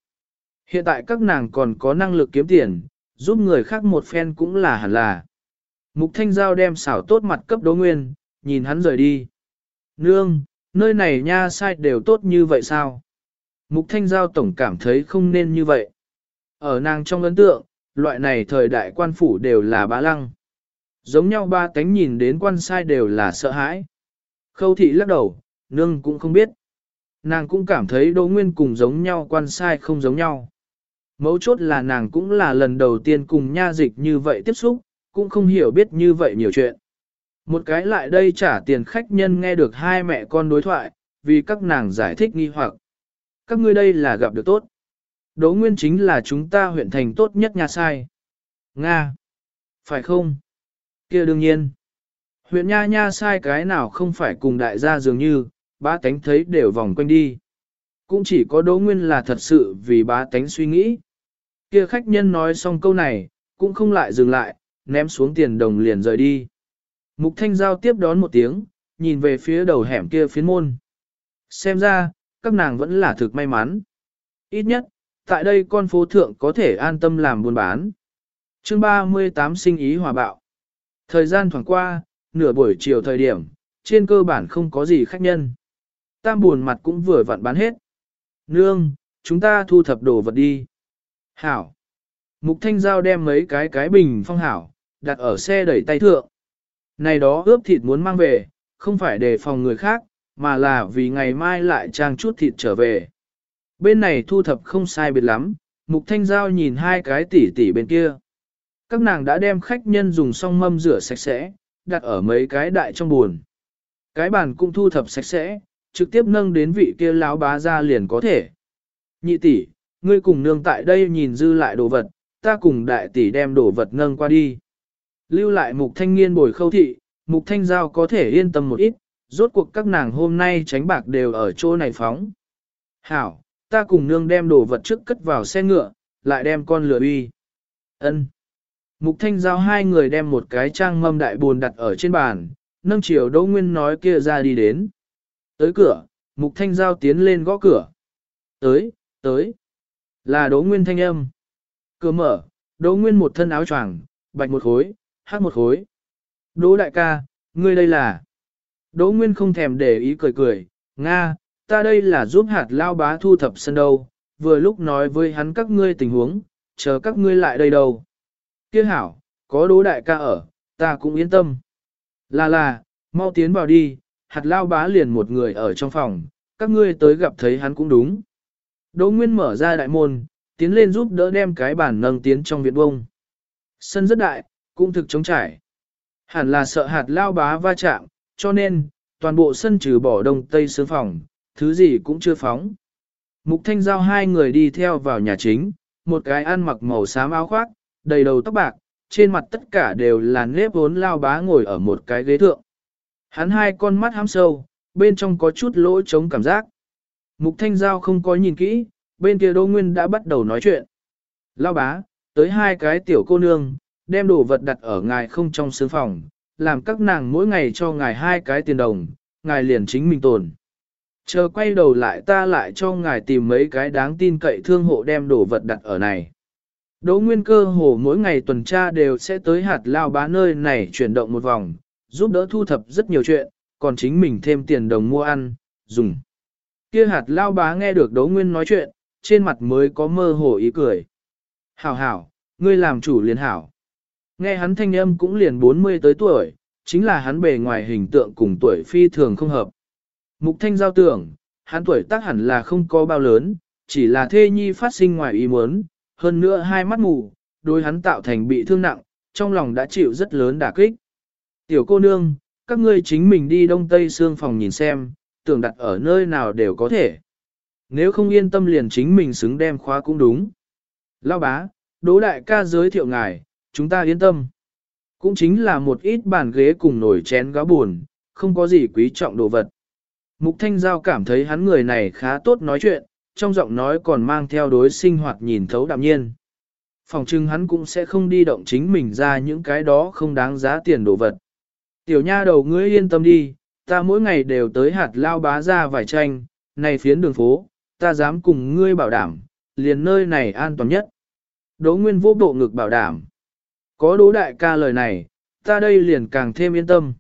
Hiện tại các nàng còn có năng lực kiếm tiền, giúp người khác một phen cũng là hẳn là. Mục Thanh Giao đem xảo tốt mặt cấp Đỗ Nguyên, nhìn hắn rời đi. Nương, nơi này nha sai đều tốt như vậy sao? Mục Thanh Giao tổng cảm thấy không nên như vậy. Ở nàng trong ấn tượng, loại này thời đại quan phủ đều là bá lăng. Giống nhau ba cánh nhìn đến quan sai đều là sợ hãi. Khâu thị lắc đầu, nương cũng không biết. Nàng cũng cảm thấy Đỗ Nguyên cùng giống nhau quan sai không giống nhau. Mấu chốt là nàng cũng là lần đầu tiên cùng nha dịch như vậy tiếp xúc, cũng không hiểu biết như vậy nhiều chuyện. Một cái lại đây trả tiền khách nhân nghe được hai mẹ con đối thoại, vì các nàng giải thích nghi hoặc. Các ngươi đây là gặp được tốt. Đỗ nguyên chính là chúng ta huyện thành tốt nhất nhà sai. Nga. Phải không? kia đương nhiên. Huyện nha nha sai cái nào không phải cùng đại gia dường như, ba tánh thấy đều vòng quanh đi. Cũng chỉ có đỗ nguyên là thật sự vì ba tánh suy nghĩ. Kia khách nhân nói xong câu này, cũng không lại dừng lại, ném xuống tiền đồng liền rời đi. Mục Thanh Giao tiếp đón một tiếng, nhìn về phía đầu hẻm kia phiến môn. Xem ra, các nàng vẫn là thực may mắn. Ít nhất, tại đây con phố thượng có thể an tâm làm buôn bán. chương 38 sinh ý hòa bạo. Thời gian thoảng qua, nửa buổi chiều thời điểm, trên cơ bản không có gì khách nhân. Tam buồn mặt cũng vừa vặn bán hết. Nương, chúng ta thu thập đồ vật đi. Hảo. Mục Thanh Giao đem mấy cái cái bình phong hảo, đặt ở xe đẩy tay thượng. Này đó ướp thịt muốn mang về, không phải để phòng người khác, mà là vì ngày mai lại trang chút thịt trở về. Bên này thu thập không sai biệt lắm, Mục Thanh Giao nhìn hai cái tỉ tỉ bên kia. Các nàng đã đem khách nhân dùng xong mâm rửa sạch sẽ, đặt ở mấy cái đại trong buồn. Cái bàn cũng thu thập sạch sẽ, trực tiếp nâng đến vị kia láo bá ra liền có thể. Nhị tỷ, ngươi cùng nương tại đây nhìn dư lại đồ vật, ta cùng đại tỷ đem đồ vật nâng qua đi. Lưu lại mục thanh niên bồi khâu thị, mục thanh giao có thể yên tâm một ít, rốt cuộc các nàng hôm nay tránh bạc đều ở chỗ này phóng. Hảo, ta cùng nương đem đồ vật trước cất vào xe ngựa, lại đem con lừa uy. Ân. Mục thanh giao hai người đem một cái trang mâm đại buồn đặt ở trên bàn, nâng chiều Đỗ Nguyên nói kia ra đi đến. Tới cửa, Mục Thanh Giao tiến lên gõ cửa. Tới, tới. Là Đỗ Nguyên thanh âm. Cửa mở, Đỗ Nguyên một thân áo choàng, bạch một khối, hát một khối. Đỗ đại ca, ngươi đây là. Đỗ Nguyên không thèm để ý cười cười, Nga, ta đây là giúp hạt lao bá thu thập sân đâu, vừa lúc nói với hắn các ngươi tình huống, chờ các ngươi lại đây đâu. Kia hảo, có Đỗ đại ca ở, ta cũng yên tâm. Là là, mau tiến vào đi, hạt lao bá liền một người ở trong phòng, các ngươi tới gặp thấy hắn cũng đúng. Đỗ Nguyên mở ra đại môn, tiến lên giúp đỡ đem cái bàn nâng tiến trong viện bông. Sân rất đại, cũng thực trống trải. Hẳn là sợ hạt lao bá va chạm, cho nên, toàn bộ sân trừ bỏ đông tây sướng phòng, thứ gì cũng chưa phóng. Mục Thanh Giao hai người đi theo vào nhà chính, một cái ăn mặc màu xám áo khoác, đầy đầu tóc bạc, trên mặt tất cả đều là nếp vốn lao bá ngồi ở một cái ghế thượng. Hắn hai con mắt hám sâu, bên trong có chút lỗ trống cảm giác. Mục Thanh Giao không có nhìn kỹ, bên kia Đỗ Nguyên đã bắt đầu nói chuyện. Lao bá, tới hai cái tiểu cô nương, đem đồ vật đặt ở ngài không trong sướng phòng, làm các nàng mỗi ngày cho ngài hai cái tiền đồng, ngài liền chính mình tồn. Chờ quay đầu lại ta lại cho ngài tìm mấy cái đáng tin cậy thương hộ đem đồ vật đặt ở này. Đỗ Nguyên cơ hồ mỗi ngày tuần tra đều sẽ tới hạt lao bá nơi này chuyển động một vòng, giúp đỡ thu thập rất nhiều chuyện, còn chính mình thêm tiền đồng mua ăn, dùng. Kia hạt lao bá nghe được Đỗ Nguyên nói chuyện, trên mặt mới có mơ hồ ý cười. Hảo hảo, ngươi làm chủ liền hảo. Nghe hắn thanh âm cũng liền 40 tới tuổi, chính là hắn bề ngoài hình tượng cùng tuổi phi thường không hợp. Mục thanh giao tưởng, hắn tuổi tác hẳn là không có bao lớn, chỉ là thê nhi phát sinh ngoài ý muốn, hơn nữa hai mắt mù, đối hắn tạo thành bị thương nặng, trong lòng đã chịu rất lớn đả kích. Tiểu cô nương, các ngươi chính mình đi đông tây xương phòng nhìn xem, tưởng đặt ở nơi nào đều có thể. Nếu không yên tâm liền chính mình xứng đem khóa cũng đúng. Lao bá, đố đại ca giới thiệu ngài, chúng ta yên tâm. Cũng chính là một ít bàn ghế cùng nồi chén gáo buồn, không có gì quý trọng đồ vật. Mục Thanh Giao cảm thấy hắn người này khá tốt nói chuyện, trong giọng nói còn mang theo đối sinh hoạt nhìn thấu đạm nhiên. Phòng trưng hắn cũng sẽ không đi động chính mình ra những cái đó không đáng giá tiền đồ vật. Tiểu nha đầu ngươi yên tâm đi, ta mỗi ngày đều tới hạt lao bá ra vài tranh, này phiến đường phố, ta dám cùng ngươi bảo đảm, liền nơi này an toàn nhất. Đỗ Nguyên vô bộ ngực bảo đảm. Có đỗ đại ca lời này, ta đây liền càng thêm yên tâm.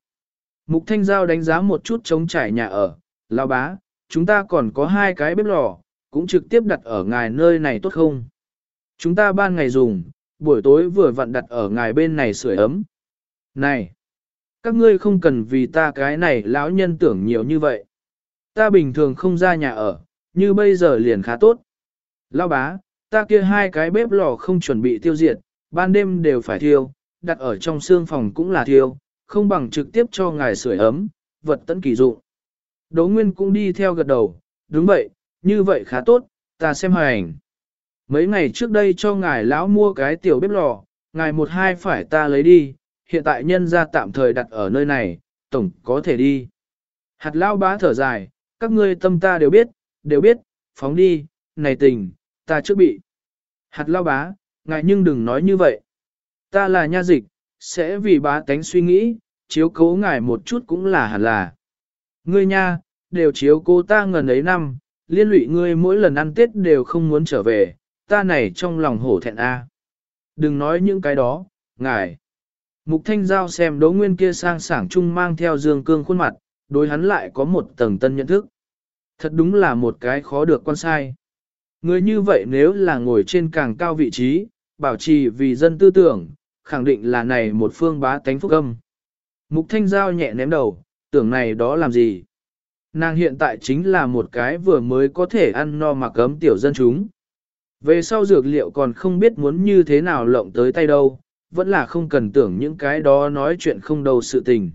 Mục Thanh Giao đánh giá một chút chống trải nhà ở, lao bá, chúng ta còn có hai cái bếp lò, cũng trực tiếp đặt ở ngài nơi này tốt không? Chúng ta ban ngày dùng, buổi tối vừa vặn đặt ở ngài bên này sưởi ấm. Này, các ngươi không cần vì ta cái này lão nhân tưởng nhiều như vậy. Ta bình thường không ra nhà ở, như bây giờ liền khá tốt. lão bá, ta kia hai cái bếp lò không chuẩn bị tiêu diệt, ban đêm đều phải thiêu, đặt ở trong xương phòng cũng là thiêu, không bằng trực tiếp cho ngài sưởi ấm, vật tận kỳ dụng. Đỗ Nguyên cũng đi theo gật đầu, đúng vậy, như vậy khá tốt, ta xem hành. Mấy ngày trước đây cho ngài lão mua cái tiểu bếp lò, ngài một hai phải ta lấy đi, hiện tại nhân ra tạm thời đặt ở nơi này, tổng có thể đi. Hạt lao bá thở dài, các ngươi tâm ta đều biết, đều biết, phóng đi, này tình, ta trước bị. Hạt lao bá, ngại nhưng đừng nói như vậy. Ta là nha dịch, sẽ vì bá tánh suy nghĩ, chiếu cố ngài một chút cũng là hẳn là. Ngươi nha, đều chiếu cố ta ngần ấy năm, liên lụy ngươi mỗi lần ăn tết đều không muốn trở về, ta này trong lòng hổ thẹn a. Đừng nói những cái đó, ngài. Mục Thanh Giao xem đỗ nguyên kia sang sảng chung mang theo dương cương khuôn mặt, đối hắn lại có một tầng tân nhận thức. Thật đúng là một cái khó được quan sai. Người như vậy nếu là ngồi trên càng cao vị trí, bảo trì vì dân tư tưởng, khẳng định là này một phương bá tánh phúc âm. Mục Thanh Giao nhẹ ném đầu, tưởng này đó làm gì? Nàng hiện tại chính là một cái vừa mới có thể ăn no mặc ấm tiểu dân chúng. Về sau dược liệu còn không biết muốn như thế nào lộng tới tay đâu, vẫn là không cần tưởng những cái đó nói chuyện không đầu sự tình.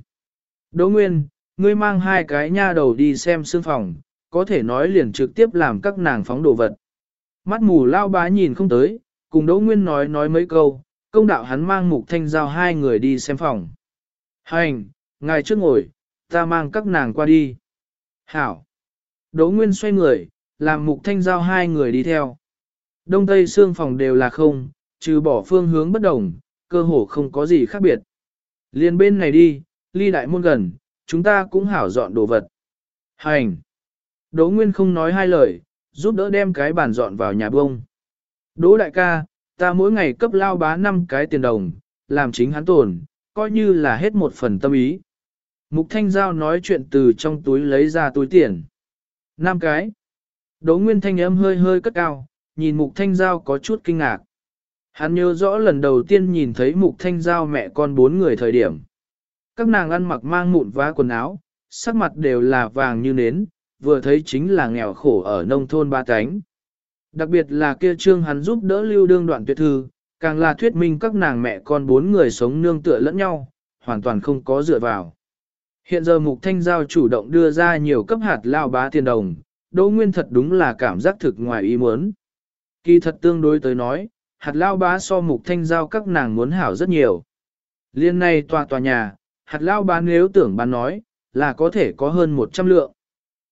Đỗ Nguyên, ngươi mang hai cái nha đầu đi xem xương phòng, có thể nói liền trực tiếp làm các nàng phóng đồ vật. Mắt mù lao bá nhìn không tới, cùng Đỗ Nguyên nói nói mấy câu, công đạo hắn mang mục thanh giao hai người đi xem phòng. Hành, ngài trước ngồi, ta mang các nàng qua đi. Hảo. Đỗ Nguyên xoay người, làm mục thanh giao hai người đi theo. Đông Tây xương phòng đều là không, trừ bỏ phương hướng bất đồng, cơ hồ không có gì khác biệt. Liên bên này đi, ly đại môn gần, chúng ta cũng hảo dọn đồ vật. Hành! Đỗ Nguyên không nói hai lời, giúp đỡ đem cái bàn dọn vào nhà bông. Đỗ đại ca, ta mỗi ngày cấp lao bá 5 cái tiền đồng, làm chính hắn tồn, coi như là hết một phần tâm ý. Mục Thanh Giao nói chuyện từ trong túi lấy ra túi tiền. 5 cái. Đỗ Nguyên Thanh âm hơi hơi cất cao, nhìn Mục Thanh Giao có chút kinh ngạc. Hắn nhớ rõ lần đầu tiên nhìn thấy Mục Thanh Giao mẹ con bốn người thời điểm. Các nàng ăn mặc mang mụn vá quần áo, sắc mặt đều là vàng như nến, vừa thấy chính là nghèo khổ ở nông thôn ba cánh. Đặc biệt là kia trương hắn giúp đỡ lưu đương đoạn tuyệt thư, càng là thuyết minh các nàng mẹ con bốn người sống nương tựa lẫn nhau, hoàn toàn không có dựa vào. Hiện giờ Mục Thanh Giao chủ động đưa ra nhiều cấp hạt lao bá tiền đồng, Đỗ Nguyên thật đúng là cảm giác thực ngoài ý muốn. Kỳ thật tương đối tới nói, hạt lao bá so Mục Thanh Giao các nàng muốn hảo rất nhiều. Liên này tòa tòa nhà, hạt lao bá nếu tưởng bán nói, là có thể có hơn 100 lượng.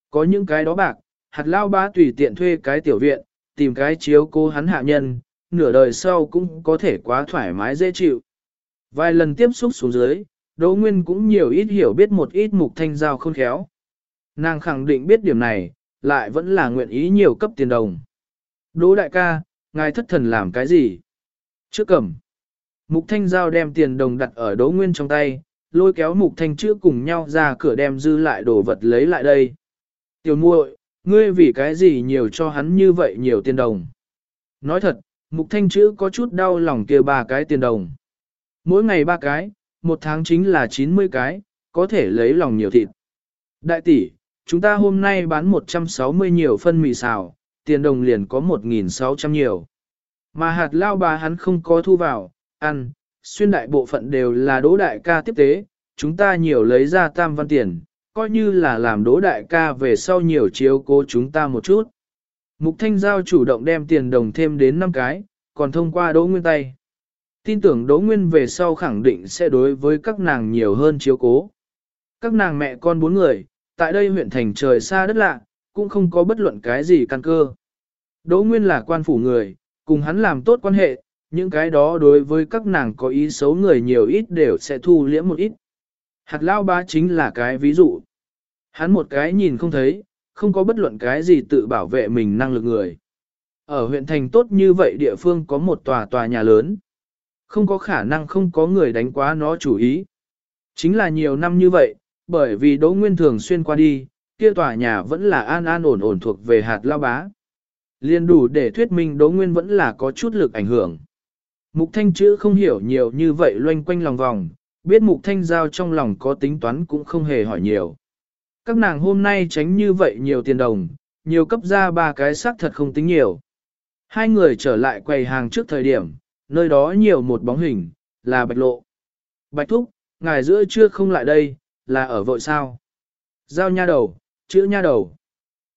Có những cái đó bạc, hạt lao bá tùy tiện thuê cái tiểu viện, tìm cái chiếu cô hắn hạ nhân, nửa đời sau cũng có thể quá thoải mái dễ chịu. Vài lần tiếp xúc xuống dưới, Đỗ Nguyên cũng nhiều ít hiểu biết một ít mục thanh giao khôn khéo. Nàng khẳng định biết điểm này, lại vẫn là nguyện ý nhiều cấp tiền đồng. Đỗ đại ca, ngài thất thần làm cái gì? Trước cầm. Mục thanh giao đem tiền đồng đặt ở Đỗ Nguyên trong tay, lôi kéo mục thanh trước cùng nhau ra cửa đem dư lại đồ vật lấy lại đây. Tiểu muội, ngươi vì cái gì nhiều cho hắn như vậy nhiều tiền đồng? Nói thật, mục thanh chữ có chút đau lòng kia ba cái tiền đồng. Mỗi ngày ba cái, một tháng chính là 90 cái, có thể lấy lòng nhiều thịt. Đại tỷ, chúng ta hôm nay bán 160 nhiều phân mì xào, tiền đồng liền có 1.600 nhiều. Mà hạt lao bà hắn không có thu vào, ăn, xuyên đại bộ phận đều là đỗ đại ca tiếp tế, chúng ta nhiều lấy ra tam văn tiền, coi như là làm đỗ đại ca về sau nhiều chiếu cố chúng ta một chút. Mục Thanh Giao chủ động đem tiền đồng thêm đến 5 cái, còn thông qua đỗ nguyên tay. Tin tưởng đỗ nguyên về sau khẳng định sẽ đối với các nàng nhiều hơn chiếu cố. Các nàng mẹ con bốn người, tại đây huyện thành trời xa đất lạ, cũng không có bất luận cái gì căn cơ. Đỗ nguyên là quan phủ người, cùng hắn làm tốt quan hệ, những cái đó đối với các nàng có ý xấu người nhiều ít đều sẽ thu liễm một ít. Hạt lao ba chính là cái ví dụ. Hắn một cái nhìn không thấy, không có bất luận cái gì tự bảo vệ mình năng lực người. Ở huyện thành tốt như vậy địa phương có một tòa tòa nhà lớn. Không có khả năng không có người đánh quá nó chủ ý. Chính là nhiều năm như vậy, bởi vì Đỗ Nguyên thường xuyên qua đi, kia tòa nhà vẫn là an an ổn ổn thuộc về hạt lao bá. Liên đủ để thuyết minh Đỗ Nguyên vẫn là có chút lực ảnh hưởng. Mục Thanh chữ không hiểu nhiều như vậy loanh quanh lòng vòng, biết Mục Thanh giao trong lòng có tính toán cũng không hề hỏi nhiều. Các nàng hôm nay tránh như vậy nhiều tiền đồng, nhiều cấp ra ba cái xác thật không tính nhiều. Hai người trở lại quầy hàng trước thời điểm, nơi đó nhiều một bóng hình, là bạch lộ. Bạch thúc, ngài giữa trưa không lại đây, là ở vội sao? Giao nha đầu, chữ nha đầu.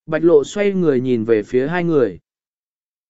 Bạch lộ xoay người nhìn về phía hai người.